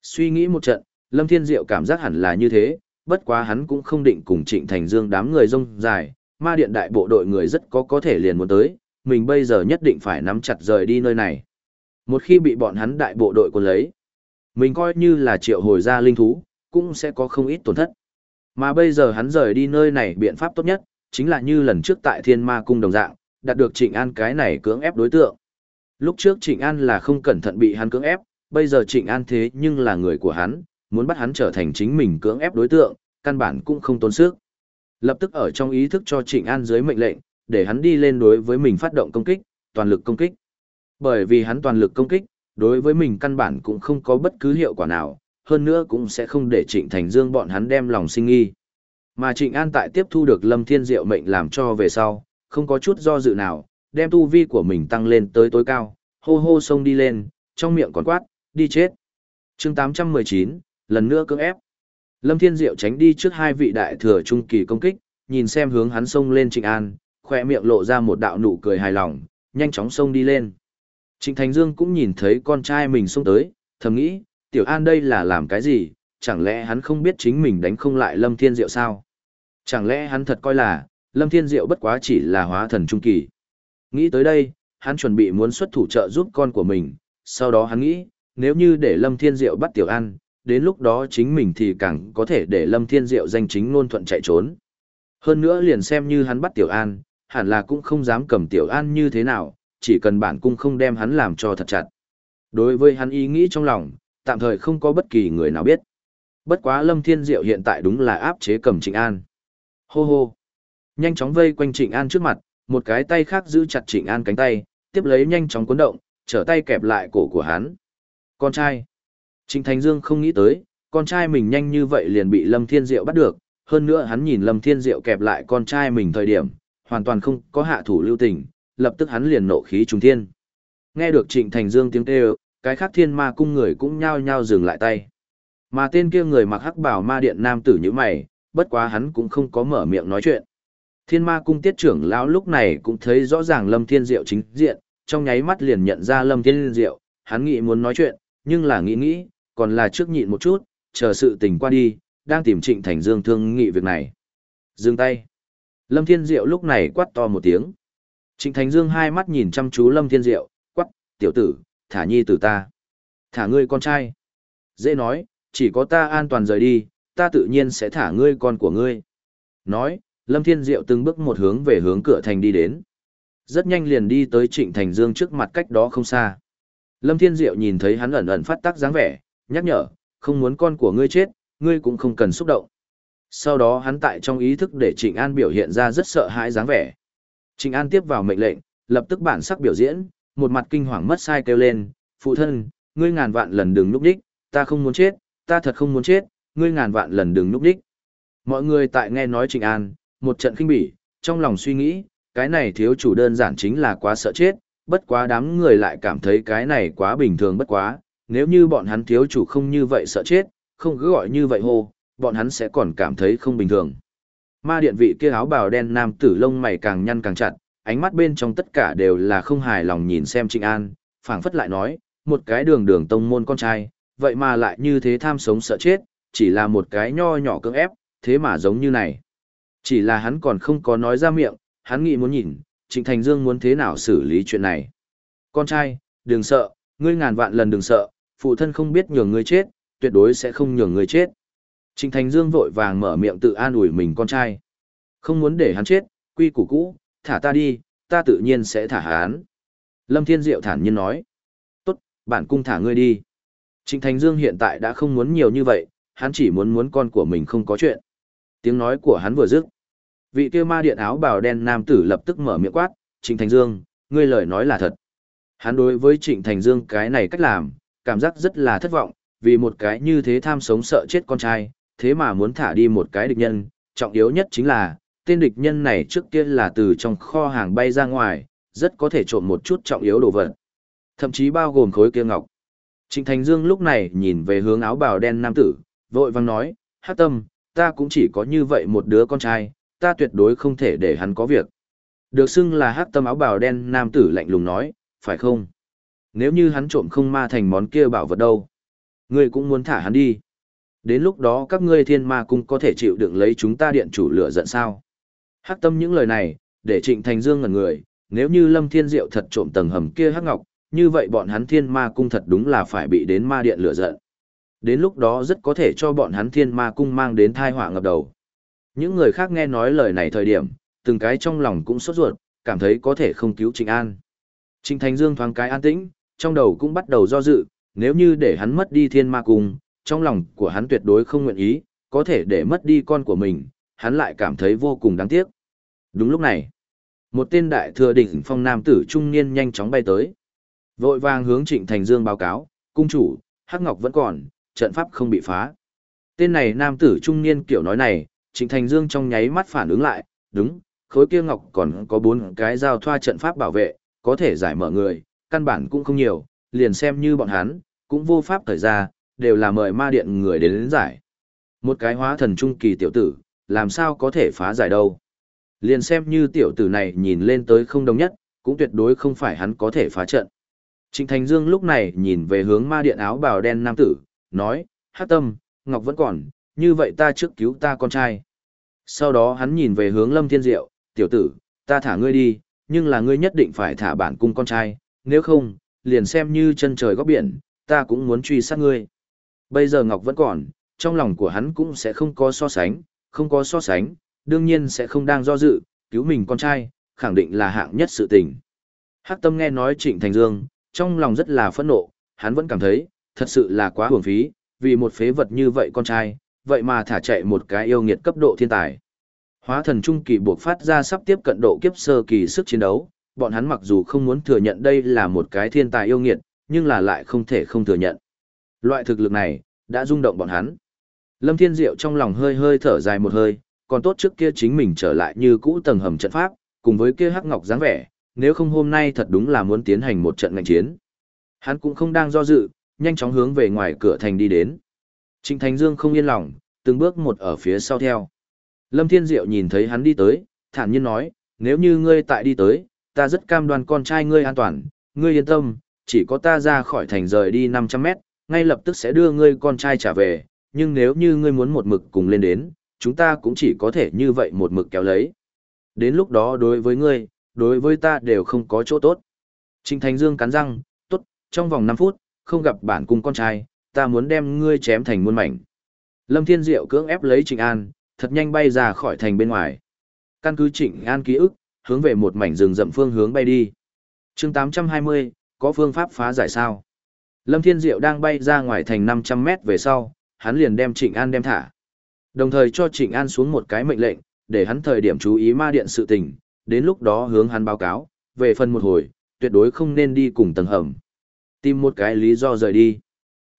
Suy nghĩ một trận, Lâm Thiên Diệu cảm giác hẳn là như thế, bất quá hắn cũng không định cùng Trịnh Thành Dương đám người rông dài, ma điện đại bộ đội người rất có có thể liền muốn tới, mình bây giờ nhất định phải nắm chặt rời đi nơi này. Một khi bị bọn hắn đại bộ đội quân lấy, mình coi như là triệu hồi ra linh thú, cũng sẽ có không ít tổn thất. Mà bây giờ hắn rời đi nơi này biện pháp tốt nhất, chính là như lần trước tại Thiên Ma Cung đồng dạng, đạt được Trịnh An cái này cưỡng ép đối tượng. Lúc trước Trịnh An là không cẩn thận bị hắn cưỡng ép, bây giờ Trịnh An thế nhưng là người của hắn, muốn bắt hắn trở thành chính mình cưỡng ép đối tượng, căn bản cũng không tốn sức. Lập tức ở trong ý thức cho Trịnh An dưới mệnh lệnh, để hắn đi lên đối với mình phát động công kích, toàn lực công kích. Bởi vì hắn toàn lực công kích, đối với mình căn bản cũng không có bất cứ hiệu quả nào, hơn nữa cũng sẽ không để Trịnh Thành Dương bọn hắn đem lòng sinh nghi. Mà Trịnh An tại tiếp thu được Lâm Thiên Diệu mệnh làm cho về sau, không có chút do dự nào, đem tu vi của mình tăng lên tới tối cao, hô hô sông đi lên, trong miệng còn quát, đi chết. chương 819, lần nữa cưỡng ép. Lâm Thiên Diệu tránh đi trước hai vị đại thừa trung kỳ công kích, nhìn xem hướng hắn sông lên Trịnh An, khỏe miệng lộ ra một đạo nụ cười hài lòng, nhanh chóng sông đi lên. Trịnh Thành Dương cũng nhìn thấy con trai mình xông tới, thầm nghĩ, Tiểu An đây là làm cái gì, chẳng lẽ hắn không biết chính mình đánh không lại Lâm Thiên Diệu sao? Chẳng lẽ hắn thật coi là, Lâm Thiên Diệu bất quá chỉ là hóa thần trung kỳ. Nghĩ tới đây, hắn chuẩn bị muốn xuất thủ trợ giúp con của mình, sau đó hắn nghĩ, nếu như để Lâm Thiên Diệu bắt Tiểu An, đến lúc đó chính mình thì càng có thể để Lâm Thiên Diệu danh chính ngôn thuận chạy trốn. Hơn nữa liền xem như hắn bắt Tiểu An, hẳn là cũng không dám cầm Tiểu An như thế nào, chỉ cần bản cung không đem hắn làm cho thật chặt. Đối với hắn ý nghĩ trong lòng, tạm thời không có bất kỳ người nào biết. Bất quá Lâm Thiên Diệu hiện tại đúng là áp chế cầm Trịnh An. Hô hô. Nhanh chóng vây quanh Trịnh An trước mặt, một cái tay khác giữ chặt Trịnh An cánh tay, tiếp lấy nhanh chóng cuốn động, trở tay kẹp lại cổ của hắn. Con trai. Trịnh Thành Dương không nghĩ tới, con trai mình nhanh như vậy liền bị Lâm Thiên Diệu bắt được, hơn nữa hắn nhìn Lâm Thiên Diệu kẹp lại con trai mình thời điểm, hoàn toàn không có hạ thủ lưu tình, lập tức hắn liền nộ khí trùng thiên. Nghe được Trịnh Thành Dương tiếng kêu, cái khác thiên ma cung người cũng nhao nhao dừng lại tay. Mà tên kia người mặc hắc bảo ma điện nam tử như mày, bất quá hắn cũng không có mở miệng nói chuyện. Thiên ma cung tiết trưởng lão lúc này cũng thấy rõ ràng Lâm Thiên Diệu chính diện, trong nháy mắt liền nhận ra Lâm Thiên Diệu, hắn nghĩ muốn nói chuyện, nhưng là nghĩ nghĩ, còn là trước nhịn một chút, chờ sự tình qua đi, đang tìm Trịnh Thành Dương thương nghị việc này. Dừng tay. Lâm Thiên Diệu lúc này quát to một tiếng. Trịnh Thành Dương hai mắt nhìn chăm chú Lâm Thiên Diệu, quắc, tiểu tử, thả nhi tử ta. Thả ngươi con trai. Dễ nói, chỉ có ta an toàn rời đi, ta tự nhiên sẽ thả ngươi con của ngươi. Nói, Lâm Thiên Diệu từng bước một hướng về hướng cửa thành đi đến. Rất nhanh liền đi tới Trịnh Thành Dương trước mặt cách đó không xa. Lâm Thiên Diệu nhìn thấy hắn ẩn ẩn phát tác dáng vẻ, nhắc nhở, không muốn con của ngươi chết, ngươi cũng không cần xúc động. Sau đó hắn tại trong ý thức để Trịnh An biểu hiện ra rất sợ hãi dáng vẻ. Trình An tiếp vào mệnh lệnh, lập tức bản sắc biểu diễn, một mặt kinh hoàng mất sai kêu lên, phụ thân, ngươi ngàn vạn lần đừng núp đích, ta không muốn chết, ta thật không muốn chết, ngươi ngàn vạn lần đừng núp đích. Mọi người tại nghe nói Trình An, một trận kinh bỉ, trong lòng suy nghĩ, cái này thiếu chủ đơn giản chính là quá sợ chết, bất quá đám người lại cảm thấy cái này quá bình thường bất quá, nếu như bọn hắn thiếu chủ không như vậy sợ chết, không cứ gọi như vậy hô, bọn hắn sẽ còn cảm thấy không bình thường. Ma điện vị kia áo bào đen nam tử lông mày càng nhăn càng chặt, ánh mắt bên trong tất cả đều là không hài lòng nhìn xem Trịnh An, phảng phất lại nói, một cái đường đường tông môn con trai, vậy mà lại như thế tham sống sợ chết, chỉ là một cái nho nhỏ cưỡng ép, thế mà giống như này. Chỉ là hắn còn không có nói ra miệng, hắn nghĩ muốn nhìn, Trịnh Thành Dương muốn thế nào xử lý chuyện này. Con trai, đừng sợ, ngươi ngàn vạn lần đừng sợ, phụ thân không biết nhường ngươi chết, tuyệt đối sẽ không nhường ngươi chết. Trịnh Thành Dương vội vàng mở miệng tự an ủi mình con trai. Không muốn để hắn chết, quy củ cũ, thả ta đi, ta tự nhiên sẽ thả hắn. Lâm Thiên Diệu thản nhiên nói. Tốt, bản cung thả ngươi đi. Trịnh Thành Dương hiện tại đã không muốn nhiều như vậy, hắn chỉ muốn muốn con của mình không có chuyện. Tiếng nói của hắn vừa dứt. Vị kia ma điện áo bào đen nam tử lập tức mở miệng quát, Trịnh Thành Dương, ngươi lời nói là thật. Hắn đối với Trịnh Thành Dương cái này cách làm, cảm giác rất là thất vọng, vì một cái như thế tham sống sợ chết con trai, thế mà muốn thả đi một cái địch nhân, trọng yếu nhất chính là, tên địch nhân này trước kia là từ trong kho hàng bay ra ngoài, rất có thể trộm một chút trọng yếu đồ vật. Thậm chí bao gồm khối kia ngọc. Trịnh Thành Dương lúc này nhìn về hướng áo bào đen nam tử, vội vang nói, hát tâm, ta cũng chỉ có như vậy một đứa con trai, ta tuyệt đối không thể để hắn có việc. Được xưng là hát tâm áo bào đen nam tử lạnh lùng nói, phải không? Nếu như hắn trộm không ma thành món kia bảo vật đâu, ngươi cũng muốn thả hắn đi. Đến lúc đó các ngươi thiên ma cung có thể chịu đựng lấy chúng ta điện chủ lửa giận sao? Hắc tâm những lời này, để trịnh thành dương ngẩn người, nếu như lâm thiên diệu thật trộm tầng hầm kia hắc ngọc, như vậy bọn hắn thiên ma cung thật đúng là phải bị đến ma điện lửa giận. Đến lúc đó rất có thể cho bọn hắn thiên ma cung mang đến thai họa ngập đầu. Những người khác nghe nói lời này thời điểm, từng cái trong lòng cũng sốt ruột, cảm thấy có thể không cứu Trịnh An. Trịnh Thành Dương thoáng cái an tĩnh, trong đầu cũng bắt đầu do dự, nếu như để hắn mất đi thiên ma cung, trong lòng của hắn tuyệt đối không nguyện ý, có thể để mất đi con của mình, hắn lại cảm thấy vô cùng đáng tiếc. Đúng lúc này, một tên đại thừa đỉnh phong nam tử trung niên nhanh chóng bay tới. Vội vàng hướng Trịnh Thành Dương báo cáo, cung chủ, Hắc Ngọc vẫn còn, trận pháp không bị phá. Tên này nam tử trung niên kiểu nói này, Trịnh Thành Dương trong nháy mắt phản ứng lại, đúng, khối kia ngọc còn có bốn cái giao thoa trận pháp bảo vệ, có thể giải mở người, căn bản cũng không nhiều, liền xem như bọn hắn, cũng vô pháp thời ra, đều là mời ma điện người đến, đến giải. Một cái hóa thần trung kỳ tiểu tử, làm sao có thể phá giải đâu. Liền xem như tiểu tử này nhìn lên tới không đồng nhất, cũng tuyệt đối không phải hắn có thể phá trận. Trịnh Thành Dương lúc này nhìn về hướng ma điện áo bào đen nam tử, nói, hát tâm, Ngọc vẫn còn, như vậy ta trước cứu ta con trai. Sau đó hắn nhìn về hướng Lâm Thiên Diệu, tiểu tử, ta thả ngươi đi, nhưng là ngươi nhất định phải thả bản cung con trai, nếu không, liền xem như chân trời góc biển, ta cũng muốn truy sát ngươi. Bây giờ Ngọc vẫn còn, trong lòng của hắn cũng sẽ không có so sánh, không có so sánh, đương nhiên sẽ không đang do dự, cứu mình con trai, khẳng định là hạng nhất sự tình. Hắc tâm nghe nói Trịnh Thành Dương, trong lòng rất là phẫn nộ, hắn vẫn cảm thấy, thật sự là quá hưởng phí, vì một phế vật như vậy con trai, vậy mà thả chạy một cái yêu nghiệt cấp độ thiên tài. Hóa thần trung kỳ buộc phát ra sắp tiếp cận độ kiếp sơ kỳ sức chiến đấu, bọn hắn mặc dù không muốn thừa nhận đây là một cái thiên tài yêu nghiệt, nhưng là lại không thể không thừa nhận. Loại thực lực này, đã rung động bọn hắn. Lâm Thiên Diệu trong lòng hơi hơi thở dài một hơi, còn tốt trước kia chính mình trở lại như cũ tầng hầm trận pháp, cùng với kia hắc ngọc dáng vẻ, nếu không hôm nay thật đúng là muốn tiến hành một trận ngành chiến. Hắn cũng không đang do dự, nhanh chóng hướng về ngoài cửa thành đi đến. Trịnh Thành Dương không yên lòng, từng bước một ở phía sau theo. Lâm Thiên Diệu nhìn thấy hắn đi tới, thản nhiên nói, nếu như ngươi tại đi tới, ta rất cam đoan con trai ngươi an toàn, ngươi yên tâm, chỉ có ta ra khỏi thành rời đi 500 mét, ngay lập tức sẽ đưa ngươi con trai trả về, nhưng nếu như ngươi muốn một mực cùng lên đến, chúng ta cũng chỉ có thể như vậy một mực kéo lấy. Đến lúc đó đối với ngươi, đối với ta đều không có chỗ tốt. Trình Thành Dương cắn răng, tốt, trong vòng 5 phút, không gặp bản cùng con trai, ta muốn đem ngươi chém thành muôn mảnh. Lâm Thiên Diệu cưỡng ép lấy Trịnh An, thật nhanh bay ra khỏi thành bên ngoài. Căn cứ Trịnh An ký ức, hướng về một mảnh rừng rậm phương hướng bay đi. chương 820, có phương pháp phá giải sao? Lâm Thiên Diệu đang bay ra ngoài thành 500 mét về sau, hắn liền đem Trịnh An đem thả. Đồng thời cho Trịnh An xuống một cái mệnh lệnh, để hắn thời điểm chú ý ma điện sự tình, đến lúc đó hướng hắn báo cáo, về phần một hồi, tuyệt đối không nên đi cùng tầng hầm. Tìm một cái lý do rời đi.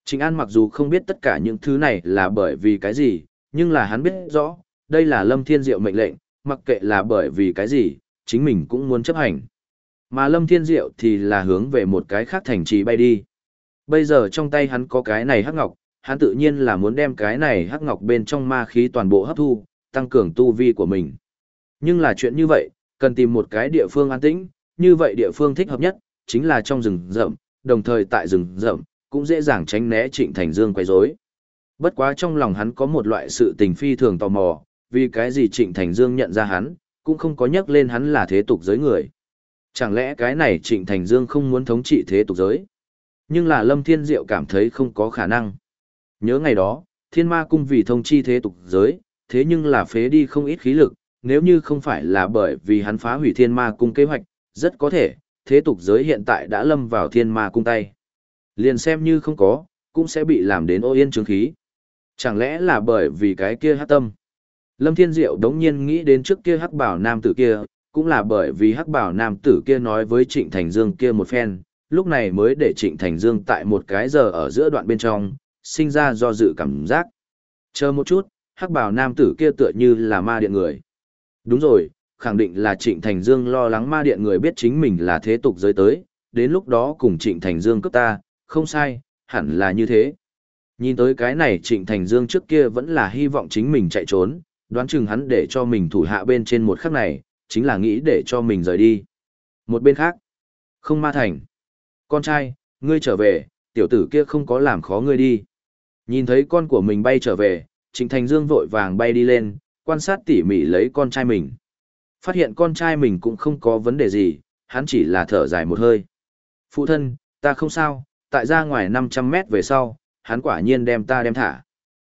Trịnh An mặc dù không biết tất cả những thứ này là bởi vì cái gì, nhưng là hắn biết rõ, đây là Lâm Thiên Diệu mệnh lệnh, mặc kệ là bởi vì cái gì, chính mình cũng muốn chấp hành. Mà Lâm Thiên Diệu thì là hướng về một cái khác thành trì bay đi. Bây giờ trong tay hắn có cái này hắc ngọc, hắn tự nhiên là muốn đem cái này hắc ngọc bên trong ma khí toàn bộ hấp thu, tăng cường tu vi của mình. Nhưng là chuyện như vậy, cần tìm một cái địa phương an tĩnh, như vậy địa phương thích hợp nhất, chính là trong rừng rậm, đồng thời tại rừng rậm, cũng dễ dàng tránh né Trịnh Thành Dương quấy rối. Bất quá trong lòng hắn có một loại sự tình phi thường tò mò, vì cái gì Trịnh Thành Dương nhận ra hắn, cũng không có nhắc lên hắn là thế tục giới người. Chẳng lẽ cái này Trịnh Thành Dương không muốn thống trị thế tục giới? Nhưng là Lâm Thiên Diệu cảm thấy không có khả năng. Nhớ ngày đó, Thiên Ma Cung vì thông chi thế tục giới, thế nhưng là phế đi không ít khí lực, nếu như không phải là bởi vì hắn phá hủy Thiên Ma Cung kế hoạch, rất có thể, thế tục giới hiện tại đã lâm vào Thiên Ma Cung tay. Liền xem như không có, cũng sẽ bị làm đến ô yên chứng khí. Chẳng lẽ là bởi vì cái kia hát tâm? Lâm Thiên Diệu đống nhiên nghĩ đến trước kia hắc bảo nam tử kia, cũng là bởi vì hắc bảo nam tử kia nói với Trịnh Thành Dương kia một phen, lúc này mới để Trịnh Thành Dương tại một cái giờ ở giữa đoạn bên trong, sinh ra do dự cảm giác. Chờ một chút, hắc bảo nam tử kia tựa như là ma điện người. Đúng rồi, khẳng định là Trịnh Thành Dương lo lắng ma điện người biết chính mình là thế tục giới tới, đến lúc đó cùng Trịnh Thành Dương cấp ta, không sai, hẳn là như thế. Nhìn tới cái này Trịnh Thành Dương trước kia vẫn là hy vọng chính mình chạy trốn, đoán chừng hắn để cho mình thủ hạ bên trên một khắc này, chính là nghĩ để cho mình rời đi. Một bên khác, không ma thành. Con trai, ngươi trở về, tiểu tử kia không có làm khó ngươi đi. Nhìn thấy con của mình bay trở về, Trịnh Thành Dương vội vàng bay đi lên, quan sát tỉ mỉ lấy con trai mình. Phát hiện con trai mình cũng không có vấn đề gì, hắn chỉ là thở dài một hơi. Phụ thân, ta không sao, tại ra ngoài 500 mét về sau, hắn quả nhiên đem ta đem thả.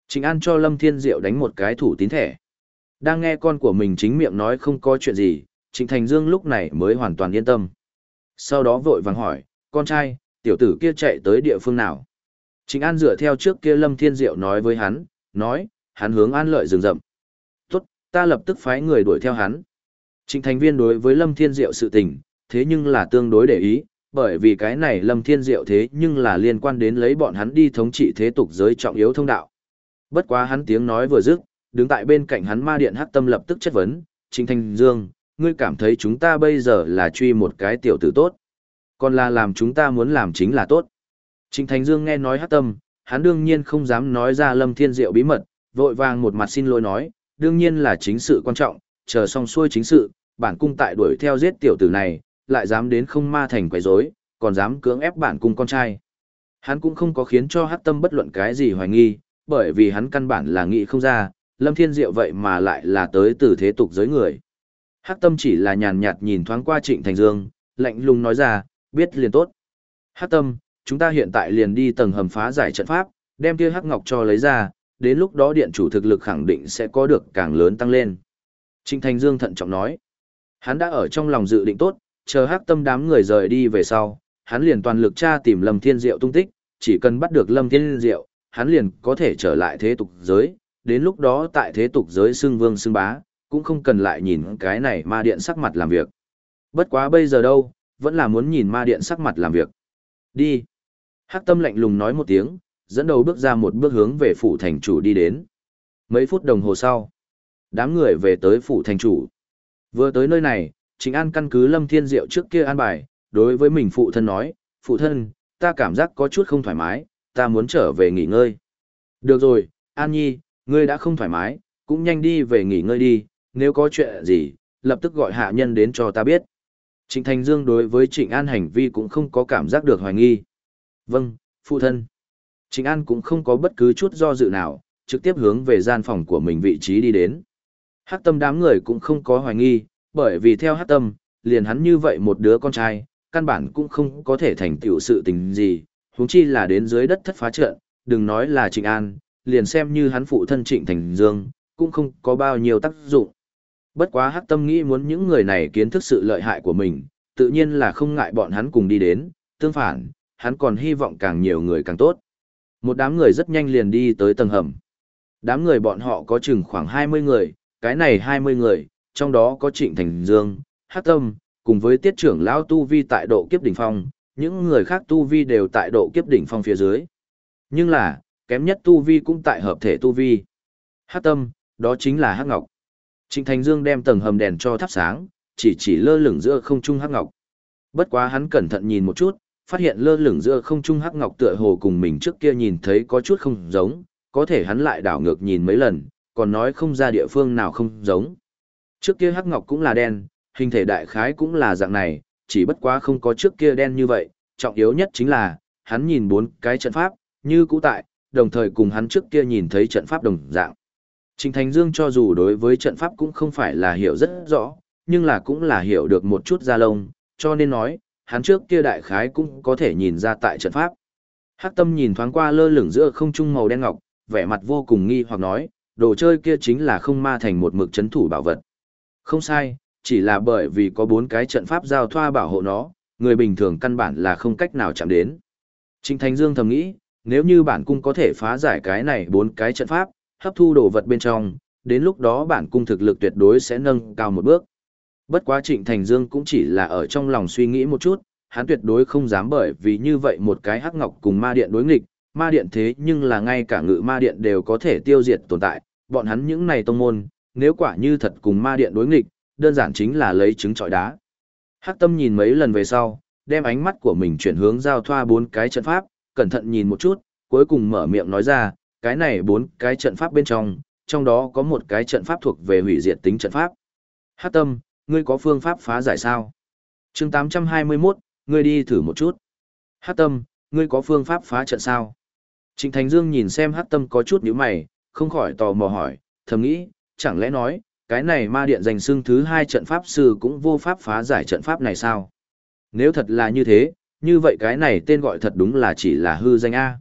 Trịnh An cho Lâm Thiên Diệu đánh một cái thủ tín thẻ. Đang nghe con của mình chính miệng nói không có chuyện gì, Trịnh Thành Dương lúc này mới hoàn toàn yên tâm. Sau đó vội vàng hỏi, con trai, tiểu tử kia chạy tới địa phương nào? Trịnh An dựa theo trước kia Lâm Thiên Diệu nói với hắn, nói, hắn hướng an lợi rừng rậm. Tốt, ta lập tức phái người đuổi theo hắn. Trịnh Thành Viên đối với Lâm Thiên Diệu sự tình, thế nhưng là tương đối để ý, Bởi vì cái này Lâm Thiên Diệu thế nhưng là liên quan đến lấy bọn hắn đi thống trị thế tục giới trọng yếu thông đạo. Bất quá hắn tiếng nói vừa dứt, đứng tại bên cạnh hắn ma điện hắc tâm lập tức chất vấn, Trình Thanh Dương, ngươi cảm thấy chúng ta bây giờ là truy một cái tiểu tử tốt, còn là làm chúng ta muốn làm chính là tốt. Trịnh Thành Dương nghe nói hắc tâm, hắn đương nhiên không dám nói ra Lâm Thiên Diệu bí mật, vội vàng một mặt xin lỗi nói, đương nhiên là chính sự quan trọng, chờ xong xuôi chính sự, bản cung tại đuổi theo giết tiểu tử này, lại dám đến không ma thành quấy rối, còn dám cưỡng ép bản cung con trai. Hắn cũng không có khiến cho hắc tâm bất luận cái gì hoài nghi, bởi vì hắn căn bản là nghĩ không ra, Lâm Thiên Diệu vậy mà lại là tới từ thế tục giới người. Hắc tâm chỉ là nhàn nhạt nhìn thoáng qua Trịnh Thành Dương, lạnh lùng nói ra, biết liền tốt. Hắc tâm, chúng ta hiện tại liền đi tầng hầm phá giải trận pháp, đem kia hắc ngọc cho lấy ra, đến lúc đó điện chủ thực lực khẳng định sẽ có được càng lớn tăng lên. Trịnh Thành Dương thận trọng nói, hắn đã ở trong lòng dự định tốt, chờ hắc tâm đám người rời đi về sau, hắn liền toàn lực tra tìm Lâm Thiên Diệu tung tích, chỉ cần bắt được Lâm Thiên Diệu, hắn liền có thể trở lại thế tục giới, đến lúc đó tại thế tục giới xưng vương xưng bá, cũng không cần lại nhìn cái này ma điện sắc mặt làm việc. Bất quá bây giờ đâu, vẫn là muốn nhìn ma điện sắc mặt làm việc. Đi. Hắc tâm lạnh lùng nói một tiếng, dẫn đầu bước ra một bước hướng về phủ thành chủ đi đến. Mấy phút đồng hồ sau, đám người về tới phủ thành chủ. Vừa tới nơi này, Trịnh An căn cứ Lâm Thiên Diệu trước kia an bài, đối với mình phụ thân nói, phụ thân, ta cảm giác có chút không thoải mái, ta muốn trở về nghỉ ngơi. Được rồi, An Nhi, ngươi đã không thoải mái, cũng nhanh đi về nghỉ ngơi đi, nếu có chuyện gì, lập tức gọi hạ nhân đến cho ta biết. Trịnh Thành Dương đối với Trịnh An hành vi cũng không có cảm giác được hoài nghi. Vâng, phụ thân. Trịnh An cũng không có bất cứ chút do dự nào, trực tiếp hướng về gian phòng của mình vị trí đi đến. Hắc tâm đám người cũng không có hoài nghi, bởi vì theo Hắc tâm, liền hắn như vậy một đứa con trai, căn bản cũng không có thể thành tựu sự tình gì, huống chi là đến dưới đất thất phá trận, đừng nói là Trịnh An, liền xem như hắn phụ thân Trịnh Thành Dương, cũng không có bao nhiêu tác dụng. Bất quá Hắc Tâm nghĩ muốn những người này kiến thức sự lợi hại của mình, tự nhiên là không ngại bọn hắn cùng đi đến, tương phản, hắn còn hy vọng càng nhiều người càng tốt. Một đám người rất nhanh liền đi tới tầng hầm. Đám người bọn họ có chừng khoảng 20 người, cái này 20 người, trong đó có Trịnh Thành Dương, Hắc Tâm, cùng với tiết trưởng lão tu vi tại độ kiếp đỉnh phong, những người khác tu vi đều tại độ kiếp đỉnh phong phía dưới. Nhưng là, kém nhất tu vi cũng tại hợp thể tu vi. Hắc tâm, đó chính là Hắc Ngọc. Trịnh Thành Dương đem tầng hầm đèn cho thắp sáng, chỉ chỉ lơ lửng giữa không trung Hắc Ngọc. Bất quá hắn cẩn thận nhìn một chút, phát hiện lơ lửng giữa không trung Hắc Ngọc tựa hồ cùng mình trước kia nhìn thấy có chút không giống, có thể hắn lại đảo ngược nhìn mấy lần, còn nói không ra địa phương nào không giống. Trước kia Hắc Ngọc cũng là đen, hình thể đại khái cũng là dạng này, chỉ bất quá không có trước kia đen như vậy, trọng yếu nhất chính là, hắn nhìn bốn cái trận pháp, như cũ tại, đồng thời cùng hắn trước kia nhìn thấy trận pháp đồng dạng. Trình Thành Dương cho dù đối với trận pháp cũng không phải là hiểu rất rõ, nhưng là cũng là hiểu được một chút ra lông, cho nên nói, hắn trước kia đại khái cũng có thể nhìn ra tại trận pháp. Hắc tâm nhìn thoáng qua lơ lửng giữa không trung màu đen ngọc, vẻ mặt vô cùng nghi hoặc nói, đồ chơi kia chính là không ma thành một mực chấn thủ bảo vật. Không sai, chỉ là bởi vì có bốn cái trận pháp giao thoa bảo hộ nó, người bình thường căn bản là không cách nào chạm đến. Trình Thành Dương thầm nghĩ, nếu như bản cung có thể phá giải cái này bốn cái trận pháp, hấp thu đồ vật bên trong, đến lúc đó bản cung thực lực tuyệt đối sẽ nâng cao một bước. Bất quá Trịnh Thành Dương cũng chỉ là ở trong lòng suy nghĩ một chút, hắn tuyệt đối không dám bởi vì như vậy một cái hắc ngọc cùng ma điện đối nghịch, ma điện thế nhưng là ngay cả ngự ma điện đều có thể tiêu diệt tồn tại, bọn hắn những này tông môn, nếu quả như thật cùng ma điện đối nghịch, đơn giản chính là lấy trứng trọi đá. Hắc tâm nhìn mấy lần về sau, đem ánh mắt của mình chuyển hướng giao thoa bốn cái trận pháp, cẩn thận nhìn một chút, cuối cùng mở miệng nói ra, cái này bốn cái trận pháp bên trong, trong đó có một cái trận pháp thuộc về hủy diệt tính trận pháp. Hát tâm, ngươi có phương pháp phá giải sao? chương 821, ngươi đi thử một chút. Hát tâm, ngươi có phương pháp phá trận sao? Trịnh Thành Dương nhìn xem Hát tâm có chút nhíu mày, không khỏi tò mò hỏi, thầm nghĩ, chẳng lẽ nói, cái này ma điện danh xương thứ hai trận pháp sư cũng vô pháp phá giải trận pháp này sao? Nếu thật là như thế, như vậy cái này tên gọi thật đúng là chỉ là hư danh A.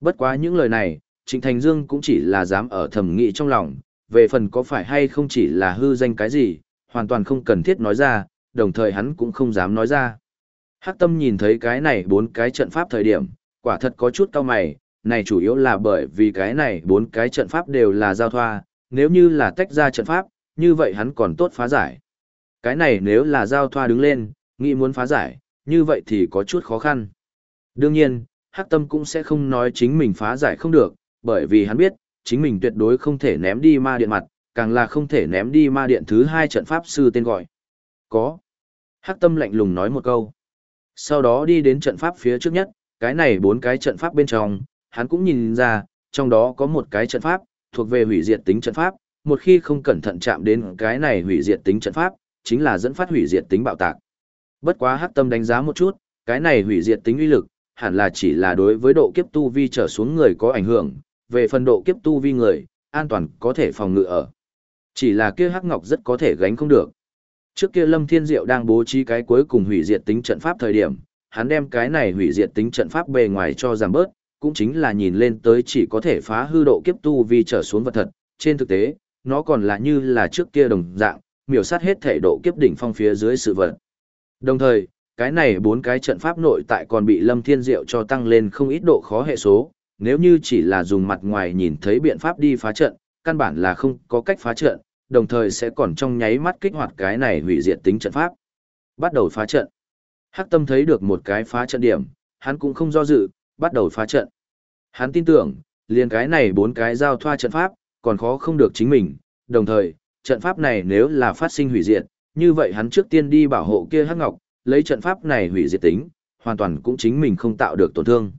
Bất quá những lời này, Trịnh Thành Dương cũng chỉ là dám ở thầm nghĩ trong lòng, về phần có phải hay không chỉ là hư danh cái gì, hoàn toàn không cần thiết nói ra, đồng thời hắn cũng không dám nói ra. Hắc tâm nhìn thấy cái này bốn cái trận pháp thời điểm, quả thật có chút cao mày, này chủ yếu là bởi vì cái này bốn cái trận pháp đều là giao thoa, nếu như là tách ra trận pháp, như vậy hắn còn tốt phá giải. Cái này nếu là giao thoa đứng lên, nghĩ muốn phá giải, như vậy thì có chút khó khăn. Đương nhiên, Hắc Tâm cũng sẽ không nói chính mình phá giải không được, bởi vì hắn biết, chính mình tuyệt đối không thể ném đi ma điện mặt, càng là không thể ném đi ma điện thứ hai trận pháp sư tên gọi. Có. Hắc Tâm lạnh lùng nói một câu. Sau đó đi đến trận pháp phía trước nhất, cái này bốn cái trận pháp bên trong, hắn cũng nhìn ra, trong đó có một cái trận pháp, thuộc về hủy diệt tính trận pháp, một khi không cẩn thận chạm đến cái này hủy diệt tính trận pháp, chính là dẫn phát hủy diệt tính bạo tạc. Bất quá Hắc Tâm đánh giá một chút, cái này hủy diệt tính uy lực, hẳn là chỉ là đối với độ kiếp tu vi trở xuống người có ảnh hưởng, về phần độ kiếp tu vi người, an toàn có thể phòng ngự ở. Chỉ là kia Hắc Ngọc rất có thể gánh không được. Trước kia Lâm Thiên Diệu đang bố trí cái cuối cùng hủy diệt tính trận pháp thời điểm, hắn đem cái này hủy diệt tính trận pháp bề ngoài cho giảm bớt, cũng chính là nhìn lên tới chỉ có thể phá hư độ kiếp tu vi trở xuống vật thật, trên thực tế, nó còn là như là trước kia đồng dạng, miểu sát hết thể độ kiếp đỉnh phong phía dưới sự vật. Đồng thời, cái này bốn cái trận pháp nội tại còn bị Lâm Thiên Diệu cho tăng lên không ít độ khó hệ số, nếu như chỉ là dùng mặt ngoài nhìn thấy biện pháp đi phá trận, căn bản là không có cách phá trận, đồng thời sẽ còn trong nháy mắt kích hoạt cái này hủy diệt tính trận pháp. Bắt đầu phá trận. Hắc Tâm thấy được một cái phá trận điểm, hắn cũng không do dự, bắt đầu phá trận. Hắn tin tưởng, liền cái này bốn cái giao thoa trận pháp, còn khó không được chính mình, đồng thời, trận pháp này nếu là phát sinh hủy diệt, như vậy hắn trước tiên đi bảo hộ kia Hắc Ngọc, lấy trận pháp này hủy diệt tính, hoàn toàn cũng chính mình không tạo được tổn thương.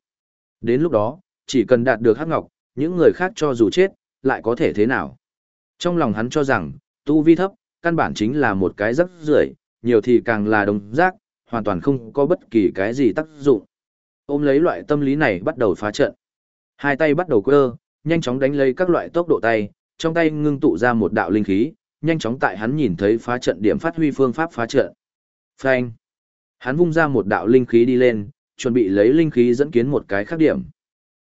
Đến lúc đó, chỉ cần đạt được Hắc Ngọc, những người khác cho dù chết, lại có thể thế nào? Trong lòng hắn cho rằng, tu vi thấp, căn bản chính là một cái rắc rưởi, nhiều thì càng là đồng rác, hoàn toàn không có bất kỳ cái gì tác dụng. Ôm lấy loại tâm lý này bắt đầu phá trận. Hai tay bắt đầu quơ, nhanh chóng đánh lấy các loại tốc độ tay, trong tay ngưng tụ ra một đạo linh khí, nhanh chóng tại hắn nhìn thấy phá trận điểm phát huy phương pháp phá trận. Phanh. Hắn vung ra một đạo linh khí đi lên, chuẩn bị lấy linh khí dẫn kiến một cái khác điểm.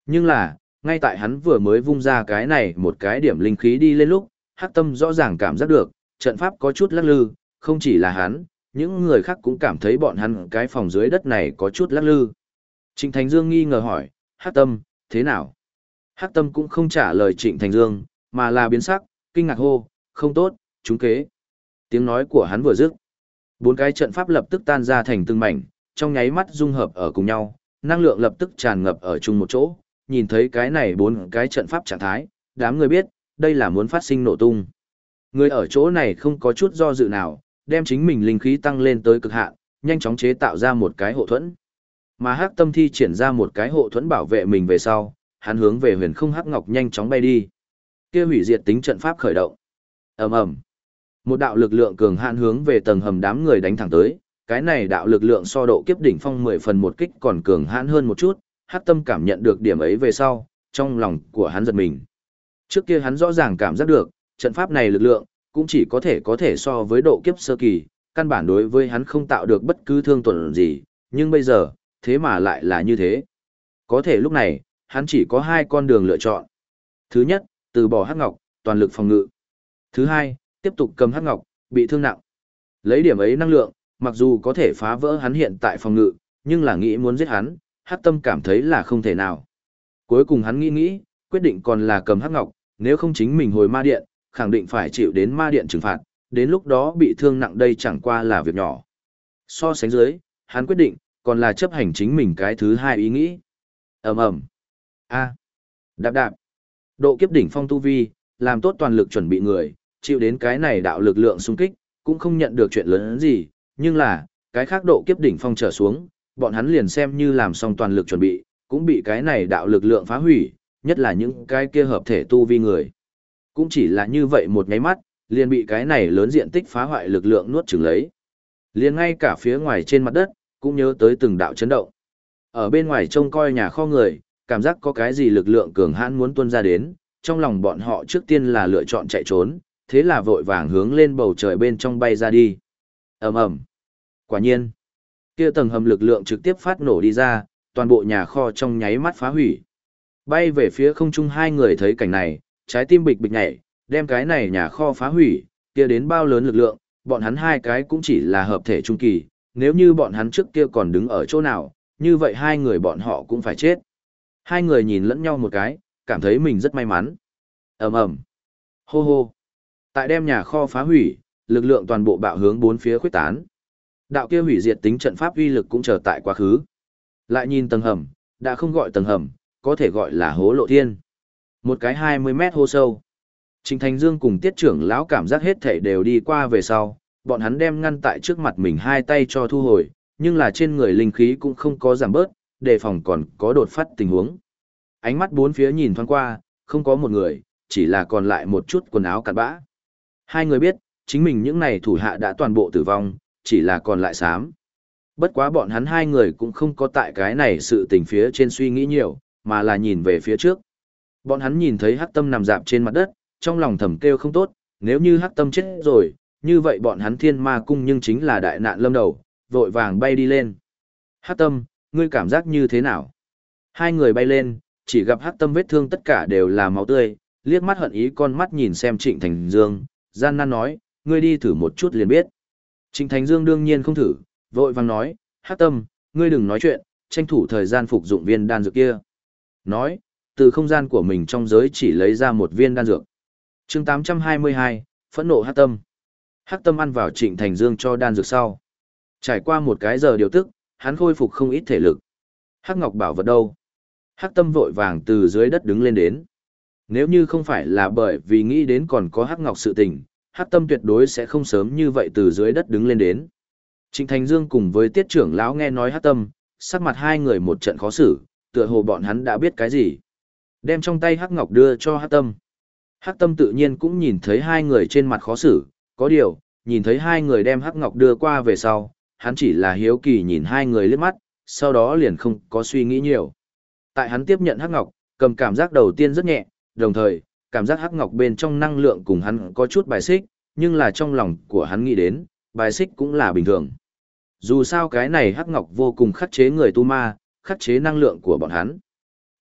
Nhưng là, ngay tại hắn vừa mới vung ra cái này một cái điểm linh khí đi lên lúc, hắc tâm rõ ràng cảm giác được, trận pháp có chút lắc lư, không chỉ là hắn, những người khác cũng cảm thấy bọn hắn cái phòng dưới đất này có chút lắc lư. Trịnh Thành Dương nghi ngờ hỏi, hắc tâm, thế nào? Hắc tâm cũng không trả lời Trịnh Thành Dương, mà là biến sắc, kinh ngạc hô, không tốt, chúng kế. Tiếng nói của hắn vừa dứt. Bốn cái trận pháp lập tức tan ra thành từng mảnh, trong nháy mắt dung hợp ở cùng nhau, năng lượng lập tức tràn ngập ở chung một chỗ, nhìn thấy cái này bốn cái trận pháp trạng thái, đám người biết, đây là muốn phát sinh nổ tung. Người ở chỗ này không có chút do dự nào, đem chính mình linh khí tăng lên tới cực hạn, nhanh chóng chế tạo ra một cái hộ thuẫn. Mà Hắc Tâm thi triển ra một cái hộ thuẫn bảo vệ mình về sau, hắn hướng về Huyền Không Hắc Ngọc nhanh chóng bay đi. Kia hủy diệt tính trận pháp khởi động. Ầm ầm. Một đạo lực lượng cường hạn hướng về tầng hầm đám người đánh thẳng tới, cái này đạo lực lượng so độ kiếp đỉnh phong 10 phần một kích còn cường hãn hơn một chút, Hắc Tâm cảm nhận được điểm ấy về sau, trong lòng của hắn giật mình. Trước kia hắn rõ ràng cảm giác được, trận pháp này lực lượng, cũng chỉ có thể có thể so với độ kiếp sơ kỳ, căn bản đối với hắn không tạo được bất cứ thương tổn gì, nhưng bây giờ, thế mà lại là như thế. Có thể lúc này, hắn chỉ có hai con đường lựa chọn. Thứ nhất, từ bỏ hắc ngọc, toàn lực phòng ngự. Thứ hai, tiếp tục cầm hắc ngọc, bị thương nặng. Lấy điểm ấy năng lượng, mặc dù có thể phá vỡ hắn hiện tại phòng ngự, nhưng là nghĩ muốn giết hắn, hắc tâm cảm thấy là không thể nào. Cuối cùng hắn nghĩ nghĩ, quyết định còn là cầm hắc ngọc, nếu không chính mình hồi ma điện, khẳng định phải chịu đến ma điện trừng phạt, đến lúc đó bị thương nặng đây chẳng qua là việc nhỏ. So sánh dưới, hắn quyết định, còn là chấp hành chính mình cái thứ hai ý nghĩ. ầm ầm a Đạp đạp. Độ kiếp đỉnh phong tu vi, làm tốt toàn lực chuẩn bị người, chịu đến cái này đạo lực lượng xung kích, cũng không nhận được chuyện lớn gì, nhưng là, cái khác độ kiếp đỉnh phong trở xuống, bọn hắn liền xem như làm xong toàn lực chuẩn bị, cũng bị cái này đạo lực lượng phá hủy, nhất là những cái kia hợp thể tu vi người. Cũng chỉ là như vậy một nháy mắt, liền bị cái này lớn diện tích phá hoại lực lượng nuốt chửng lấy. Liền ngay cả phía ngoài trên mặt đất, cũng nhớ tới từng đạo chấn động. Ở bên ngoài trông coi nhà kho người, cảm giác có cái gì lực lượng cường hãn muốn tuôn ra đến, trong lòng bọn họ trước tiên là lựa chọn chạy trốn, thế là vội vàng hướng lên bầu trời bên trong bay ra đi. ầm ầm Quả nhiên, kia tầng hầm lực lượng trực tiếp phát nổ đi ra, toàn bộ nhà kho trong nháy mắt phá hủy. Bay về phía không trung hai người thấy cảnh này, trái tim bịch bịch nhảy, đem cái này nhà kho phá hủy, kia đến bao lớn lực lượng, bọn hắn hai cái cũng chỉ là hợp thể trung kỳ, nếu như bọn hắn trước kia còn đứng ở chỗ nào, như vậy hai người bọn họ cũng phải chết. Hai người nhìn lẫn nhau một cái, cảm thấy mình rất may mắn. ầm ầm, hô hô. Tại đem nhà kho phá hủy, lực lượng toàn bộ bạo hướng bốn phía khuyết tán. Đạo kia hủy diệt tính trận pháp uy lực cũng trở tại quá khứ. Lại nhìn tầng hầm, đã không gọi tầng hầm, có thể gọi là hố lộ thiên. Một cái 20 mét hô sâu. Trình Thành Dương cùng tiết trưởng lão cảm giác hết thể đều đi qua về sau, bọn hắn đem ngăn tại trước mặt mình hai tay cho thu hồi, nhưng là trên người linh khí cũng không có giảm bớt, đề phòng còn có đột phát tình huống. Ánh mắt bốn phía nhìn thoáng qua, không có một người, chỉ là còn lại một chút quần áo cặn bã. Hai người biết, chính mình những này thủ hạ đã toàn bộ tử vong, chỉ là còn lại xám. Bất quá bọn hắn hai người cũng không có tại cái này sự tình phía trên suy nghĩ nhiều, mà là nhìn về phía trước. Bọn hắn nhìn thấy hắc tâm nằm dạp trên mặt đất, trong lòng thầm kêu không tốt, nếu như hắc tâm chết rồi, như vậy bọn hắn thiên ma cung nhưng chính là đại nạn lâm đầu, vội vàng bay đi lên. Hắc tâm, ngươi cảm giác như thế nào? Hai người bay lên, chỉ gặp hắc tâm vết thương tất cả đều là máu tươi, liếc mắt hận ý con mắt nhìn xem Trịnh Thành Dương, gian nan nói, ngươi đi thử một chút liền biết. Trịnh Thành Dương đương nhiên không thử, vội vàng nói, hắc tâm, ngươi đừng nói chuyện, tranh thủ thời gian phục dụng viên đan dược kia. Nói, từ không gian của mình trong giới chỉ lấy ra một viên đan dược. chương 822, phẫn nộ hắc tâm. Hắc tâm ăn vào trịnh thành dương cho đan dược sau. Trải qua một cái giờ điều tức, hắn khôi phục không ít thể lực. Hắc ngọc bảo vật đâu? Hắc tâm vội vàng từ dưới đất đứng lên đến. Nếu như không phải là bởi vì nghĩ đến còn có hắc ngọc sự tình, hắc tâm tuyệt đối sẽ không sớm như vậy từ dưới đất đứng lên đến. Trịnh Thành Dương cùng với tiết trưởng lão nghe nói hắc tâm, sắc mặt hai người một trận khó xử, tựa hồ bọn hắn đã biết cái gì. Đem trong tay hắc ngọc đưa cho hắc tâm. Hắc tâm tự nhiên cũng nhìn thấy hai người trên mặt khó xử, có điều, nhìn thấy hai người đem hắc ngọc đưa qua về sau, hắn chỉ là hiếu kỳ nhìn hai người liếc mắt, sau đó liền không có suy nghĩ nhiều. Tại hắn tiếp nhận hắc ngọc, cầm cảm giác đầu tiên rất nhẹ, đồng thời, cảm giác hắc ngọc bên trong năng lượng cùng hắn có chút bài xích, nhưng là trong lòng của hắn nghĩ đến, bài xích cũng là bình thường. Dù sao cái này hắc ngọc vô cùng khắc chế người tu ma, khắc chế năng lượng của bọn hắn.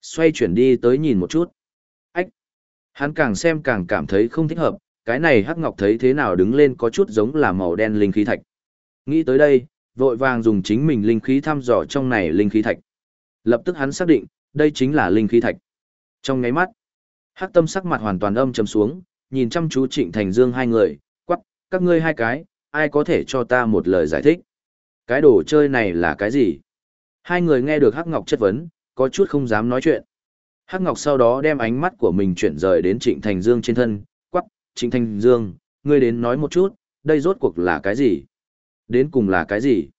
Xoay chuyển đi tới nhìn một chút. Ách! Hắn càng xem càng cảm thấy không thích hợp, cái này hắc ngọc thấy thế nào đứng lên có chút giống là màu đen linh khí thạch. Nghĩ tới đây, vội vàng dùng chính mình linh khí thăm dò trong này linh khí thạch. Lập tức hắn xác định, đây chính là linh khí thạch. Trong ngáy mắt, hắc tâm sắc mặt hoàn toàn âm trầm xuống, nhìn chăm chú Trịnh Thành Dương hai người, quắc, các ngươi hai cái, ai có thể cho ta một lời giải thích? Cái đồ chơi này là cái gì? Hai người nghe được Hắc Ngọc chất vấn, có chút không dám nói chuyện. Hắc Ngọc sau đó đem ánh mắt của mình chuyển rời đến Trịnh Thành Dương trên thân, quắc, Trịnh Thành Dương, ngươi đến nói một chút, đây rốt cuộc là cái gì? Đến cùng là cái gì?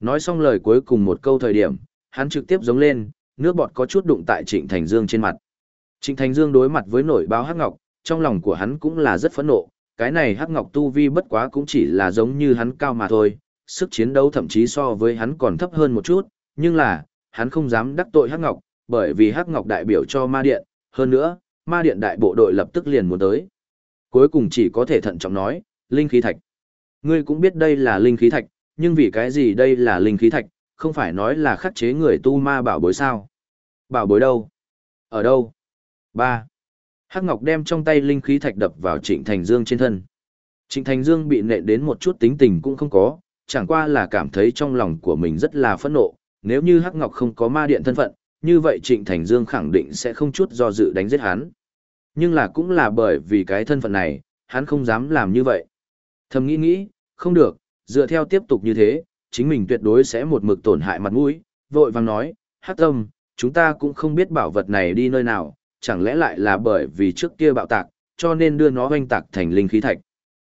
Nói xong lời cuối cùng một câu thời điểm, hắn trực tiếp giống lên, nước bọt có chút đụng tại Trịnh Thành Dương trên mặt. Trịnh Thành Dương đối mặt với nổi báo Hắc Ngọc, trong lòng của hắn cũng là rất phẫn nộ, cái này Hắc Ngọc tu vi bất quá cũng chỉ là giống như hắn cao mà thôi, sức chiến đấu thậm chí so với hắn còn thấp hơn một chút, nhưng là, hắn không dám đắc tội Hắc Ngọc, bởi vì Hắc Ngọc đại biểu cho ma điện, hơn nữa, ma điện đại bộ đội lập tức liền muốn tới. Cuối cùng chỉ có thể thận trọng nói, linh khí thạch. Ngươi cũng biết đây là linh khí thạch, nhưng vì cái gì đây là linh khí thạch, không phải nói là khắc chế người tu ma bảo bối sao? Bảo bối đâu? Ở đâu? Ba. Hắc Ngọc đem trong tay linh khí thạch đập vào Trịnh Thành Dương trên thân. Trịnh Thành Dương bị nện đến một chút tính tình cũng không có, chẳng qua là cảm thấy trong lòng của mình rất là phẫn nộ, nếu như Hắc Ngọc không có ma điện thân phận, như vậy Trịnh Thành Dương khẳng định sẽ không chút do dự đánh giết hắn. Nhưng là cũng là bởi vì cái thân phận này, hắn không dám làm như vậy. Thầm nghĩ nghĩ, không được, dựa theo tiếp tục như thế, chính mình tuyệt đối sẽ một mực tổn hại mặt mũi, vội vàng nói, Hắc Tâm, chúng ta cũng không biết bảo vật này đi nơi nào, chẳng lẽ lại là bởi vì trước kia bạo tạc, cho nên đưa nó hoanh tạc thành linh khí thạch.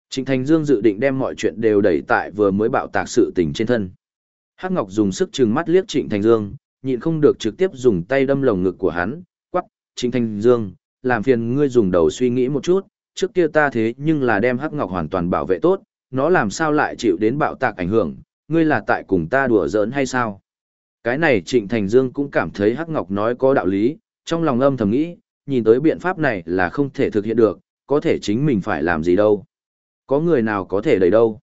Trịnh Thành Dương dự định đem mọi chuyện đều đẩy tại vừa mới bạo tạc sự tình trên thân. Hắc Ngọc dùng sức trừng mắt liếc Trịnh Thành Dương, nhịn không được trực tiếp dùng tay đâm lồng ngực của hắn, quắc, Trịnh Thành Dương, làm phiền ngươi dùng đầu suy nghĩ một chút, trước kia ta thế nhưng là đem Hắc Ngọc hoàn toàn bảo vệ tốt, nó làm sao lại chịu đến bạo tạc ảnh hưởng, ngươi là tại cùng ta đùa giỡn hay sao? Cái này Trịnh Thành Dương cũng cảm thấy Hắc Ngọc nói có đạo lý, trong lòng âm thầm nghĩ, nhìn tới biện pháp này là không thể thực hiện được, có thể chính mình phải làm gì đâu. Có người nào có thể đẩy đâu.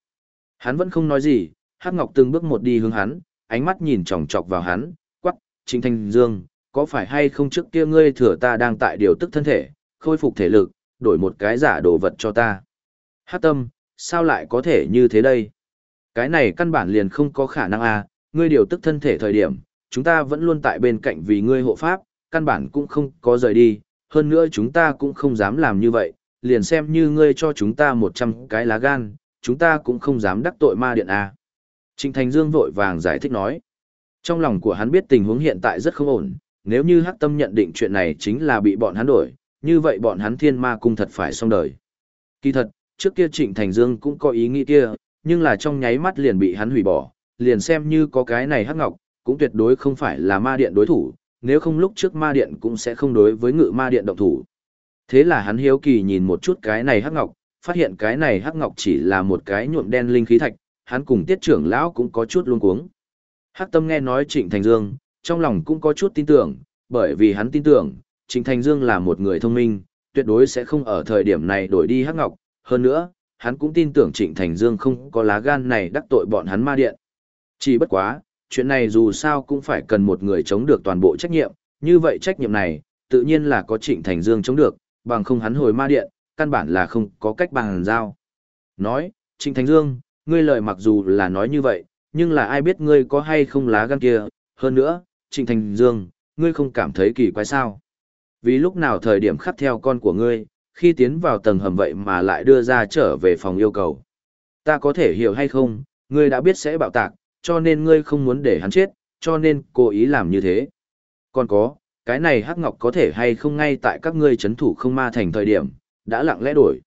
Hắn vẫn không nói gì, Hắc Ngọc từng bước một đi hướng hắn, ánh mắt nhìn chòng chọc vào hắn, quắc, Trịnh Thanh Dương, có phải hay không trước kia ngươi thừa ta đang tại điều tức thân thể, khôi phục thể lực, đổi một cái giả đồ vật cho ta. Hắc tâm, sao lại có thể như thế đây? Cái này căn bản liền không có khả năng à, ngươi điều tức thân thể thời điểm, chúng ta vẫn luôn tại bên cạnh vì ngươi hộ pháp, căn bản cũng không có rời đi, hơn nữa chúng ta cũng không dám làm như vậy, liền xem như ngươi cho chúng ta một trăm cái lá gan, chúng ta cũng không dám đắc tội ma điện à. Trịnh Thành Dương vội vàng giải thích nói. Trong lòng của hắn biết tình huống hiện tại rất không ổn, nếu như Hắc Tâm nhận định chuyện này chính là bị bọn hắn đổi, như vậy bọn hắn thiên ma cung thật phải xong đời. Kỳ thật, trước kia Trịnh Thành Dương cũng có ý nghĩ kia, nhưng là trong nháy mắt liền bị hắn hủy bỏ, liền xem như có cái này Hắc Ngọc, cũng tuyệt đối không phải là ma điện đối thủ, nếu không lúc trước ma điện cũng sẽ không đối với ngự ma điện động thủ. Thế là hắn hiếu kỳ nhìn một chút cái này Hắc Ngọc, phát hiện cái này Hắc Ngọc chỉ là một cái nhuộm đen linh khí thạch, hắn cùng tiết trưởng lão cũng có chút luống cuống. Hắc Tâm nghe nói Trịnh Thành Dương, trong lòng cũng có chút tin tưởng, bởi vì hắn tin tưởng, Trịnh Thành Dương là một người thông minh, tuyệt đối sẽ không ở thời điểm này đổi đi Hắc Ngọc, hơn nữa, hắn cũng tin tưởng Trịnh Thành Dương không có lá gan này đắc tội bọn hắn ma điện. Chỉ bất quá, chuyện này dù sao cũng phải cần một người chống được toàn bộ trách nhiệm, như vậy trách nhiệm này, tự nhiên là có Trịnh Thành Dương chống được, bằng không hắn hồi ma điện, căn bản là không có cách bằng giao. Nói, Trịnh Thành Dương, ngươi lời mặc dù là nói như vậy, nhưng là ai biết ngươi có hay không lá gan kia, hơn nữa, Trịnh Thành Dương, ngươi không cảm thấy kỳ quái sao? Vì lúc nào thời điểm khắp theo con của ngươi, khi tiến vào tầng hầm vậy mà lại đưa ra trở về phòng yêu cầu. Ta có thể hiểu hay không, ngươi đã biết sẽ bạo tạc, cho nên ngươi không muốn để hắn chết, cho nên cố ý làm như thế. Còn có, cái này Hắc Ngọc có thể hay không ngay tại các ngươi chấn thủ không ma thành thời điểm, đã lặng lẽ đổi.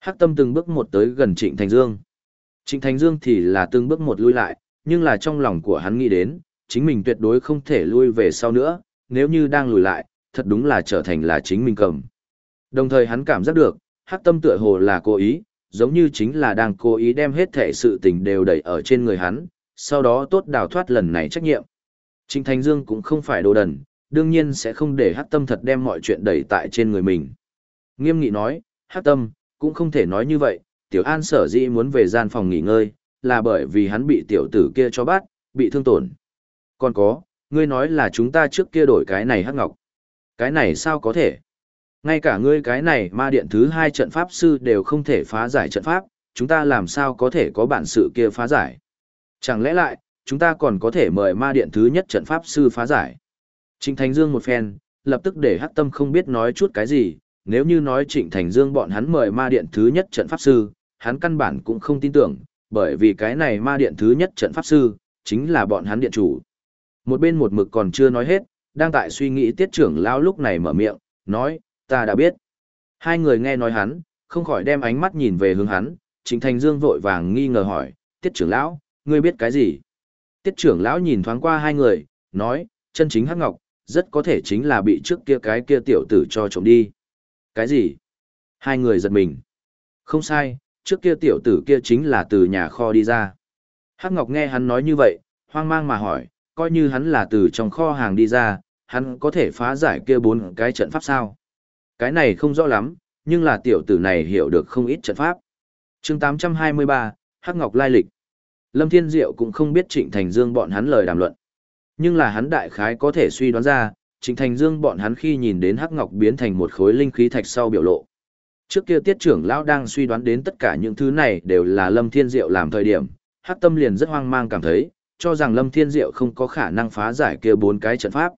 Hắc Tâm từng bước một tới gần Trịnh Thành Dương. Trịnh Thành Dương thì là từng bước một lui lại, nhưng là trong lòng của hắn nghĩ đến, chính mình tuyệt đối không thể lui về sau nữa, nếu như đang lùi lại, thật đúng là trở thành là chính mình cầm. Đồng thời hắn cảm giác được, Hắc Tâm tựa hồ là cố ý, giống như chính là đang cố ý đem hết thể sự tình đều đẩy ở trên người hắn, sau đó tốt đào thoát lần này trách nhiệm. Trịnh Thành Dương cũng không phải đồ đần, đương nhiên sẽ không để Hắc Tâm thật đem mọi chuyện đẩy tại trên người mình. Nghiêm nghị nói, Hắc Tâm, cũng không thể nói như vậy, Tiểu An sở dĩ muốn về gian phòng nghỉ ngơi, là bởi vì hắn bị tiểu tử kia cho bắt, bị thương tổn. Còn có, ngươi nói là chúng ta trước kia đổi cái này Hắc Ngọc. Cái này sao có thể? Ngay cả ngươi cái này ma điện thứ hai trận pháp sư đều không thể phá giải trận pháp, chúng ta làm sao có thể có bản sự kia phá giải? Chẳng lẽ lại, chúng ta còn có thể mời ma điện thứ nhất trận pháp sư phá giải? Trịnh Thành Dương một phen, lập tức để hắc tâm không biết nói chút cái gì, nếu như nói Trịnh Thành Dương bọn hắn mời ma điện thứ nhất trận pháp sư, hắn căn bản cũng không tin tưởng, bởi vì cái này ma điện thứ nhất trận pháp sư, chính là bọn hắn điện chủ. Một bên một mực còn chưa nói hết, đang tại suy nghĩ tiết trưởng lão lúc này mở miệng, nói, ta đã biết. Hai người nghe nói hắn, không khỏi đem ánh mắt nhìn về hướng hắn, Trịnh Thành Dương vội vàng nghi ngờ hỏi, tiết trưởng lão, ngươi biết cái gì? Tiết trưởng lão nhìn thoáng qua hai người, nói, chân chính hắc ngọc, rất có thể chính là bị trước kia cái kia tiểu tử cho trộm đi. Cái gì? Hai người giật mình. Không sai, trước kia tiểu tử kia chính là từ nhà kho đi ra. Hắc Ngọc nghe hắn nói như vậy, hoang mang mà hỏi, coi như hắn là từ trong kho hàng đi ra, hắn có thể phá giải kia bốn cái trận pháp sao? Cái này không rõ lắm, nhưng là tiểu tử này hiểu được không ít trận pháp. chương 823, Hắc Ngọc lai lịch. Lâm Thiên Diệu cũng không biết Trịnh Thành Dương bọn hắn lời đàm luận. Nhưng là hắn đại khái có thể suy đoán ra, Trịnh Thành Dương bọn hắn khi nhìn đến Hắc Ngọc biến thành một khối linh khí thạch sau biểu lộ. Trước kia tiết trưởng lão đang suy đoán đến tất cả những thứ này đều là Lâm Thiên Diệu làm thời điểm, Hắc Tâm liền rất hoang mang cảm thấy, cho rằng Lâm Thiên Diệu không có khả năng phá giải kia bốn cái trận pháp.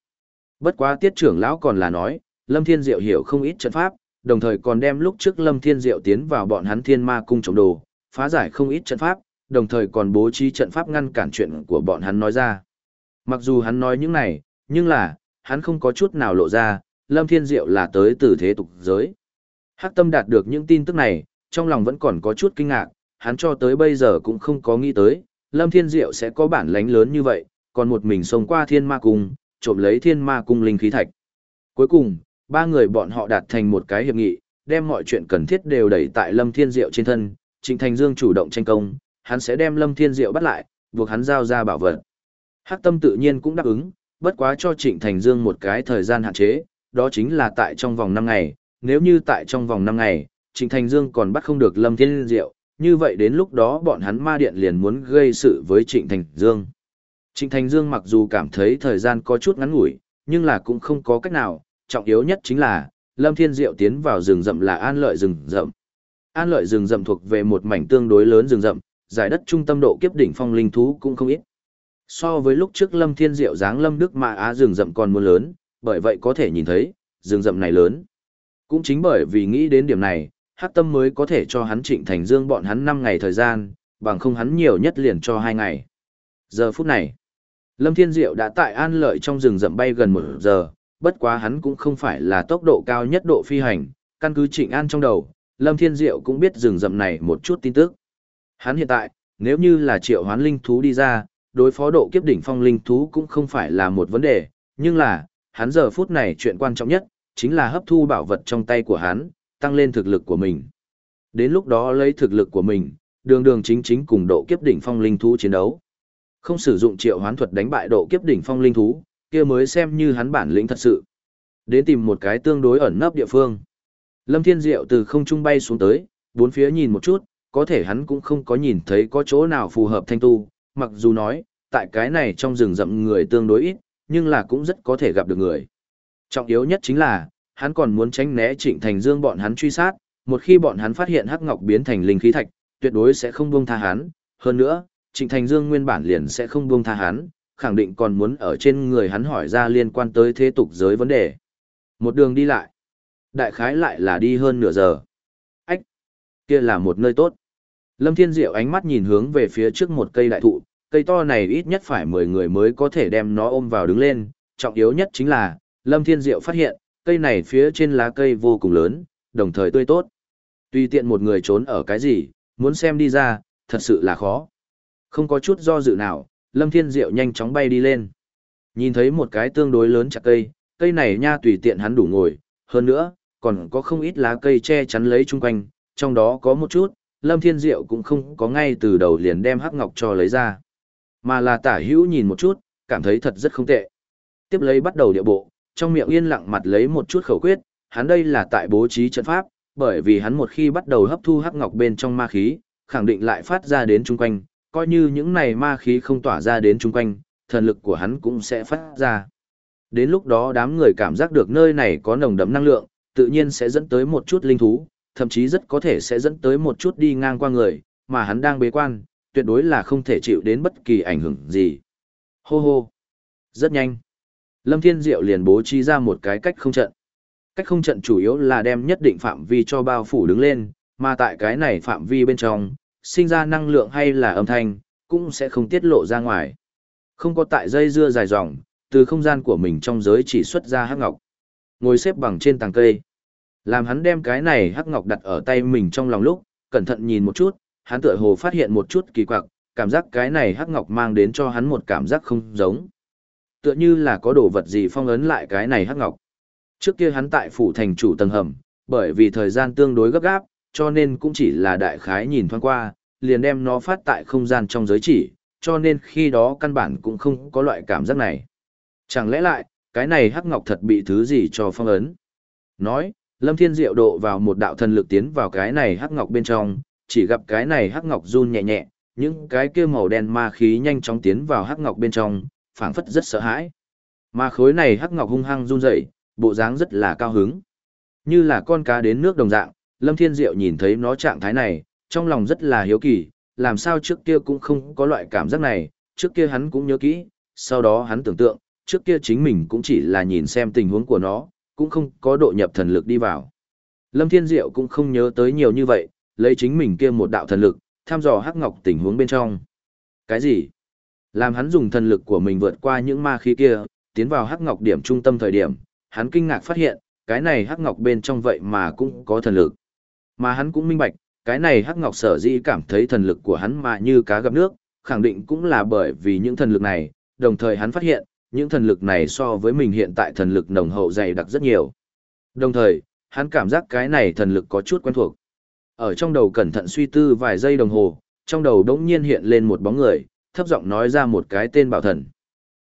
Bất quá tiết trưởng lão còn là nói, Lâm Thiên Diệu hiểu không ít trận pháp, đồng thời còn đem lúc trước Lâm Thiên Diệu tiến vào bọn hắn Thiên Ma cung chống đồ, phá giải không ít trận pháp, đồng thời còn bố trí trận pháp ngăn cản chuyện của bọn hắn nói ra. Mặc dù hắn nói những này, nhưng là, hắn không có chút nào lộ ra, Lâm Thiên Diệu là tới từ thế tục giới. Hắc Tâm đạt được những tin tức này, trong lòng vẫn còn có chút kinh ngạc, hắn cho tới bây giờ cũng không có nghĩ tới, Lâm Thiên Diệu sẽ có bản lãnh lớn như vậy, còn một mình xông qua Thiên Ma Cung, trộm lấy Thiên Ma Cung linh khí thạch. Cuối cùng, ba người bọn họ đạt thành một cái hiệp nghị, đem mọi chuyện cần thiết đều đẩy tại Lâm Thiên Diệu trên thân, Trịnh Thành Dương chủ động tranh công, hắn sẽ đem Lâm Thiên Diệu bắt lại, buộc hắn giao ra bảo vật. Hắc Tâm tự nhiên cũng đáp ứng, bất quá cho Trịnh Thành Dương một cái thời gian hạn chế, đó chính là tại trong vòng 5 ngày, nếu như tại trong vòng 5 ngày, Trịnh Thành Dương còn bắt không được Lâm Thiên Diệu, như vậy đến lúc đó bọn hắn ma điện liền muốn gây sự với Trịnh Thành Dương. Trịnh Thành Dương mặc dù cảm thấy thời gian có chút ngắn ngủi, nhưng là cũng không có cách nào, trọng yếu nhất chính là, Lâm Thiên Diệu tiến vào rừng rậm là an lợi rừng rậm. An lợi rừng rậm thuộc về một mảnh tương đối lớn rừng rậm, giải đất trung tâm độ kiếp đỉnh phong linh thú cũng không ít. So với lúc trước Lâm Thiên Diệu dáng Lâm Đức Mã Á rừng rậm còn muốn lớn, bởi vậy có thể nhìn thấy, rừng rậm này lớn. Cũng chính bởi vì nghĩ đến điểm này, Hắc Tâm mới có thể cho hắn Trịnh Thành Dương bọn hắn 5 ngày thời gian, bằng không hắn nhiều nhất liền cho 2 ngày. Giờ phút này, Lâm Thiên Diệu đã tại an lợi trong rừng rậm bay gần một giờ, bất quá hắn cũng không phải là tốc độ cao nhất độ phi hành, căn cứ trịnh an trong đầu, Lâm Thiên Diệu cũng biết rừng rậm này một chút tin tức. Hắn hiện tại, nếu như là triệu hoán linh thú đi ra, đối phó độ kiếp đỉnh phong linh thú cũng không phải là một vấn đề, nhưng là, hắn giờ phút này chuyện quan trọng nhất, chính là hấp thu bảo vật trong tay của hắn, tăng lên thực lực của mình. Đến lúc đó lấy thực lực của mình, đường đường chính chính cùng độ kiếp đỉnh phong linh thú chiến đấu. Không sử dụng triệu hoán thuật đánh bại độ kiếp đỉnh phong linh thú, kia mới xem như hắn bản lĩnh thật sự. Đến tìm một cái tương đối ẩn nấp địa phương. Lâm Thiên Diệu từ không trung bay xuống tới, bốn phía nhìn một chút, có thể hắn cũng không có nhìn thấy có chỗ nào phù hợp thanh tu, mặc dù nói, tại cái này trong rừng rậm người tương đối ít, nhưng là cũng rất có thể gặp được người. Trọng yếu nhất chính là, hắn còn muốn tránh né Trịnh Thành Dương bọn hắn truy sát, một khi bọn hắn phát hiện Hắc Ngọc biến thành linh khí thạch, tuyệt đối sẽ không buông tha hắn, hơn nữa, Trịnh Thành Dương nguyên bản liền sẽ không buông tha hắn, khẳng định còn muốn ở trên người hắn hỏi ra liên quan tới thế tục giới vấn đề. Một đường đi lại, đại khái lại là đi hơn nửa giờ. Ách, kia là một nơi tốt. Lâm Thiên Diệu ánh mắt nhìn hướng về phía trước một cây đại thụ, cây to này ít nhất phải 10 người mới có thể đem nó ôm vào đứng lên, trọng yếu nhất chính là, Lâm Thiên Diệu phát hiện, cây này phía trên lá cây vô cùng lớn, đồng thời tươi tốt. Tuy tiện một người trốn ở cái gì, muốn xem đi ra, thật sự là khó. Không có chút do dự nào, Lâm Thiên Diệu nhanh chóng bay đi lên. Nhìn thấy một cái tương đối lớn chặt cây, cây này nha tùy tiện hắn đủ ngồi, hơn nữa, còn có không ít lá cây che chắn lấy chung quanh, trong đó có một chút, Lâm Thiên Diệu cũng không có ngay từ đầu liền đem hắc ngọc cho lấy ra. Mà là tả hữu nhìn một chút, cảm thấy thật rất không tệ. Tiếp lấy bắt đầu địa bộ, trong miệng yên lặng mặt lấy một chút khẩu quyết, hắn đây là tại bố trí trận pháp, bởi vì hắn một khi bắt đầu hấp thu hắc ngọc bên trong ma khí, khẳng định lại phát ra đến chung quanh, coi như những này ma khí không tỏa ra đến chung quanh, thần lực của hắn cũng sẽ phát ra. Đến lúc đó đám người cảm giác được nơi này có nồng đậm năng lượng, tự nhiên sẽ dẫn tới một chút linh thú, thậm chí rất có thể sẽ dẫn tới một chút đi ngang qua người, mà hắn đang bế quan, tuyệt đối là không thể chịu đến bất kỳ ảnh hưởng gì. Hô hô. Rất nhanh. Lâm Thiên Diệu liền bố trí ra một cái cách không trận. Cách không trận chủ yếu là đem nhất định phạm vi cho bao phủ đứng lên, mà tại cái này phạm vi bên trong, sinh ra năng lượng hay là âm thanh, cũng sẽ không tiết lộ ra ngoài. Không có tại dây dưa dài dòng, từ không gian của mình trong giới chỉ xuất ra hắc ngọc. Ngồi xếp bằng trên tàng cây. Làm hắn đem cái này hắc ngọc đặt ở tay mình trong lòng lúc, cẩn thận nhìn một chút, hắn tựa hồ phát hiện một chút kỳ quặc, cảm giác cái này hắc ngọc mang đến cho hắn một cảm giác không giống. Tựa như là có đồ vật gì phong ấn lại cái này hắc ngọc. Trước kia hắn tại phủ thành chủ tầng hầm, bởi vì thời gian tương đối gấp gáp, cho nên cũng chỉ là đại khái nhìn thoáng qua, liền đem nó phát tại không gian trong giới chỉ, cho nên khi đó căn bản cũng không có loại cảm giác này. Chẳng lẽ lại, cái này hắc ngọc thật bị thứ gì cho phong ấn? Nói, Lâm Thiên Diệu độ vào một đạo thần lực tiến vào cái này hắc ngọc bên trong, chỉ gặp cái này hắc ngọc run nhẹ nhẹ, những cái kia màu đen ma khí nhanh chóng tiến vào hắc ngọc bên trong, phảng phất rất sợ hãi. Ma khối này hắc ngọc hung hăng run rẩy, bộ dáng rất là cao hứng. Như là con cá đến nước đồng dạng, Lâm Thiên Diệu nhìn thấy nó trạng thái này, trong lòng rất là hiếu kỳ, làm sao trước kia cũng không có loại cảm giác này, trước kia hắn cũng nhớ kỹ, sau đó hắn tưởng tượng, trước kia chính mình cũng chỉ là nhìn xem tình huống của nó, cũng không có độ nhập thần lực đi vào. Lâm Thiên Diệu cũng không nhớ tới nhiều như vậy, lấy chính mình kia một đạo thần lực, thăm dò hắc ngọc tình huống bên trong. Cái gì? Làm hắn dùng thần lực của mình vượt qua những ma khí kia, tiến vào hắc ngọc điểm trung tâm thời điểm, hắn kinh ngạc phát hiện, cái này hắc ngọc bên trong vậy mà cũng có thần lực. Mà hắn cũng minh bạch, cái này hắc ngọc sở dĩ cảm thấy thần lực của hắn mà như cá gặp nước, khẳng định cũng là bởi vì những thần lực này, đồng thời hắn phát hiện, những thần lực này so với mình hiện tại thần lực nồng hậu dày đặc rất nhiều. Đồng thời, hắn cảm giác cái này thần lực có chút quen thuộc. Ở trong đầu cẩn thận suy tư vài giây đồng hồ, trong đầu đống nhiên hiện lên một bóng người, thấp giọng nói ra một cái tên bảo thần.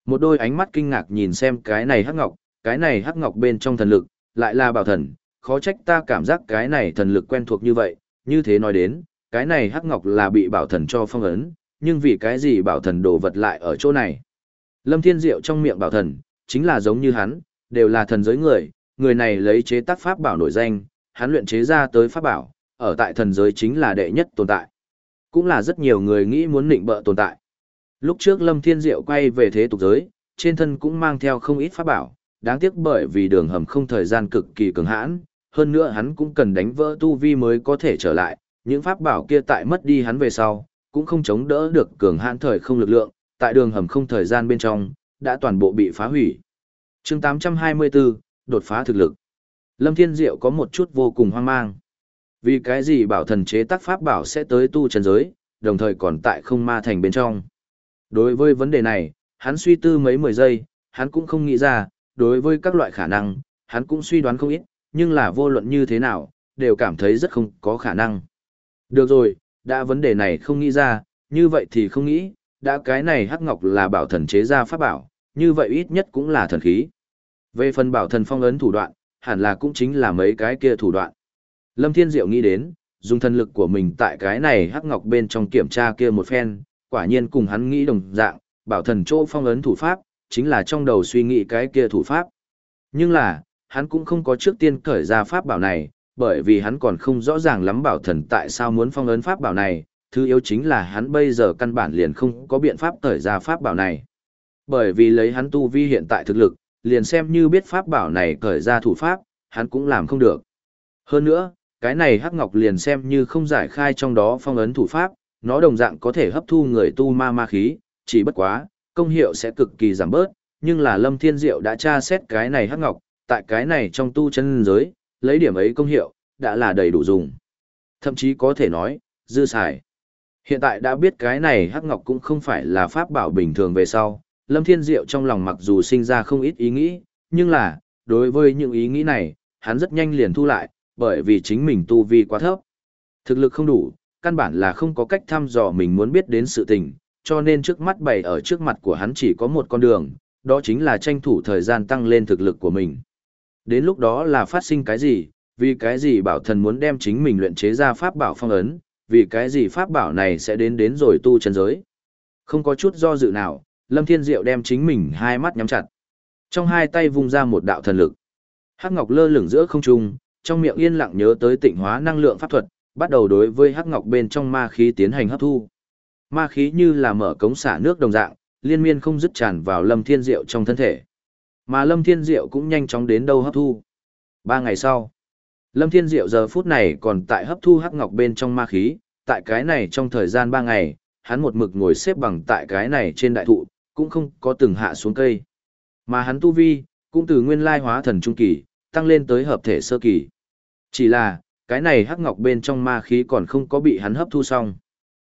Một đôi ánh mắt kinh ngạc nhìn xem cái này hắc ngọc, cái này hắc ngọc bên trong thần lực, lại là bảo thần, khó trách ta cảm giác cái này thần lực quen thuộc như vậy, như thế nói đến, cái này hắc ngọc là bị bảo thần cho phong ấn, nhưng vì cái gì bảo thần đồ vật lại ở chỗ này. Lâm Thiên Diệu trong miệng bảo thần, chính là giống như hắn, đều là thần giới người, người này lấy chế tác pháp bảo nổi danh, hắn luyện chế ra tới pháp bảo, ở tại thần giới chính là đệ nhất tồn tại. Cũng là rất nhiều người nghĩ muốn định bợ tồn tại. Lúc trước Lâm Thiên Diệu quay về thế tục giới, trên thân cũng mang theo không ít pháp bảo, đáng tiếc bởi vì đường hầm không thời gian cực kỳ cường hãn, hơn nữa hắn cũng cần đánh vỡ tu vi mới có thể trở lại, những pháp bảo kia tại mất đi hắn về sau, cũng không chống đỡ được cường hãn thời không lực lượng, tại đường hầm không thời gian bên trong, đã toàn bộ bị phá hủy. chương 824, đột phá thực lực. Lâm Thiên Diệu có một chút vô cùng hoang mang. Vì cái gì bảo thần chế tác pháp bảo sẽ tới tu chân giới, đồng thời còn tại không ma thành bên trong. Đối với vấn đề này, hắn suy tư mấy mười giây, hắn cũng không nghĩ ra, đối với các loại khả năng, hắn cũng suy đoán không ít, nhưng là vô luận như thế nào, đều cảm thấy rất không có khả năng. Được rồi, đã vấn đề này không nghĩ ra, như vậy thì không nghĩ, đã cái này hắc ngọc là bảo thần chế ra pháp bảo, như vậy ít nhất cũng là thần khí. Về phần bảo thần phong ấn thủ đoạn, hẳn là cũng chính là mấy cái kia thủ đoạn. Lâm Thiên Diệu nghĩ đến, dùng thần lực của mình tại cái này hắc ngọc bên trong kiểm tra kia một phen, quả nhiên cùng hắn nghĩ đồng dạng, bảo thần chỗ phong ấn thủ pháp, chính là trong đầu suy nghĩ cái kia thủ pháp. Nhưng là, hắn cũng không có trước tiên cởi ra pháp bảo này, bởi vì hắn còn không rõ ràng lắm bảo thần tại sao muốn phong ấn pháp bảo này, thứ yếu chính là hắn bây giờ căn bản liền không có biện pháp cởi ra pháp bảo này. Bởi vì lấy hắn tu vi hiện tại thực lực, liền xem như biết pháp bảo này cởi ra thủ pháp, hắn cũng làm không được. Hơn nữa, cái này hắc ngọc liền xem như không giải khai trong đó phong ấn thủ pháp, nó đồng dạng có thể hấp thu người tu ma ma khí, chỉ bất quá, công hiệu sẽ cực kỳ giảm bớt, nhưng là Lâm Thiên Diệu đã tra xét cái này hắc ngọc, tại cái này trong tu chân giới, lấy điểm ấy công hiệu, đã là đầy đủ dùng. Thậm chí có thể nói, dư xài. Hiện tại đã biết cái này hắc ngọc cũng không phải là pháp bảo bình thường về sau, Lâm Thiên Diệu trong lòng mặc dù sinh ra không ít ý nghĩ, nhưng là, đối với những ý nghĩ này, hắn rất nhanh liền thu lại, bởi vì chính mình tu vi quá thấp. Thực lực không đủ, căn bản là không có cách thăm dò mình muốn biết đến sự tình, cho nên trước mắt bày ở trước mặt của hắn chỉ có một con đường, đó chính là tranh thủ thời gian tăng lên thực lực của mình. Đến lúc đó là phát sinh cái gì, vì cái gì bảo thần muốn đem chính mình luyện chế ra pháp bảo phong ấn, vì cái gì pháp bảo này sẽ đến đến rồi tu chân giới. Không có chút do dự nào, Lâm Thiên Diệu đem chính mình hai mắt nhắm chặt. Trong hai tay vung ra một đạo thần lực. Hắc Ngọc lơ lửng giữa không trung, trong miệng yên lặng nhớ tới tịnh hóa năng lượng pháp thuật, bắt đầu đối với Hắc Ngọc bên trong ma khí tiến hành hấp thu. Ma khí như là mở cống xả nước đồng dạng, liên miên không dứt tràn vào Lâm Thiên Diệu trong thân thể. Mà Lâm Thiên Diệu cũng nhanh chóng đến đâu hấp thu. Ba ngày sau, Lâm Thiên Diệu giờ phút này còn tại hấp thu hắc ngọc bên trong ma khí, tại cái này trong thời gian ba ngày, hắn một mực ngồi xếp bằng tại cái này trên đại thụ, cũng không có từng hạ xuống cây. Mà hắn tu vi, cũng từ nguyên lai hóa thần trung kỳ, tăng lên tới hợp thể sơ kỳ. Chỉ là, cái này hắc ngọc bên trong ma khí còn không có bị hắn hấp thu xong.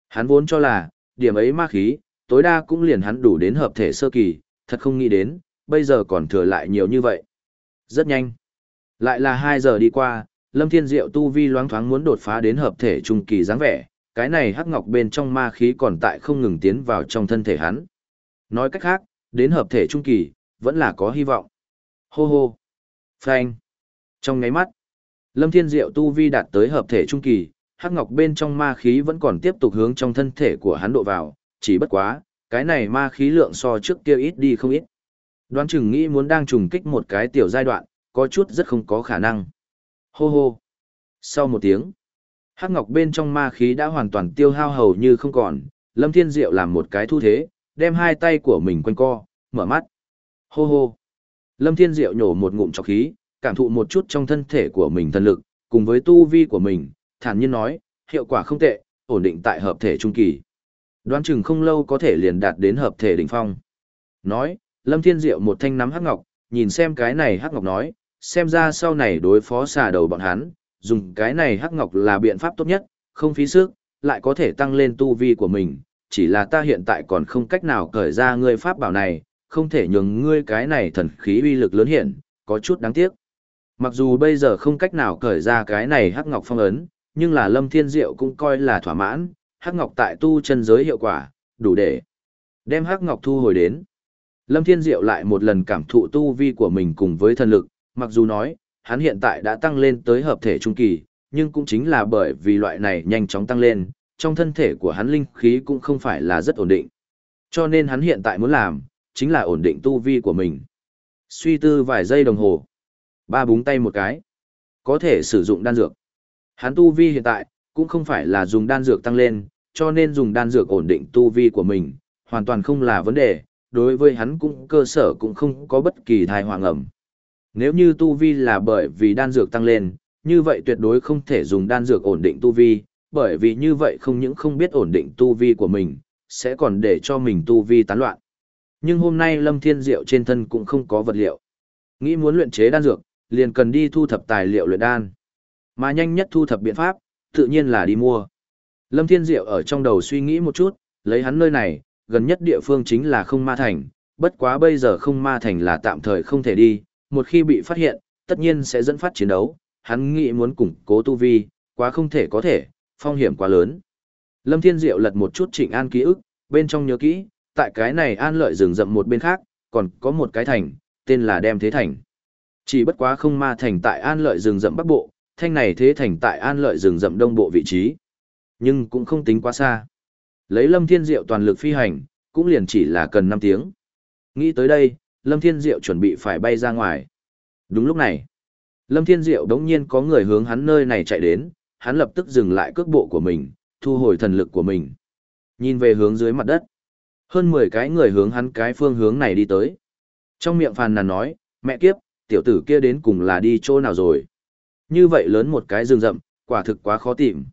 Hắn vốn cho là, điểm ấy ma khí, tối đa cũng liền hắn đủ đến hợp thể sơ kỳ, thật không nghĩ đến, bây giờ còn thừa lại nhiều như vậy. Rất nhanh. Lại là 2 giờ đi qua, Lâm Thiên Diệu tu vi loáng thoáng muốn đột phá đến hợp thể trung kỳ dáng vẻ, cái này hắc ngọc bên trong ma khí còn tại không ngừng tiến vào trong thân thể hắn. Nói cách khác, đến hợp thể trung kỳ, vẫn là có hy vọng. Hô hô. Phanh. Trong ngáy mắt, Lâm Thiên Diệu tu vi đạt tới hợp thể trung kỳ, hắc ngọc bên trong ma khí vẫn còn tiếp tục hướng trong thân thể của hắn độ vào, chỉ bất quá, cái này ma khí lượng so trước kia ít đi không ít. Đoán chừng nghĩ muốn đang trùng kích một cái tiểu giai đoạn, có chút rất không có khả năng. Hô hô. Sau một tiếng, hắc ngọc bên trong ma khí đã hoàn toàn tiêu hao hầu như không còn, Lâm Thiên Diệu làm một cái thu thế, đem hai tay của mình quanh co, mở mắt. Hô hô. Lâm Thiên Diệu nhổ một ngụm trọc khí, cảm thụ một chút trong thân thể của mình thần lực, cùng với tu vi của mình, thản nhiên nói, hiệu quả không tệ, ổn định tại hợp thể trung kỳ. Đoán chừng không lâu có thể liền đạt đến hợp thể đỉnh phong. Nói, Lâm Thiên Diệu một thanh nắm hắc ngọc, nhìn xem cái này hắc ngọc nói, xem ra sau này đối phó xà đầu bọn hắn, dùng cái này hắc ngọc là biện pháp tốt nhất, không phí sức, lại có thể tăng lên tu vi của mình, chỉ là ta hiện tại còn không cách nào cởi ra ngươi pháp bảo này, không thể nhường ngươi cái này thần khí uy lực lớn hiện, có chút đáng tiếc. Mặc dù bây giờ không cách nào cởi ra cái này hắc ngọc phong ấn, nhưng là Lâm Thiên Diệu cũng coi là thỏa mãn, hắc ngọc tại tu chân giới hiệu quả, đủ để đem hắc ngọc thu hồi đến. Lâm Thiên Diệu lại một lần cảm thụ tu vi của mình cùng với thần lực, mặc dù nói, hắn hiện tại đã tăng lên tới hợp thể trung kỳ, nhưng cũng chính là bởi vì loại này nhanh chóng tăng lên, trong thân thể của hắn linh khí cũng không phải là rất ổn định. Cho nên hắn hiện tại muốn làm, chính là ổn định tu vi của mình. Suy tư vài giây đồng hồ, ba búng tay một cái, có thể sử dụng đan dược. Hắn tu vi hiện tại, cũng không phải là dùng đan dược tăng lên, cho nên dùng đan dược ổn định tu vi của mình, hoàn toàn không là vấn đề, đối với hắn cũng cơ sở cũng không có bất kỳ thai hoàng ẩm. Nếu như tu vi là bởi vì đan dược tăng lên, như vậy tuyệt đối không thể dùng đan dược ổn định tu vi, bởi vì như vậy không những không biết ổn định tu vi của mình, sẽ còn để cho mình tu vi tán loạn. Nhưng hôm nay Lâm Thiên Diệu trên thân cũng không có vật liệu. Nghĩ muốn luyện chế đan dược, liền cần đi thu thập tài liệu luyện đan. Mà nhanh nhất thu thập biện pháp, tự nhiên là đi mua. Lâm Thiên Diệu ở trong đầu suy nghĩ một chút, lấy hắn nơi này, gần nhất địa phương chính là không ma thành, bất quá bây giờ không ma thành là tạm thời không thể đi, một khi bị phát hiện, tất nhiên sẽ dẫn phát chiến đấu, hắn nghĩ muốn củng cố tu vi, quá không thể có thể, phong hiểm quá lớn. Lâm Thiên Diệu lật một chút trịnh an ký ức, bên trong nhớ kỹ, tại cái này an lợi rừng rậm một bên khác, còn có một cái thành, tên là đem thế thành. Chỉ bất quá không ma thành tại an lợi rừng rậm bắc bộ, thanh này thế thành tại an lợi rừng rậm đông bộ vị trí. Nhưng cũng không tính quá xa. Lấy Lâm Thiên Diệu toàn lực phi hành, cũng liền chỉ là cần 5 tiếng. Nghĩ tới đây, Lâm Thiên Diệu chuẩn bị phải bay ra ngoài. Đúng lúc này, Lâm Thiên Diệu đống nhiên có người hướng hắn nơi này chạy đến, hắn lập tức dừng lại cước bộ của mình, thu hồi thần lực của mình. Nhìn về hướng dưới mặt đất. Hơn 10 cái người hướng hắn cái phương hướng này đi tới. Trong miệng phàn nàn nói, mẹ kiếp, tiểu tử kia đến cùng là đi chỗ nào rồi. Như vậy lớn một cái rừng rậm, quả thực quá khó tìm.